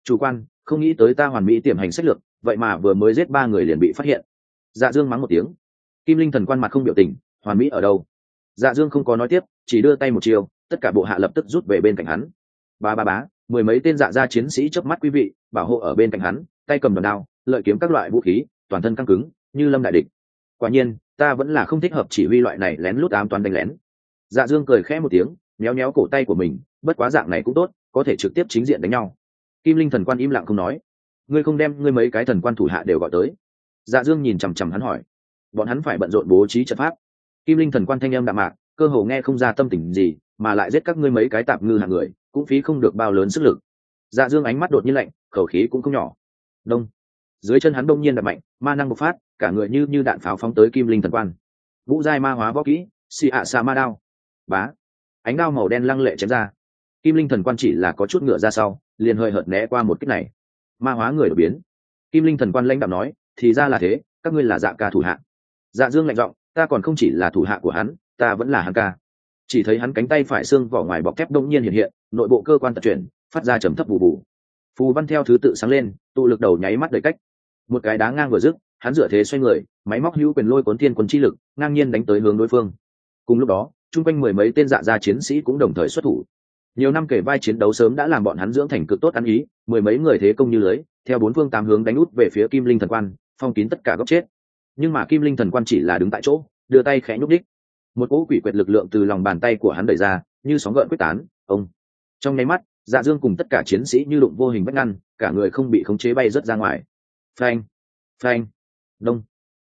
Chủ quan, không nghĩ tới ta hoàn mỹ tiềm hành sách lược, vậy mà vừa mới giết ba người liền bị phát hiện. Dạ dương mắng một tiếng. Kim linh thần quan mặt không biểu tình, hoàn mỹ ở đâu? Dạ dương không có nói tiếp, chỉ đưa tay một chiều, tất cả bộ hạ lập tức rút về bên cạnh hắn. Ba ba bá mười mấy tên dạ gia chiến sĩ chớp mắt quý vị, bảo hộ ở bên cạnh hắn, tay cầm đòn đao, lợi kiếm các loại vũ khí, toàn thân căng cứng, như lâm đại địch. Quả nhiên, ta vẫn là không thích hợp chỉ huy loại này lén lút ám toàn đánh lén. Dạ dương cười khẽ một tiếng, méo méo cổ tay của mình, bất quá dạng này cũng tốt, có thể trực tiếp chính diện đánh nhau. Kim linh thần quan im lặng không nói. Ngươi không đem ngươi mấy cái thần quan thủ hạ đều gọi tới. Dạ dương nhìn chằm chằm hắn hỏi. Bọn hắn phải bận rộn bố trí trận pháp kim linh thần quan thanh âm đạm mạc, cơ hồ nghe không ra tâm tình gì, mà lại giết các ngươi mấy cái tạp ngư hàng người, cũng phí không được bao lớn sức lực. Dạ dương ánh mắt đột nhiên lạnh, khẩu khí cũng không nhỏ. Đông. Dưới chân hắn đông nhiên đập mạnh, ma năng bộc phát, cả người như như đạn pháo phóng tới kim linh thần quan. Vũ giai ma hóa võ kỹ, xì ạ xa ma đao. Bá. Ánh đao màu đen lăng lệ chém ra. Kim linh thần quan chỉ là có chút ngựa ra sau, liền hơi hợt né qua một kích này. Ma hóa người đột biến. Kim linh thần quan lãnh đạo nói, thì ra là thế, các ngươi là dạ ca thủ hạ. Dạ dương lạnh giọng ta còn không chỉ là thủ hạ của hắn, ta vẫn là hắn ca. Chỉ thấy hắn cánh tay phải xương vỏ ngoài bọc thép đông nhiên hiện hiện, nội bộ cơ quan tập chuyển, phát ra trầm thấp bù bù. Phù văn theo thứ tự sáng lên, tụ lực đầu nháy mắt đầy cách. Một cái đá ngang vừa dứt, hắn dựa thế xoay người, máy móc hữu quyền lôi cuốn thiên quân chi lực, ngang nhiên đánh tới hướng đối phương. Cùng lúc đó, chung quanh mười mấy tên dạ gia chiến sĩ cũng đồng thời xuất thủ. Nhiều năm kể vai chiến đấu sớm đã làm bọn hắn dưỡng thành cực tốt ăn ý, mười mấy người thế công như lưới, theo bốn phương tám hướng đánh út về phía kim linh thần quan, phong kín tất cả góc chết nhưng mà kim linh thần quan chỉ là đứng tại chỗ, đưa tay khẽ nhúc đích một cỗ quỷ quyệt lực lượng từ lòng bàn tay của hắn đẩy ra, như sóng gợn quyết tán, ông. Trong nháy mắt dạ dương cùng tất cả chiến sĩ như đụng vô hình bất ngăn, cả người không bị khống chế bay rớt ra ngoài. Phanh phanh đông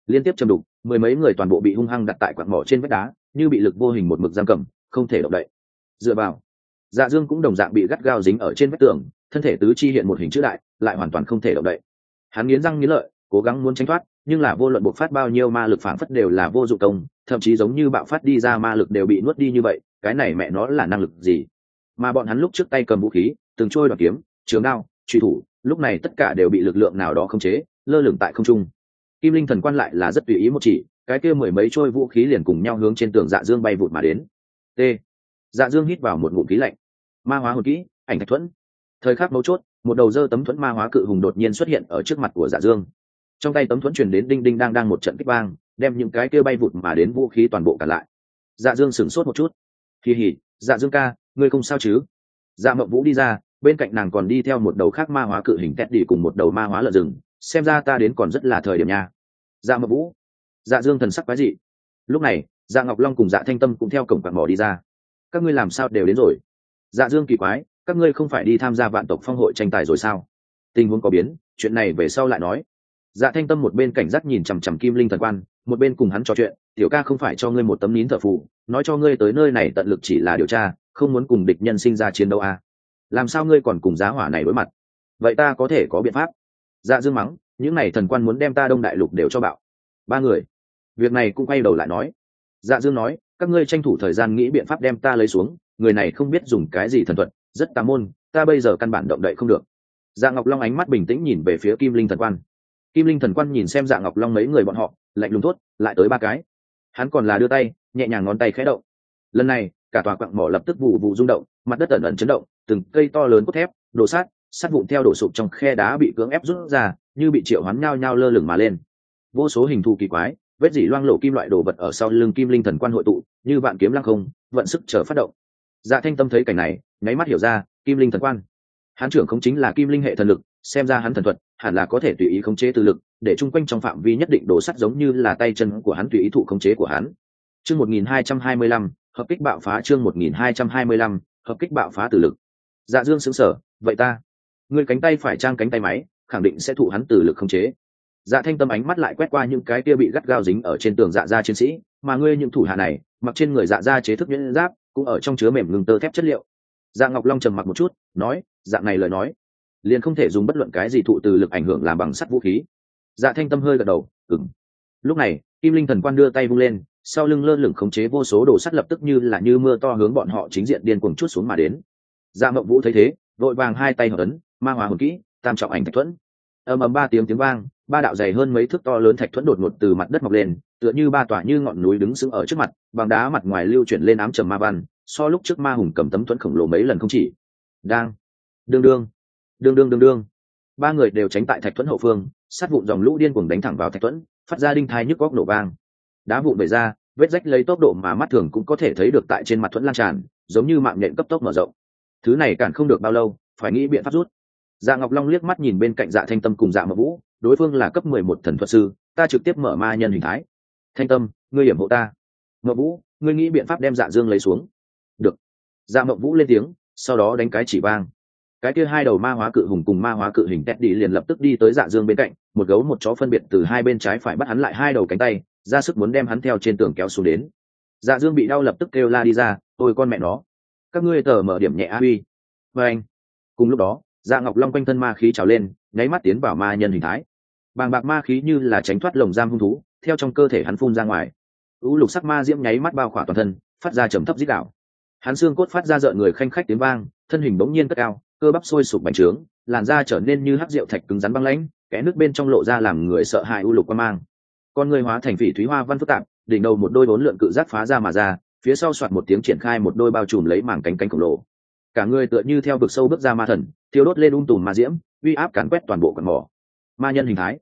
liên tiếp châm đục, mười mấy người toàn bộ bị hung hăng đặt tại quạt mỏ trên vách đá, như bị lực vô hình một mực giam cầm, không thể động đậy. Dựa vào dạ dương cũng đồng dạng bị gắt gao dính ở trên vách tường, thân thể tứ chi hiện một hình chữ đại, lại hoàn toàn không thể động đậy. Hắn nghiến răng nghiến lợi, cố gắng muốn tránh thoát nhưng là vô luận bộc phát bao nhiêu ma lực phản phất đều là vô dụng công, thậm chí giống như bạo phát đi ra ma lực đều bị nuốt đi như vậy, cái này mẹ nó là năng lực gì? Mà bọn hắn lúc trước tay cầm vũ khí, từng trôi đoạt kiếm, trường đao, truy thủ, lúc này tất cả đều bị lực lượng nào đó khống chế, lơ lửng tại không trung. Kim linh thần quan lại là rất tùy ý một chỉ, cái kia mười mấy trôi vũ khí liền cùng nhau hướng trên tường dạ dương bay vụt mà đến. T. Dạ dương hít vào một ngụm khí lạnh. Ma hóa hồn kỹ, ảnh thạch thuẫn. Thời khắc mấu chốt, một đầu dơ tấm thuẫn ma hóa cự hùng đột nhiên xuất hiện ở trước mặt của dạ dương trong tay tấm thuẫn truyền đến đinh đinh đang đang một trận kích vang, đem những cái kia bay vụt mà đến vũ khí toàn bộ cả lại. Dạ dương sửng sốt một chút. Kỳ hỉ dạ dương ca, ngươi không sao chứ? Dạ mậu vũ đi ra, bên cạnh nàng còn đi theo một đầu khác ma hóa cự hình tét đi cùng một đầu ma hóa lợn rừng, xem ra ta đến còn rất là thời điểm nha. Dạ mậu vũ. Dạ dương thần sắc quái dị. Lúc này dạ ngọc long cùng dạ thanh tâm cũng theo cổng quạt mỏ đi ra. Các ngươi làm sao đều đến rồi? Dạ dương kỳ quái, các ngươi không phải đi tham gia vạn tộc phong hội tranh tài rồi sao? Tình huống có biến, chuyện này về sau lại nói dạ thanh tâm một bên cảnh giác nhìn chằm chằm kim linh thần quan, một bên cùng hắn trò chuyện, tiểu ca không phải cho ngươi một tấm nín thở phụ nói cho ngươi tới nơi này tận lực chỉ là điều tra, không muốn cùng địch nhân sinh ra chiến đấu à. làm sao ngươi còn cùng giá hỏa này đối mặt? Vậy ta có thể có biện pháp. Dạ dương mắng, những n à y thần quan muốn đem ta đông đại lục đều cho bạo. Ba người, việc này cũng quay đầu lại nói. Dạ dương nói, các ngươi tranh thủ thời gian nghĩ biện pháp đem ta lấy xuống, người này không biết dùng cái gì thần thuật, rất tà môn, ta bây giờ căn bản động đậy không được. Dạ ngọc long ánh mắt bình tĩnh nhìn về phía kim linh thần quan kim linh thần quan nhìn xem dạ ngọc long mấy người bọn họ, lạnh lùng thốt, lại tới ba cái. Hắn còn là đưa tay, nhẹ nhàng ngón tay khẽ động. Lần này, cả tòa quặng mỏ lập tức vụ vụ rung động, mặt đất ẩn ẩn chấn động, từng cây to lớn cốt thép, đổ sát sắt vụn theo đổ sụp trong khe đá bị cưỡng ép rút ra, như bị triệu hoán nhao nhao lơ lửng mà lên. Vô số hình thù kỳ quái, vết dỉ loang lộ kim loại đồ vật ở sau lưng kim linh thần quan hội tụ, như vạn kiếm lăng không, vận sức chờ phát động. Dạ thanh tâm thấy cảnh này, nháy mắt hiểu ra, kim linh thần quan. Hán trưởng không chính là kim linh hệ thần lực xem ra hắn thần thuật, hẳn là có thể tùy ý khống chế từ lực, để chung quanh trong phạm vi nhất định đổ sắt giống như là tay chân của hắn tùy ý thụ khống chế của hắn. Chương một nghìn hai trăm hai mươi lăm, hợp kích bạo phá chương một nghìn hai trăm hai mươi lăm, hợp kích bạo phá từ lực. Dạ dương xứng sở vậy ta người cánh tay phải trang cánh tay máy, khẳng định sẽ thụ hắn từ lực khống chế. Dạ thanh tâm ánh mắt lại quét qua những cái kia bị gắt gao dính ở trên tường dạ gia chiến sĩ, mà ngươi những thủ hạ này, mặc trên người dạ gia chế thức nhuyễn giáp, cũng ở trong chứa mềm ngừng tơ thép chất liệu. Dạ ngọc long trầm mặc một chút, nói, dạng này lời nói liền không thể dùng bất luận cái gì thụ từ lực ảnh hưởng làm bằng sắt vũ khí. Dạ thanh tâm hơi gật đầu ừng lúc này, kim linh thần quan đưa tay vung lên, sau lưng lơ lửng khống chế vô số đồ sắt lập tức như là như mưa to hướng bọn họ chính diện điên cuồng chút xuống mà đến. Dạ mộng vũ thấy thế, vội vàng hai tay hợp ấn, ma hóa hồn kỹ, tam trọng ảnh thạch thuẫn. Ầm ầm ba tiếng tiếng vang, ba đạo dày hơn mấy thước to lớn thạch thuẫn đột ngột từ mặt đất mọc lên, tựa như ba tòa như ngọn núi đứng sững ở trước mặt, bằng đá mặt ngoài lưu chuyển lên ám trầm ma văn, so lúc trước ma hùng cầm tấm thuẫn khổng lồ mấy lần không chỉ. Đang, đương đương đương đương đương đương. Ba người đều tránh tại thạch thuẫn hậu phương, sát vụn dòng lũ điên cuồng đánh thẳng vào thạch thuẫn, phát ra đinh thai nhức góc nổ vang. Đá vụn bể ra, vết rách lấy tốc độ mà mắt thường cũng có thể thấy được tại trên mặt thuẫn lan tràn, giống như mạng nhện cấp tốc mở rộng. Thứ này cản không được bao lâu, phải nghĩ biện pháp rút. Dạ ngọc long liếc mắt nhìn bên cạnh dạ thanh tâm cùng dạ mậu vũ, đối phương là cấp mười một thần thuật sư, ta trực tiếp mở ma nhân hình thái. Thanh tâm, ngươi hiểm hộ ta. Mậu vũ, ngươi nghĩ biện pháp đem dạ dương lấy xuống. Được. Dạ mậu vũ lên tiếng, sau đó đánh cái chỉ vang cái kia hai đầu ma hóa cự hùng cùng ma hóa cự hình tét đi liền lập tức đi tới dạ dương bên cạnh, một gấu một chó phân biệt từ hai bên trái phải bắt hắn lại hai đầu cánh tay, ra sức muốn đem hắn theo trên tường kéo xuống đến. Dạ dương bị đau lập tức kêu la đi ra ôi con mẹ nó, các ngươi tờ mở điểm nhẹ a uy và anh, cùng lúc đó dạ ngọc long quanh thân ma khí trào lên, nháy mắt tiến vào ma nhân hình thái. Bàng bạc ma khí như là tránh thoát lồng giam hung thú, theo trong cơ thể hắn phun ra ngoài. U lục sắc ma diễm nháy mắt bao khỏa toàn thân, phát ra trầm thấp dít đạo hắn xương cốt phát ra rợn người khanh khách tiếng vang, thân hình bỗng nhiên cất cao cơ bắp sôi sục bành trướng, làn da trở nên như hắc rượu thạch cứng rắn băng lãnh, kẽ nước bên trong lộ ra làm người sợ hãi u lục quan mang. Con người hóa thành phỉ thúy hoa văn phức tạp, đỉnh đầu một đôi bốn lượn cự giác phá ra mà ra, phía sau soạt một tiếng triển khai một đôi bao trùm lấy mảng cánh cánh khổng lồ. Cả người tựa như theo vực sâu bước ra ma thần, thiêu đốt lên ung tùm ma diễm, uy áp càn quét toàn bộ quần mỏ. Ma nhân hình thái.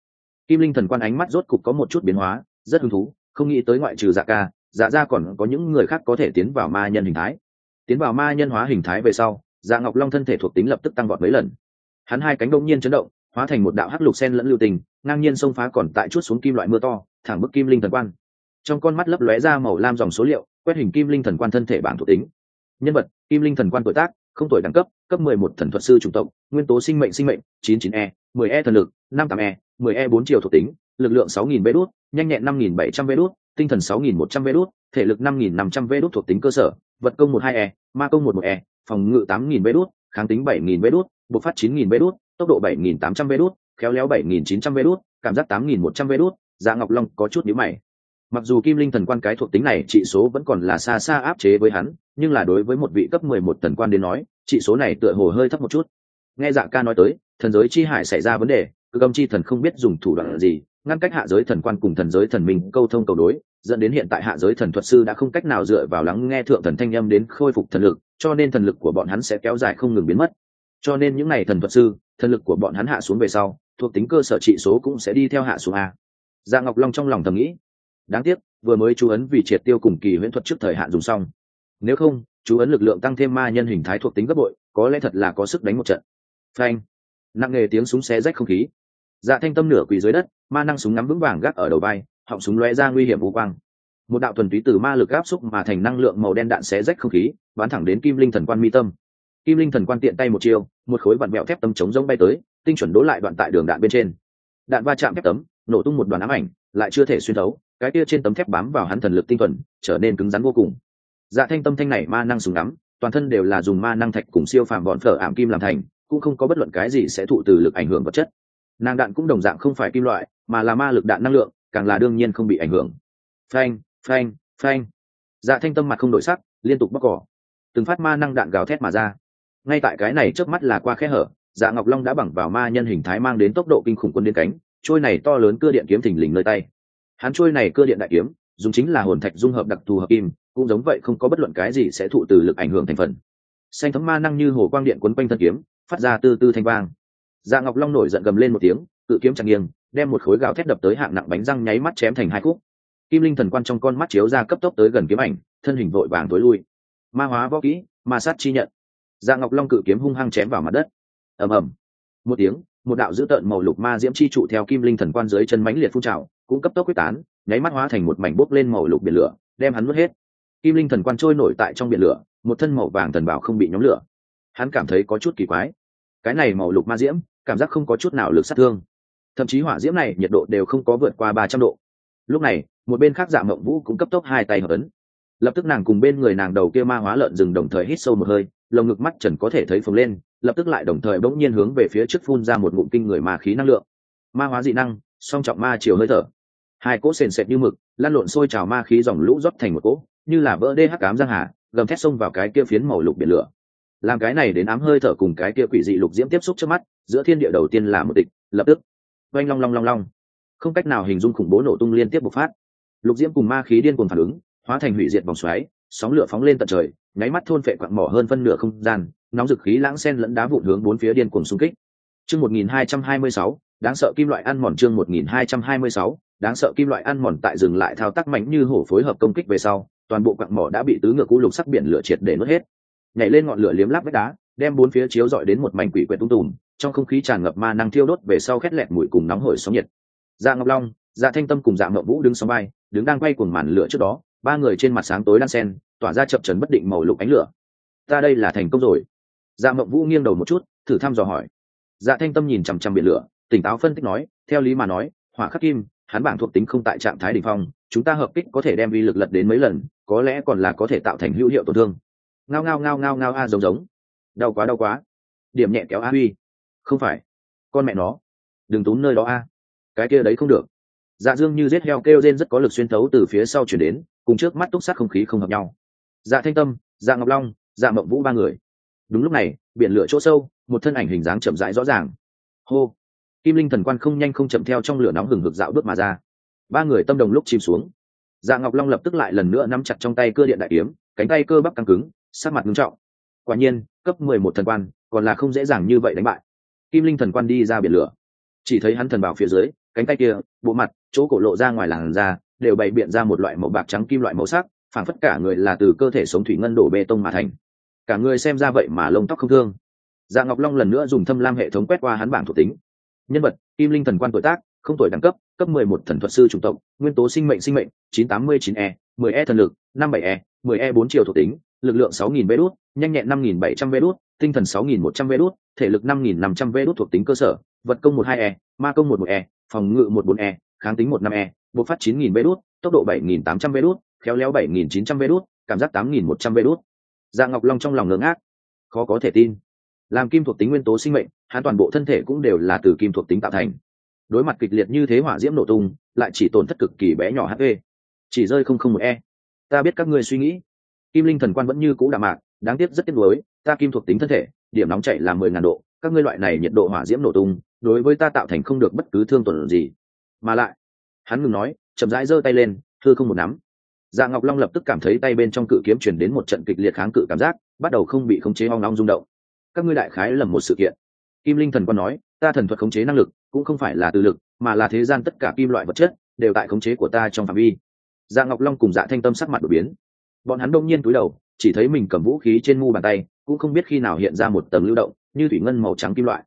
Kim linh thần quan ánh mắt rốt cục có một chút biến hóa, rất hứng thú, không nghĩ tới ngoại trừ dạ ca dạ ra còn có những người khác có thể tiến vào ma nhân hình thái. Tiến vào ma nhân hóa hình thái về sau dạ ngọc long thân thể thuộc tính lập tức tăng vọt mấy lần. Hắn hai cánh đông nhiên chấn động, hóa thành một đạo hắc lục sen lẫn lưu tình, ngang nhiên xông phá còn tại chút xuống kim loại mưa to, thẳng bức kim linh thần quan. Trong con mắt lấp lóe ra màu lam dòng số liệu, quét hình kim linh thần quan thân thể bảng thuộc tính. Nhân vật, kim linh thần quan tuổi tác, không tuổi đẳng cấp cấp mười một thần thuật sư chủng tộc, nguyên tố sinh mệnh sinh mệnh, chín chín e mười e thần lực, năm tám e mười e bốn chiều thuộc tính, lực lượng sáu nghìn vê đốt nhanh nhẹn năm nghìn bảy trăm vê đốt tinh thần sáu nghìn một trăm vê đốt thể lực năm nghìn năm trăm vê đốt thuộc tính cơ sở, vật công một hai e ma công một một e phòng ngự tám nghìn vê đốt kháng tính bảy nghìn vê đốt bộc phát chín nghìn vê đốt tốc độ bảy nghìn tám trăm đốt khéo léo bảy nghìn chín trăm đốt cảm giác tám nghìn một trăm đốt dạ ngọc long có chút nhíu mày. Mặc dù kim linh thần quan cái thuộc tính này trị số vẫn còn là xa xa áp chế với hắn, nhưng là đối với một vị cấp mười một thần quan đến nói, trị số này tựa hồ hơi thấp một chút. Nghe dạ ca nói tới, thần giới chi hải xảy ra vấn đề cực âm chi thần không biết dùng thủ đoạn gì, ngăn cách hạ giới thần quan cùng thần giới thần minh câu thông cầu đối, dẫn đến hiện tại hạ giới thần thuật sư đã không cách nào dựa vào lắng nghe thượng thần thanh âm đến khôi phục thần lực cho nên thần lực của bọn hắn sẽ kéo dài không ngừng biến mất. Cho nên những n à y thần thuật sư, thần lực của bọn hắn hạ xuống về sau, thuộc tính cơ sở trị số cũng sẽ đi theo hạ xuống a. Dạ ngọc long trong lòng thầm nghĩ, đáng tiếc, vừa mới chú ấn vì triệt tiêu cùng kỳ huyễn thuật trước thời hạn dùng xong. Nếu không, chú ấn lực lượng tăng thêm ma nhân hình thái thuộc tính gấp bội, có lẽ thật là có sức đánh một trận. Phanh. Nặng nề tiếng súng xé rách không khí. Dạ thanh tâm nửa quỳ dưới đất, ma năng súng ngắm vững vàng gác ở đầu vai, họng súng lóe ra nguy hiểm vô quang một đạo thuần túy từ ma lực áp xúc mà thành năng lượng màu đen đạn xé rách không khí, bắn thẳng đến kim linh thần quan mi tâm. Kim linh thần quan tiện tay một chiêu, một khối vặn mẹo thép tấm chống rông bay tới, tinh chuẩn đố lại đoạn tại đường đạn bên trên. Đạn va chạm thép tấm, nổ tung một đoàn ám ảnh, lại chưa thể xuyên thấu, cái kia trên tấm thép bám vào hắn thần lực tinh thuần, trở nên cứng rắn vô cùng. Dạ thanh tâm thanh này ma năng súng ngắm, toàn thân đều là dùng ma năng thạch cùng siêu phàm bọn phở ảm kim làm thành, cũng không có bất luận cái gì sẽ thụ từ lực ảnh hưởng vật chất. Nàng đạn cũng đồng dạng không phải kim loại, mà là ma lực đạn năng lượng, càng là đương nhiên không bị ảnh hưởng. Phanh! Phanh phanh. Dạ thanh tâm mặt không đổi sắc, liên tục bóc cỏ. Từng phát ma năng đạn gào thét mà ra. Ngay tại cái này trước mắt là qua khe hở dạ ngọc long đã bằng vào ma nhân hình thái mang đến tốc độ kinh khủng quân đến cánh, trôi này to lớn cưa điện kiếm thình lình nơi tay. Hắn trôi này cưa điện đại kiếm, dùng chính là hồn thạch dung hợp đặc thù hợp kim, cũng giống vậy không có bất luận cái gì sẽ thụ từ lực ảnh hưởng thành phần. Xanh thấm ma năng như hồ quang điện quấn quanh thân kiếm, phát ra tư tư thanh vang. Dạ ngọc long nổi giận gầm lên một tiếng tự kiếm chặt nghiêng, đem một khối gạo thét đập tới hạng nặng bánh răng nháy mắt chém thành hai khúc kim linh thần quan trong con mắt chiếu ra cấp tốc tới gần kiếm ảnh, thân hình vội vàng tối lui. Ma hóa võ kỹ, ma sát chi nhận. Dạ ngọc long cự kiếm hung hăng chém vào mặt đất. Ầm ầm. Một tiếng, một đạo dữ tợn màu lục ma diễm chi trụ theo kim linh thần quan dưới chân mãnh liệt phun trào, cũng cấp tốc quyết tán, nháy mắt hóa thành một mảnh bốc lên màu lục biển lửa, đem hắn nuốt hết. Kim linh thần quan trôi nổi tại trong biển lửa, một thân màu vàng thần bảo không bị nhóm lửa. Hắn cảm thấy có chút kỳ quái. Cái này màu lục ma diễm, cảm giác không có chút nào lực sát thương. Thậm chí hỏa diễm này nhiệt độ đều không có vượt qua ba trăm độ. Lúc này một bên khác dạ mộng vũ cũng cấp tốc hai tay hợp ấn. Lập tức nàng cùng bên người nàng đầu kia ma hóa lợn rừng đồng thời hít sâu một hơi, lồng ngực mắt trần có thể thấy phồng lên, lập tức lại đồng thời bỗng nhiên hướng về phía trước phun ra một ngụm kinh người ma khí năng lượng. Ma hóa dị năng, song trọng ma chiều hơi thở. Hai cỗ sền sệt như mực lan lộn sôi trào ma khí dòng lũ rót thành một cỗ, như là vỡ đê hắc cám giang hà, gầm thét xông vào cái kia phiến màu lục biển lửa. Làm cái này đến ám hơi thở cùng cái kia quỷ dị lục diễm tiếp xúc trước mắt, giữa thiên địa đầu tiên là một địch, lập tức. Oanh long long long long. Không cách nào hình dung khủng bố nổ tung liên tiếp bộc phát lục diễm cùng ma khí điên cuồng phản ứng, hóa thành hủy diệt vòng xoáy, sóng lửa phóng lên tận trời, nháy mắt thôn phệ quặng mỏ hơn phân nửa không gian, nóng dực khí lãng sen lẫn đá vụn hướng bốn phía điên cuồng xung kích. Chương một nghìn hai trăm hai mươi sáu, đáng sợ kim loại ăn mòn chương một nghìn hai trăm hai mươi sáu, đáng sợ kim loại ăn mòn tại dừng lại thao tác mạnh như hổ phối hợp công kích về sau, toàn bộ quặng mỏ đã bị tứ ngựa cũ lục sắc biển lửa triệt để nuốt hết. Nhảy lên ngọn lửa liếm láp vách đá, đem bốn phía chiếu dọi đến một mảnh quỷ quyệt tung tùm, trong không khí tràn ngập ma năng thiêu đốt về sau khét lẹt mùi cùng nóng hổi sóng nhiệt. Dạ ngọc long dạ thanh tâm cùng dạ ngọc vũ đứng sóng bay đứng đang quay cuồng màn lửa trước đó, ba người trên mặt sáng tối đan sen, tỏa ra chập trần bất định màu lục ánh lửa. Ta đây là thành công rồi. Dạ mộng vũ nghiêng đầu một chút, thử thăm dò hỏi. Dạ thanh tâm nhìn chằm chằm biển lửa, tỉnh táo phân tích nói, theo lý mà nói, hỏa khắc kim, hắn bảng thuộc tính không tại trạng thái đ ỉ n h phong, chúng ta hợp kích có thể đem vi lực lật đến mấy lần, có lẽ còn là có thể tạo thành hữu hiệu tổn thương. Ngao ngao ngao ngao ngao a, giống giống. Đau quá đau quá. Điểm nhẹ kéo a huy. Không phải. Con mẹ nó. Đừng tốn nơi đó a. Cái kia đấy không được dạ dương như rết heo kêu rên rất có lực xuyên thấu từ phía sau chuyển đến, cùng trước mắt túc sát không khí không hợp nhau. Dạ thanh tâm dạ ngọc long dạ mộng vũ ba người. Đúng lúc này, biển lửa chỗ sâu, một thân ảnh hình dáng chậm rãi rõ ràng. Hô! Kim linh thần quan không nhanh không chậm theo trong lửa nóng hừng hực dạo bước mà ra. Ba người tâm đồng lúc chìm xuống. Dạ ngọc long lập tức lại lần nữa nắm chặt trong tay cơ điện đại kiếm, cánh tay cơ bắp căng cứng sát mặt ngưng trọng. Quả nhiên, cấp mười một thần quan, còn là không dễ dàng như vậy đánh bại. Kim linh thần quan đi ra biển lửa. Chỉ thấy hắn thần bảo phía dưới, cánh tay kia, bộ mặt chỗ cổ lộ ra ngoài làn da, đều bày biện ra một loại màu bạc trắng kim loại màu sắc, phảng phất cả người là từ cơ thể sống thủy ngân đổ bê tông mà thành. Cả người xem ra vậy mà lông tóc không thương. Dạ ngọc long lần nữa dùng thâm lam hệ thống quét qua hắn bảng thuộc tính. Nhân vật, kim linh thần quan tuổi tác, không tuổi đẳng cấp cấp mười một thần thuật sư chủng tộc, nguyên tố sinh mệnh sinh mệnh, chín tám mươi chín e mười e thần lực, năm bảy e mười e bốn triệu thuộc tính, lực lượng sáu nghìn vê đốt nhanh nhẹn năm nghìn bảy trăm vé đốt tinh thần sáu nghìn một trăm vé đốt thể lực năm nghìn năm trăm vé đốt thuộc tính cơ sở, vật công một hai e ma công một một e phòng ngự một bốn e kháng tính một năm e bộc phát chín nghìn vé đốt tốc độ bảy nghìn tám trăm đốt khéo léo bảy nghìn chín trăm đốt cảm giác tám nghìn một trăm đốt dạ ngọc long trong lòng ngớ ngác. Khó có thể tin. Làm kim thuộc tính nguyên tố sinh mệnh, hắn toàn bộ thân thể cũng đều là từ kim thuộc tính tạo thành. Đối mặt kịch liệt như thế hỏa diễm nổ tung, lại chỉ tổn thất cực kỳ bé nhỏ hp chỉ rơi không không một e. Ta biết các ngươi suy nghĩ. Kim linh thần quan vẫn như cũ đạm mạc, đáng tiếc rất tiếc nuối, ta kim thuộc tính thân thể, điểm nóng chạy là mười ngàn độ, các ngươi loại này nhiệt độ hỏa diễm nổ tung, đối với ta tạo thành không được bất cứ thương tổn gì mà lại hắn ngừng nói chậm rãi giơ tay lên thư không một nắm dạ ngọc long lập tức cảm thấy tay bên trong cự kiếm chuyển đến một trận kịch liệt kháng cự cảm giác bắt đầu không bị khống chế hoang long rung động các ngươi đại khái lầm một sự kiện kim linh thần quan nói ta thần thuật khống chế năng lực cũng không phải là từ lực mà là thế gian tất cả kim loại vật chất đều tại khống chế của ta trong phạm vi dạ ngọc long cùng dạ thanh tâm sắc mặt đột biến bọn hắn đông nhiên cúi đầu chỉ thấy mình cầm vũ khí trên mu bàn tay cũng không biết khi nào hiện ra một tầng lưu động như thủy ngân màu trắng kim loại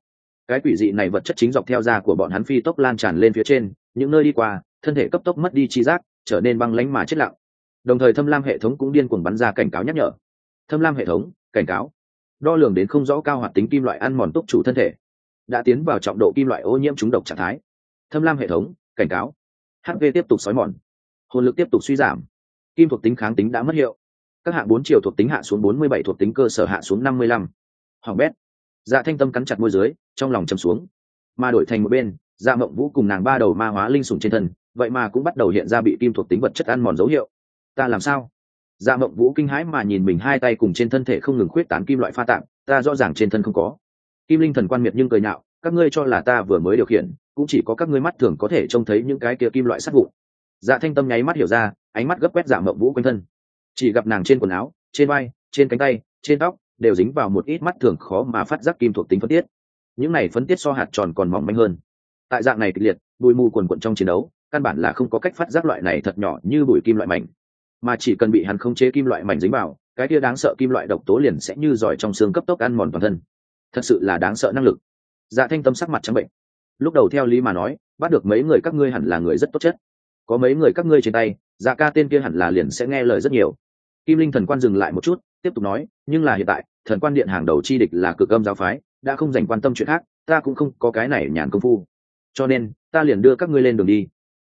cái quỷ dị này vật chất chính dọc theo da của bọn hắn phi tốc lan tràn lên phía trên những nơi đi qua, thân thể cấp tốc mất đi chi giác, trở nên băng lánh mà chết lặng. Đồng thời thâm lam hệ thống cũng điên cuồng bắn ra cảnh cáo nhắc nhở. Thâm lam hệ thống, cảnh cáo. Đo lường đến không rõ cao hoạt tính kim loại ăn mòn túc chủ thân thể. Đã tiến vào trọng độ kim loại ô nhiễm trúng độc trạng thái. Thâm lam hệ thống, cảnh cáo. Hv tiếp tục xói mòn. Hồn lực tiếp tục suy giảm. Kim thuộc tính kháng tính đã mất hiệu. Các hạng bốn chiều thuộc tính hạ xuống bốn mươi bảy thuộc tính cơ sở hạ xuống năm mươi lăm. Hoàng bét. Dạ thanh tâm cắn chặt môi dưới, trong lòng chầm xuống. Mà đổi thành một bên dạ mộng vũ cùng nàng ba đầu ma hóa linh sủng trên thân, vậy mà cũng bắt đầu hiện ra bị kim thuộc tính vật chất ăn mòn dấu hiệu. Ta làm sao? Dạ mộng vũ kinh hãi mà nhìn mình hai tay cùng trên thân thể không ngừng khuyết tán kim loại pha tạm, ta rõ ràng trên thân không có. Kim linh thần quan miệt nhưng cười nhạo, các ngươi cho là ta vừa mới điều khiển, cũng chỉ có các ngươi mắt thường có thể trông thấy những cái kia kim loại sắt vụ. dạ thanh tâm nháy mắt hiểu ra, ánh mắt gấp quét dạ mộng vũ quanh thân. Chỉ gặp nàng trên quần áo, trên vai, trên cánh tay, trên tóc đều dính vào một ít mắt thường khó mà phát giác kim thuộc tính phân tiết. Những này phân tiết so hạt tròn còn mỏng manh hơn tại dạng này kịch liệt, bụi mù quần quận trong chiến đấu, căn bản là không có cách phát giác loại này thật nhỏ như bụi kim loại mảnh. Mà chỉ cần bị hắn không chế kim loại mảnh dính vào, cái kia đáng sợ kim loại độc tố liền sẽ như giỏi trong xương cấp tốc ăn mòn toàn thân. Thật sự là đáng sợ năng lực. Dạ thanh tâm sắc mặt trắng bệnh. Lúc đầu theo lý mà nói, bắt được mấy người các ngươi hẳn là người rất tốt chất. Có mấy người các ngươi trên tay dạ ca tên kia hẳn là liền sẽ nghe lời rất nhiều. Kim linh thần quan dừng lại một chút, tiếp tục nói, nhưng là hiện tại, thần quan điện hàng đầu chi địch là cực âm giáo phái, đã không dành quan tâm chuyện khác, ta cũng không có cái này nhàn công phu cho nên, ta liền đưa các ngươi lên đường đi.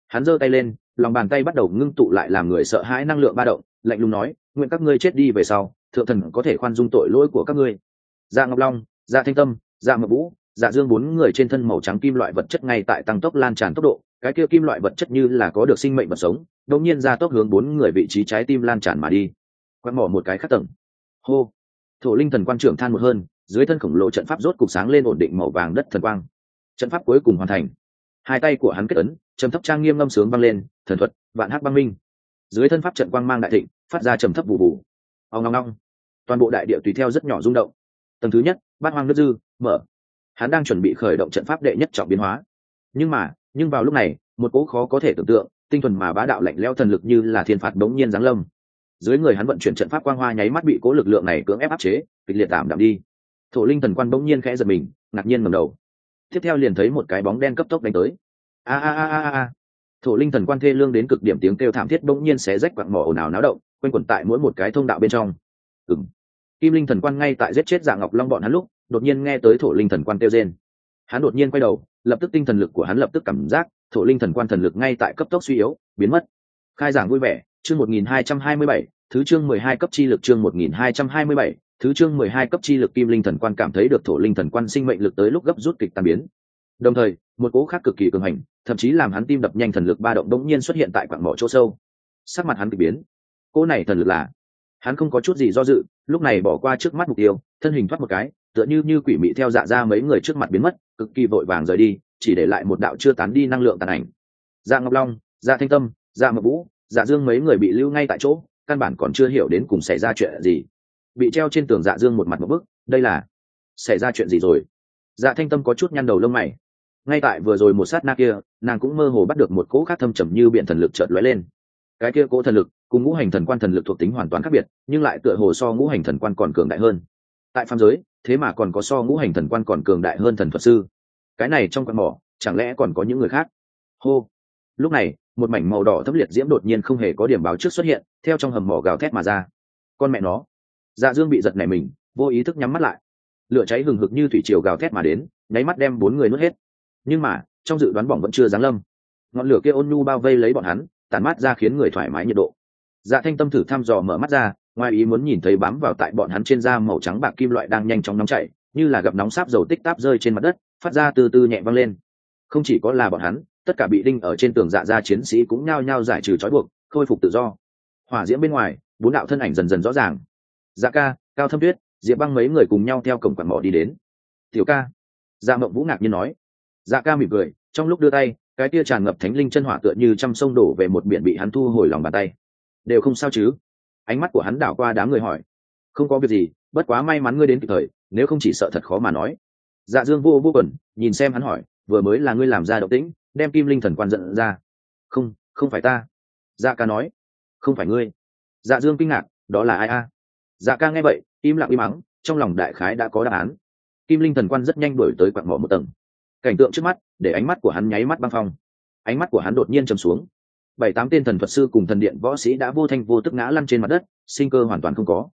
Hắn giơ tay lên, lòng bàn tay bắt đầu ngưng tụ lại làm người sợ hãi năng lượng ba động, lạnh lùng nói, nguyện các ngươi chết đi về sau, thượng thần có thể khoan dung tội lỗi của các ngươi. Dạ ngọc long dạ thanh tâm dạ ngọc vũ dạ dương bốn người trên thân màu trắng kim loại vật chất ngay tại tăng tốc lan tràn tốc độ, cái kia kim loại vật chất như là có được sinh mệnh vật sống, đột nhiên ra tốc hướng bốn người vị trí trái tim lan tràn mà đi. Quét mỏ một cái khắc tầng. Hô. Thổ linh thần quan trưởng than một hơn, dưới thân khổng lồ trận pháp rốt cục sáng lên ổn định màu vàng đất thần quang trận pháp cuối cùng hoàn thành. Hai tay của hắn kết ấn, trầm thấp trang nghiêm ngâm sướng vang lên, thần thuật, vạn hắc băng minh. Dưới thân pháp trận quang mang đại thịnh, phát ra trầm thấp vụ vụ. Ao ngong ngong toàn bộ đại địa tùy theo rất nhỏ rung động. Tầng thứ nhất, bát hoang nước dư, mở. Hắn đang chuẩn bị khởi động trận pháp đệ nhất trọng biến hóa. Nhưng mà, nhưng vào lúc này, một cỗ khó có thể tưởng tượng, tinh thuần mà bá đạo lạnh leo thần lực như là thiên phạt đống nhiên giáng lâm. Dưới người hắn vận chuyển trận pháp quang hoa nháy mắt bị cố lực lượng này cưỡng ép áp chế, kịch liệt tạm đạm đi. Thổ linh thần quan bỗng nhiên khẽ giật mình, ngạc nhiên ngầm đầu tiếp theo liền thấy một cái bóng đen cấp tốc đánh tới. A a a a a thổ linh thần quan thê lương đến cực điểm tiếng kêu thảm thiết bỗng nhiên xé rách quặng mỏ ồn ào náo động, quanh quẩn tại mỗi một cái thông đạo bên trong. Ừng kim linh thần quan ngay tại giết chết dạ ngọc long bọn hắn lúc, đột nhiên nghe tới thổ linh thần quan kêu trên hắn đột nhiên quay đầu, lập tức tinh thần lực của hắn lập tức cảm giác, thổ linh thần quan thần lực ngay tại cấp tốc suy yếu, biến mất. Khai giảng vui vẻ, chương một nghìn hai trăm hai mươi bảy, thứ chương mười hai cấp chi lực chương một nghìn hai trăm hai mươi bảy thứ chương mười hai cấp chi lực kim linh thần quan cảm thấy được thổ linh thần quan sinh mệnh lực tới lúc gấp rút kịch tan biến. Đồng thời, một cố khác cực kỳ cường hành, thậm chí làm hắn tim đập nhanh thần lực ba động đống nhiên xuất hiện tại quảng mỏ chỗ sâu. Sắc mặt hắn kịch biến. Cố này thần lực là? Hắn không có chút gì do dự, lúc này bỏ qua trước mắt mục tiêu, thân hình thoát một cái, tựa như như quỷ mị theo dạ ra mấy người trước mặt biến mất, cực kỳ vội vàng rời đi, chỉ để lại một đạo chưa tán đi năng lượng tàn ảnh. Dạ ngọc long dạ thanh tâm dạ mập vũ dạ dương mấy người bị lưu ngay tại chỗ, căn bản còn chưa hiểu đến cùng xảy ra chuyện gì bị treo trên tường dạ dương một mặt một bức, đây là, xảy ra chuyện gì rồi? Dạ thanh tâm có chút nhăn đầu lông mày. Ngay tại vừa rồi một sát na kia, nàng cũng mơ hồ bắt được một cỗ khác thâm trầm như biển thần lực chợt lóe lên. Cái kia cỗ thần lực cùng ngũ hành thần quan thần lực thuộc tính hoàn toàn khác biệt, nhưng lại tựa hồ so ngũ hành thần quan còn cường đại hơn. Tại phàm giới, thế mà còn có so ngũ hành thần quan còn cường đại hơn thần thuật sư. Cái này trong quan mỏ, chẳng lẽ còn có những người khác? Hô. Lúc này, một mảnh màu đỏ thấp liệt diễm đột nhiên không hề có điểm báo trước xuất hiện, theo trong hầm mỏ gào thét mà ra. Con mẹ nó dạ dương bị giật này mình, vô ý thức nhắm mắt lại. Lửa cháy hừng hực như thủy triều gào thét mà đến, nháy mắt đem bốn người nuốt hết. Nhưng mà, trong dự đoán bỏng vẫn chưa giáng lâm. Ngọn lửa kia ôn nhu bao vây lấy bọn hắn tàn mát ra khiến người thoải mái nhiệt độ. Dạ thanh tâm thử thăm dò mở mắt ra, ngoài ý muốn nhìn thấy bám vào tại bọn hắn trên da màu trắng bạc kim loại đang nhanh chóng nóng chảy, như là gặp nóng sáp dầu tích táp rơi trên mặt đất, phát ra từ từ nhẹ văng lên. Không chỉ có là bọn hắn, tất cả bị đinh ở trên tường dạ ra chiến sĩ cũng nhao nhao giải trừ trói buộc, khôi phục tự do. Hỏa diễm bên ngoài, bốn đạo thân ảnh dần dần rõ ràng dạ ca, cao thâm tuyết, diệp băng mấy người cùng nhau theo cổng quạt mỏ đi đến. Tiểu ca. Dạ mộng vũ ngạc nhiên nói. Dạ ca mỉm cười, trong lúc đưa tay, cái tia tràn ngập thánh linh chân hỏa tựa như trăm sông đổ về một biển bị hắn thu hồi lòng bàn tay. Đều không sao chứ? Ánh mắt của hắn đảo qua đám người hỏi. Không có việc gì, bất quá may mắn ngươi đến kịp thời, nếu không chỉ sợ thật khó mà nói. Dạ dương vô vô quẩn nhìn xem hắn hỏi, vừa mới là ngươi làm ra động tĩnh, đem kim linh thần quan giận ra. Không không phải ta. Dạ ca nói. Không phải ngươi. Dạ dương kinh ngạc, đó là ai a? Dạ ca nghe vậy, im lặng im mắng, trong lòng đại khái đã có đáp án. Kim linh thần quan rất nhanh đổi tới quặng mỏ một tầng. Cảnh tượng trước mắt, để ánh mắt của hắn nháy mắt băng phong. Ánh mắt của hắn đột nhiên trầm xuống. Bảy tám tên thần thuật sư cùng thần điện võ sĩ đã vô thanh vô tức ngã lăn trên mặt đất, sinh cơ hoàn toàn không có.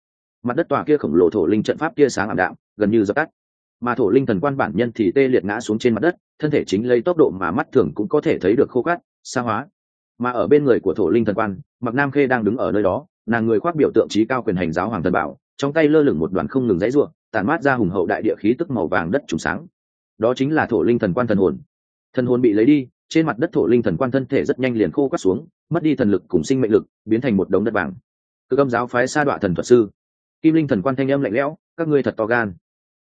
Mặt đất tòa kia khổng lồ thổ linh trận pháp kia sáng ảm đạm, gần như dập tắt. Mà thổ linh thần quan bản nhân thì tê liệt ngã xuống trên mặt đất, thân thể chính lấy tốc độ mà mắt thường cũng có thể thấy được khô cát xa hóa. Mà ở bên người của thổ linh thần quan mặc nam khê đang đứng ở nơi đó nàng người khoác biểu tượng trí cao quyền hành giáo hoàng thần bảo, trong tay lơ lửng một đoàn không ngừng dãy ruộng tàn mát ra hùng hậu đại địa khí tức màu vàng đất trùng sáng. Đó chính là thổ linh thần quan thần hồn. Thần hồn bị lấy đi, trên mặt đất thổ linh thần quan thân thể rất nhanh liền khô quắt xuống, mất đi thần lực cùng sinh mệnh lực, biến thành một đống đất vàng. Cơ âm giáo phái sa đọa thần thuật sư. Kim linh thần quan thanh âm lạnh lẽo, các ngươi thật to gan.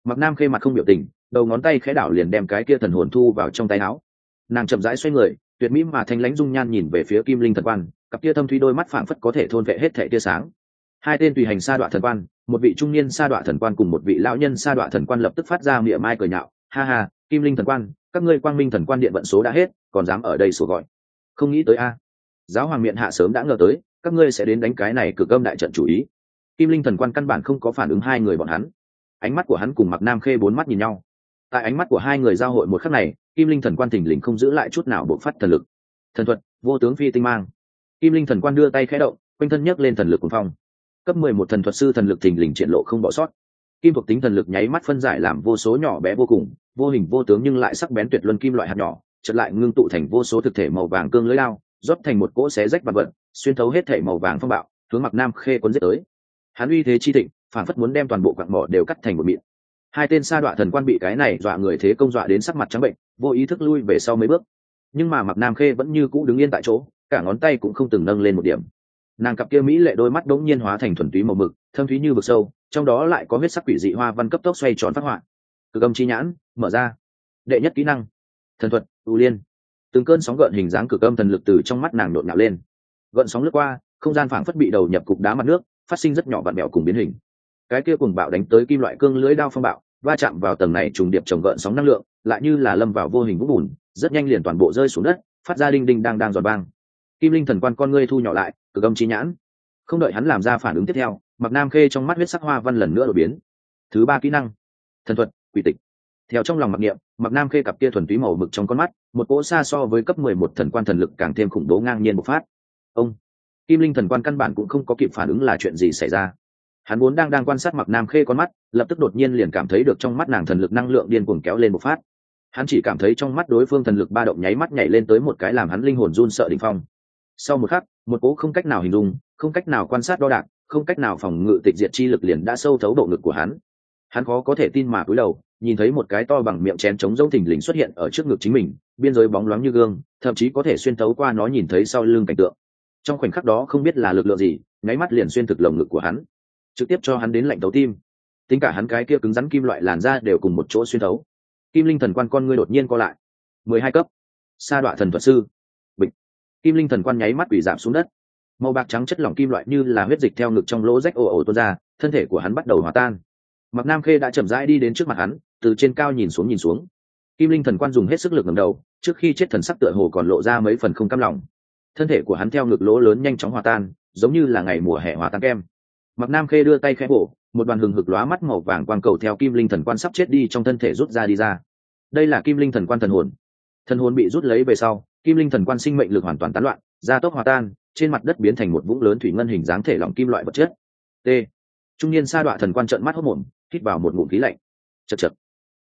Mặc nam khê mặt không biểu tình, đầu ngón tay khẽ đảo liền đem cái kia thần hồn thu vào trong tay áo. Nàng chậm rãi xoay người, tuyệt mỹ mà thanh lãnh dung nhan nhìn về phía kim linh thần quan cặp kia thâm thúy đôi mắt phảng phất có thể thôn vệ hết thể tia sáng. Hai tên tùy hành sa đọa thần quan, một vị trung niên sa đọa thần quan cùng một vị lão nhân sa đọa thần quan lập tức phát ra miệng mai cười nhạo. Ha ha, kim linh thần quan, các ngươi quang minh thần quan điện vận số đã hết, còn dám ở đây sổ gọi. Không nghĩ tới a. Giáo hoàng miệng hạ sớm đã ngờ tới, các ngươi sẽ đến đánh cái này cực âm đại trận chủ ý. Kim linh thần quan căn bản không có phản ứng hai người bọn hắn. Ánh mắt của hắn cùng mặc nam khê bốn mắt nhìn nhau. Tại ánh mắt của hai người giao hội một khắc này, kim linh thần quan thình lình không giữ lại chút nào bộ phát thần lực. Thần thuật, vô tướng phi tinh mang kim linh thần quan đưa tay khẽ động, quanh thân nhấc lên thần lực cuồng phong. Cấp mười một thần thuật sư thần lực thình lình triển lộ không bỏ sót. Kim thuộc tính thần lực nháy mắt phân giải làm vô số nhỏ bé vô cùng, vô hình vô tướng nhưng lại sắc bén tuyệt luân kim loại hạt nhỏ, chợt lại ngưng tụ thành vô số thực thể màu vàng cương lưới lao, rót thành một cỗ xé rách vật vật, xuyên thấu hết thể màu vàng phong bạo, hướng mặc nam khê quân giết tới. Hắn uy thế chi thịnh, phản phất muốn đem toàn bộ quặng mỏ đều cắt thành một miệng. Hai tên sa đọa thần quan bị cái này dọa người thế công dọa đến sắc mặt trắng bệnh, vô ý thức lui về sau mấy bước. Nhưng mà mặc nam khê vẫn như cũ đứng yên tại chỗ cả ngón tay cũng không từng nâng lên một điểm. Nàng cặp kia mỹ lệ đôi mắt đống nhiên hóa thành thuần túy màu mực, thâm thúy như vực sâu, trong đó lại có huyết sắc quỷ dị hoa văn cấp tốc xoay tròn phát họa. Cực âm chi nhãn, mở ra. Đệ nhất kỹ năng. Thần thuật, ưu liên. Từng cơn sóng gợn hình dáng cực âm thần lực từ trong mắt nàng nộn nhạo lên. Gợn sóng lướt qua, không gian phảng phất bị đầu nhập cục đá mặt nước, phát sinh rất nhỏ vặn mẹo cùng biến hình. Cái kia cùng bạo đánh tới kim loại cương lưới đao phong bạo, va chạm vào tầng này trùng điệp trồng gợn sóng năng lượng, lại như là lâm vào vô hình vũng bùn, rất nhanh liền toàn bộ rơi xuống đất, phát ra đinh đinh đang đang giọt vang kim linh thần quan con ngươi thu nhỏ lại, cực âm chi nhãn. Không đợi hắn làm ra phản ứng tiếp theo mặc nam khê trong mắt huyết sắc hoa văn lần nữa đột biến. Thứ ba kỹ năng. Thần thuật, quỷ tịch. Theo trong lòng mặc niệm mặc nam khê cặp kia thuần túy màu mực trong con mắt, một cỗ xa so với cấp mười một thần quan thần lực càng thêm khủng bố ngang nhiên bộc phát. Ông, kim linh thần quan căn bản cũng không có kịp phản ứng là chuyện gì xảy ra. Hắn vốn đang đang quan sát mặc nam khê con mắt, lập tức đột nhiên liền cảm thấy được trong mắt nàng thần lực năng lượng điên cuồng kéo lên một phát. Hắn chỉ cảm thấy trong mắt đối phương thần lực ba động nháy mắt nhảy lên tới một cái làm hắn linh hồn run sợ đỉnh phong sau một khắc, một cố không cách nào hình dung, không cách nào quan sát đo đạc, không cách nào phòng ngự tịch diệt chi lực liền đã sâu thấu độ ngực của hắn. Hắn khó có thể tin mà cúi đầu, nhìn thấy một cái to bằng miệng chén trống rỗng thình lình xuất hiện ở trước ngực chính mình, biên giới bóng loáng như gương, thậm chí có thể xuyên thấu qua nó nhìn thấy sau lưng cảnh tượng. Trong khoảnh khắc đó không biết là lực lượng gì, nháy mắt liền xuyên thực lồng ngực của hắn, trực tiếp cho hắn đến lạnh thấu tim. Tính cả hắn cái kia cứng rắn kim loại làn da đều cùng một chỗ xuyên thấu. Kim linh thần quan con ngươi đột nhiên co lại. Mười hai cấp. Sa đọa thần thuật sư kim linh thần quan nháy mắt bị giảm xuống đất. Màu bạc trắng chất lỏng kim loại như là huyết dịch theo ngực trong lỗ rách ồ ồ tuôn ra, thân thể của hắn bắt đầu hòa tan. Mặc nam khê đã chậm rãi đi đến trước mặt hắn, từ trên cao nhìn xuống nhìn xuống. Kim linh thần quan dùng hết sức lực ngầm đầu, trước khi chết thần sắc tựa hồ còn lộ ra mấy phần không cam lòng. Thân thể của hắn theo ngực lỗ lớn nhanh chóng hòa tan, giống như là ngày mùa hè hòa tan kem. Mặc nam khê đưa tay khẽ bổ một đoàn hừng hực lóa mắt màu vàng quang cầu theo kim linh thần quan sắp chết đi trong thân thể rút ra đi ra. Đây là kim linh thần quan thần hồn. Thần hồn bị rút lấy về sau kim linh thần quan sinh mệnh lực hoàn toàn tán loạn da tốc hòa tan, trên mặt đất biến thành một vũng lớn thủy ngân hình dáng thể lỏng kim loại vật chất. T. Trung niên sa đọa thần quan trợn mắt hốc mồm, hít vào một ngụm khí lạnh. Chật chật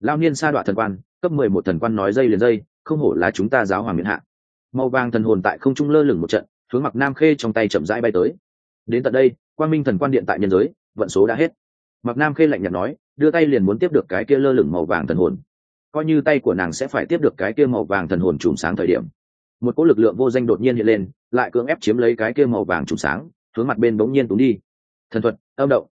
lao niên sa đọa thần quan, cấp mười một thần quan nói dây liền dây, không hổ là chúng ta giáo hoàng miễn hạ. Màu vàng thần hồn tại không trung lơ lửng một trận, hướng mặc nam khê trong tay chậm rãi bay tới. Đến tận đây Quan minh thần quan điện tại nhân giới, vận số đã hết. Mặc nam khê lạnh nhạt nói, đưa tay liền muốn tiếp được cái kia lơ lửng màu vàng thần hồn. Coi như tay của nàng sẽ phải tiếp được cái kia màu vàng thần hồn chùm sáng thời điểm một cỗ lực lượng vô danh đột nhiên hiện lên, lại cưỡng ép chiếm lấy cái kia màu vàng trùng sáng, hướng mặt bên bỗng nhiên túng đi. Thần thuật, âm động.